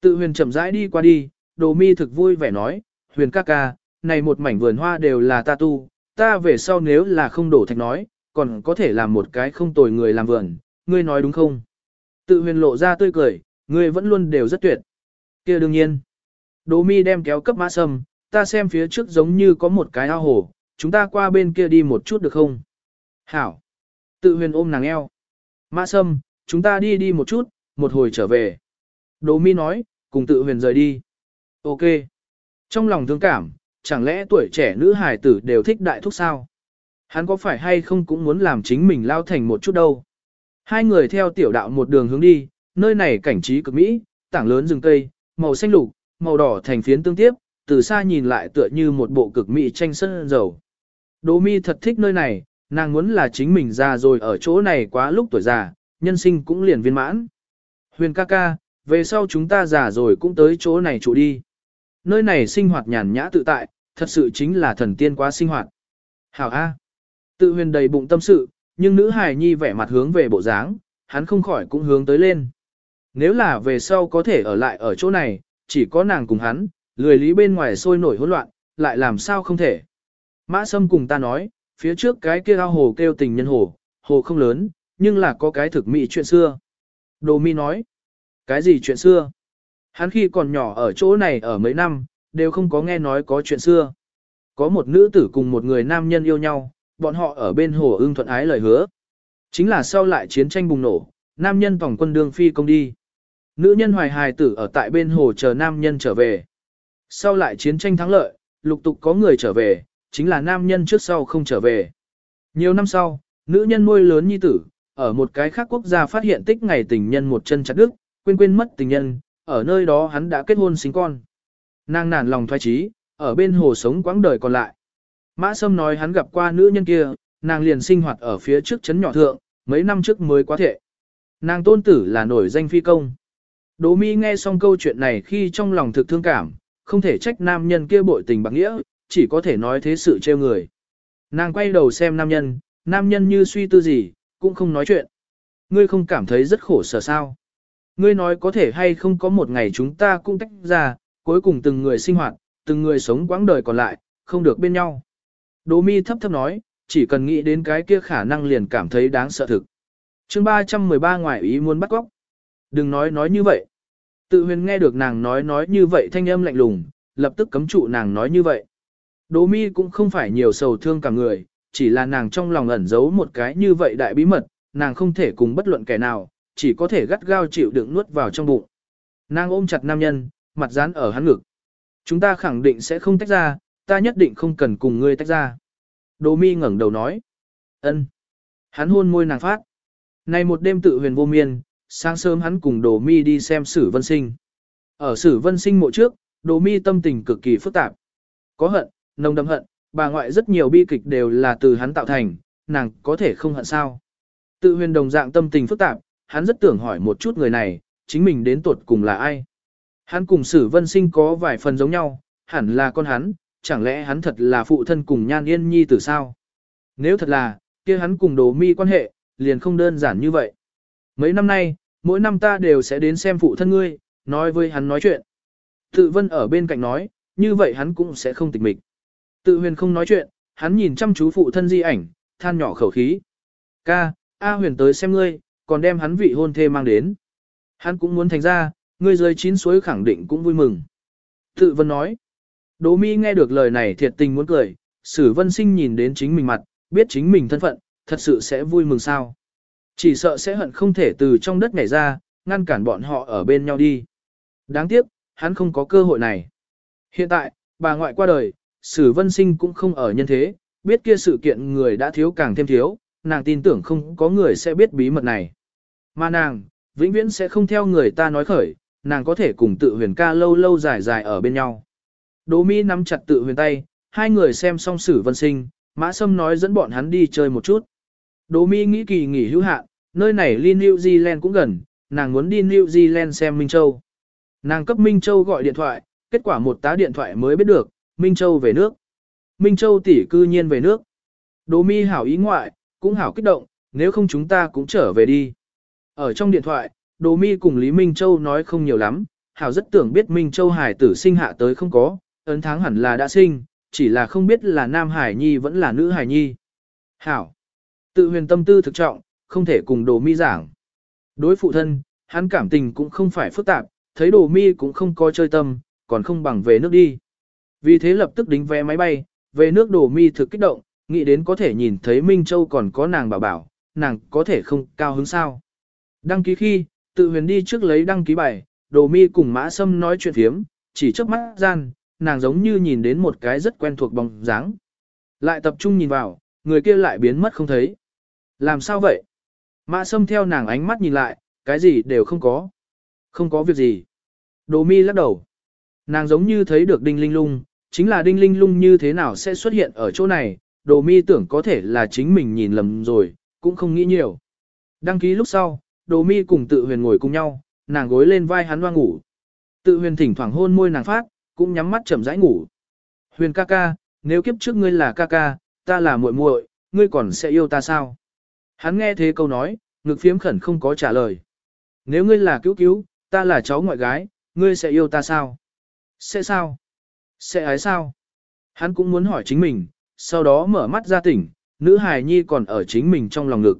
Tự huyền chậm rãi đi qua đi, đồ mi thực vui vẻ nói, huyền ca ca, này một mảnh vườn hoa đều là ta tu, ta về sau nếu là không đổ thạch nói, còn có thể làm một cái không tồi người làm vườn, ngươi nói đúng không? Tự huyền lộ ra tươi cười, ngươi vẫn luôn đều rất tuyệt. kia đương nhiên. Đỗ mi đem kéo cấp mã sâm, ta xem phía trước giống như có một cái ao hồ, chúng ta qua bên kia đi một chút được không? Hảo. Tự huyền ôm nàng eo. Mã sâm, chúng ta đi đi một chút, một hồi trở về. Đỗ mi nói, cùng tự huyền rời đi. Ok. Trong lòng thương cảm, chẳng lẽ tuổi trẻ nữ hài tử đều thích đại thúc sao? Hắn có phải hay không cũng muốn làm chính mình lao thành một chút đâu. Hai người theo tiểu đạo một đường hướng đi, nơi này cảnh trí cực mỹ, tảng lớn rừng cây, màu xanh lục, màu đỏ thành phiến tương tiếp, từ xa nhìn lại tựa như một bộ cực mỹ tranh sân dầu. Đỗ mi thật thích nơi này, nàng muốn là chính mình già rồi ở chỗ này quá lúc tuổi già, nhân sinh cũng liền viên mãn. Huyền ca ca, về sau chúng ta già rồi cũng tới chỗ này trụ đi. Nơi này sinh hoạt nhàn nhã tự tại, thật sự chính là thần tiên quá sinh hoạt. Hảo A. Tự huyền đầy bụng tâm sự, nhưng nữ hài nhi vẻ mặt hướng về bộ dáng, hắn không khỏi cũng hướng tới lên. Nếu là về sau có thể ở lại ở chỗ này, chỉ có nàng cùng hắn, lười lý bên ngoài sôi nổi hỗn loạn, lại làm sao không thể. Mã Sâm cùng ta nói, phía trước cái kia ao hồ kêu tình nhân hồ, hồ không lớn, nhưng là có cái thực mỹ chuyện xưa. Đồ mi nói, cái gì chuyện xưa? Hắn khi còn nhỏ ở chỗ này ở mấy năm, đều không có nghe nói có chuyện xưa. Có một nữ tử cùng một người nam nhân yêu nhau, bọn họ ở bên hồ ưng thuận ái lời hứa. Chính là sau lại chiến tranh bùng nổ, nam nhân tổng quân đương phi công đi. Nữ nhân hoài hài tử ở tại bên hồ chờ nam nhân trở về. Sau lại chiến tranh thắng lợi, lục tục có người trở về, chính là nam nhân trước sau không trở về. Nhiều năm sau, nữ nhân nuôi lớn nhi tử, ở một cái khác quốc gia phát hiện tích ngày tình nhân một chân chặt đứt, quên quên mất tình nhân, ở nơi đó hắn đã kết hôn sinh con. Nàng nản lòng thoái trí, ở bên hồ sống quãng đời còn lại. Mã Sâm nói hắn gặp qua nữ nhân kia, nàng liền sinh hoạt ở phía trước chấn nhỏ thượng, mấy năm trước mới quá thể. Nàng tôn tử là nổi danh phi công. Đỗ Mi nghe xong câu chuyện này khi trong lòng thực thương cảm, không thể trách nam nhân kia bội tình bạc nghĩa, chỉ có thể nói thế sự trêu người. Nàng quay đầu xem nam nhân, nam nhân như suy tư gì, cũng không nói chuyện. Ngươi không cảm thấy rất khổ sở sao? Ngươi nói có thể hay không có một ngày chúng ta cũng tách ra, cuối cùng từng người sinh hoạt, từng người sống quãng đời còn lại, không được bên nhau. Đỗ mi thấp thấp nói, chỉ cần nghĩ đến cái kia khả năng liền cảm thấy đáng sợ thực. chương 313 ngoại ý muốn bắt góc. Đừng nói nói như vậy. Tự huyền nghe được nàng nói nói như vậy thanh âm lạnh lùng, lập tức cấm trụ nàng nói như vậy. Đỗ mi cũng không phải nhiều sầu thương cả người, chỉ là nàng trong lòng ẩn giấu một cái như vậy đại bí mật, nàng không thể cùng bất luận kẻ nào, chỉ có thể gắt gao chịu đựng nuốt vào trong bụng. Nàng ôm chặt nam nhân, mặt dán ở hắn ngực. Chúng ta khẳng định sẽ không tách ra, ta nhất định không cần cùng ngươi tách ra. Đỗ mi ngẩng đầu nói. ân. Hắn hôn môi nàng phát. Này một đêm tự huyền vô miên, sáng sớm hắn cùng Đỗ mi đi xem sử vân sinh. Ở sử vân sinh mộ trước, Đỗ mi tâm tình cực kỳ phức tạp. Có hận, nồng đậm hận, bà ngoại rất nhiều bi kịch đều là từ hắn tạo thành, nàng có thể không hận sao. Tự huyền đồng dạng tâm tình phức tạp, hắn rất tưởng hỏi một chút người này, chính mình đến tuột cùng là ai. Hắn cùng sử vân sinh có vài phần giống nhau, hẳn là con hắn, chẳng lẽ hắn thật là phụ thân cùng nhan yên nhi từ sao? Nếu thật là, kia hắn cùng đồ mi quan hệ, liền không đơn giản như vậy. Mấy năm nay, mỗi năm ta đều sẽ đến xem phụ thân ngươi, nói với hắn nói chuyện. Tự vân ở bên cạnh nói, như vậy hắn cũng sẽ không tịch mịch. Tự huyền không nói chuyện, hắn nhìn chăm chú phụ thân di ảnh, than nhỏ khẩu khí. Ca, A huyền tới xem ngươi, còn đem hắn vị hôn thê mang đến. Hắn cũng muốn thành ra, ngươi rơi chín suối khẳng định cũng vui mừng. Tự vân nói. Đỗ mi nghe được lời này thiệt tình muốn cười, sử vân sinh nhìn đến chính mình mặt, biết chính mình thân phận, thật sự sẽ vui mừng sao. Chỉ sợ sẽ hận không thể từ trong đất nhảy ra, ngăn cản bọn họ ở bên nhau đi. Đáng tiếc, hắn không có cơ hội này. Hiện tại, bà ngoại qua đời, Sử Vân Sinh cũng không ở nhân thế, biết kia sự kiện người đã thiếu càng thêm thiếu, nàng tin tưởng không có người sẽ biết bí mật này. Mà nàng, vĩnh viễn sẽ không theo người ta nói khởi, nàng có thể cùng tự huyền ca lâu lâu dài dài ở bên nhau. Đỗ Mỹ nắm chặt tự huyền tay, hai người xem xong Sử Vân Sinh, Mã Sâm nói dẫn bọn hắn đi chơi một chút. Đỗ Mỹ nghĩ kỳ nghỉ hữu hạn, nơi này ly New Zealand cũng gần, nàng muốn đi New Zealand xem Minh Châu. Nàng cấp Minh Châu gọi điện thoại, kết quả một tá điện thoại mới biết được, Minh Châu về nước. Minh Châu tỷ cư nhiên về nước. Đỗ mi hảo ý ngoại, cũng hảo kích động, nếu không chúng ta cũng trở về đi. Ở trong điện thoại, Đỗ mi cùng Lý Minh Châu nói không nhiều lắm, hảo rất tưởng biết Minh Châu hải tử sinh hạ tới không có, ấn tháng hẳn là đã sinh, chỉ là không biết là nam hải nhi vẫn là nữ hải nhi. Hảo. Tự huyền tâm tư thực trọng, không thể cùng đồ mi giảng. Đối phụ thân, hắn cảm tình cũng không phải phức tạp, thấy đồ mi cũng không có chơi tâm, còn không bằng về nước đi. Vì thế lập tức đính vé máy bay, về nước đồ mi thực kích động, nghĩ đến có thể nhìn thấy Minh Châu còn có nàng bảo bảo, nàng có thể không cao hứng sao. Đăng ký khi, tự huyền đi trước lấy đăng ký bài, đồ mi cùng mã sâm nói chuyện thiếm, chỉ trước mắt gian, nàng giống như nhìn đến một cái rất quen thuộc bóng dáng. Lại tập trung nhìn vào, người kia lại biến mất không thấy. Làm sao vậy? Mã sâm theo nàng ánh mắt nhìn lại, cái gì đều không có. Không có việc gì. Đồ mi lắc đầu. Nàng giống như thấy được đinh linh lung, chính là đinh linh lung như thế nào sẽ xuất hiện ở chỗ này, đồ mi tưởng có thể là chính mình nhìn lầm rồi, cũng không nghĩ nhiều. Đăng ký lúc sau, đồ mi cùng tự huyền ngồi cùng nhau, nàng gối lên vai hắn loa ngủ. Tự huyền thỉnh thoảng hôn môi nàng phát, cũng nhắm mắt chậm rãi ngủ. Huyền ca ca, nếu kiếp trước ngươi là ca ca, ta là muội muội, ngươi còn sẽ yêu ta sao? Hắn nghe thế câu nói, ngực phiếm khẩn không có trả lời. Nếu ngươi là cứu cứu, ta là cháu ngoại gái, ngươi sẽ yêu ta sao? Sẽ sao? Sẽ ái sao? Hắn cũng muốn hỏi chính mình, sau đó mở mắt ra tỉnh, nữ hài nhi còn ở chính mình trong lòng ngực.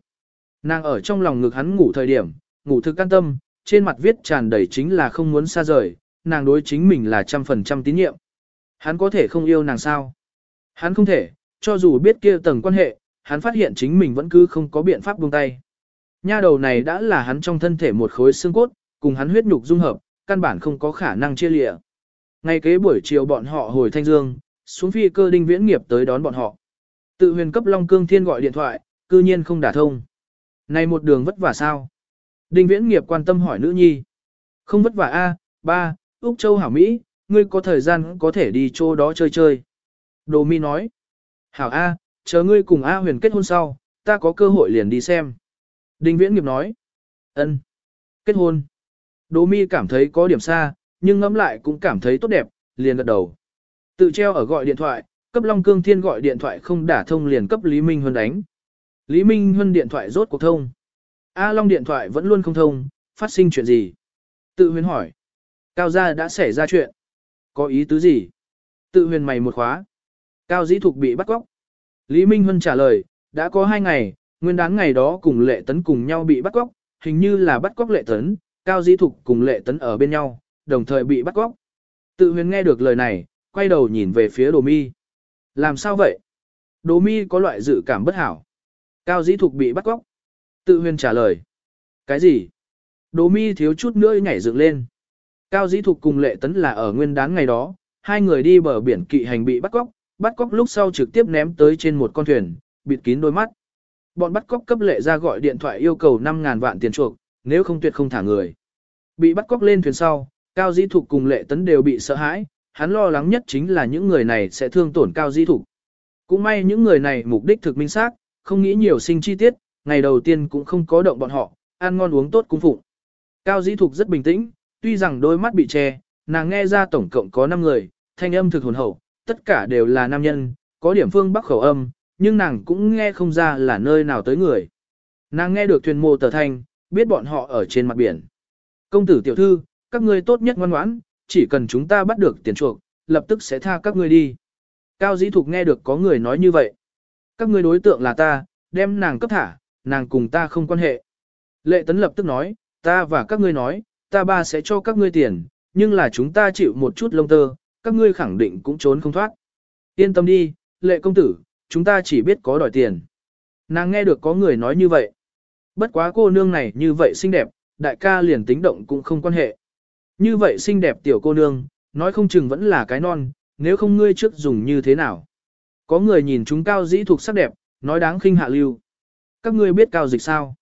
Nàng ở trong lòng ngực hắn ngủ thời điểm, ngủ thực can tâm, trên mặt viết tràn đầy chính là không muốn xa rời, nàng đối chính mình là trăm phần trăm tín nhiệm. Hắn có thể không yêu nàng sao? Hắn không thể, cho dù biết kia tầng quan hệ, hắn phát hiện chính mình vẫn cứ không có biện pháp buông tay. Nha đầu này đã là hắn trong thân thể một khối xương cốt, cùng hắn huyết nhục dung hợp, căn bản không có khả năng chia lịa. Ngay kế buổi chiều bọn họ hồi Thanh Dương, xuống phi cơ đinh viễn nghiệp tới đón bọn họ. Tự huyền cấp Long Cương Thiên gọi điện thoại, cư nhiên không đả thông. Này một đường vất vả sao? Đinh viễn nghiệp quan tâm hỏi nữ nhi. Không vất vả a, ba, Úc Châu Hảo Mỹ, ngươi có thời gian có thể đi chỗ đó chơi chơi. Đồ mi nói. Hảo A, chờ ngươi cùng A huyền kết hôn sau, ta có cơ hội liền đi xem. Đinh viễn nghiệp nói. ân, Kết hôn. Đồ mi cảm thấy có điểm xa, nhưng ngẫm lại cũng cảm thấy tốt đẹp, liền gật đầu. Tự treo ở gọi điện thoại, cấp Long Cương Thiên gọi điện thoại không đả thông liền cấp Lý Minh Huân đánh. Lý Minh Huân điện thoại rốt cuộc thông. A Long điện thoại vẫn luôn không thông, phát sinh chuyện gì? Tự huyền hỏi. Cao gia đã xảy ra chuyện. Có ý tứ gì? Tự huyền mày một khóa. Cao dĩ thục bị bắt cóc. Lý Minh Huân trả lời, đã có hai ngày, nguyên đáng ngày đó cùng lệ tấn cùng nhau bị bắt cóc, hình như là bắt cóc lệ tấn, Cao dĩ thục cùng lệ tấn ở bên nhau, đồng thời bị bắt cóc. Tự huyền nghe được lời này, quay đầu nhìn về phía đồ mi. Làm sao vậy? Đồ mi có loại dự cảm bất hảo. Cao dĩ thục bị bắt cóc. Tự huyền trả lời. Cái gì? Đồ mi thiếu chút nữa nhảy dựng lên. Cao dĩ thục cùng lệ tấn là ở nguyên đán ngày đó, hai người đi bờ biển kỵ hành bị bắt cóc, bắt cóc lúc sau trực tiếp ném tới trên một con thuyền, bịt kín đôi mắt. Bọn bắt cóc cấp lệ ra gọi điện thoại yêu cầu 5.000 vạn tiền chuộc, nếu không tuyệt không thả người. Bị bắt cóc lên thuyền sau, Cao Dĩ Thục cùng Lệ Tấn đều bị sợ hãi, hắn lo lắng nhất chính là những người này sẽ thương tổn Cao Dĩ Thục. Cũng may những người này mục đích thực minh xác, không nghĩ nhiều sinh chi tiết, ngày đầu tiên cũng không có động bọn họ, ăn ngon uống tốt cung phụng. Cao Dĩ Thục rất bình tĩnh, tuy rằng đôi mắt bị che, nàng nghe ra tổng cộng có 5 người, thanh âm thực hồn hậu, tất cả đều là nam nhân, có điểm phương bắc khẩu âm, nhưng nàng cũng nghe không ra là nơi nào tới người. Nàng nghe được thuyền mô tờ thanh, biết bọn họ ở trên mặt biển. Công tử tiểu thư, các ngươi tốt nhất ngoan ngoãn, chỉ cần chúng ta bắt được tiền chuộc, lập tức sẽ tha các ngươi đi. Cao dĩ thục nghe được có người nói như vậy. Các ngươi đối tượng là ta, đem nàng cấp thả, nàng cùng ta không quan hệ. Lệ tấn lập tức nói, ta và các ngươi nói, ta ba sẽ cho các ngươi tiền, nhưng là chúng ta chịu một chút lông tơ, các ngươi khẳng định cũng trốn không thoát. Yên tâm đi, lệ công tử, chúng ta chỉ biết có đòi tiền. Nàng nghe được có người nói như vậy. Bất quá cô nương này như vậy xinh đẹp, đại ca liền tính động cũng không quan hệ. Như vậy xinh đẹp tiểu cô nương, nói không chừng vẫn là cái non, nếu không ngươi trước dùng như thế nào. Có người nhìn chúng cao dĩ thuộc sắc đẹp, nói đáng khinh hạ lưu. Các ngươi biết cao dịch sao?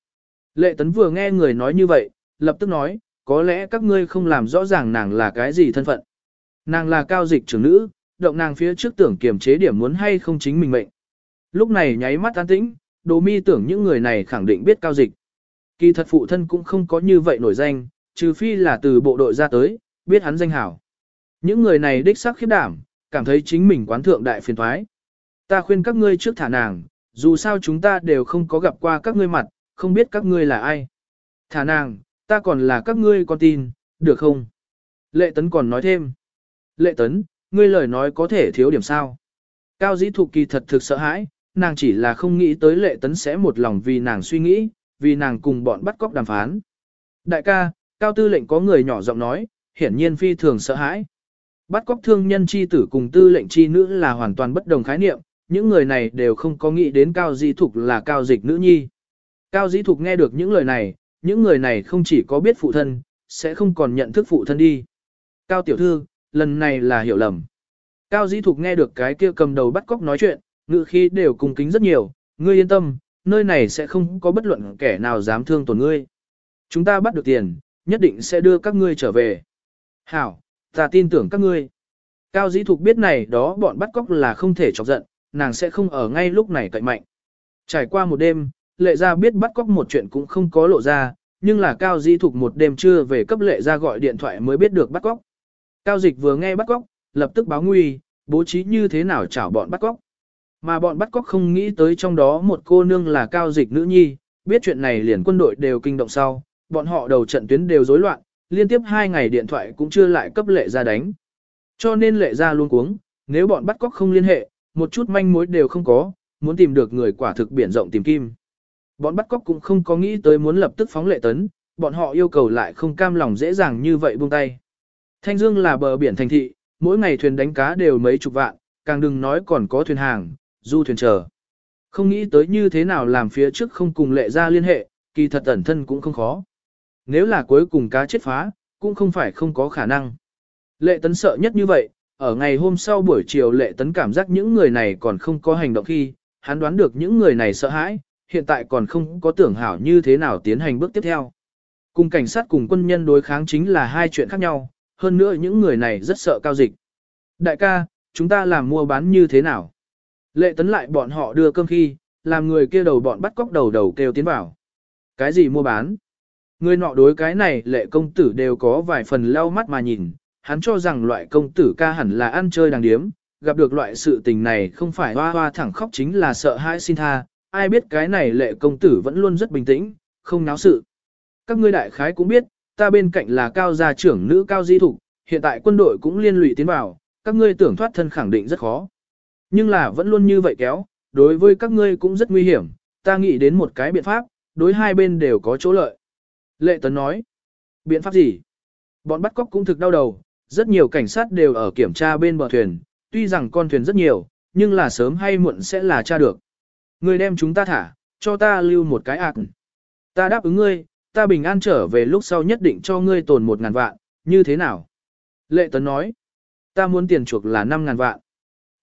Lệ tấn vừa nghe người nói như vậy, lập tức nói, có lẽ các ngươi không làm rõ ràng nàng là cái gì thân phận. Nàng là cao dịch trưởng nữ, động nàng phía trước tưởng kiềm chế điểm muốn hay không chính mình mệnh. Lúc này nháy mắt an tĩnh, đồ mi tưởng những người này khẳng định biết cao dịch. Kỳ thật phụ thân cũng không có như vậy nổi danh, trừ phi là từ bộ đội ra tới, biết hắn danh hảo. Những người này đích xác khiếp đảm, cảm thấy chính mình quán thượng đại phiền thoái. Ta khuyên các ngươi trước thả nàng, dù sao chúng ta đều không có gặp qua các ngươi mặt, không biết các ngươi là ai. Thả nàng, ta còn là các ngươi con tin, được không? Lệ Tấn còn nói thêm. Lệ Tấn, ngươi lời nói có thể thiếu điểm sao? Cao dĩ thục kỳ thật thực sợ hãi, nàng chỉ là không nghĩ tới Lệ Tấn sẽ một lòng vì nàng suy nghĩ, vì nàng cùng bọn bắt cóc đàm phán. Đại ca, Cao tư lệnh có người nhỏ giọng nói, hiển nhiên phi thường sợ hãi. Bắt cóc thương nhân chi tử cùng tư lệnh chi nữ là hoàn toàn bất đồng khái niệm, những người này đều không có nghĩ đến Cao Dĩ Thục là Cao Dịch nữ nhi. Cao Dĩ Thục nghe được những lời này, những người này không chỉ có biết phụ thân, sẽ không còn nhận thức phụ thân đi. Cao tiểu thư, lần này là hiểu lầm. Cao Dĩ Thục nghe được cái kia cầm đầu bắt cóc nói chuyện, ngữ khí đều cung kính rất nhiều, ngươi yên tâm, nơi này sẽ không có bất luận kẻ nào dám thương tổn ngươi. Chúng ta bắt được tiền, nhất định sẽ đưa các ngươi trở về. Hảo, ta tin tưởng các ngươi. Cao Dĩ Thục biết này đó bọn bắt cóc là không thể chọc giận, nàng sẽ không ở ngay lúc này cậy mạnh. Trải qua một đêm, lệ gia biết bắt cóc một chuyện cũng không có lộ ra, nhưng là Cao Di Thục một đêm trưa về cấp lệ gia gọi điện thoại mới biết được bắt cóc. Cao Dịch vừa nghe bắt cóc, lập tức báo nguy, bố trí như thế nào chảo bọn bắt cóc. Mà bọn bắt cóc không nghĩ tới trong đó một cô nương là Cao Dịch nữ nhi, biết chuyện này liền quân đội đều kinh động sau, bọn họ đầu trận tuyến đều rối loạn, liên tiếp hai ngày điện thoại cũng chưa lại cấp lệ gia đánh. Cho nên lệ gia luôn cuống, nếu bọn bắt cóc không liên hệ, một chút manh mối đều không có, muốn tìm được người quả thực biển rộng tìm kim. Bọn bắt cóc cũng không có nghĩ tới muốn lập tức phóng lệ tấn, bọn họ yêu cầu lại không cam lòng dễ dàng như vậy buông tay. Thanh Dương là bờ biển thành thị, mỗi ngày thuyền đánh cá đều mấy chục vạn, càng đừng nói còn có thuyền hàng, du thuyền chờ. Không nghĩ tới như thế nào làm phía trước không cùng lệ ra liên hệ, kỳ thật ẩn thân cũng không khó. Nếu là cuối cùng cá chết phá, cũng không phải không có khả năng. Lệ tấn sợ nhất như vậy, ở ngày hôm sau buổi chiều lệ tấn cảm giác những người này còn không có hành động khi, hắn đoán được những người này sợ hãi, hiện tại còn không có tưởng hảo như thế nào tiến hành bước tiếp theo. Cùng cảnh sát cùng quân nhân đối kháng chính là hai chuyện khác nhau, hơn nữa những người này rất sợ cao dịch. Đại ca, chúng ta làm mua bán như thế nào? Lệ tấn lại bọn họ đưa cơm khi, làm người kia đầu bọn bắt cóc đầu đầu kêu tiến vào. Cái gì mua bán? Người nọ đối cái này lệ công tử đều có vài phần lau mắt mà nhìn, hắn cho rằng loại công tử ca hẳn là ăn chơi đàng điếm, gặp được loại sự tình này không phải hoa hoa thẳng khóc chính là sợ hãi xin tha, ai biết cái này lệ công tử vẫn luôn rất bình tĩnh, không náo sự. Các ngươi đại khái cũng biết, ta bên cạnh là cao gia trưởng nữ cao di thục, hiện tại quân đội cũng liên lụy tiến vào, các ngươi tưởng thoát thân khẳng định rất khó. Nhưng là vẫn luôn như vậy kéo, đối với các ngươi cũng rất nguy hiểm, ta nghĩ đến một cái biện pháp, đối hai bên đều có chỗ lợi. Lệ Tấn nói, biện pháp gì? Bọn bắt cóc cũng thực đau đầu, rất nhiều cảnh sát đều ở kiểm tra bên bờ thuyền, tuy rằng con thuyền rất nhiều, nhưng là sớm hay muộn sẽ là tra được. Ngươi đem chúng ta thả, cho ta lưu một cái ạc. Ta đáp ứng ngươi, ta bình an trở về lúc sau nhất định cho ngươi tồn một ngàn vạn, như thế nào? Lệ Tấn nói, ta muốn tiền chuộc là năm ngàn vạn.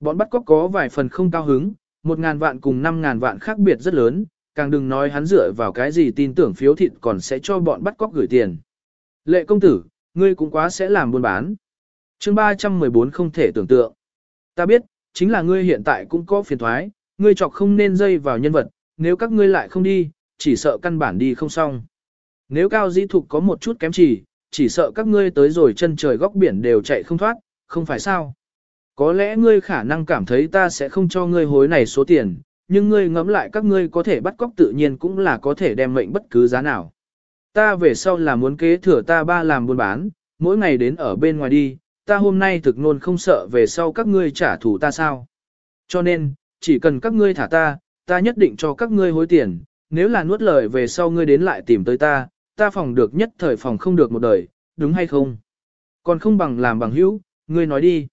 Bọn bắt cóc có vài phần không cao hứng, một ngàn vạn cùng năm ngàn vạn khác biệt rất lớn, càng đừng nói hắn dựa vào cái gì tin tưởng phiếu thịt còn sẽ cho bọn bắt cóc gửi tiền. Lệ công tử, ngươi cũng quá sẽ làm buôn bán. chương 314 không thể tưởng tượng. Ta biết, chính là ngươi hiện tại cũng có phiền thoái, ngươi chọc không nên dây vào nhân vật, nếu các ngươi lại không đi, chỉ sợ căn bản đi không xong. Nếu cao dĩ thục có một chút kém chỉ, chỉ sợ các ngươi tới rồi chân trời góc biển đều chạy không thoát, không phải sao. Có lẽ ngươi khả năng cảm thấy ta sẽ không cho ngươi hối này số tiền, nhưng ngươi ngẫm lại các ngươi có thể bắt cóc tự nhiên cũng là có thể đem mệnh bất cứ giá nào. Ta về sau là muốn kế thừa ta ba làm buôn bán, mỗi ngày đến ở bên ngoài đi, ta hôm nay thực nôn không sợ về sau các ngươi trả thù ta sao. Cho nên, chỉ cần các ngươi thả ta, ta nhất định cho các ngươi hối tiền, nếu là nuốt lời về sau ngươi đến lại tìm tới ta, ta phòng được nhất thời phòng không được một đời, đúng hay không? Còn không bằng làm bằng hữu, ngươi nói đi.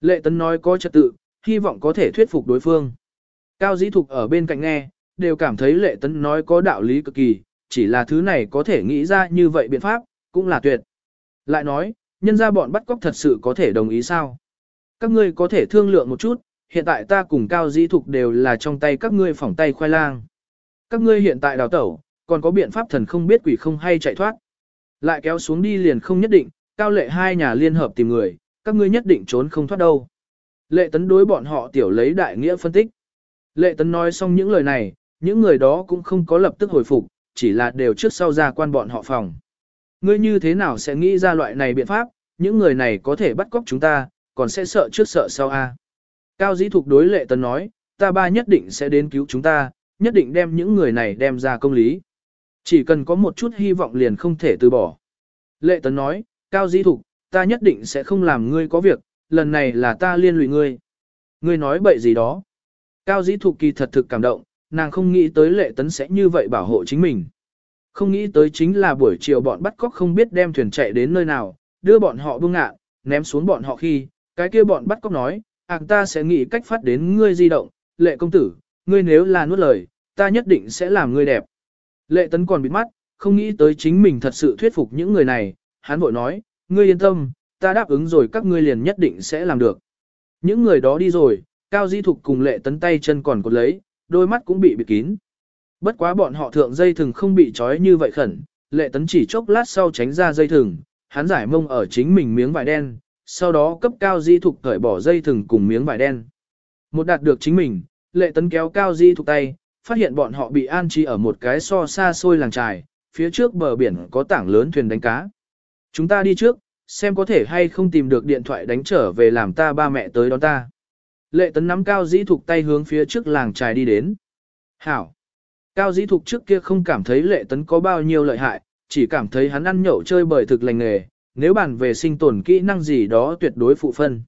Lệ Tấn nói có trật tự, hy vọng có thể thuyết phục đối phương. Cao Dĩ Thục ở bên cạnh nghe, đều cảm thấy Lệ Tấn nói có đạo lý cực kỳ, chỉ là thứ này có thể nghĩ ra như vậy biện pháp, cũng là tuyệt. Lại nói, nhân ra bọn bắt cóc thật sự có thể đồng ý sao? Các ngươi có thể thương lượng một chút, hiện tại ta cùng Cao Dĩ Thục đều là trong tay các ngươi phỏng tay khoai lang. Các ngươi hiện tại đào tẩu, còn có biện pháp thần không biết quỷ không hay chạy thoát. Lại kéo xuống đi liền không nhất định, Cao Lệ hai nhà liên hợp tìm người, các ngươi nhất định trốn không thoát đâu. Lệ tấn đối bọn họ tiểu lấy đại nghĩa phân tích. Lệ tấn nói xong những lời này, những người đó cũng không có lập tức hồi phục, chỉ là đều trước sau ra quan bọn họ phòng. Ngươi như thế nào sẽ nghĩ ra loại này biện pháp, những người này có thể bắt cóc chúng ta, còn sẽ sợ trước sợ sau a. Cao dĩ thục đối lệ tấn nói, ta ba nhất định sẽ đến cứu chúng ta, nhất định đem những người này đem ra công lý. Chỉ cần có một chút hy vọng liền không thể từ bỏ. Lệ tấn nói, Cao dĩ thục, ta nhất định sẽ không làm ngươi có việc, lần này là ta liên lụy ngươi. Ngươi nói bậy gì đó. Cao dĩ thục kỳ thật thực cảm động, nàng không nghĩ tới lệ tấn sẽ như vậy bảo hộ chính mình. Không nghĩ tới chính là buổi chiều bọn bắt cóc không biết đem thuyền chạy đến nơi nào, đưa bọn họ buông ngạ, ném xuống bọn họ khi, cái kia bọn bắt cóc nói, ảng ta sẽ nghĩ cách phát đến ngươi di động, lệ công tử, ngươi nếu là nuốt lời, ta nhất định sẽ làm ngươi đẹp. Lệ tấn còn bị mắt, không nghĩ tới chính mình thật sự thuyết phục những người này, hắn vội nói, ngươi yên tâm, ta đáp ứng rồi các ngươi liền nhất định sẽ làm được. Những người đó đi rồi, Cao Di Thục cùng lệ tấn tay chân còn cột lấy, đôi mắt cũng bị bịt kín. Bất quá bọn họ thượng dây thừng không bị trói như vậy khẩn, lệ tấn chỉ chốc lát sau tránh ra dây thừng, hắn giải mông ở chính mình miếng vải đen, sau đó cấp Cao Di Thục cởi bỏ dây thừng cùng miếng vải đen. Một đạt được chính mình, lệ tấn kéo Cao Di Thục tay, phát hiện bọn họ bị an trí ở một cái so xa xôi làng trài, phía trước bờ biển có tảng lớn thuyền đánh cá. Chúng ta đi trước, xem có thể hay không tìm được điện thoại đánh trở về làm ta ba mẹ tới đón ta. Lệ tấn nắm cao dĩ thục tay hướng phía trước làng trài đi đến. Hảo! Cao dĩ thục trước kia không cảm thấy lệ tấn có bao nhiêu lợi hại, chỉ cảm thấy hắn ăn nhậu chơi bời thực lành nghề, nếu bàn về sinh tồn kỹ năng gì đó tuyệt đối phụ phân.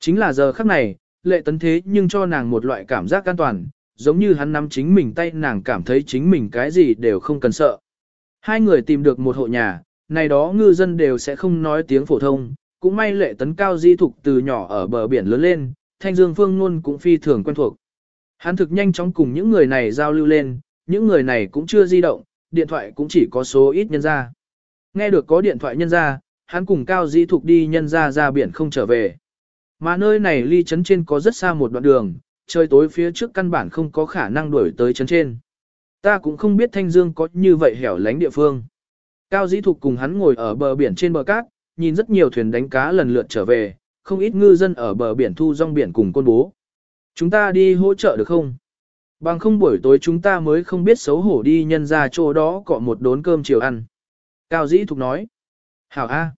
Chính là giờ khắc này, lệ tấn thế nhưng cho nàng một loại cảm giác an toàn, giống như hắn nắm chính mình tay nàng cảm thấy chính mình cái gì đều không cần sợ. Hai người tìm được một hộ nhà, này đó ngư dân đều sẽ không nói tiếng phổ thông, cũng may lệ tấn cao di thục từ nhỏ ở bờ biển lớn lên, thanh dương phương luôn cũng phi thường quen thuộc. Hắn thực nhanh chóng cùng những người này giao lưu lên, những người này cũng chưa di động, điện thoại cũng chỉ có số ít nhân ra. Nghe được có điện thoại nhân ra, hắn cùng cao dĩ thục đi nhân ra ra biển không trở về. Mà nơi này ly chấn trên có rất xa một đoạn đường, trời tối phía trước căn bản không có khả năng đuổi tới chấn trên. Ta cũng không biết Thanh Dương có như vậy hẻo lánh địa phương. Cao Dĩ Thục cùng hắn ngồi ở bờ biển trên bờ cát, nhìn rất nhiều thuyền đánh cá lần lượt trở về, không ít ngư dân ở bờ biển thu rong biển cùng côn bố. Chúng ta đi hỗ trợ được không? Bằng không buổi tối chúng ta mới không biết xấu hổ đi nhân ra chỗ đó cọ một đốn cơm chiều ăn. Cao Dĩ Thục nói. Hảo A.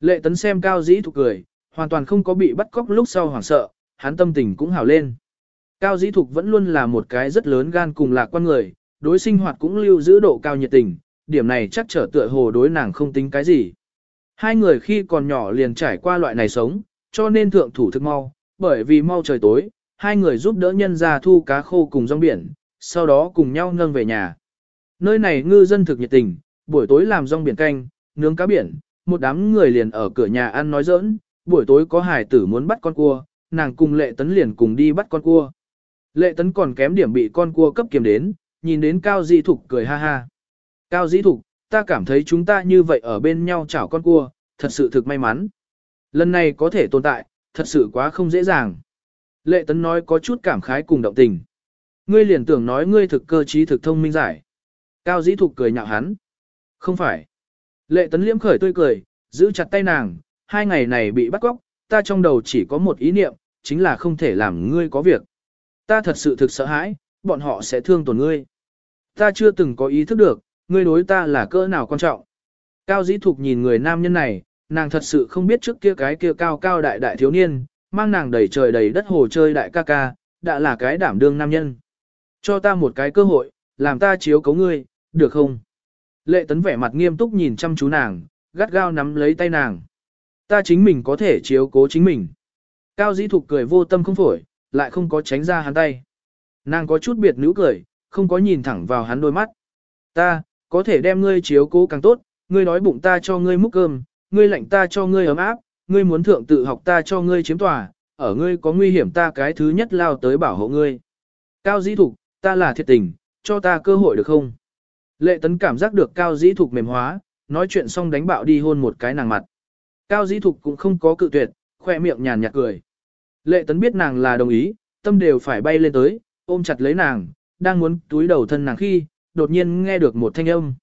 Lệ tấn xem Cao Dĩ Thục cười, hoàn toàn không có bị bắt cóc lúc sau hoảng sợ, hắn tâm tình cũng hảo lên. Cao Dĩ Thục vẫn luôn là một cái rất lớn gan cùng lạc quan người, đối sinh hoạt cũng lưu giữ độ cao nhiệt tình, điểm này chắc trở tựa hồ đối nàng không tính cái gì. Hai người khi còn nhỏ liền trải qua loại này sống, cho nên thượng thủ thức mau, bởi vì mau trời tối, hai người giúp đỡ nhân ra thu cá khô cùng rong biển, sau đó cùng nhau nâng về nhà. Nơi này ngư dân thực nhiệt tình, buổi tối làm rong biển canh, nướng cá biển, một đám người liền ở cửa nhà ăn nói giỡn, buổi tối có hải tử muốn bắt con cua, nàng cùng lệ tấn liền cùng đi bắt con cua. Lệ tấn còn kém điểm bị con cua cấp kiềm đến, nhìn đến Cao Dĩ Thục cười ha ha. Cao Dĩ Thục, ta cảm thấy chúng ta như vậy ở bên nhau chảo con cua, thật sự thực may mắn. Lần này có thể tồn tại, thật sự quá không dễ dàng. Lệ Tấn nói có chút cảm khái cùng động tình. Ngươi liền tưởng nói ngươi thực cơ trí thực thông minh giải. Cao Dĩ Thục cười nhạo hắn. Không phải. Lệ Tấn liễm khởi tươi cười, giữ chặt tay nàng, hai ngày này bị bắt cóc, ta trong đầu chỉ có một ý niệm, chính là không thể làm ngươi có việc. Ta thật sự thực sợ hãi, bọn họ sẽ thương tổn ngươi. Ta chưa từng có ý thức được, ngươi đối ta là cỡ nào quan trọng. Cao dĩ thục nhìn người nam nhân này, nàng thật sự không biết trước kia cái kia cao cao đại đại thiếu niên, mang nàng đầy trời đầy đất hồ chơi đại ca ca, đã là cái đảm đương nam nhân. Cho ta một cái cơ hội, làm ta chiếu cấu ngươi, được không? Lệ tấn vẻ mặt nghiêm túc nhìn chăm chú nàng, gắt gao nắm lấy tay nàng. Ta chính mình có thể chiếu cố chính mình. Cao dĩ thục cười vô tâm không phổi, lại không có tránh ra hắn tay. Nàng có chút biệt nữ cười, không có nhìn thẳng vào hắn đôi mắt. Ta, có thể đem ngươi chiếu cố càng tốt, ngươi nói bụng ta cho ngươi múc cơm, ngươi lạnh ta cho ngươi ấm áp, ngươi muốn thượng tự học ta cho ngươi chiếm tòa, ở ngươi có nguy hiểm ta cái thứ nhất lao tới bảo hộ ngươi. Cao dĩ thục, ta là thiệt tình, cho ta cơ hội được không? Lệ tấn cảm giác được cao dĩ thục mềm hóa, nói chuyện xong đánh bạo đi hôn một cái nàng mặt. Cao dĩ thục cũng không có cự tuyệt, khoe miệng nhàn nhạt cười. Lệ tấn biết nàng là đồng ý, tâm đều phải bay lên tới, ôm chặt lấy nàng, đang muốn túi đầu thân nàng khi, đột nhiên nghe được một thanh âm.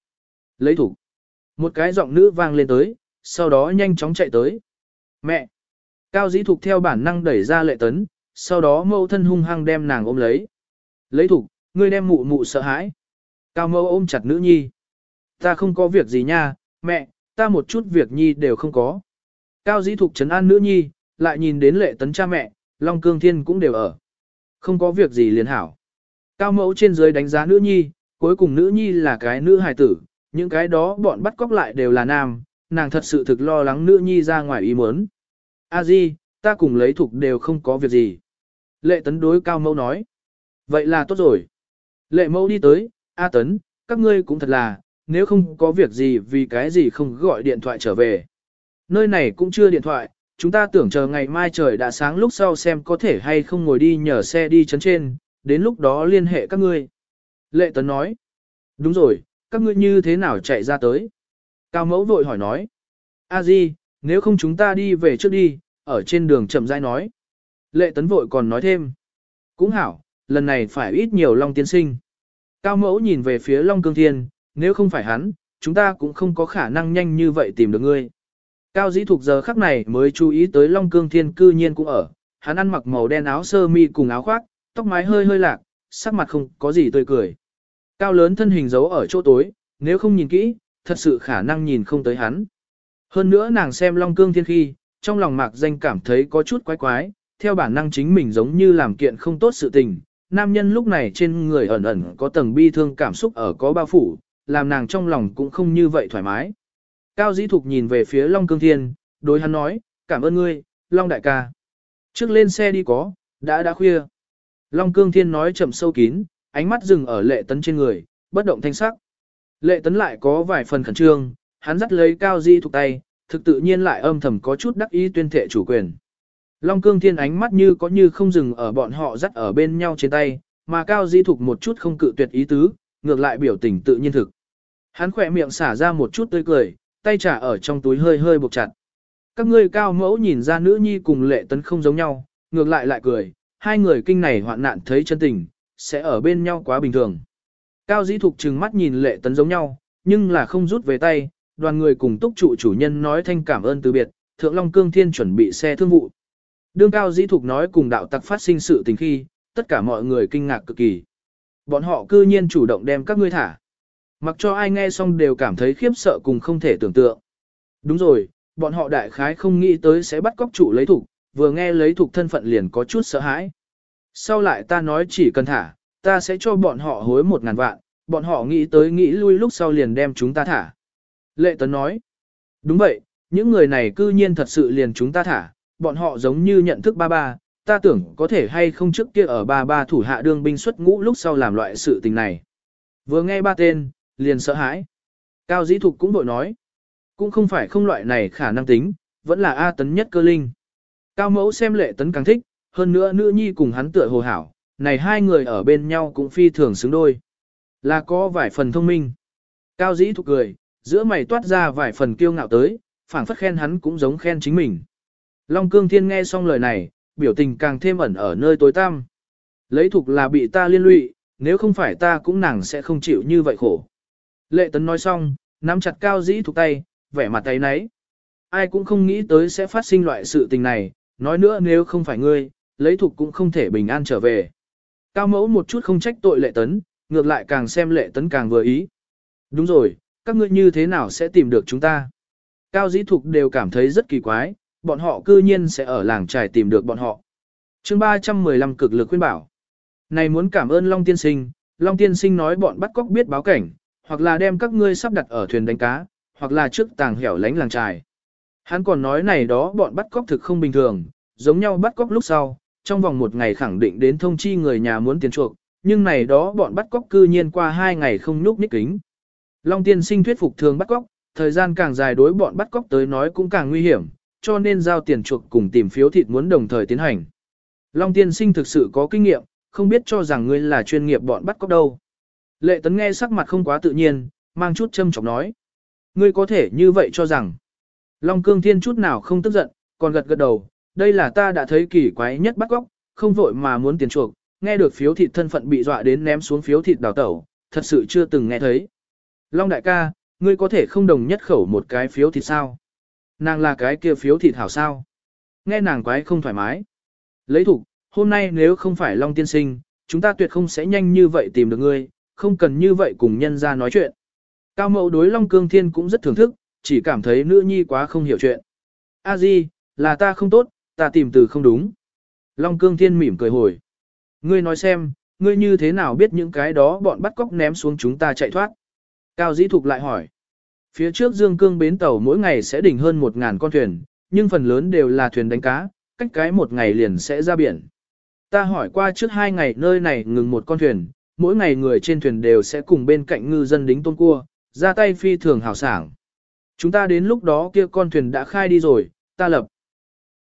Lấy thủ. Một cái giọng nữ vang lên tới, sau đó nhanh chóng chạy tới. Mẹ! Cao dĩ thục theo bản năng đẩy ra lệ tấn, sau đó mâu thân hung hăng đem nàng ôm lấy. Lấy thủ, ngươi đem mụ mụ sợ hãi. Cao mâu ôm chặt nữ nhi. Ta không có việc gì nha, mẹ, ta một chút việc nhi đều không có. Cao dĩ thục trấn an nữ nhi, lại nhìn đến lệ tấn cha mẹ, Long Cương Thiên cũng đều ở. Không có việc gì liền hảo. Cao mẫu trên dưới đánh giá nữ nhi, cuối cùng nữ nhi là cái nữ hài tử, những cái đó bọn bắt cóc lại đều là nam, nàng thật sự thực lo lắng nữ nhi ra ngoài ý muốn. A di, ta cùng lấy thục đều không có việc gì. Lệ tấn đối cao mẫu nói. Vậy là tốt rồi. Lệ mẫu đi tới, A tấn, các ngươi cũng thật là, nếu không có việc gì vì cái gì không gọi điện thoại trở về. Nơi này cũng chưa điện thoại, chúng ta tưởng chờ ngày mai trời đã sáng lúc sau xem có thể hay không ngồi đi nhờ xe đi chấn trên, đến lúc đó liên hệ các ngươi. Lệ Tấn nói, đúng rồi, các ngươi như thế nào chạy ra tới? Cao mẫu vội hỏi nói, a di, nếu không chúng ta đi về trước đi, ở trên đường chậm rãi nói. Lệ Tấn vội còn nói thêm, cũng hảo, lần này phải ít nhiều Long tiên sinh. Cao mẫu nhìn về phía Long Cương Thiên, nếu không phải hắn, chúng ta cũng không có khả năng nhanh như vậy tìm được ngươi. Cao dĩ thuộc giờ khắc này mới chú ý tới Long Cương Thiên cư nhiên cũng ở, hắn ăn mặc màu đen áo sơ mi cùng áo khoác, tóc mái hơi hơi lạc, sắc mặt không có gì tươi cười. Cao lớn thân hình giấu ở chỗ tối, nếu không nhìn kỹ, thật sự khả năng nhìn không tới hắn. Hơn nữa nàng xem Long Cương Thiên khi, trong lòng mạc danh cảm thấy có chút quái quái, theo bản năng chính mình giống như làm kiện không tốt sự tình. Nam nhân lúc này trên người ẩn ẩn có tầng bi thương cảm xúc ở có bao phủ, làm nàng trong lòng cũng không như vậy thoải mái. Cao Dĩ Thục nhìn về phía Long Cương Thiên, đối hắn nói, cảm ơn ngươi, Long đại ca. Trước lên xe đi có, đã đã khuya. Long Cương Thiên nói chậm sâu kín, ánh mắt dừng ở lệ tấn trên người, bất động thanh sắc. Lệ tấn lại có vài phần khẩn trương, hắn dắt lấy cao di thuộc tay, thực tự nhiên lại âm thầm có chút đắc ý tuyên thệ chủ quyền. Long cương thiên ánh mắt như có như không dừng ở bọn họ dắt ở bên nhau trên tay, mà cao di thuộc một chút không cự tuyệt ý tứ, ngược lại biểu tình tự nhiên thực. Hắn khỏe miệng xả ra một chút tươi cười, tay trả ở trong túi hơi hơi buộc chặt. Các ngươi cao mẫu nhìn ra nữ nhi cùng lệ tấn không giống nhau, ngược lại lại cười, hai người kinh này hoạn nạn thấy chân tình, sẽ ở bên nhau quá bình thường. Cao dĩ thục trừng mắt nhìn lệ tấn giống nhau, nhưng là không rút về tay, đoàn người cùng túc trụ chủ nhân nói thanh cảm ơn từ biệt, thượng long cương thiên chuẩn bị xe thương vụ. Đương cao dĩ thục nói cùng đạo tặc phát sinh sự tình khi, tất cả mọi người kinh ngạc cực kỳ. Bọn họ cư nhiên chủ động đem các ngươi thả. Mặc cho ai nghe xong đều cảm thấy khiếp sợ cùng không thể tưởng tượng. Đúng rồi, bọn họ đại khái không nghĩ tới sẽ bắt cóc chủ lấy thục, vừa nghe lấy thục thân phận liền có chút sợ hãi. Sau lại ta nói chỉ cần thả, ta sẽ cho bọn họ hối một ngàn vạn, bọn họ nghĩ tới nghĩ lui lúc sau liền đem chúng ta thả. Lệ Tấn nói, đúng vậy, những người này cư nhiên thật sự liền chúng ta thả, bọn họ giống như nhận thức ba ba, ta tưởng có thể hay không trước kia ở ba ba thủ hạ đương binh xuất ngũ lúc sau làm loại sự tình này. Vừa nghe ba tên, liền sợ hãi. Cao dĩ thục cũng bội nói, cũng không phải không loại này khả năng tính, vẫn là A tấn nhất cơ linh. Cao mẫu xem lệ tấn càng thích, hơn nữa nữ nhi cùng hắn tựa hồ hảo, này hai người ở bên nhau cũng phi thường xứng đôi. Là có vài phần thông minh. Cao dĩ thục cười, giữa mày toát ra vài phần kiêu ngạo tới, phảng phất khen hắn cũng giống khen chính mình. Long cương thiên nghe xong lời này, biểu tình càng thêm ẩn ở nơi tối tăm. Lấy thục là bị ta liên lụy, nếu không phải ta cũng nàng sẽ không chịu như vậy khổ. Lệ tấn nói xong, nắm chặt cao dĩ thục tay, vẻ mặt tay nấy. Ai cũng không nghĩ tới sẽ phát sinh loại sự tình này, nói nữa nếu không phải ngươi, lấy thục cũng không thể bình an trở về. Cao mẫu một chút không trách tội lệ tấn, ngược lại càng xem lệ tấn càng vừa ý. Đúng rồi, các ngươi như thế nào sẽ tìm được chúng ta? Cao dĩ thục đều cảm thấy rất kỳ quái, bọn họ cư nhiên sẽ ở làng trài tìm được bọn họ. chương 315 cực lực khuyên bảo. Này muốn cảm ơn Long Tiên Sinh, Long Tiên Sinh nói bọn bắt cóc biết báo cảnh, hoặc là đem các ngươi sắp đặt ở thuyền đánh cá, hoặc là trước tàng hẻo lánh làng trài. Hắn còn nói này đó bọn bắt cóc thực không bình thường, giống nhau bắt cóc lúc sau, trong vòng một ngày khẳng định đến thông chi người nhà muốn tiền chuộc, nhưng này đó bọn bắt cóc cư nhiên qua hai ngày không nhúc nhích kính. Long tiên sinh thuyết phục thường bắt cóc, thời gian càng dài đối bọn bắt cóc tới nói cũng càng nguy hiểm, cho nên giao tiền chuộc cùng tìm phiếu thịt muốn đồng thời tiến hành. Long tiên sinh thực sự có kinh nghiệm, không biết cho rằng ngươi là chuyên nghiệp bọn bắt cóc đâu. Lệ tấn nghe sắc mặt không quá tự nhiên, mang chút châm chọc nói. Ngươi có thể như vậy cho rằng. Long cương thiên chút nào không tức giận, còn gật gật đầu, đây là ta đã thấy kỳ quái nhất bắt cóc, không vội mà muốn tiền chuộc, nghe được phiếu thịt thân phận bị dọa đến ném xuống phiếu thịt đào tẩu, thật sự chưa từng nghe thấy. Long đại ca, ngươi có thể không đồng nhất khẩu một cái phiếu thịt sao? Nàng là cái kia phiếu thịt hảo sao? Nghe nàng quái không thoải mái. Lấy thủ, hôm nay nếu không phải Long tiên sinh, chúng ta tuyệt không sẽ nhanh như vậy tìm được ngươi, không cần như vậy cùng nhân ra nói chuyện. Cao mẫu đối Long Cương Thiên cũng rất thưởng thức, chỉ cảm thấy nữ nhi quá không hiểu chuyện. A Di, là ta không tốt, ta tìm từ không đúng. Long Cương Thiên mỉm cười hồi. Ngươi nói xem, ngươi như thế nào biết những cái đó bọn bắt cóc ném xuống chúng ta chạy thoát? Cao Dĩ Thục lại hỏi. Phía trước Dương Cương bến tàu mỗi ngày sẽ đỉnh hơn 1.000 con thuyền, nhưng phần lớn đều là thuyền đánh cá, cách cái một ngày liền sẽ ra biển. Ta hỏi qua trước hai ngày nơi này ngừng một con thuyền, mỗi ngày người trên thuyền đều sẽ cùng bên cạnh ngư dân đính tôn cua, ra tay phi thường hào sảng. Chúng ta đến lúc đó kia con thuyền đã khai đi rồi, ta lập.